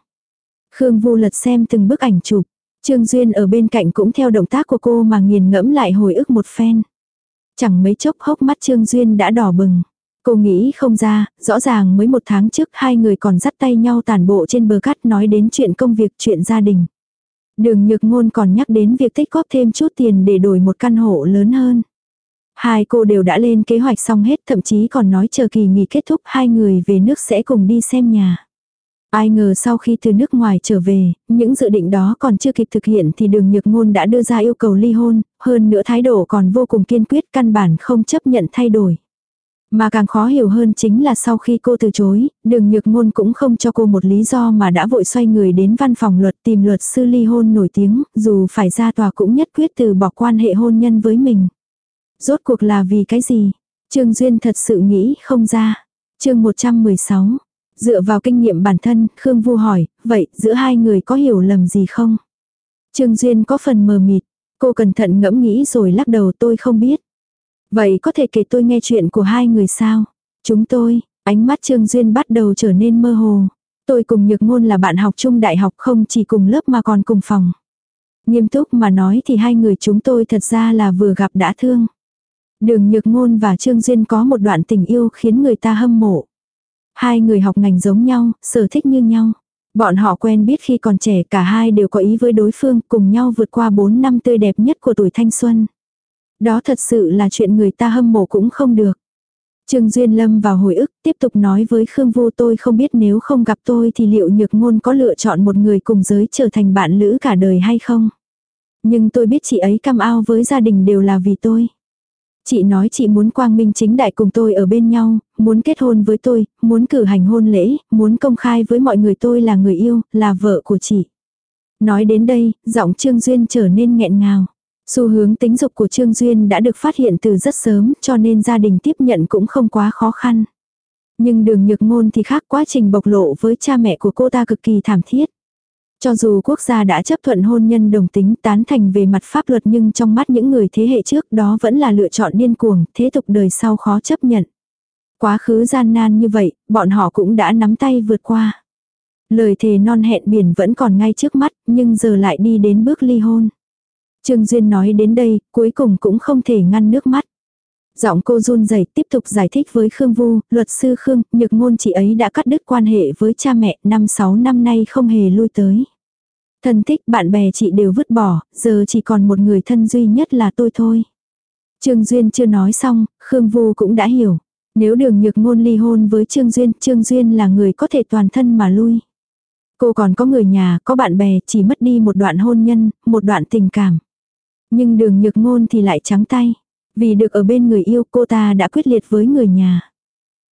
Khương Vu lật xem từng bức ảnh chụp. Trương Duyên ở bên cạnh cũng theo động tác của cô mà nghiền ngẫm lại hồi ức một phen. Chẳng mấy chốc hốc mắt Trương Duyên đã đỏ bừng. Cô nghĩ không ra, rõ ràng mới một tháng trước hai người còn dắt tay nhau tàn bộ trên bờ cát nói đến chuyện công việc chuyện gia đình. Đường nhược ngôn còn nhắc đến việc tích góp thêm chút tiền để đổi một căn hộ lớn hơn. Hai cô đều đã lên kế hoạch xong hết thậm chí còn nói chờ kỳ nghỉ kết thúc hai người về nước sẽ cùng đi xem nhà. Ai ngờ sau khi từ nước ngoài trở về, những dự định đó còn chưa kịp thực hiện thì đường nhược ngôn đã đưa ra yêu cầu ly hôn, hơn nữa thái độ còn vô cùng kiên quyết căn bản không chấp nhận thay đổi. Mà càng khó hiểu hơn chính là sau khi cô từ chối, đường nhược ngôn cũng không cho cô một lý do mà đã vội xoay người đến văn phòng luật tìm luật sư ly hôn nổi tiếng, dù phải ra tòa cũng nhất quyết từ bỏ quan hệ hôn nhân với mình. Rốt cuộc là vì cái gì? Trương Duyên thật sự nghĩ không ra. chương 116. Dựa vào kinh nghiệm bản thân, Khương Vu hỏi, vậy giữa hai người có hiểu lầm gì không? Trương Duyên có phần mờ mịt. Cô cẩn thận ngẫm nghĩ rồi lắc đầu tôi không biết. Vậy có thể kể tôi nghe chuyện của hai người sao? Chúng tôi, ánh mắt Trương Duyên bắt đầu trở nên mơ hồ. Tôi cùng Nhược Ngôn là bạn học chung đại học không chỉ cùng lớp mà còn cùng phòng. Nghiêm túc mà nói thì hai người chúng tôi thật ra là vừa gặp đã thương. Đường Nhược Ngôn và Trương Duyên có một đoạn tình yêu khiến người ta hâm mộ. Hai người học ngành giống nhau, sở thích như nhau. Bọn họ quen biết khi còn trẻ cả hai đều có ý với đối phương cùng nhau vượt qua 4 năm tươi đẹp nhất của tuổi thanh xuân. Đó thật sự là chuyện người ta hâm mộ cũng không được. Trương Duyên Lâm vào hồi ức tiếp tục nói với Khương Vô tôi không biết nếu không gặp tôi thì liệu nhược ngôn có lựa chọn một người cùng giới trở thành bạn lữ cả đời hay không. Nhưng tôi biết chị ấy cam ao với gia đình đều là vì tôi. Chị nói chị muốn quang minh chính đại cùng tôi ở bên nhau, muốn kết hôn với tôi, muốn cử hành hôn lễ, muốn công khai với mọi người tôi là người yêu, là vợ của chị. Nói đến đây, giọng Trương Duyên trở nên nghẹn ngào. Xu hướng tính dục của Trương Duyên đã được phát hiện từ rất sớm cho nên gia đình tiếp nhận cũng không quá khó khăn. Nhưng đường nhược ngôn thì khác quá trình bộc lộ với cha mẹ của cô ta cực kỳ thảm thiết. Cho dù quốc gia đã chấp thuận hôn nhân đồng tính tán thành về mặt pháp luật nhưng trong mắt những người thế hệ trước đó vẫn là lựa chọn điên cuồng, thế tục đời sau khó chấp nhận. Quá khứ gian nan như vậy, bọn họ cũng đã nắm tay vượt qua. Lời thề non hẹn biển vẫn còn ngay trước mắt, nhưng giờ lại đi đến bước ly hôn. Trương Duyên nói đến đây, cuối cùng cũng không thể ngăn nước mắt. Giọng cô run rẩy tiếp tục giải thích với Khương Vu, luật sư Khương, nhược ngôn chị ấy đã cắt đứt quan hệ với cha mẹ, năm sáu năm nay không hề lui tới. Thân thích bạn bè chị đều vứt bỏ, giờ chỉ còn một người thân duy nhất là tôi thôi. Trương Duyên chưa nói xong, Khương Vu cũng đã hiểu. Nếu đường nhược ngôn ly hôn với Trương Duyên, Trương Duyên là người có thể toàn thân mà lui. Cô còn có người nhà, có bạn bè, chỉ mất đi một đoạn hôn nhân, một đoạn tình cảm. Nhưng đường nhược ngôn thì lại trắng tay. Vì được ở bên người yêu cô ta đã quyết liệt với người nhà.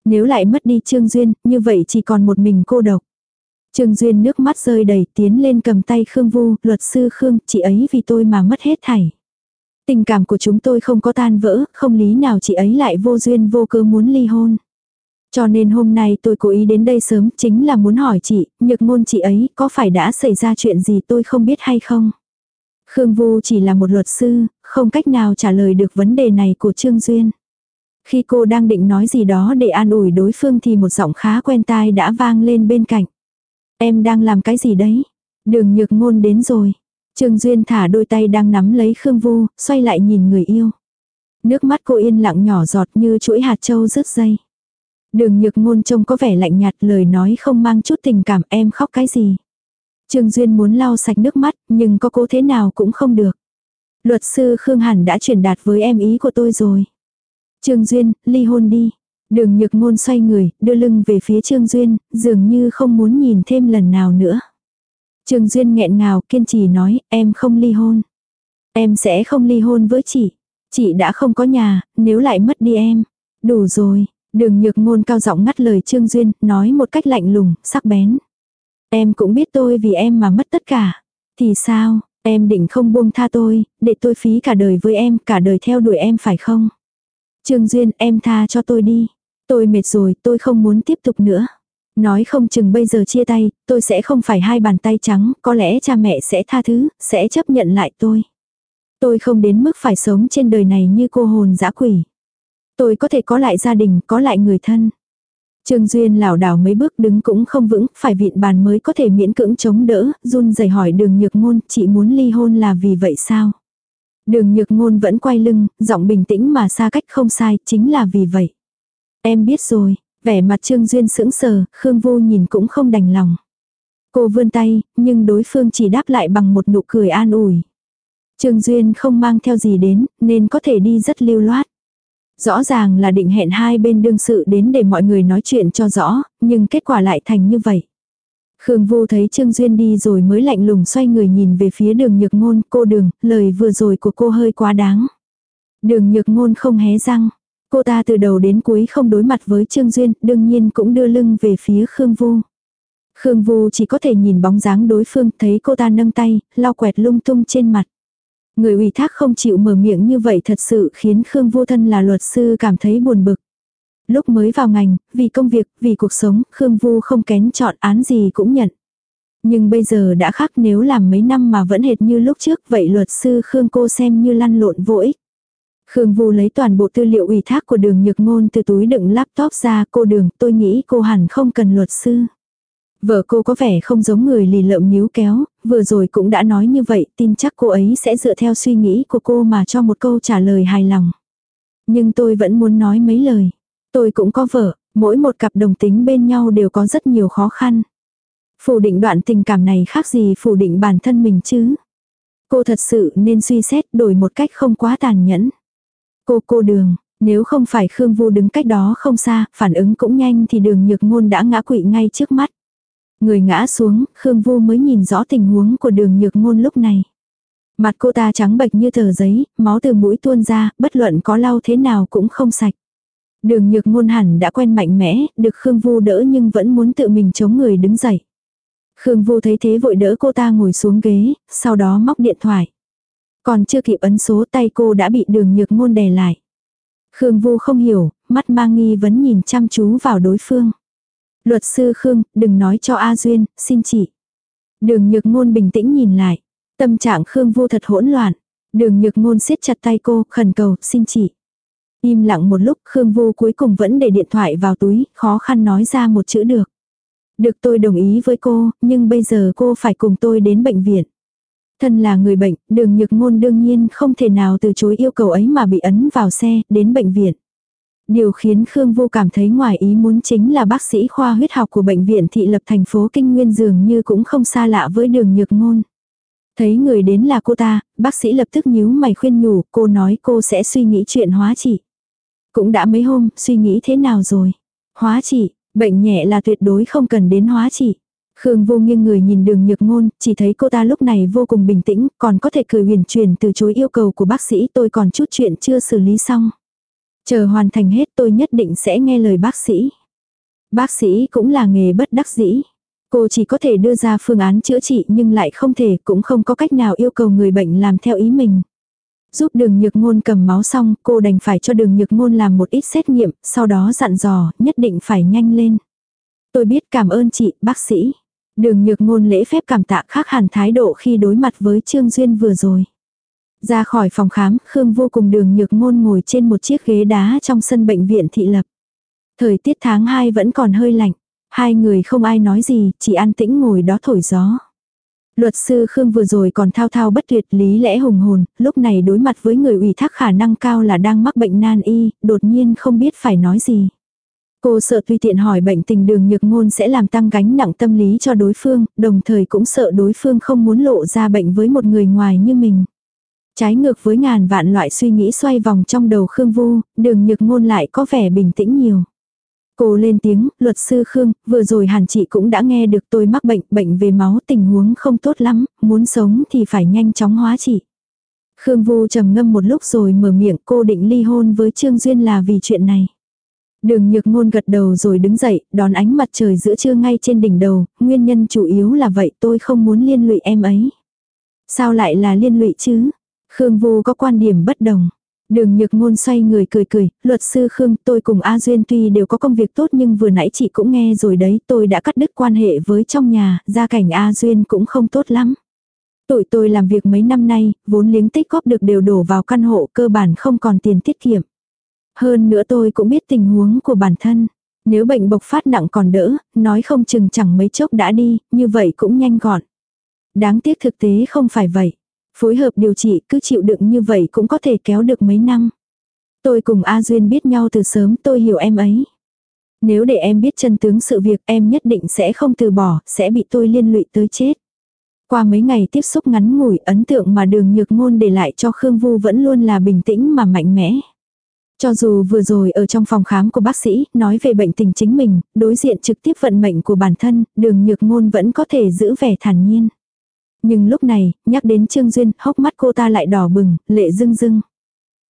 Nếu lại mất đi Trương Duyên, như vậy chỉ còn một mình cô độc. Trương Duyên nước mắt rơi đầy tiến lên cầm tay Khương Vu, luật sư Khương, chị ấy vì tôi mà mất hết thảy. Tình cảm của chúng tôi không có tan vỡ, không lý nào chị ấy lại vô duyên vô cớ muốn ly hôn. Cho nên hôm nay tôi cố ý đến đây sớm chính là muốn hỏi chị, nhược ngôn chị ấy có phải đã xảy ra chuyện gì tôi không biết hay không? Khương Vu chỉ là một luật sư, không cách nào trả lời được vấn đề này của Trương Duyên. Khi cô đang định nói gì đó để an ủi đối phương thì một giọng khá quen tai đã vang lên bên cạnh. Em đang làm cái gì đấy? Đường nhược ngôn đến rồi. Trương Duyên thả đôi tay đang nắm lấy Khương Vu, xoay lại nhìn người yêu. Nước mắt cô yên lặng nhỏ giọt như chuỗi hạt châu rớt dây. Đường nhược ngôn trông có vẻ lạnh nhạt lời nói không mang chút tình cảm em khóc cái gì. Trương Duyên muốn lau sạch nước mắt, nhưng có cố thế nào cũng không được. Luật sư Khương Hẳn đã truyền đạt với em ý của tôi rồi. Trương Duyên, ly hôn đi. Đường nhược ngôn xoay người, đưa lưng về phía Trương Duyên, dường như không muốn nhìn thêm lần nào nữa. Trương Duyên nghẹn ngào, kiên trì nói, em không ly hôn. Em sẽ không ly hôn với chị. Chị đã không có nhà, nếu lại mất đi em. Đủ rồi, đường nhược ngôn cao giọng ngắt lời Trương Duyên, nói một cách lạnh lùng, sắc bén. Em cũng biết tôi vì em mà mất tất cả. Thì sao, em định không buông tha tôi, để tôi phí cả đời với em, cả đời theo đuổi em phải không? Trương Duyên, em tha cho tôi đi. Tôi mệt rồi, tôi không muốn tiếp tục nữa. Nói không chừng bây giờ chia tay, tôi sẽ không phải hai bàn tay trắng, có lẽ cha mẹ sẽ tha thứ, sẽ chấp nhận lại tôi. Tôi không đến mức phải sống trên đời này như cô hồn dã quỷ. Tôi có thể có lại gia đình, có lại người thân. Trương Duyên lảo đảo mấy bước đứng cũng không vững, phải vịn bàn mới có thể miễn cưỡng chống đỡ, run rẩy hỏi đường nhược ngôn, chị muốn ly hôn là vì vậy sao? Đường nhược ngôn vẫn quay lưng, giọng bình tĩnh mà xa cách không sai, chính là vì vậy. Em biết rồi, vẻ mặt Trương Duyên sững sờ, Khương Vô nhìn cũng không đành lòng. Cô vươn tay, nhưng đối phương chỉ đáp lại bằng một nụ cười an ủi. Trương Duyên không mang theo gì đến, nên có thể đi rất lưu loát. Rõ ràng là định hẹn hai bên đương sự đến để mọi người nói chuyện cho rõ, nhưng kết quả lại thành như vậy. Khương Vô thấy Trương Duyên đi rồi mới lạnh lùng xoay người nhìn về phía đường nhược ngôn, cô đường, lời vừa rồi của cô hơi quá đáng. Đường nhược ngôn không hé răng. Cô ta từ đầu đến cuối không đối mặt với Trương Duyên, đương nhiên cũng đưa lưng về phía Khương Vu. Khương Vu chỉ có thể nhìn bóng dáng đối phương, thấy cô ta nâng tay, lau quẹt lung tung trên mặt. Người ủy thác không chịu mở miệng như vậy thật sự khiến Khương Vô Thân là luật sư cảm thấy buồn bực. Lúc mới vào ngành, vì công việc, vì cuộc sống, Khương Vu không kén chọn án gì cũng nhận. Nhưng bây giờ đã khác nếu làm mấy năm mà vẫn hệt như lúc trước, vậy luật sư Khương cô xem như lăn lộn vô ích. Khương Vu lấy toàn bộ tư liệu ủy thác của đường nhược ngôn từ túi đựng laptop ra cô đường, tôi nghĩ cô hẳn không cần luật sư. Vợ cô có vẻ không giống người lì lợm níu kéo, vừa rồi cũng đã nói như vậy, tin chắc cô ấy sẽ dựa theo suy nghĩ của cô mà cho một câu trả lời hài lòng. Nhưng tôi vẫn muốn nói mấy lời. Tôi cũng có vợ, mỗi một cặp đồng tính bên nhau đều có rất nhiều khó khăn. Phủ định đoạn tình cảm này khác gì phủ định bản thân mình chứ. Cô thật sự nên suy xét đổi một cách không quá tàn nhẫn. Cô cô đường, nếu không phải Khương Vu đứng cách đó không xa, phản ứng cũng nhanh thì đường nhược ngôn đã ngã quỵ ngay trước mắt. Người ngã xuống, Khương Vu mới nhìn rõ tình huống của đường nhược ngôn lúc này. Mặt cô ta trắng bệch như tờ giấy, máu từ mũi tuôn ra, bất luận có lau thế nào cũng không sạch. Đường nhược ngôn hẳn đã quen mạnh mẽ, được Khương Vu đỡ nhưng vẫn muốn tự mình chống người đứng dậy. Khương Vu thấy thế vội đỡ cô ta ngồi xuống ghế, sau đó móc điện thoại. Còn chưa kịp ấn số tay cô đã bị đường nhược ngôn đè lại. Khương Vu không hiểu, mắt mang nghi vấn nhìn chăm chú vào đối phương. Luật sư Khương, đừng nói cho A Duyên, xin chị. Đường nhược ngôn bình tĩnh nhìn lại. Tâm trạng Khương Vu thật hỗn loạn. Đường nhược ngôn siết chặt tay cô, khẩn cầu, xin chị. Im lặng một lúc Khương Vu cuối cùng vẫn để điện thoại vào túi, khó khăn nói ra một chữ được. Được tôi đồng ý với cô, nhưng bây giờ cô phải cùng tôi đến bệnh viện. Thân là người bệnh, đường nhược ngôn đương nhiên không thể nào từ chối yêu cầu ấy mà bị ấn vào xe, đến bệnh viện. Điều khiến Khương Vô cảm thấy ngoài ý muốn chính là bác sĩ khoa huyết học của bệnh viện thị lập thành phố Kinh Nguyên dường như cũng không xa lạ với đường nhược ngôn. Thấy người đến là cô ta, bác sĩ lập tức nhíu mày khuyên nhủ, cô nói cô sẽ suy nghĩ chuyện hóa trị. Cũng đã mấy hôm, suy nghĩ thế nào rồi? Hóa trị, bệnh nhẹ là tuyệt đối không cần đến hóa trị. Khương vô nghiêng người nhìn đường nhược ngôn, chỉ thấy cô ta lúc này vô cùng bình tĩnh, còn có thể cười huyền truyền từ chối yêu cầu của bác sĩ tôi còn chút chuyện chưa xử lý xong. Chờ hoàn thành hết tôi nhất định sẽ nghe lời bác sĩ. Bác sĩ cũng là nghề bất đắc dĩ. Cô chỉ có thể đưa ra phương án chữa trị nhưng lại không thể cũng không có cách nào yêu cầu người bệnh làm theo ý mình. Giúp đường nhược ngôn cầm máu xong, cô đành phải cho đường nhược ngôn làm một ít xét nghiệm, sau đó dặn dò, nhất định phải nhanh lên. Tôi biết cảm ơn chị, bác sĩ. Đường nhược ngôn lễ phép cảm tạ khác hẳn thái độ khi đối mặt với Trương Duyên vừa rồi. Ra khỏi phòng khám, Khương vô cùng đường nhược ngôn ngồi trên một chiếc ghế đá trong sân bệnh viện thị lập. Thời tiết tháng 2 vẫn còn hơi lạnh. Hai người không ai nói gì, chỉ an tĩnh ngồi đó thổi gió. Luật sư Khương vừa rồi còn thao thao bất tuyệt lý lẽ hùng hồn, lúc này đối mặt với người ủy thác khả năng cao là đang mắc bệnh nan y, đột nhiên không biết phải nói gì. Cô sợ tùy tiện hỏi bệnh tình đường nhược ngôn sẽ làm tăng gánh nặng tâm lý cho đối phương, đồng thời cũng sợ đối phương không muốn lộ ra bệnh với một người ngoài như mình. Trái ngược với ngàn vạn loại suy nghĩ xoay vòng trong đầu Khương Vu, đường nhược ngôn lại có vẻ bình tĩnh nhiều. Cô lên tiếng, luật sư Khương, vừa rồi hẳn chị cũng đã nghe được tôi mắc bệnh, bệnh về máu tình huống không tốt lắm, muốn sống thì phải nhanh chóng hóa trị. Khương Vu trầm ngâm một lúc rồi mở miệng cô định ly hôn với Trương Duyên là vì chuyện này. Đường nhược ngôn gật đầu rồi đứng dậy, đón ánh mặt trời giữa trưa ngay trên đỉnh đầu, nguyên nhân chủ yếu là vậy tôi không muốn liên lụy em ấy. Sao lại là liên lụy chứ? Khương Vu có quan điểm bất đồng. Đường nhược ngôn xoay người cười cười, luật sư Khương tôi cùng A Duyên tuy đều có công việc tốt nhưng vừa nãy chị cũng nghe rồi đấy tôi đã cắt đứt quan hệ với trong nhà, gia cảnh A Duyên cũng không tốt lắm. Tụi tôi làm việc mấy năm nay, vốn liếng tích góp được đều đổ vào căn hộ cơ bản không còn tiền tiết kiệm. Hơn nữa tôi cũng biết tình huống của bản thân. Nếu bệnh bộc phát nặng còn đỡ, nói không chừng chẳng mấy chốc đã đi, như vậy cũng nhanh gọn. Đáng tiếc thực tế không phải vậy. Phối hợp điều trị cứ chịu đựng như vậy cũng có thể kéo được mấy năm. Tôi cùng A Duyên biết nhau từ sớm tôi hiểu em ấy. Nếu để em biết chân tướng sự việc em nhất định sẽ không từ bỏ, sẽ bị tôi liên lụy tới chết. Qua mấy ngày tiếp xúc ngắn ngủi ấn tượng mà đường nhược ngôn để lại cho Khương Vu vẫn luôn là bình tĩnh mà mạnh mẽ. Cho dù vừa rồi ở trong phòng khám của bác sĩ, nói về bệnh tình chính mình, đối diện trực tiếp vận mệnh của bản thân, đường nhược ngôn vẫn có thể giữ vẻ thản nhiên. Nhưng lúc này, nhắc đến Trương Duyên, hốc mắt cô ta lại đỏ bừng, lệ rưng rưng.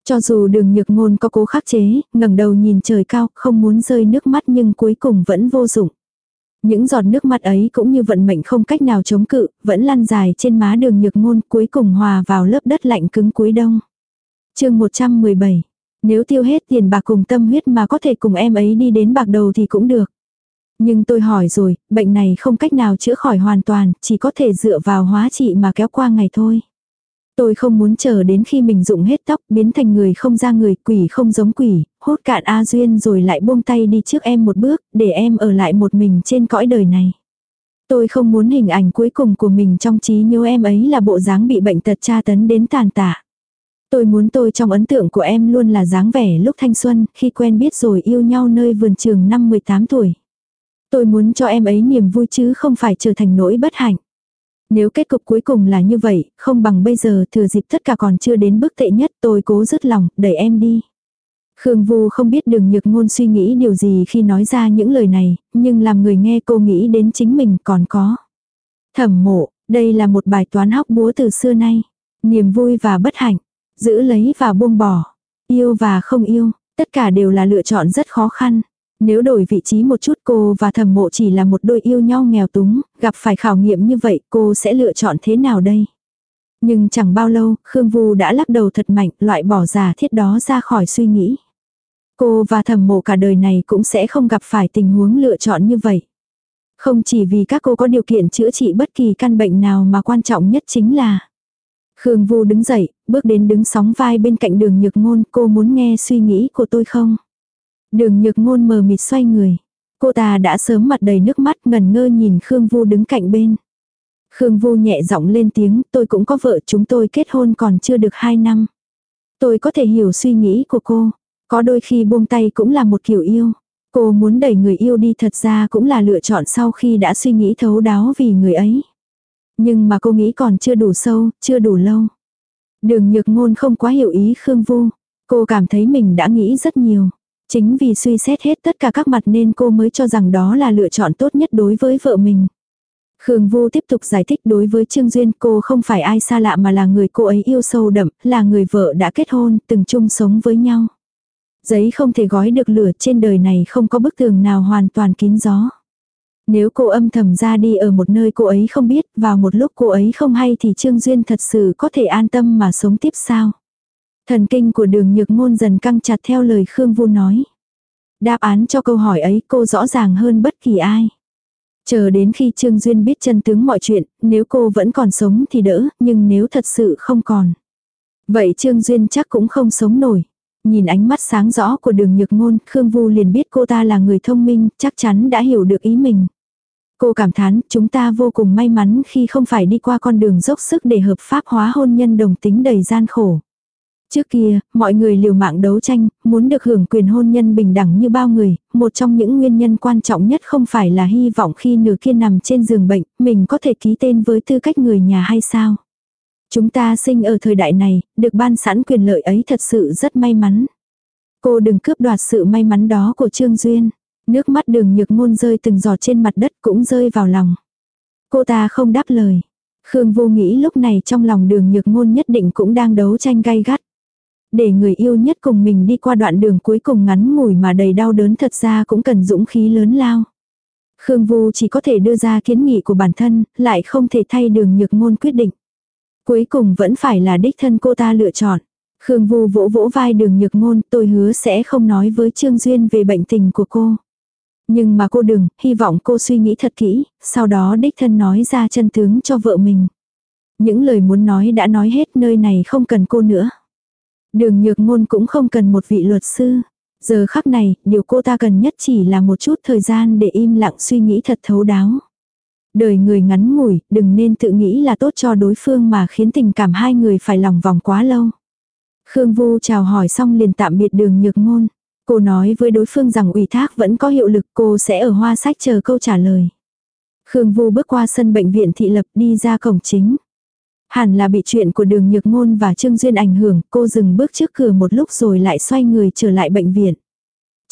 Cho dù đường nhược ngôn có cố khắc chế, ngẩng đầu nhìn trời cao, không muốn rơi nước mắt nhưng cuối cùng vẫn vô dụng. Những giọt nước mắt ấy cũng như vận mệnh không cách nào chống cự, vẫn lăn dài trên má đường nhược ngôn cuối cùng hòa vào lớp đất lạnh cứng cuối đông. chương 117 nếu tiêu hết tiền bạc cùng tâm huyết mà có thể cùng em ấy đi đến bạc đầu thì cũng được. Nhưng tôi hỏi rồi, bệnh này không cách nào chữa khỏi hoàn toàn, chỉ có thể dựa vào hóa trị mà kéo qua ngày thôi. Tôi không muốn chờ đến khi mình dụng hết tóc, biến thành người không ra người, quỷ không giống quỷ, hốt cạn A Duyên rồi lại buông tay đi trước em một bước, để em ở lại một mình trên cõi đời này. Tôi không muốn hình ảnh cuối cùng của mình trong trí nhớ em ấy là bộ dáng bị bệnh tật tra tấn đến tàn tạ. Tôi muốn tôi trong ấn tượng của em luôn là dáng vẻ lúc thanh xuân, khi quen biết rồi yêu nhau nơi vườn trường năm 18 tuổi. Tôi muốn cho em ấy niềm vui chứ không phải trở thành nỗi bất hạnh. Nếu kết cục cuối cùng là như vậy, không bằng bây giờ thừa dịp tất cả còn chưa đến bước tệ nhất tôi cố dứt lòng, đẩy em đi. Khương Vu không biết đường nhược ngôn suy nghĩ điều gì khi nói ra những lời này, nhưng làm người nghe cô nghĩ đến chính mình còn có. Thẩm mộ, đây là một bài toán hóc búa từ xưa nay. Niềm vui và bất hạnh, Giữ lấy và buông bỏ. Yêu và không yêu, tất cả đều là lựa chọn rất khó khăn. Nếu đổi vị trí một chút cô và thẩm mộ chỉ là một đôi yêu nhau nghèo túng, gặp phải khảo nghiệm như vậy cô sẽ lựa chọn thế nào đây? Nhưng chẳng bao lâu, Khương Vu đã lắc đầu thật mạnh, loại bỏ giả thiết đó ra khỏi suy nghĩ. Cô và thẩm mộ cả đời này cũng sẽ không gặp phải tình huống lựa chọn như vậy. Không chỉ vì các cô có điều kiện chữa trị bất kỳ căn bệnh nào mà quan trọng nhất chính là Khương Vu đứng dậy, bước đến đứng sóng vai bên cạnh đường nhược ngôn, cô muốn nghe suy nghĩ của tôi không? Đường nhược ngôn mờ mịt xoay người. Cô ta đã sớm mặt đầy nước mắt ngần ngơ nhìn Khương Vu đứng cạnh bên. Khương Vu nhẹ giọng lên tiếng, tôi cũng có vợ chúng tôi kết hôn còn chưa được 2 năm. Tôi có thể hiểu suy nghĩ của cô. Có đôi khi buông tay cũng là một kiểu yêu. Cô muốn đẩy người yêu đi thật ra cũng là lựa chọn sau khi đã suy nghĩ thấu đáo vì người ấy. Nhưng mà cô nghĩ còn chưa đủ sâu, chưa đủ lâu. Đường nhược ngôn không quá hiểu ý Khương Vu. Cô cảm thấy mình đã nghĩ rất nhiều. Chính vì suy xét hết tất cả các mặt nên cô mới cho rằng đó là lựa chọn tốt nhất đối với vợ mình. Khương Vu tiếp tục giải thích đối với Trương Duyên cô không phải ai xa lạ mà là người cô ấy yêu sâu đậm, là người vợ đã kết hôn, từng chung sống với nhau. Giấy không thể gói được lửa trên đời này không có bức tường nào hoàn toàn kín gió. Nếu cô âm thầm ra đi ở một nơi cô ấy không biết, vào một lúc cô ấy không hay thì Trương Duyên thật sự có thể an tâm mà sống tiếp sao? Thần kinh của đường nhược ngôn dần căng chặt theo lời Khương Vu nói. Đáp án cho câu hỏi ấy cô rõ ràng hơn bất kỳ ai. Chờ đến khi Trương Duyên biết chân tướng mọi chuyện, nếu cô vẫn còn sống thì đỡ, nhưng nếu thật sự không còn. Vậy Trương Duyên chắc cũng không sống nổi. Nhìn ánh mắt sáng rõ của đường nhược ngôn, Khương Vu liền biết cô ta là người thông minh, chắc chắn đã hiểu được ý mình. Cô cảm thán, chúng ta vô cùng may mắn khi không phải đi qua con đường dốc sức để hợp pháp hóa hôn nhân đồng tính đầy gian khổ. Trước kia, mọi người liều mạng đấu tranh, muốn được hưởng quyền hôn nhân bình đẳng như bao người, một trong những nguyên nhân quan trọng nhất không phải là hy vọng khi nửa kia nằm trên giường bệnh, mình có thể ký tên với tư cách người nhà hay sao. Chúng ta sinh ở thời đại này, được ban sẵn quyền lợi ấy thật sự rất may mắn. Cô đừng cướp đoạt sự may mắn đó của Trương Duyên. Nước mắt đường nhược ngôn rơi từng giọt trên mặt đất cũng rơi vào lòng. Cô ta không đáp lời. Khương vô nghĩ lúc này trong lòng đường nhược ngôn nhất định cũng đang đấu tranh gay gắt. Để người yêu nhất cùng mình đi qua đoạn đường cuối cùng ngắn ngủi mà đầy đau đớn thật ra cũng cần dũng khí lớn lao. Khương Vu chỉ có thể đưa ra kiến nghị của bản thân, lại không thể thay đường nhược ngôn quyết định. Cuối cùng vẫn phải là đích thân cô ta lựa chọn. Khương Vu vỗ vỗ vai đường nhược ngôn, tôi hứa sẽ không nói với Trương Duyên về bệnh tình của cô. Nhưng mà cô đừng, hy vọng cô suy nghĩ thật kỹ, sau đó đích thân nói ra chân tướng cho vợ mình. Những lời muốn nói đã nói hết nơi này không cần cô nữa. Đường nhược ngôn cũng không cần một vị luật sư. Giờ khắc này, điều cô ta cần nhất chỉ là một chút thời gian để im lặng suy nghĩ thật thấu đáo. Đời người ngắn ngủi, đừng nên tự nghĩ là tốt cho đối phương mà khiến tình cảm hai người phải lòng vòng quá lâu. Khương Vu chào hỏi xong liền tạm biệt đường nhược ngôn. Cô nói với đối phương rằng ủy thác vẫn có hiệu lực cô sẽ ở hoa sách chờ câu trả lời. Khương Vu bước qua sân bệnh viện thị lập đi ra cổng chính. Hẳn là bị chuyện của đường nhược ngôn và Trương Duyên ảnh hưởng, cô dừng bước trước cửa một lúc rồi lại xoay người trở lại bệnh viện.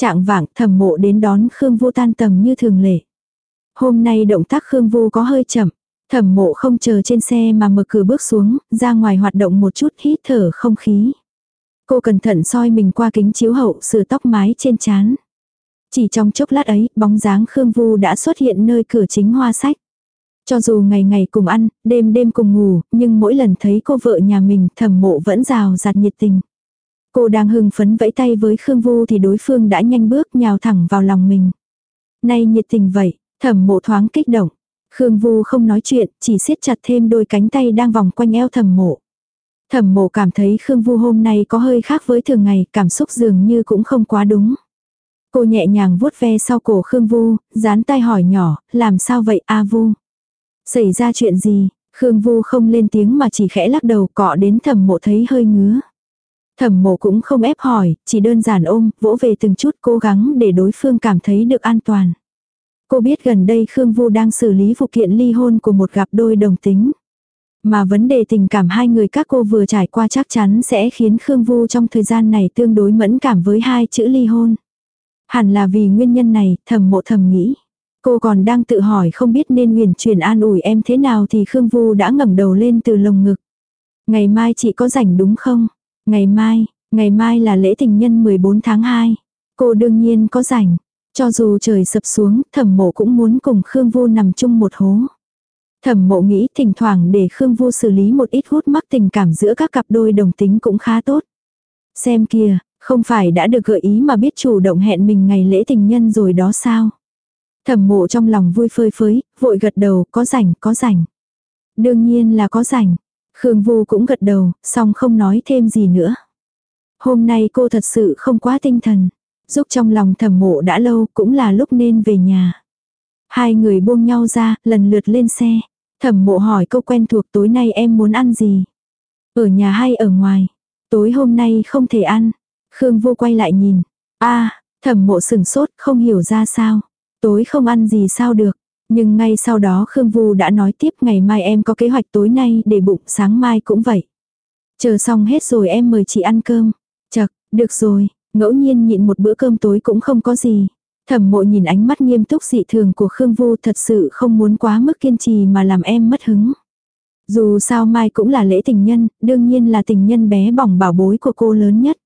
Trạng vạng thẩm mộ đến đón Khương Vu tan tầm như thường lệ. Hôm nay động tác Khương Vu có hơi chậm. Thẩm mộ không chờ trên xe mà mở cửa bước xuống, ra ngoài hoạt động một chút hít thở không khí. Cô cẩn thận soi mình qua kính chiếu hậu sửa tóc mái trên trán. Chỉ trong chốc lát ấy, bóng dáng Khương Vu đã xuất hiện nơi cửa chính hoa sách. Cho dù ngày ngày cùng ăn, đêm đêm cùng ngủ, nhưng mỗi lần thấy cô vợ nhà mình thẩm mộ vẫn rào rạt nhiệt tình. Cô đang hưng phấn vẫy tay với Khương Vu thì đối phương đã nhanh bước nhào thẳng vào lòng mình. Nay nhiệt tình vậy, thẩm mộ thoáng kích động. Khương Vu không nói chuyện, chỉ siết chặt thêm đôi cánh tay đang vòng quanh eo thẩm mộ. Thẩm mộ cảm thấy Khương Vu hôm nay có hơi khác với thường ngày, cảm xúc dường như cũng không quá đúng. Cô nhẹ nhàng vuốt ve sau cổ Khương Vu, dán tay hỏi nhỏ, làm sao vậy A Vu? Xảy ra chuyện gì? Khương Vu không lên tiếng mà chỉ khẽ lắc đầu cọ đến thẩm mộ thấy hơi ngứa. Thẩm mộ cũng không ép hỏi, chỉ đơn giản ôm, vỗ về từng chút cố gắng để đối phương cảm thấy được an toàn. Cô biết gần đây Khương Vu đang xử lý vụ kiện ly hôn của một gặp đôi đồng tính. Mà vấn đề tình cảm hai người các cô vừa trải qua chắc chắn sẽ khiến Khương Vu trong thời gian này tương đối mẫn cảm với hai chữ ly hôn. Hẳn là vì nguyên nhân này, thầm mộ thầm nghĩ. Cô còn đang tự hỏi không biết nên huyền truyền an ủi em thế nào thì Khương Vu đã ngẩng đầu lên từ lồng ngực. Ngày mai chị có rảnh đúng không? Ngày mai, ngày mai là lễ tình nhân 14 tháng 2. Cô đương nhiên có rảnh. Cho dù trời sập xuống, thẩm mộ cũng muốn cùng Khương Vu nằm chung một hố. Thẩm mộ nghĩ thỉnh thoảng để Khương Vu xử lý một ít hút mắc tình cảm giữa các cặp đôi đồng tính cũng khá tốt. Xem kìa, không phải đã được gợi ý mà biết chủ động hẹn mình ngày lễ tình nhân rồi đó sao? Thẩm mộ trong lòng vui phơi phới, vội gật đầu, có rảnh, có rảnh. Đương nhiên là có rảnh. Khương Vu cũng gật đầu, song không nói thêm gì nữa. Hôm nay cô thật sự không quá tinh thần. Giúp trong lòng thẩm mộ đã lâu cũng là lúc nên về nhà. Hai người buông nhau ra, lần lượt lên xe. Thẩm mộ hỏi câu quen thuộc tối nay em muốn ăn gì? Ở nhà hay ở ngoài? Tối hôm nay không thể ăn. Khương vu quay lại nhìn. a thẩm mộ sừng sốt không hiểu ra sao. Tối không ăn gì sao được. Nhưng ngay sau đó Khương Vu đã nói tiếp ngày mai em có kế hoạch tối nay để bụng sáng mai cũng vậy. Chờ xong hết rồi em mời chị ăn cơm. Chật, được rồi, ngẫu nhiên nhịn một bữa cơm tối cũng không có gì. Thẩm mộ nhìn ánh mắt nghiêm túc dị thường của Khương Vu thật sự không muốn quá mức kiên trì mà làm em mất hứng. Dù sao mai cũng là lễ tình nhân, đương nhiên là tình nhân bé bỏng bảo bối của cô lớn nhất.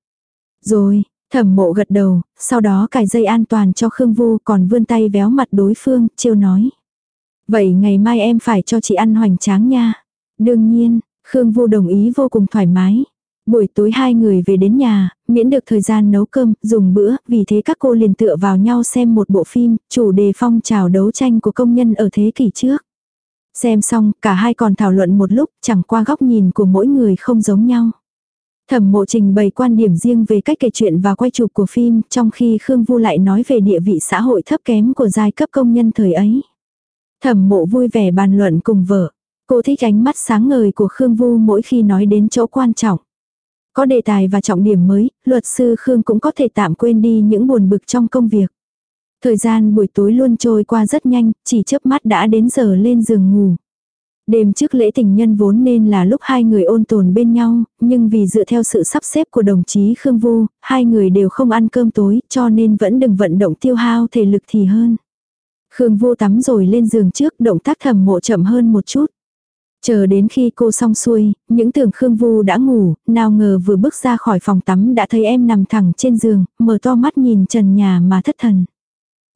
Rồi, thẩm mộ gật đầu, sau đó cài dây an toàn cho Khương Vu còn vươn tay véo mặt đối phương, chiêu nói. Vậy ngày mai em phải cho chị ăn hoành tráng nha. Đương nhiên, Khương Vu đồng ý vô cùng thoải mái. Buổi tối hai người về đến nhà, miễn được thời gian nấu cơm, dùng bữa, vì thế các cô liền tựa vào nhau xem một bộ phim, chủ đề phong trào đấu tranh của công nhân ở thế kỷ trước. Xem xong, cả hai còn thảo luận một lúc, chẳng qua góc nhìn của mỗi người không giống nhau. Thẩm mộ trình bày quan điểm riêng về cách kể chuyện và quay chụp của phim, trong khi Khương Vu lại nói về địa vị xã hội thấp kém của giai cấp công nhân thời ấy. Thẩm mộ vui vẻ bàn luận cùng vợ. Cô thích ánh mắt sáng ngời của Khương Vu mỗi khi nói đến chỗ quan trọng. Có đề tài và trọng điểm mới, luật sư Khương cũng có thể tạm quên đi những buồn bực trong công việc. Thời gian buổi tối luôn trôi qua rất nhanh, chỉ chớp mắt đã đến giờ lên giường ngủ. Đêm trước lễ tình nhân vốn nên là lúc hai người ôn tồn bên nhau, nhưng vì dựa theo sự sắp xếp của đồng chí Khương Vu, hai người đều không ăn cơm tối cho nên vẫn đừng vận động tiêu hao thể lực thì hơn. Khương Vu tắm rồi lên giường trước động tác thầm mộ chậm hơn một chút. Chờ đến khi cô xong xuôi, những tưởng Khương Vu đã ngủ, nào ngờ vừa bước ra khỏi phòng tắm đã thấy em nằm thẳng trên giường, mở to mắt nhìn trần nhà mà thất thần.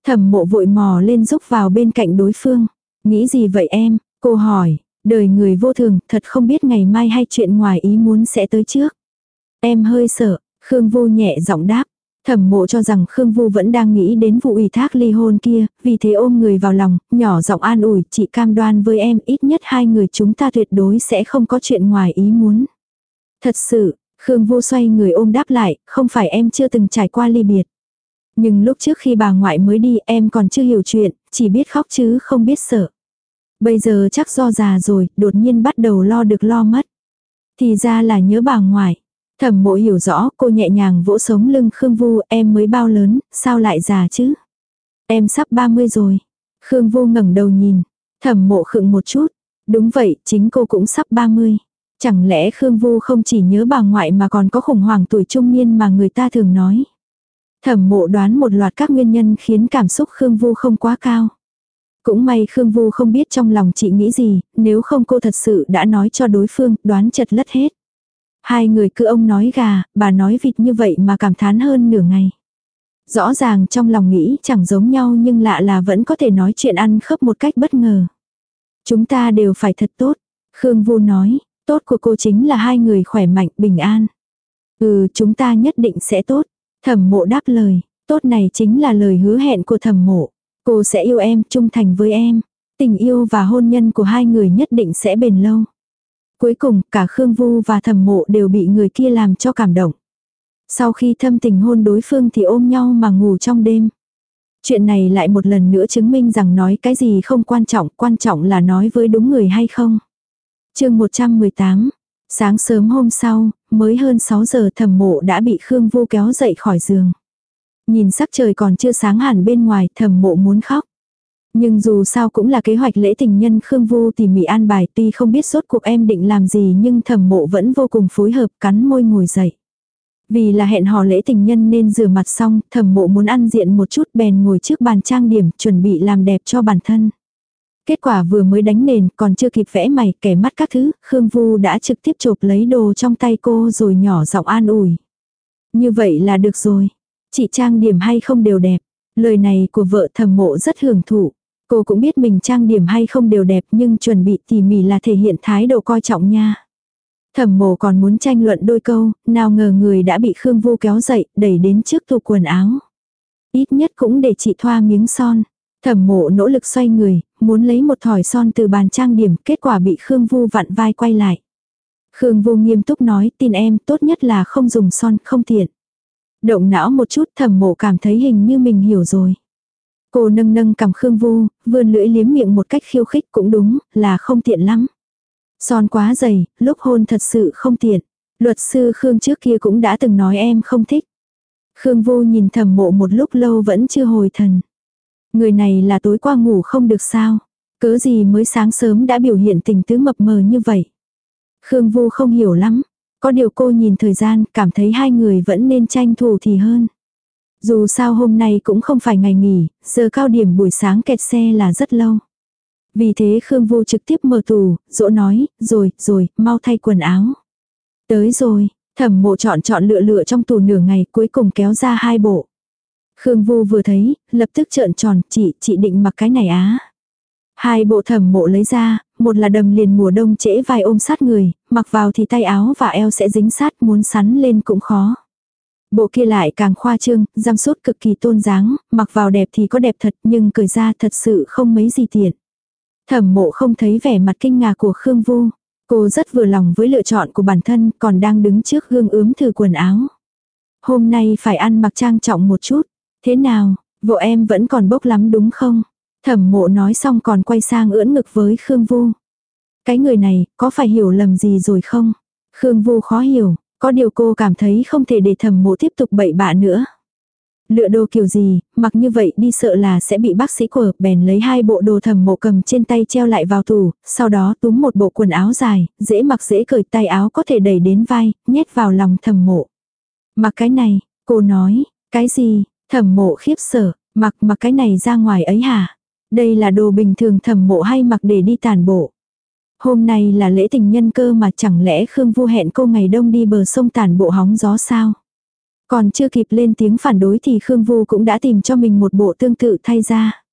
Thẩm mộ vội mò lên giúp vào bên cạnh đối phương. Nghĩ gì vậy em? Cô hỏi, đời người vô thường, thật không biết ngày mai hay chuyện ngoài ý muốn sẽ tới trước. Em hơi sợ, Khương Vu nhẹ giọng đáp. Thẩm mộ cho rằng Khương Vu vẫn đang nghĩ đến vụ ủy thác ly hôn kia, vì thế ôm người vào lòng, nhỏ giọng an ủi, chị cam đoan với em ít nhất hai người chúng ta tuyệt đối sẽ không có chuyện ngoài ý muốn. Thật sự, Khương Vu xoay người ôm đáp lại, không phải em chưa từng trải qua ly biệt. Nhưng lúc trước khi bà ngoại mới đi em còn chưa hiểu chuyện, chỉ biết khóc chứ không biết sợ. Bây giờ chắc do già rồi, đột nhiên bắt đầu lo được lo mất. Thì ra là nhớ bà ngoại. Thẩm mộ hiểu rõ, cô nhẹ nhàng vỗ sống lưng Khương Vu, em mới bao lớn, sao lại già chứ? Em sắp 30 rồi. Khương Vu ngẩng đầu nhìn, thẩm mộ khựng một chút. Đúng vậy, chính cô cũng sắp 30. Chẳng lẽ Khương Vu không chỉ nhớ bà ngoại mà còn có khủng hoảng tuổi trung niên mà người ta thường nói. Thẩm mộ đoán một loạt các nguyên nhân khiến cảm xúc Khương Vu không quá cao. Cũng may Khương Vu không biết trong lòng chị nghĩ gì, nếu không cô thật sự đã nói cho đối phương, đoán chật lất hết. Hai người cứ ông nói gà, bà nói vịt như vậy mà cảm thán hơn nửa ngày. Rõ ràng trong lòng nghĩ chẳng giống nhau nhưng lạ là vẫn có thể nói chuyện ăn khớp một cách bất ngờ. Chúng ta đều phải thật tốt. Khương Vu nói, tốt của cô chính là hai người khỏe mạnh, bình an. Ừ, chúng ta nhất định sẽ tốt. Thẩm mộ đáp lời, tốt này chính là lời hứa hẹn của thẩm mộ. Cô sẽ yêu em, trung thành với em. Tình yêu và hôn nhân của hai người nhất định sẽ bền lâu. Cuối cùng, cả Khương Vu và thẩm mộ đều bị người kia làm cho cảm động. Sau khi thâm tình hôn đối phương thì ôm nhau mà ngủ trong đêm. Chuyện này lại một lần nữa chứng minh rằng nói cái gì không quan trọng, quan trọng là nói với đúng người hay không. chương 118, sáng sớm hôm sau, mới hơn 6 giờ thẩm mộ đã bị Khương Vu kéo dậy khỏi giường. Nhìn sắc trời còn chưa sáng hẳn bên ngoài thầm mộ muốn khóc. Nhưng dù sao cũng là kế hoạch lễ tình nhân Khương Vu tỉ mỉ an bài tuy không biết suốt cuộc em định làm gì nhưng thẩm mộ vẫn vô cùng phối hợp cắn môi ngồi dậy. Vì là hẹn hò lễ tình nhân nên rửa mặt xong, thẩm mộ muốn ăn diện một chút bèn ngồi trước bàn trang điểm chuẩn bị làm đẹp cho bản thân. Kết quả vừa mới đánh nền còn chưa kịp vẽ mày kẻ mắt các thứ, Khương Vu đã trực tiếp chộp lấy đồ trong tay cô rồi nhỏ giọng an ủi. Như vậy là được rồi. Chị trang điểm hay không đều đẹp. Lời này của vợ thẩm mộ rất hưởng thụ. Cô cũng biết mình trang điểm hay không đều đẹp nhưng chuẩn bị tỉ mỉ là thể hiện thái độ coi trọng nha. Thẩm mộ còn muốn tranh luận đôi câu, nào ngờ người đã bị Khương Vu kéo dậy, đẩy đến trước tủ quần áo. Ít nhất cũng để chị thoa miếng son. Thẩm mộ nỗ lực xoay người, muốn lấy một thỏi son từ bàn trang điểm, kết quả bị Khương Vu vặn vai quay lại. Khương Vu nghiêm túc nói, tin em, tốt nhất là không dùng son, không tiện. Động não một chút thẩm mộ cảm thấy hình như mình hiểu rồi. Cô nâng nâng cầm Khương Vu, vươn lưỡi liếm miệng một cách khiêu khích cũng đúng, là không tiện lắm. Son quá dày, lúc hôn thật sự không tiện. Luật sư Khương trước kia cũng đã từng nói em không thích. Khương Vu nhìn thẩm mộ một lúc lâu vẫn chưa hồi thần. Người này là tối qua ngủ không được sao. Cớ gì mới sáng sớm đã biểu hiện tình tứ mập mờ như vậy. Khương Vu không hiểu lắm. Có điều cô nhìn thời gian cảm thấy hai người vẫn nên tranh thủ thì hơn. Dù sao hôm nay cũng không phải ngày nghỉ, giờ cao điểm buổi sáng kẹt xe là rất lâu. Vì thế Khương Vu trực tiếp mở tủ, dỗ nói, rồi, rồi, mau thay quần áo. Tới rồi, thẩm mộ chọn chọn lựa lựa trong tủ nửa ngày cuối cùng kéo ra hai bộ. Khương Vu vừa thấy, lập tức trợn tròn, chị, chị định mặc cái này á. Hai bộ thẩm mộ lấy ra, một là đầm liền mùa đông trễ vai ôm sát người, mặc vào thì tay áo và eo sẽ dính sát muốn sắn lên cũng khó. Bộ kia lại càng khoa trương, giam sốt cực kỳ tôn dáng, mặc vào đẹp thì có đẹp thật nhưng cười ra thật sự không mấy gì tiện. Thẩm mộ không thấy vẻ mặt kinh ngạc của Khương Vu. Cô rất vừa lòng với lựa chọn của bản thân còn đang đứng trước gương ướm thử quần áo. Hôm nay phải ăn mặc trang trọng một chút. Thế nào, vợ em vẫn còn bốc lắm đúng không? Thẩm mộ nói xong còn quay sang ưỡn ngực với Khương Vu. Cái người này, có phải hiểu lầm gì rồi không? Khương Vu khó hiểu, có điều cô cảm thấy không thể để thẩm mộ tiếp tục bậy bạ nữa. Lựa đồ kiểu gì, mặc như vậy đi sợ là sẽ bị bác sĩ của bèn lấy hai bộ đồ thẩm mộ cầm trên tay treo lại vào tủ, sau đó túm một bộ quần áo dài, dễ mặc dễ cởi tay áo có thể đẩy đến vai, nhét vào lòng thẩm mộ. Mặc cái này, cô nói, cái gì, thẩm mộ khiếp sợ, mặc mặc cái này ra ngoài ấy hả? Đây là đồ bình thường thẩm mộ hay mặc để đi tàn bộ. Hôm nay là lễ tình nhân cơ mà chẳng lẽ Khương Vu hẹn cô ngày đông đi bờ sông tàn bộ hóng gió sao? Còn chưa kịp lên tiếng phản đối thì Khương Vu cũng đã tìm cho mình một bộ tương tự thay ra.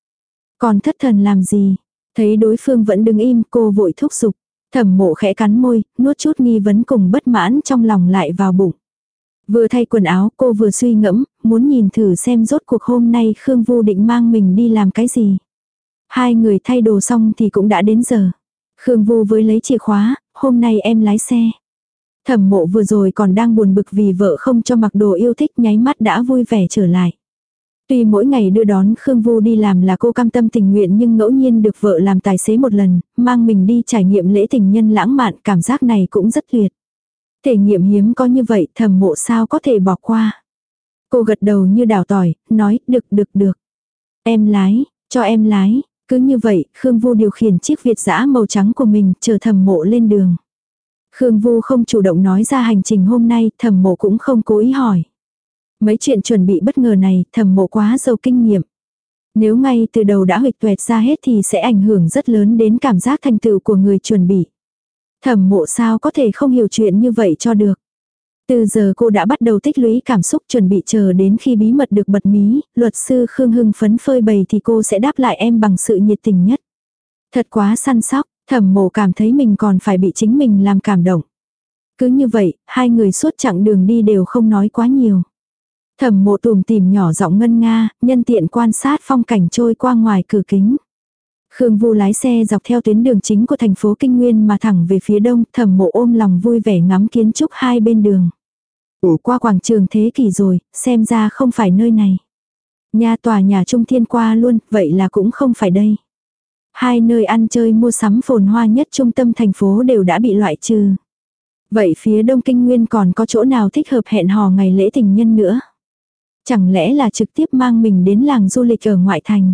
Còn thất thần làm gì? Thấy đối phương vẫn đứng im cô vội thúc giục. Thẩm mộ khẽ cắn môi, nuốt chút nghi vấn cùng bất mãn trong lòng lại vào bụng. Vừa thay quần áo cô vừa suy ngẫm, muốn nhìn thử xem rốt cuộc hôm nay Khương Vu định mang mình đi làm cái gì. Hai người thay đồ xong thì cũng đã đến giờ. Khương Vu với lấy chìa khóa, hôm nay em lái xe. Thẩm mộ vừa rồi còn đang buồn bực vì vợ không cho mặc đồ yêu thích nháy mắt đã vui vẻ trở lại. Tuy mỗi ngày đưa đón Khương Vu đi làm là cô cam tâm tình nguyện nhưng ngẫu nhiên được vợ làm tài xế một lần, mang mình đi trải nghiệm lễ tình nhân lãng mạn cảm giác này cũng rất tuyệt. Thể nghiệm hiếm có như vậy thẩm mộ sao có thể bỏ qua. Cô gật đầu như đào tỏi, nói được được được. Em lái, cho em lái. Cứ như vậy, Khương Vu điều khiển chiếc Việt dã màu trắng của mình chờ thẩm mộ lên đường. Khương Vu không chủ động nói ra hành trình hôm nay, thẩm mộ cũng không cố ý hỏi. Mấy chuyện chuẩn bị bất ngờ này, thẩm mộ quá giàu kinh nghiệm. Nếu ngay từ đầu đã huỵch tuệt ra hết thì sẽ ảnh hưởng rất lớn đến cảm giác thành tựu của người chuẩn bị. Thẩm mộ sao có thể không hiểu chuyện như vậy cho được. Từ giờ cô đã bắt đầu tích lũy cảm xúc chuẩn bị chờ đến khi bí mật được bật mí, luật sư Khương Hưng phấn phơi bày thì cô sẽ đáp lại em bằng sự nhiệt tình nhất. Thật quá săn sóc, thẩm mộ cảm thấy mình còn phải bị chính mình làm cảm động. Cứ như vậy, hai người suốt chặng đường đi đều không nói quá nhiều. Thẩm mộ tùm tìm nhỏ giọng ngân nga, nhân tiện quan sát phong cảnh trôi qua ngoài cửa kính. Khương Vu lái xe dọc theo tuyến đường chính của thành phố Kinh Nguyên mà thẳng về phía đông, thẩm mộ ôm lòng vui vẻ ngắm kiến trúc hai bên đường. Ủa qua quảng trường thế kỷ rồi, xem ra không phải nơi này. Nhà tòa nhà Trung Thiên qua luôn, vậy là cũng không phải đây. Hai nơi ăn chơi mua sắm phồn hoa nhất trung tâm thành phố đều đã bị loại trừ. Vậy phía Đông Kinh Nguyên còn có chỗ nào thích hợp hẹn hò ngày lễ tình nhân nữa? Chẳng lẽ là trực tiếp mang mình đến làng du lịch ở ngoại thành?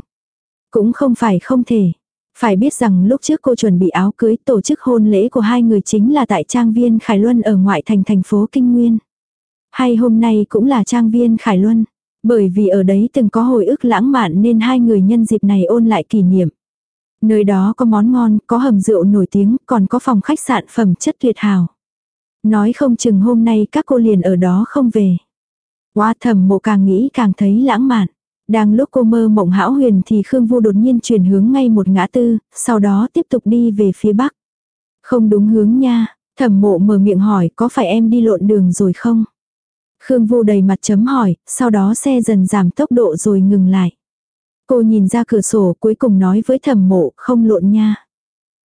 Cũng không phải không thể. Phải biết rằng lúc trước cô chuẩn bị áo cưới tổ chức hôn lễ của hai người chính là tại trang viên Khải Luân ở ngoại thành thành phố Kinh Nguyên. Hay hôm nay cũng là trang viên Khải Luân. Bởi vì ở đấy từng có hồi ức lãng mạn nên hai người nhân dịp này ôn lại kỷ niệm. Nơi đó có món ngon, có hầm rượu nổi tiếng, còn có phòng khách sạn phẩm chất tuyệt hảo. Nói không chừng hôm nay các cô liền ở đó không về. Quá thầm mộ càng nghĩ càng thấy lãng mạn. Đang lúc cô mơ mộng hão huyền thì Khương Vu đột nhiên chuyển hướng ngay một ngã tư, sau đó tiếp tục đi về phía bắc. Không đúng hướng nha, thẩm mộ mở miệng hỏi có phải em đi lộn đường rồi không? Khương Vu đầy mặt chấm hỏi, sau đó xe dần giảm tốc độ rồi ngừng lại. Cô nhìn ra cửa sổ cuối cùng nói với thẩm mộ không lộn nha.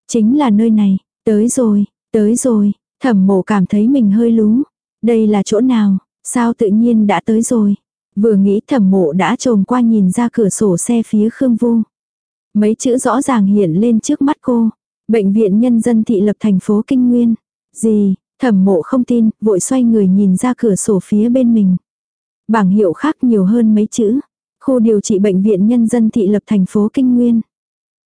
Chính là nơi này, tới rồi, tới rồi, thẩm mộ cảm thấy mình hơi lú. Đây là chỗ nào, sao tự nhiên đã tới rồi. Vừa nghĩ thẩm mộ đã trồm qua nhìn ra cửa sổ xe phía Khương Vu. Mấy chữ rõ ràng hiện lên trước mắt cô. Bệnh viện nhân dân thị lập thành phố Kinh Nguyên. Gì, thẩm mộ không tin, vội xoay người nhìn ra cửa sổ phía bên mình. Bảng hiệu khác nhiều hơn mấy chữ. Khu điều trị bệnh viện nhân dân thị lập thành phố Kinh Nguyên.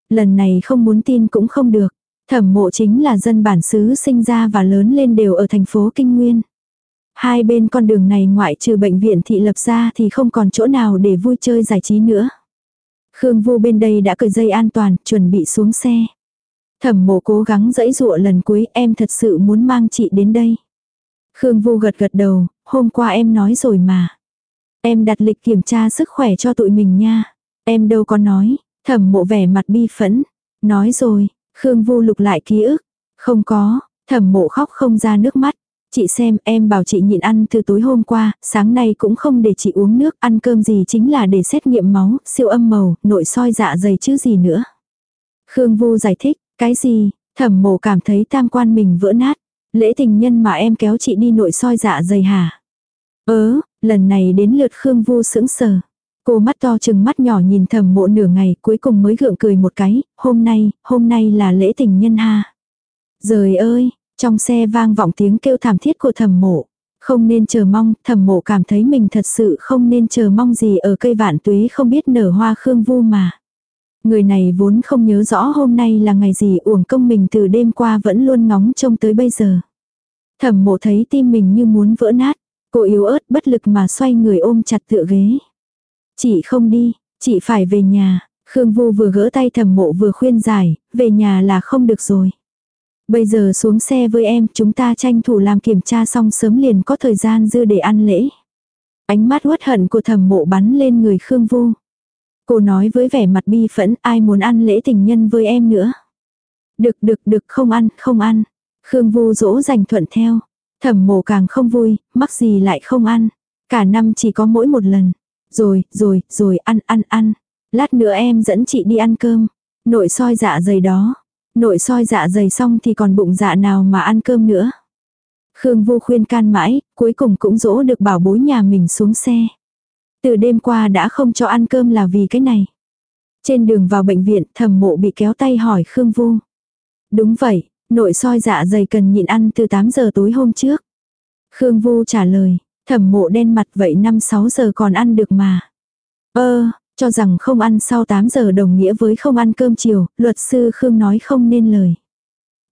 Lần này không muốn tin cũng không được. Thẩm mộ chính là dân bản xứ sinh ra và lớn lên đều ở thành phố Kinh Nguyên. Hai bên con đường này ngoại trừ bệnh viện thị lập ra thì không còn chỗ nào để vui chơi giải trí nữa. Khương Vu bên đây đã cởi dây an toàn, chuẩn bị xuống xe. Thẩm mộ cố gắng dẫy dụa lần cuối em thật sự muốn mang chị đến đây. Khương Vu gật gật đầu, hôm qua em nói rồi mà. Em đặt lịch kiểm tra sức khỏe cho tụi mình nha. Em đâu có nói, thẩm mộ vẻ mặt bi phẫn. Nói rồi, Khương Vu lục lại ký ức. Không có, thẩm mộ khóc không ra nước mắt. Chị xem em bảo chị nhịn ăn từ tối hôm qua, sáng nay cũng không để chị uống nước, ăn cơm gì chính là để xét nghiệm máu, siêu âm màu, nội soi dạ dày chứ gì nữa. Khương Vu giải thích, cái gì, thẩm mộ cảm thấy tam quan mình vỡ nát. Lễ tình nhân mà em kéo chị đi nội soi dạ dày hả? Ớ, lần này đến lượt Khương Vu sững sờ. Cô mắt to chừng mắt nhỏ nhìn thẩm mộ nửa ngày cuối cùng mới gượng cười một cái, hôm nay, hôm nay là lễ tình nhân ha. Rời ơi, trong xe vang vọng tiếng kêu thảm thiết của thẩm mộ. Không nên chờ mong, thẩm mộ cảm thấy mình thật sự không nên chờ mong gì ở cây vạn tuế không biết nở hoa khương vu mà. Người này vốn không nhớ rõ hôm nay là ngày gì uổng công mình từ đêm qua vẫn luôn ngóng trông tới bây giờ. Thẩm mộ thấy tim mình như muốn vỡ nát. Cô yếu ớt bất lực mà xoay người ôm chặt tựa ghế. Chị không đi, chị phải về nhà. Khương Vu vừa gỡ tay thẩm mộ vừa khuyên giải, về nhà là không được rồi. Bây giờ xuống xe với em, chúng ta tranh thủ làm kiểm tra xong sớm liền có thời gian dư để ăn lễ. Ánh mắt uất hận của thẩm mộ bắn lên người Khương Vu. Cô nói với vẻ mặt bi phẫn ai muốn ăn lễ tình nhân với em nữa. Được được được không ăn, không ăn. Khương Vu dỗ dành thuận theo. Thẩm mộ càng không vui, mắc gì lại không ăn. Cả năm chỉ có mỗi một lần. Rồi, rồi, rồi, ăn, ăn, ăn. Lát nữa em dẫn chị đi ăn cơm. Nội soi dạ dày đó. Nội soi dạ dày xong thì còn bụng dạ nào mà ăn cơm nữa. Khương Vu khuyên can mãi, cuối cùng cũng dỗ được bảo bối nhà mình xuống xe. Từ đêm qua đã không cho ăn cơm là vì cái này. Trên đường vào bệnh viện, thẩm mộ bị kéo tay hỏi Khương Vu. Đúng vậy, nội soi dạ dày cần nhịn ăn từ 8 giờ tối hôm trước. Khương Vu trả lời, thẩm mộ đen mặt vậy 5-6 giờ còn ăn được mà. Ơ, cho rằng không ăn sau 8 giờ đồng nghĩa với không ăn cơm chiều, luật sư Khương nói không nên lời.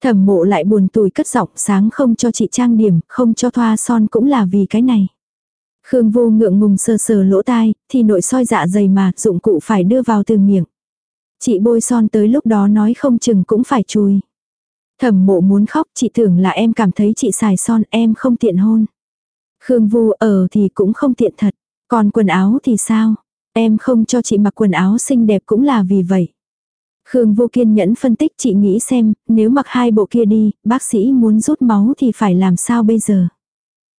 Thẩm mộ lại buồn tủi cất giọng sáng không cho chị trang điểm, không cho thoa son cũng là vì cái này. Khương vô ngượng ngùng sờ sờ lỗ tai, thì nội soi dạ dày mà, dụng cụ phải đưa vào từ miệng. Chị bôi son tới lúc đó nói không chừng cũng phải chui. Thẩm mộ muốn khóc, chị tưởng là em cảm thấy chị xài son, em không tiện hôn. Khương Vu ở ờ thì cũng không tiện thật. Còn quần áo thì sao? Em không cho chị mặc quần áo xinh đẹp cũng là vì vậy. Khương Vô kiên nhẫn phân tích chị nghĩ xem, nếu mặc hai bộ kia đi, bác sĩ muốn rút máu thì phải làm sao bây giờ.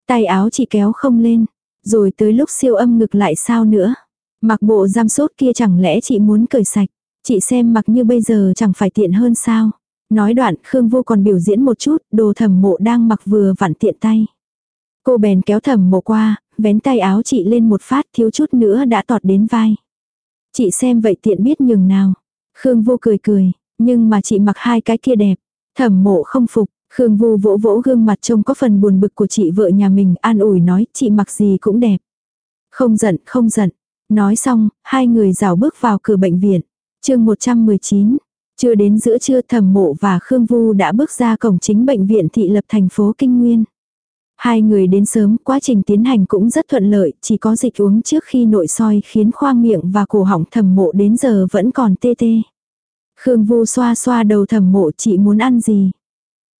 Tay áo chị kéo không lên, rồi tới lúc siêu âm ngực lại sao nữa. Mặc bộ giam sốt kia chẳng lẽ chị muốn cởi sạch, chị xem mặc như bây giờ chẳng phải tiện hơn sao. Nói đoạn Khương Vô còn biểu diễn một chút, đồ thẩm mộ đang mặc vừa vặn tiện tay. Cô bèn kéo thẩm mộ qua, vén tay áo chị lên một phát thiếu chút nữa đã tọt đến vai. Chị xem vậy tiện biết nhường nào. Khương Vô cười cười, nhưng mà chị mặc hai cái kia đẹp. Thẩm mộ không phục, Khương Vô vỗ vỗ gương mặt trông có phần buồn bực của chị vợ nhà mình an ủi nói chị mặc gì cũng đẹp. Không giận, không giận. Nói xong, hai người rào bước vào cửa bệnh viện. chương 119. Chưa đến giữa trưa thẩm mộ và Khương Vu đã bước ra cổng chính bệnh viện thị lập thành phố Kinh Nguyên. Hai người đến sớm, quá trình tiến hành cũng rất thuận lợi, chỉ có dịch uống trước khi nội soi khiến khoang miệng và cổ họng thẩm mộ đến giờ vẫn còn tê tê. Khương Vu xoa xoa đầu thẩm mộ chị muốn ăn gì.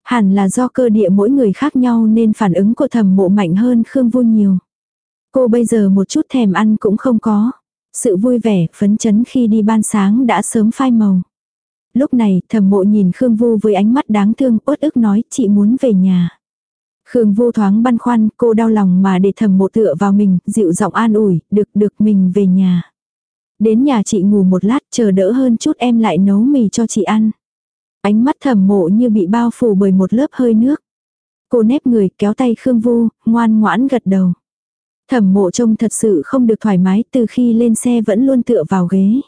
Hẳn là do cơ địa mỗi người khác nhau nên phản ứng của thẩm mộ mạnh hơn Khương Vu nhiều. Cô bây giờ một chút thèm ăn cũng không có. Sự vui vẻ, phấn chấn khi đi ban sáng đã sớm phai màu. Lúc này thẩm mộ nhìn Khương Vu với ánh mắt đáng thương uất ức nói chị muốn về nhà. Khương vô thoáng băn khoăn, cô đau lòng mà để thầm mộ tựa vào mình, dịu giọng an ủi, được được mình về nhà. Đến nhà chị ngủ một lát, chờ đỡ hơn chút em lại nấu mì cho chị ăn. Ánh mắt thầm mộ như bị bao phủ bởi một lớp hơi nước. Cô nép người kéo tay Khương Vu, ngoan ngoãn gật đầu. Thẩm mộ trông thật sự không được thoải mái từ khi lên xe vẫn luôn tựa vào ghế.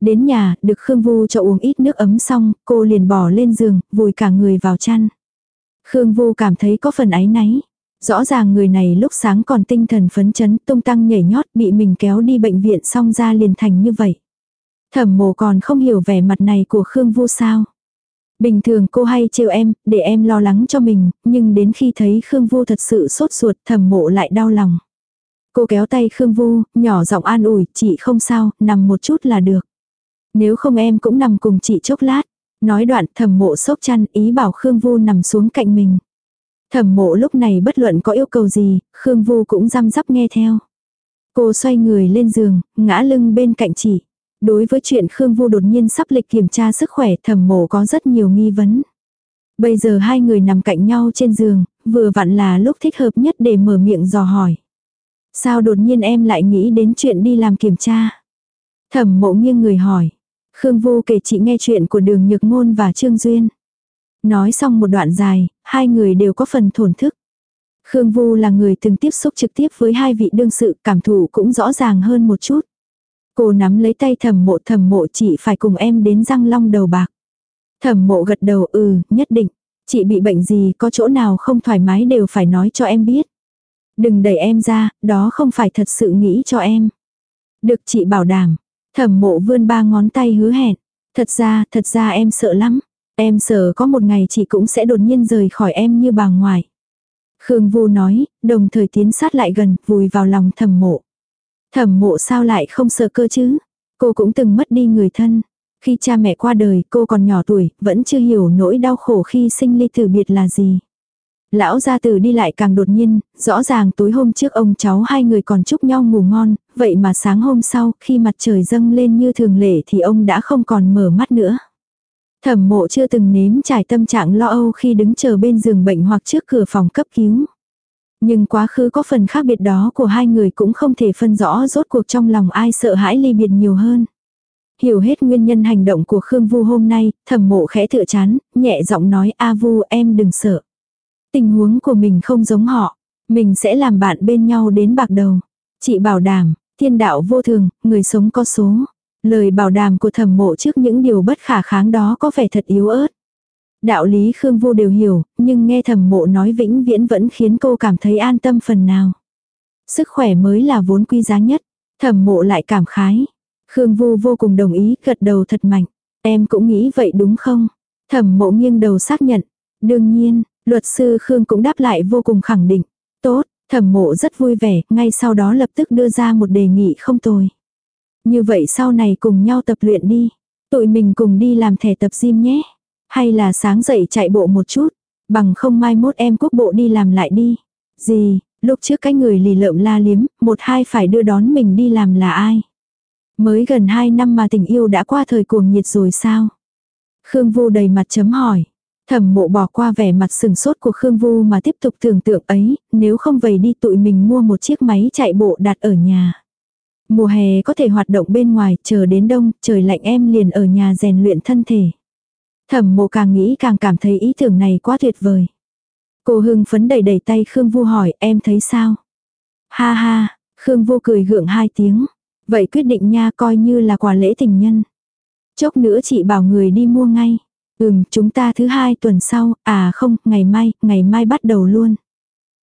Đến nhà, được Khương Vu cho uống ít nước ấm xong, cô liền bỏ lên giường, vùi cả người vào chăn. Khương Vu cảm thấy có phần áy náy. Rõ ràng người này lúc sáng còn tinh thần phấn chấn tung tăng nhảy nhót bị mình kéo đi bệnh viện xong ra liền thành như vậy. Thẩm mộ còn không hiểu vẻ mặt này của Khương Vu sao. Bình thường cô hay trêu em, để em lo lắng cho mình, nhưng đến khi thấy Khương Vu thật sự sốt ruột thẩm mộ lại đau lòng. Cô kéo tay Khương Vu, nhỏ giọng an ủi, chị không sao, nằm một chút là được. Nếu không em cũng nằm cùng chị chốc lát. Nói đoạn thẩm mộ sốc chăn ý bảo Khương Vu nằm xuống cạnh mình. Thẩm mộ lúc này bất luận có yêu cầu gì, Khương Vu cũng răm rắp nghe theo. Cô xoay người lên giường, ngã lưng bên cạnh chị. Đối với chuyện Khương Vu đột nhiên sắp lịch kiểm tra sức khỏe thẩm mộ có rất nhiều nghi vấn. Bây giờ hai người nằm cạnh nhau trên giường, vừa vặn là lúc thích hợp nhất để mở miệng dò hỏi. Sao đột nhiên em lại nghĩ đến chuyện đi làm kiểm tra? Thẩm mộ nghiêng người hỏi. Khương Vu kể chị nghe chuyện của đường Nhược Ngôn và Trương Duyên. Nói xong một đoạn dài, hai người đều có phần thổn thức. Khương Vu là người từng tiếp xúc trực tiếp với hai vị đương sự, cảm thụ cũng rõ ràng hơn một chút. Cô nắm lấy tay thẩm mộ thẩm mộ chị phải cùng em đến răng long đầu bạc. Thẩm mộ gật đầu ừ, nhất định. Chị bị bệnh gì, có chỗ nào không thoải mái đều phải nói cho em biết. Đừng đẩy em ra, đó không phải thật sự nghĩ cho em. Được chị bảo đảm. Thẩm mộ vươn ba ngón tay hứa hẹn. Thật ra, thật ra em sợ lắm. Em sợ có một ngày chị cũng sẽ đột nhiên rời khỏi em như bà ngoại. Khương Vu nói, đồng thời tiến sát lại gần, vùi vào lòng thẩm mộ. Thẩm mộ sao lại không sợ cơ chứ? Cô cũng từng mất đi người thân. Khi cha mẹ qua đời, cô còn nhỏ tuổi, vẫn chưa hiểu nỗi đau khổ khi sinh ly tử biệt là gì. Lão gia tử đi lại càng đột nhiên, rõ ràng tối hôm trước ông cháu hai người còn chúc nhau ngủ ngon, vậy mà sáng hôm sau, khi mặt trời dâng lên như thường lệ thì ông đã không còn mở mắt nữa. Thẩm mộ chưa từng nếm trải tâm trạng lo âu khi đứng chờ bên giường bệnh hoặc trước cửa phòng cấp cứu. Nhưng quá khứ có phần khác biệt đó của hai người cũng không thể phân rõ rốt cuộc trong lòng ai sợ hãi ly biệt nhiều hơn. Hiểu hết nguyên nhân hành động của Khương Vu hôm nay, thẩm mộ khẽ tựa chán, nhẹ giọng nói A Vu em đừng sợ. Tình huống của mình không giống họ. Mình sẽ làm bạn bên nhau đến bạc đầu. Chị bảo đảm, thiên đạo vô thường, người sống có số. Lời bảo đảm của thẩm mộ trước những điều bất khả kháng đó có vẻ thật yếu ớt. Đạo lý Khương Vu đều hiểu, nhưng nghe thẩm mộ nói vĩnh viễn vẫn khiến cô cảm thấy an tâm phần nào. Sức khỏe mới là vốn quý giá nhất. Thẩm mộ lại cảm khái. Khương Vu vô cùng đồng ý, gật đầu thật mạnh. Em cũng nghĩ vậy đúng không? Thẩm mộ nghiêng đầu xác nhận. Đương nhiên, luật sư Khương cũng đáp lại vô cùng khẳng định. Tốt, thẩm mộ rất vui vẻ, ngay sau đó lập tức đưa ra một đề nghị không tồi. Như vậy sau này cùng nhau tập luyện đi. Tụi mình cùng đi làm thẻ tập gym nhé. Hay là sáng dậy chạy bộ một chút. Bằng không mai mốt em quốc bộ đi làm lại đi. Gì, lúc trước cái người lì lợm la liếm, một hai phải đưa đón mình đi làm là ai? Mới gần hai năm mà tình yêu đã qua thời cuồng nhiệt rồi sao? Khương Vu đầy mặt chấm hỏi. Thẩm mộ bỏ qua vẻ mặt sừng sốt của Khương Vu mà tiếp tục tưởng tượng ấy, nếu không vậy đi tụi mình mua một chiếc máy chạy bộ đặt ở nhà. Mùa hè có thể hoạt động bên ngoài, chờ đến đông, trời lạnh em liền ở nhà rèn luyện thân thể. Thẩm mộ càng nghĩ càng cảm thấy ý tưởng này quá tuyệt vời. Cô hưng phấn đầy đầy tay Khương Vu hỏi em thấy sao? Ha ha, Khương Vu cười gượng hai tiếng. Vậy quyết định nha coi như là quà lễ tình nhân. Chốc nữa chị bảo người đi mua ngay. Ừm, chúng ta thứ hai tuần sau, à không, ngày mai, ngày mai bắt đầu luôn.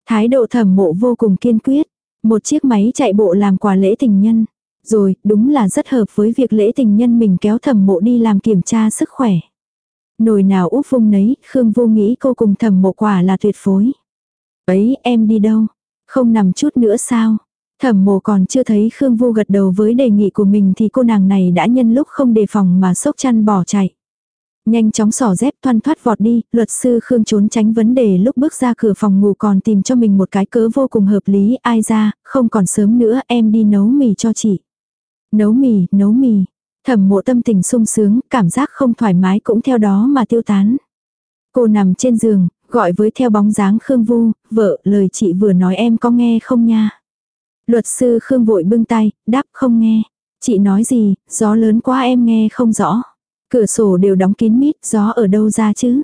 Thái độ thẩm mộ vô cùng kiên quyết. Một chiếc máy chạy bộ làm quà lễ tình nhân. Rồi, đúng là rất hợp với việc lễ tình nhân mình kéo thẩm mộ đi làm kiểm tra sức khỏe. Nồi nào úp vung nấy, Khương vô nghĩ cô cùng thẩm mộ quả là tuyệt phối. Ấy, em đi đâu? Không nằm chút nữa sao? Thẩm mộ còn chưa thấy Khương Vu gật đầu với đề nghị của mình thì cô nàng này đã nhân lúc không đề phòng mà sốc chăn bỏ chạy. Nhanh chóng sỏ dép thoăn thoát vọt đi, luật sư Khương trốn tránh vấn đề lúc bước ra cửa phòng ngủ còn tìm cho mình một cái cớ vô cùng hợp lý, ai ra, không còn sớm nữa em đi nấu mì cho chị. Nấu mì, nấu mì. Thẩm mộ tâm tình sung sướng, cảm giác không thoải mái cũng theo đó mà tiêu tán. Cô nằm trên giường, gọi với theo bóng dáng Khương Vu, vợ, lời chị vừa nói em có nghe không nha. Luật sư Khương vội bưng tay, đáp không nghe. Chị nói gì, gió lớn quá em nghe không rõ. Cửa sổ đều đóng kín mít, gió ở đâu ra chứ?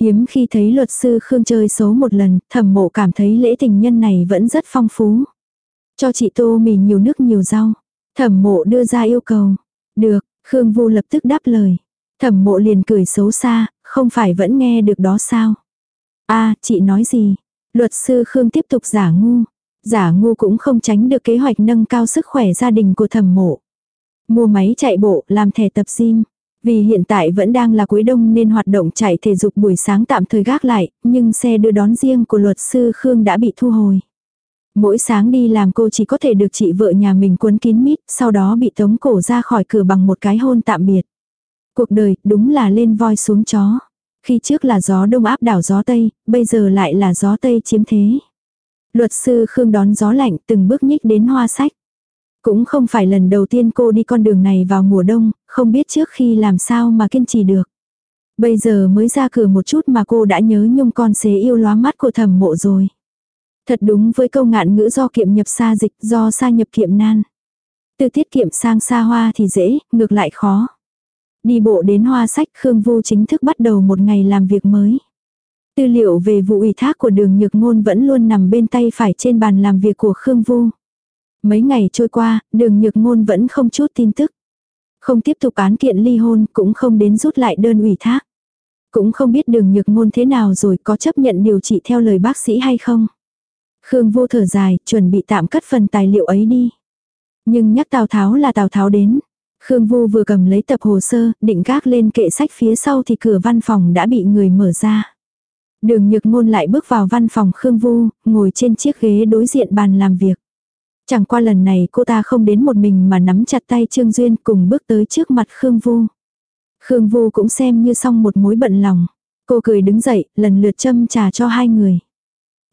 Hiếm khi thấy luật sư Khương chơi xấu một lần, thẩm mộ cảm thấy lễ tình nhân này vẫn rất phong phú. Cho chị tô mì nhiều nước nhiều rau. Thẩm mộ đưa ra yêu cầu. Được, Khương Vu lập tức đáp lời. Thẩm mộ liền cười xấu xa, không phải vẫn nghe được đó sao? a chị nói gì? Luật sư Khương tiếp tục giả ngu. Giả ngu cũng không tránh được kế hoạch nâng cao sức khỏe gia đình của thẩm mộ. Mua máy chạy bộ, làm thẻ tập gym. Vì hiện tại vẫn đang là cuối đông nên hoạt động chạy thể dục buổi sáng tạm thời gác lại, nhưng xe đưa đón riêng của luật sư Khương đã bị thu hồi. Mỗi sáng đi làm cô chỉ có thể được chị vợ nhà mình cuốn kín mít, sau đó bị tống cổ ra khỏi cửa bằng một cái hôn tạm biệt. Cuộc đời đúng là lên voi xuống chó. Khi trước là gió đông áp đảo gió tây, bây giờ lại là gió tây chiếm thế. Luật sư Khương đón gió lạnh từng bước nhích đến hoa sách. Cũng không phải lần đầu tiên cô đi con đường này vào mùa đông, không biết trước khi làm sao mà kiên trì được. Bây giờ mới ra cửa một chút mà cô đã nhớ nhung con xế yêu lóa mắt của thẩm mộ rồi. Thật đúng với câu ngạn ngữ do kiệm nhập xa dịch do xa nhập kiệm nan. Từ tiết kiệm sang xa hoa thì dễ, ngược lại khó. Đi bộ đến hoa sách Khương Vu chính thức bắt đầu một ngày làm việc mới. Tư liệu về vụ ủy thác của đường nhược ngôn vẫn luôn nằm bên tay phải trên bàn làm việc của Khương Vu. Mấy ngày trôi qua, đường nhược ngôn vẫn không chút tin tức. Không tiếp tục án kiện ly hôn, cũng không đến rút lại đơn ủy thác. Cũng không biết đường nhược ngôn thế nào rồi có chấp nhận điều trị theo lời bác sĩ hay không. Khương vô thở dài, chuẩn bị tạm cất phần tài liệu ấy đi. Nhưng nhắc Tào Tháo là Tào Tháo đến. Khương Vu vừa cầm lấy tập hồ sơ, định gác lên kệ sách phía sau thì cửa văn phòng đã bị người mở ra. Đường nhược ngôn lại bước vào văn phòng Khương Vu, ngồi trên chiếc ghế đối diện bàn làm việc. Chẳng qua lần này cô ta không đến một mình mà nắm chặt tay Trương Duyên cùng bước tới trước mặt Khương Vu. Khương Vu cũng xem như xong một mối bận lòng. Cô cười đứng dậy, lần lượt châm trà cho hai người.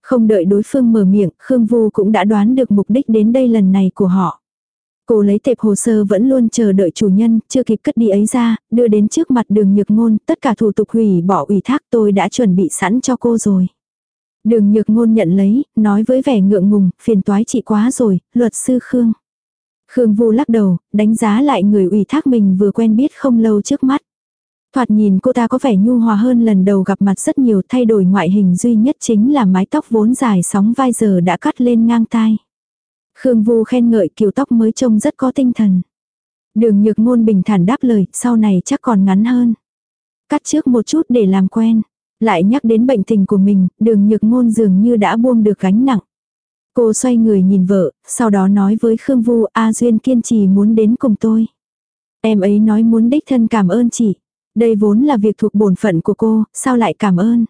Không đợi đối phương mở miệng, Khương Vu cũng đã đoán được mục đích đến đây lần này của họ. Cô lấy tệp hồ sơ vẫn luôn chờ đợi chủ nhân, chưa kịp cất đi ấy ra, đưa đến trước mặt đường nhược ngôn, tất cả thủ tục hủy bỏ ủy thác tôi đã chuẩn bị sẵn cho cô rồi. Đường nhược ngôn nhận lấy, nói với vẻ ngượng ngùng, phiền toái chị quá rồi, luật sư Khương. Khương Vu lắc đầu, đánh giá lại người ủy thác mình vừa quen biết không lâu trước mắt. Thoạt nhìn cô ta có vẻ nhu hòa hơn lần đầu gặp mặt rất nhiều thay đổi ngoại hình duy nhất chính là mái tóc vốn dài sóng vai giờ đã cắt lên ngang tai. Khương Vu khen ngợi kiểu tóc mới trông rất có tinh thần. Đường nhược ngôn bình thản đáp lời, sau này chắc còn ngắn hơn. cắt trước một chút để làm quen. Lại nhắc đến bệnh tình của mình, đường nhược ngôn dường như đã buông được gánh nặng. Cô xoay người nhìn vợ, sau đó nói với Khương Vu A Duyên kiên trì muốn đến cùng tôi. Em ấy nói muốn đích thân cảm ơn chị. Đây vốn là việc thuộc bổn phận của cô, sao lại cảm ơn.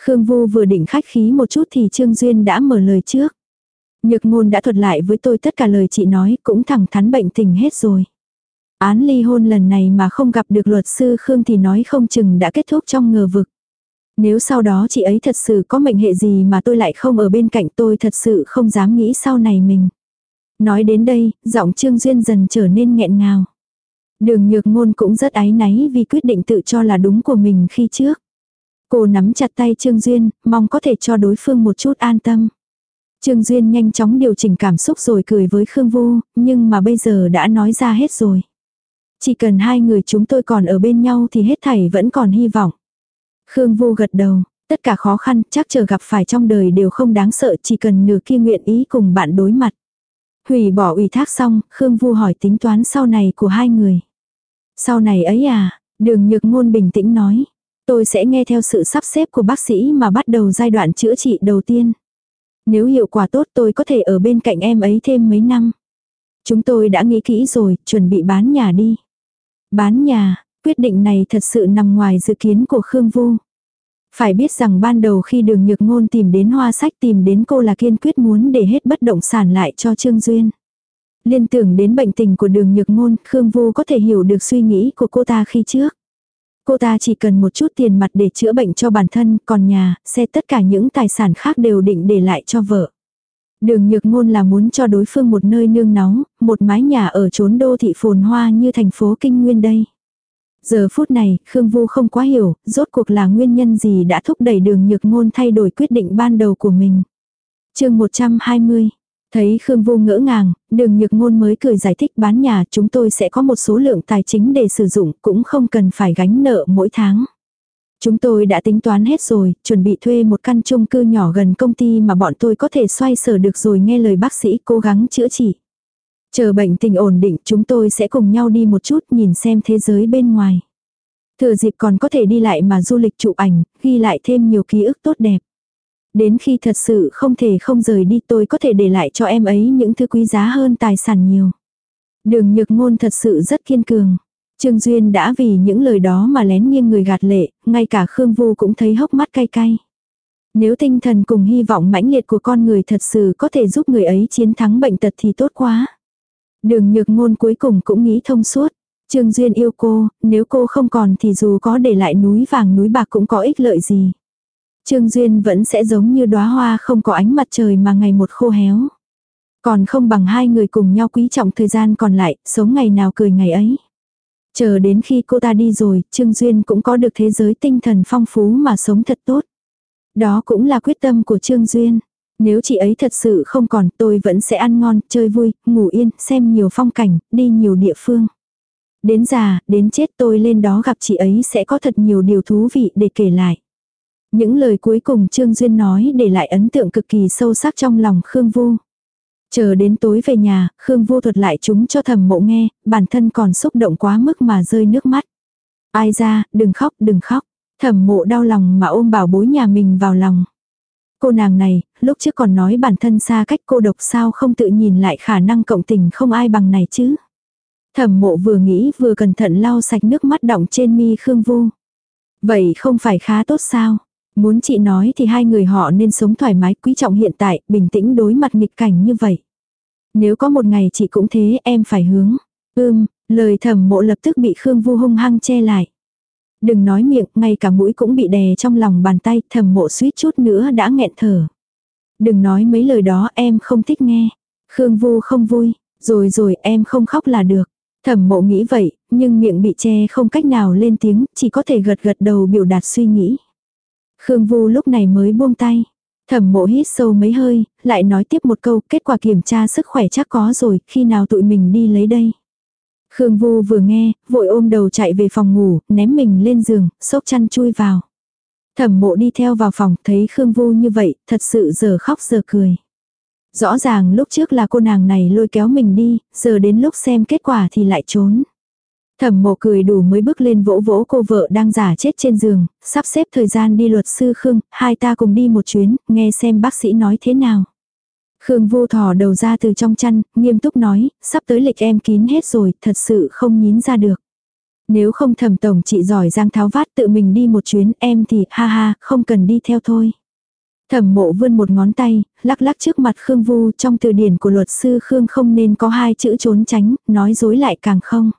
Khương Vu vừa định khách khí một chút thì Trương Duyên đã mở lời trước. Nhược ngôn đã thuật lại với tôi tất cả lời chị nói cũng thẳng thắn bệnh tình hết rồi. Án ly hôn lần này mà không gặp được luật sư Khương thì nói không chừng đã kết thúc trong ngờ vực. Nếu sau đó chị ấy thật sự có mệnh hệ gì mà tôi lại không ở bên cạnh tôi thật sự không dám nghĩ sau này mình. Nói đến đây, giọng Trương Duyên dần trở nên nghẹn ngào. Đường nhược ngôn cũng rất áy náy vì quyết định tự cho là đúng của mình khi trước. Cô nắm chặt tay Trương Duyên, mong có thể cho đối phương một chút an tâm. Trương Duyên nhanh chóng điều chỉnh cảm xúc rồi cười với Khương Vu, nhưng mà bây giờ đã nói ra hết rồi. Chỉ cần hai người chúng tôi còn ở bên nhau thì hết thảy vẫn còn hy vọng. Khương Vu gật đầu, tất cả khó khăn chắc chờ gặp phải trong đời đều không đáng sợ chỉ cần nửa kia nguyện ý cùng bạn đối mặt. Hủy bỏ ủy thác xong, Khương Vu hỏi tính toán sau này của hai người. Sau này ấy à, đường nhược ngôn bình tĩnh nói. Tôi sẽ nghe theo sự sắp xếp của bác sĩ mà bắt đầu giai đoạn chữa trị đầu tiên. Nếu hiệu quả tốt tôi có thể ở bên cạnh em ấy thêm mấy năm. Chúng tôi đã nghĩ kỹ rồi, chuẩn bị bán nhà đi. Bán nhà, quyết định này thật sự nằm ngoài dự kiến của Khương Vu. Phải biết rằng ban đầu khi đường nhược ngôn tìm đến hoa sách tìm đến cô là kiên quyết muốn để hết bất động sản lại cho Trương Duyên. Liên tưởng đến bệnh tình của đường nhược ngôn, Khương Vu có thể hiểu được suy nghĩ của cô ta khi trước. Cô ta chỉ cần một chút tiền mặt để chữa bệnh cho bản thân, còn nhà, xe tất cả những tài sản khác đều định để lại cho vợ. Đường nhược ngôn là muốn cho đối phương một nơi nương náu, một mái nhà ở chốn đô thị phồn hoa như thành phố Kinh Nguyên đây. Giờ phút này, Khương Vu không quá hiểu, rốt cuộc là nguyên nhân gì đã thúc đẩy đường nhược ngôn thay đổi quyết định ban đầu của mình. chương 120 Thấy Khương Vu ngỡ ngàng, đường nhược ngôn mới cười giải thích bán nhà chúng tôi sẽ có một số lượng tài chính để sử dụng cũng không cần phải gánh nợ mỗi tháng. Chúng tôi đã tính toán hết rồi, chuẩn bị thuê một căn chung cư nhỏ gần công ty mà bọn tôi có thể xoay sở được rồi nghe lời bác sĩ cố gắng chữa trị. Chờ bệnh tình ổn định chúng tôi sẽ cùng nhau đi một chút nhìn xem thế giới bên ngoài. Thừa dịp còn có thể đi lại mà du lịch chụp ảnh, ghi lại thêm nhiều ký ức tốt đẹp. Đến khi thật sự không thể không rời đi tôi có thể để lại cho em ấy những thứ quý giá hơn tài sản nhiều. Đường nhược ngôn thật sự rất kiên cường. Trương Duyên đã vì những lời đó mà lén nghiêng người gạt lệ, ngay cả Khương Vu cũng thấy hốc mắt cay cay. Nếu tinh thần cùng hy vọng mãnh liệt của con người thật sự có thể giúp người ấy chiến thắng bệnh tật thì tốt quá. Đường nhược ngôn cuối cùng cũng nghĩ thông suốt. Trương Duyên yêu cô, nếu cô không còn thì dù có để lại núi vàng núi bạc cũng có ích lợi gì. Trương Duyên vẫn sẽ giống như đóa hoa không có ánh mặt trời mà ngày một khô héo. Còn không bằng hai người cùng nhau quý trọng thời gian còn lại, sống ngày nào cười ngày ấy. Chờ đến khi cô ta đi rồi, Trương Duyên cũng có được thế giới tinh thần phong phú mà sống thật tốt. Đó cũng là quyết tâm của Trương Duyên. Nếu chị ấy thật sự không còn tôi vẫn sẽ ăn ngon, chơi vui, ngủ yên, xem nhiều phong cảnh, đi nhiều địa phương. Đến già, đến chết tôi lên đó gặp chị ấy sẽ có thật nhiều điều thú vị để kể lại. Những lời cuối cùng Trương Duyên nói để lại ấn tượng cực kỳ sâu sắc trong lòng Khương Vu. Chờ đến tối về nhà, Khương Vu thuật lại chúng cho thầm mộ nghe, bản thân còn xúc động quá mức mà rơi nước mắt. Ai ra, đừng khóc, đừng khóc. Thẩm mộ đau lòng mà ôm bảo bối nhà mình vào lòng. Cô nàng này, lúc trước còn nói bản thân xa cách cô độc sao không tự nhìn lại khả năng cộng tình không ai bằng này chứ. Thẩm mộ vừa nghĩ vừa cẩn thận lau sạch nước mắt đọng trên mi Khương Vu. Vậy không phải khá tốt sao? Muốn chị nói thì hai người họ nên sống thoải mái quý trọng hiện tại, bình tĩnh đối mặt nghịch cảnh như vậy. Nếu có một ngày chị cũng thế em phải hướng. Ưm, lời thẩm mộ lập tức bị Khương Vu hung hăng che lại. Đừng nói miệng, ngay cả mũi cũng bị đè trong lòng bàn tay, thẩm mộ suýt chút nữa đã nghẹn thở. Đừng nói mấy lời đó em không thích nghe. Khương Vu không vui, rồi rồi em không khóc là được. Thẩm mộ nghĩ vậy, nhưng miệng bị che không cách nào lên tiếng, chỉ có thể gật gật đầu biểu đạt suy nghĩ. Khương Vu lúc này mới buông tay. Thẩm mộ hít sâu mấy hơi, lại nói tiếp một câu, kết quả kiểm tra sức khỏe chắc có rồi, khi nào tụi mình đi lấy đây. Khương Vu vừa nghe, vội ôm đầu chạy về phòng ngủ, ném mình lên giường, sốc chăn chui vào. Thẩm mộ đi theo vào phòng, thấy Khương Vu như vậy, thật sự giờ khóc giờ cười. Rõ ràng lúc trước là cô nàng này lôi kéo mình đi, giờ đến lúc xem kết quả thì lại trốn. Thẩm mộ cười đủ mới bước lên vỗ vỗ cô vợ đang giả chết trên giường, sắp xếp thời gian đi luật sư Khương, hai ta cùng đi một chuyến, nghe xem bác sĩ nói thế nào. Khương vô thò đầu ra từ trong chăn, nghiêm túc nói, sắp tới lịch em kín hết rồi, thật sự không nhín ra được. Nếu không thẩm tổng chị giỏi giang tháo vát tự mình đi một chuyến em thì ha ha, không cần đi theo thôi. Thẩm mộ vươn một ngón tay, lắc lắc trước mặt Khương Vu trong từ điển của luật sư Khương không nên có hai chữ trốn tránh, nói dối lại càng không.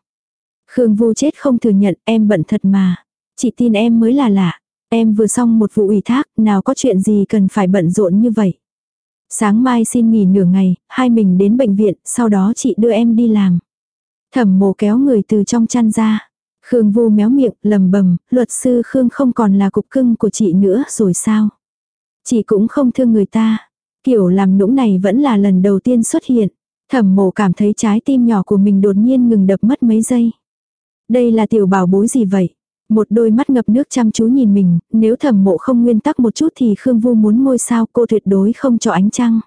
Khương Vu chết không thừa nhận em bận thật mà. Chị tin em mới là lạ. Em vừa xong một vụ ủy thác, nào có chuyện gì cần phải bận rộn như vậy. Sáng mai xin nghỉ nửa ngày, hai mình đến bệnh viện, sau đó chị đưa em đi làm. Thẩm mộ kéo người từ trong chăn ra. Khương Vu méo miệng, lầm bầm, luật sư Khương không còn là cục cưng của chị nữa rồi sao? Chị cũng không thương người ta. Kiểu làm nũng này vẫn là lần đầu tiên xuất hiện. Thẩm mộ cảm thấy trái tim nhỏ của mình đột nhiên ngừng đập mất mấy giây. Đây là tiểu bảo bối gì vậy? Một đôi mắt ngập nước chăm chú nhìn mình, nếu thẩm mộ không nguyên tắc một chút thì Khương Vu muốn ngôi sao cô tuyệt đối không cho ánh trăng.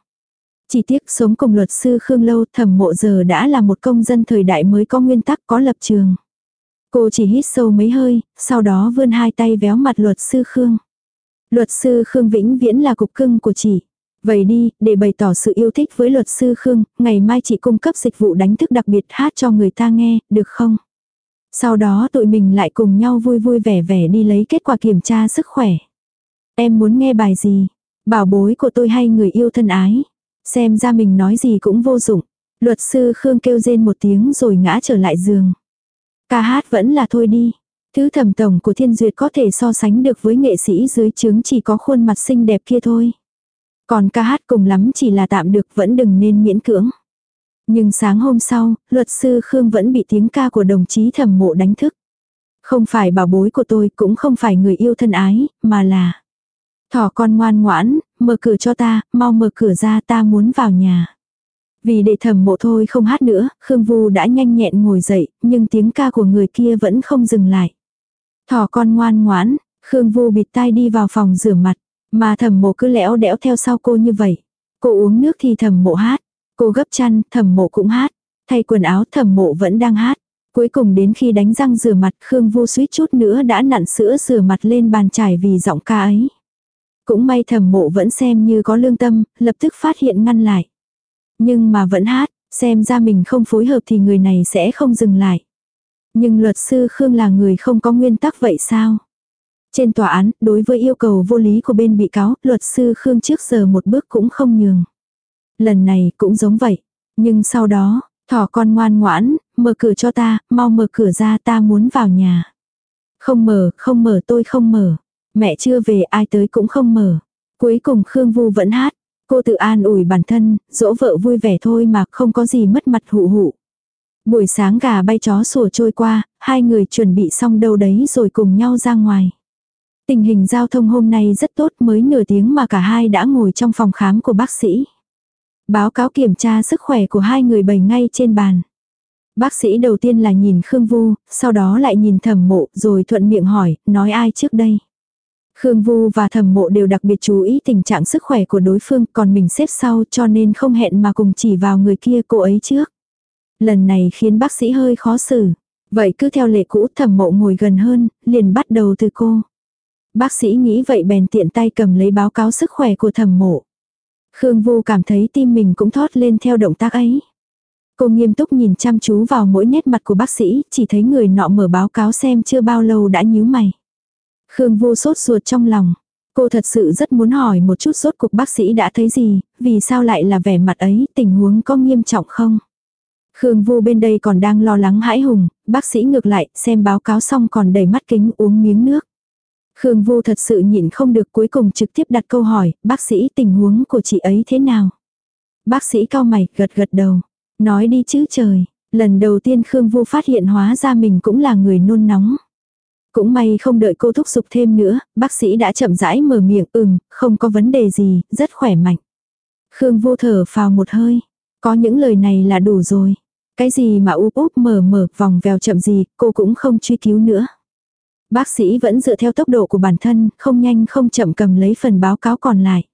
Chỉ tiếc sống cùng luật sư Khương Lâu thẩm mộ giờ đã là một công dân thời đại mới có nguyên tắc có lập trường. Cô chỉ hít sâu mấy hơi, sau đó vươn hai tay véo mặt luật sư Khương. Luật sư Khương Vĩnh Viễn là cục cưng của chị. Vậy đi, để bày tỏ sự yêu thích với luật sư Khương, ngày mai chị cung cấp dịch vụ đánh thức đặc biệt hát cho người ta nghe, được không? Sau đó tụi mình lại cùng nhau vui vui vẻ vẻ đi lấy kết quả kiểm tra sức khỏe. Em muốn nghe bài gì? Bảo bối của tôi hay người yêu thân ái? Xem ra mình nói gì cũng vô dụng. Luật sư Khương kêu rên một tiếng rồi ngã trở lại giường. Ca hát vẫn là thôi đi. Thứ thẩm tổng của thiên duyệt có thể so sánh được với nghệ sĩ dưới chứng chỉ có khuôn mặt xinh đẹp kia thôi. Còn ca hát cùng lắm chỉ là tạm được vẫn đừng nên miễn cưỡng. Nhưng sáng hôm sau, luật sư Khương vẫn bị tiếng ca của đồng chí thẩm mộ đánh thức. Không phải bảo bối của tôi cũng không phải người yêu thân ái, mà là Thỏ con ngoan ngoãn, mở cửa cho ta, mau mở cửa ra ta muốn vào nhà. Vì để thẩm mộ thôi không hát nữa, Khương Vu đã nhanh nhẹn ngồi dậy, nhưng tiếng ca của người kia vẫn không dừng lại. Thỏ con ngoan ngoãn, Khương Vu bịt tai đi vào phòng rửa mặt, mà thẩm mộ cứ lẽo đẽo theo sau cô như vậy. Cô uống nước thì thẩm mộ hát, cô gấp chăn, thẩm mộ cũng hát, thay quần áo thẩm mộ vẫn đang hát. Cuối cùng đến khi đánh răng rửa mặt Khương Vu suýt chút nữa đã nặn sữa rửa mặt lên bàn trải vì giọng ca ấy. Cũng may thẩm mộ vẫn xem như có lương tâm, lập tức phát hiện ngăn lại. Nhưng mà vẫn hát, xem ra mình không phối hợp thì người này sẽ không dừng lại. Nhưng luật sư Khương là người không có nguyên tắc vậy sao? Trên tòa án, đối với yêu cầu vô lý của bên bị cáo, luật sư Khương trước giờ một bước cũng không nhường. Lần này cũng giống vậy. Nhưng sau đó, thỏ con ngoan ngoãn, mở cửa cho ta, mau mở cửa ra ta muốn vào nhà. Không mở, không mở tôi không mở. Mẹ chưa về ai tới cũng không mở. Cuối cùng Khương Vu vẫn hát. Cô tự an ủi bản thân, dỗ vợ vui vẻ thôi mà không có gì mất mặt hụ hụ. Buổi sáng gà bay chó sủa trôi qua, hai người chuẩn bị xong đâu đấy rồi cùng nhau ra ngoài. Tình hình giao thông hôm nay rất tốt mới nửa tiếng mà cả hai đã ngồi trong phòng khám của bác sĩ. Báo cáo kiểm tra sức khỏe của hai người bày ngay trên bàn. Bác sĩ đầu tiên là nhìn Khương Vu, sau đó lại nhìn thẩm mộ rồi thuận miệng hỏi, nói ai trước đây. Khương Vu và thẩm mộ đều đặc biệt chú ý tình trạng sức khỏe của đối phương còn mình xếp sau cho nên không hẹn mà cùng chỉ vào người kia cô ấy trước. Lần này khiến bác sĩ hơi khó xử. Vậy cứ theo lệ cũ thẩm mộ ngồi gần hơn, liền bắt đầu từ cô. Bác sĩ nghĩ vậy bèn tiện tay cầm lấy báo cáo sức khỏe của thẩm mộ. Khương Vu cảm thấy tim mình cũng thót lên theo động tác ấy. Cô nghiêm túc nhìn chăm chú vào mỗi nét mặt của bác sĩ, chỉ thấy người nọ mở báo cáo xem chưa bao lâu đã nhíu mày. Khương Vu sốt ruột trong lòng. Cô thật sự rất muốn hỏi một chút sốt cuộc bác sĩ đã thấy gì, vì sao lại là vẻ mặt ấy, tình huống có nghiêm trọng không? Khương Vu bên đây còn đang lo lắng hãi hùng, bác sĩ ngược lại, xem báo cáo xong còn đầy mắt kính uống miếng nước. Khương Vu thật sự nhịn không được cuối cùng trực tiếp đặt câu hỏi, bác sĩ tình huống của chị ấy thế nào? Bác sĩ cao mày, gật gật đầu. Nói đi chứ trời, lần đầu tiên Khương Vu phát hiện hóa ra mình cũng là người nôn nóng. Cũng may không đợi cô thúc giục thêm nữa, bác sĩ đã chậm rãi mở miệng ừm, không có vấn đề gì, rất khỏe mạnh. Khương Vu thở phào một hơi. Có những lời này là đủ rồi. Cái gì mà úp úp mở mở vòng vèo chậm gì, cô cũng không truy cứu nữa. Bác sĩ vẫn dựa theo tốc độ của bản thân, không nhanh không chậm cầm lấy phần báo cáo còn lại.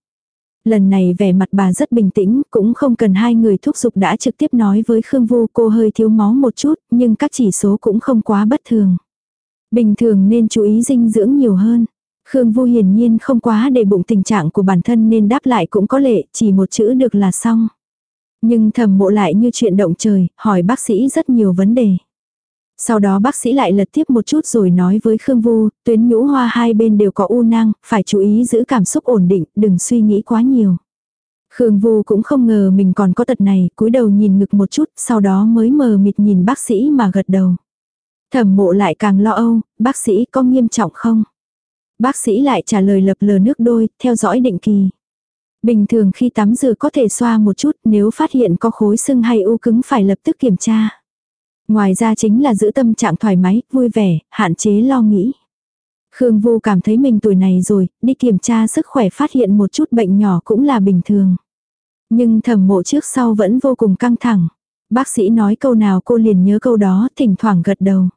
Lần này vẻ mặt bà rất bình tĩnh, cũng không cần hai người thúc giục đã trực tiếp nói với Khương Vu cô hơi thiếu máu một chút, nhưng các chỉ số cũng không quá bất thường. Bình thường nên chú ý dinh dưỡng nhiều hơn. Khương Vu hiển nhiên không quá để bụng tình trạng của bản thân nên đáp lại cũng có lệ, chỉ một chữ được là xong. Nhưng thầm mộ lại như chuyện động trời, hỏi bác sĩ rất nhiều vấn đề. Sau đó bác sĩ lại lật tiếp một chút rồi nói với Khương Vu, tuyến nhũ hoa hai bên đều có u nang, phải chú ý giữ cảm xúc ổn định, đừng suy nghĩ quá nhiều. Khương Vu cũng không ngờ mình còn có tật này, cúi đầu nhìn ngực một chút, sau đó mới mờ mịt nhìn bác sĩ mà gật đầu. Thẩm mộ lại càng lo âu, bác sĩ có nghiêm trọng không? Bác sĩ lại trả lời lập lờ nước đôi, theo dõi định kỳ. Bình thường khi tắm rửa có thể xoa một chút, nếu phát hiện có khối sưng hay u cứng phải lập tức kiểm tra. Ngoài ra chính là giữ tâm trạng thoải mái, vui vẻ, hạn chế lo nghĩ. Khương Vu cảm thấy mình tuổi này rồi, đi kiểm tra sức khỏe phát hiện một chút bệnh nhỏ cũng là bình thường. Nhưng thẩm mộ trước sau vẫn vô cùng căng thẳng. Bác sĩ nói câu nào cô liền nhớ câu đó, thỉnh thoảng gật đầu.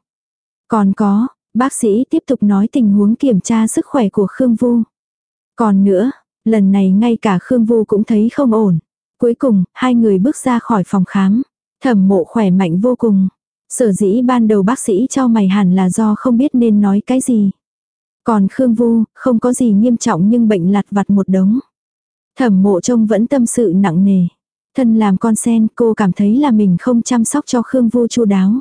Còn có, bác sĩ tiếp tục nói tình huống kiểm tra sức khỏe của Khương Vu. Còn nữa, lần này ngay cả Khương Vu cũng thấy không ổn. Cuối cùng, hai người bước ra khỏi phòng khám. Thẩm mộ khỏe mạnh vô cùng. Sở dĩ ban đầu bác sĩ cho mày hẳn là do không biết nên nói cái gì. Còn Khương Vu, không có gì nghiêm trọng nhưng bệnh lặt vặt một đống. Thẩm mộ trông vẫn tâm sự nặng nề. Thân làm con sen cô cảm thấy là mình không chăm sóc cho Khương Vu chu đáo.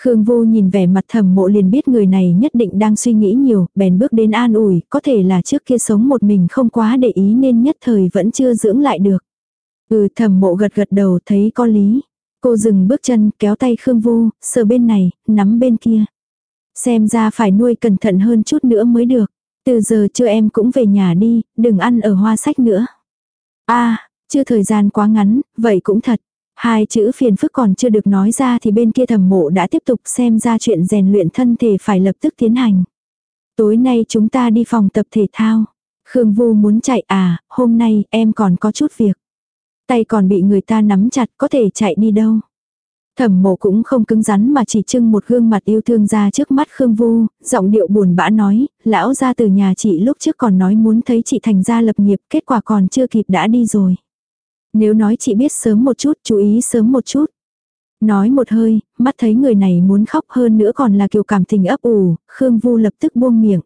Khương Vu nhìn vẻ mặt thẩm mộ liền biết người này nhất định đang suy nghĩ nhiều, bèn bước đến an ủi, có thể là trước kia sống một mình không quá để ý nên nhất thời vẫn chưa dưỡng lại được. Ừ thẩm mộ gật gật đầu thấy có lý. Cô dừng bước chân kéo tay Khương Vu, sờ bên này, nắm bên kia. Xem ra phải nuôi cẩn thận hơn chút nữa mới được. Từ giờ chưa em cũng về nhà đi, đừng ăn ở hoa sách nữa. a chưa thời gian quá ngắn, vậy cũng thật. Hai chữ phiền phức còn chưa được nói ra thì bên kia thẩm mộ đã tiếp tục xem ra chuyện rèn luyện thân thể phải lập tức tiến hành. Tối nay chúng ta đi phòng tập thể thao. Khương Vu muốn chạy à, hôm nay em còn có chút việc. Tay còn bị người ta nắm chặt có thể chạy đi đâu. Thẩm mộ cũng không cứng rắn mà chỉ trưng một gương mặt yêu thương ra trước mắt Khương Vu, giọng điệu buồn bã nói, lão ra từ nhà chị lúc trước còn nói muốn thấy chị thành ra lập nghiệp, kết quả còn chưa kịp đã đi rồi. Nếu nói chị biết sớm một chút, chú ý sớm một chút. Nói một hơi, mắt thấy người này muốn khóc hơn nữa còn là kiểu cảm tình ấp ủ, Khương Vu lập tức buông miệng.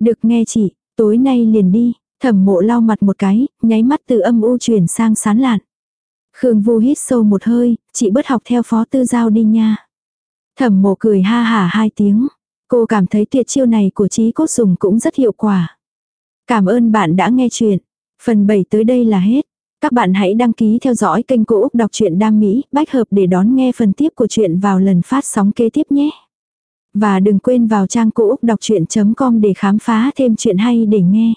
Được nghe chị, tối nay liền đi, thẩm mộ lau mặt một cái, nháy mắt từ âm u chuyển sang sán lạn. Khương Vu hít sâu một hơi, chị bớt học theo phó tư giao đi nha. Thẩm mộ cười ha hả hai tiếng. Cô cảm thấy tuyệt chiêu này của trí cốt dùng cũng rất hiệu quả. Cảm ơn bạn đã nghe chuyện. Phần 7 tới đây là hết. Các bạn hãy đăng ký theo dõi kênh Cô Úc Đọc truyện Đam Mỹ, bách hợp để đón nghe phần tiếp của chuyện vào lần phát sóng kế tiếp nhé. Và đừng quên vào trang Cô Úc Đọc Chuyện.com để khám phá thêm chuyện hay để nghe.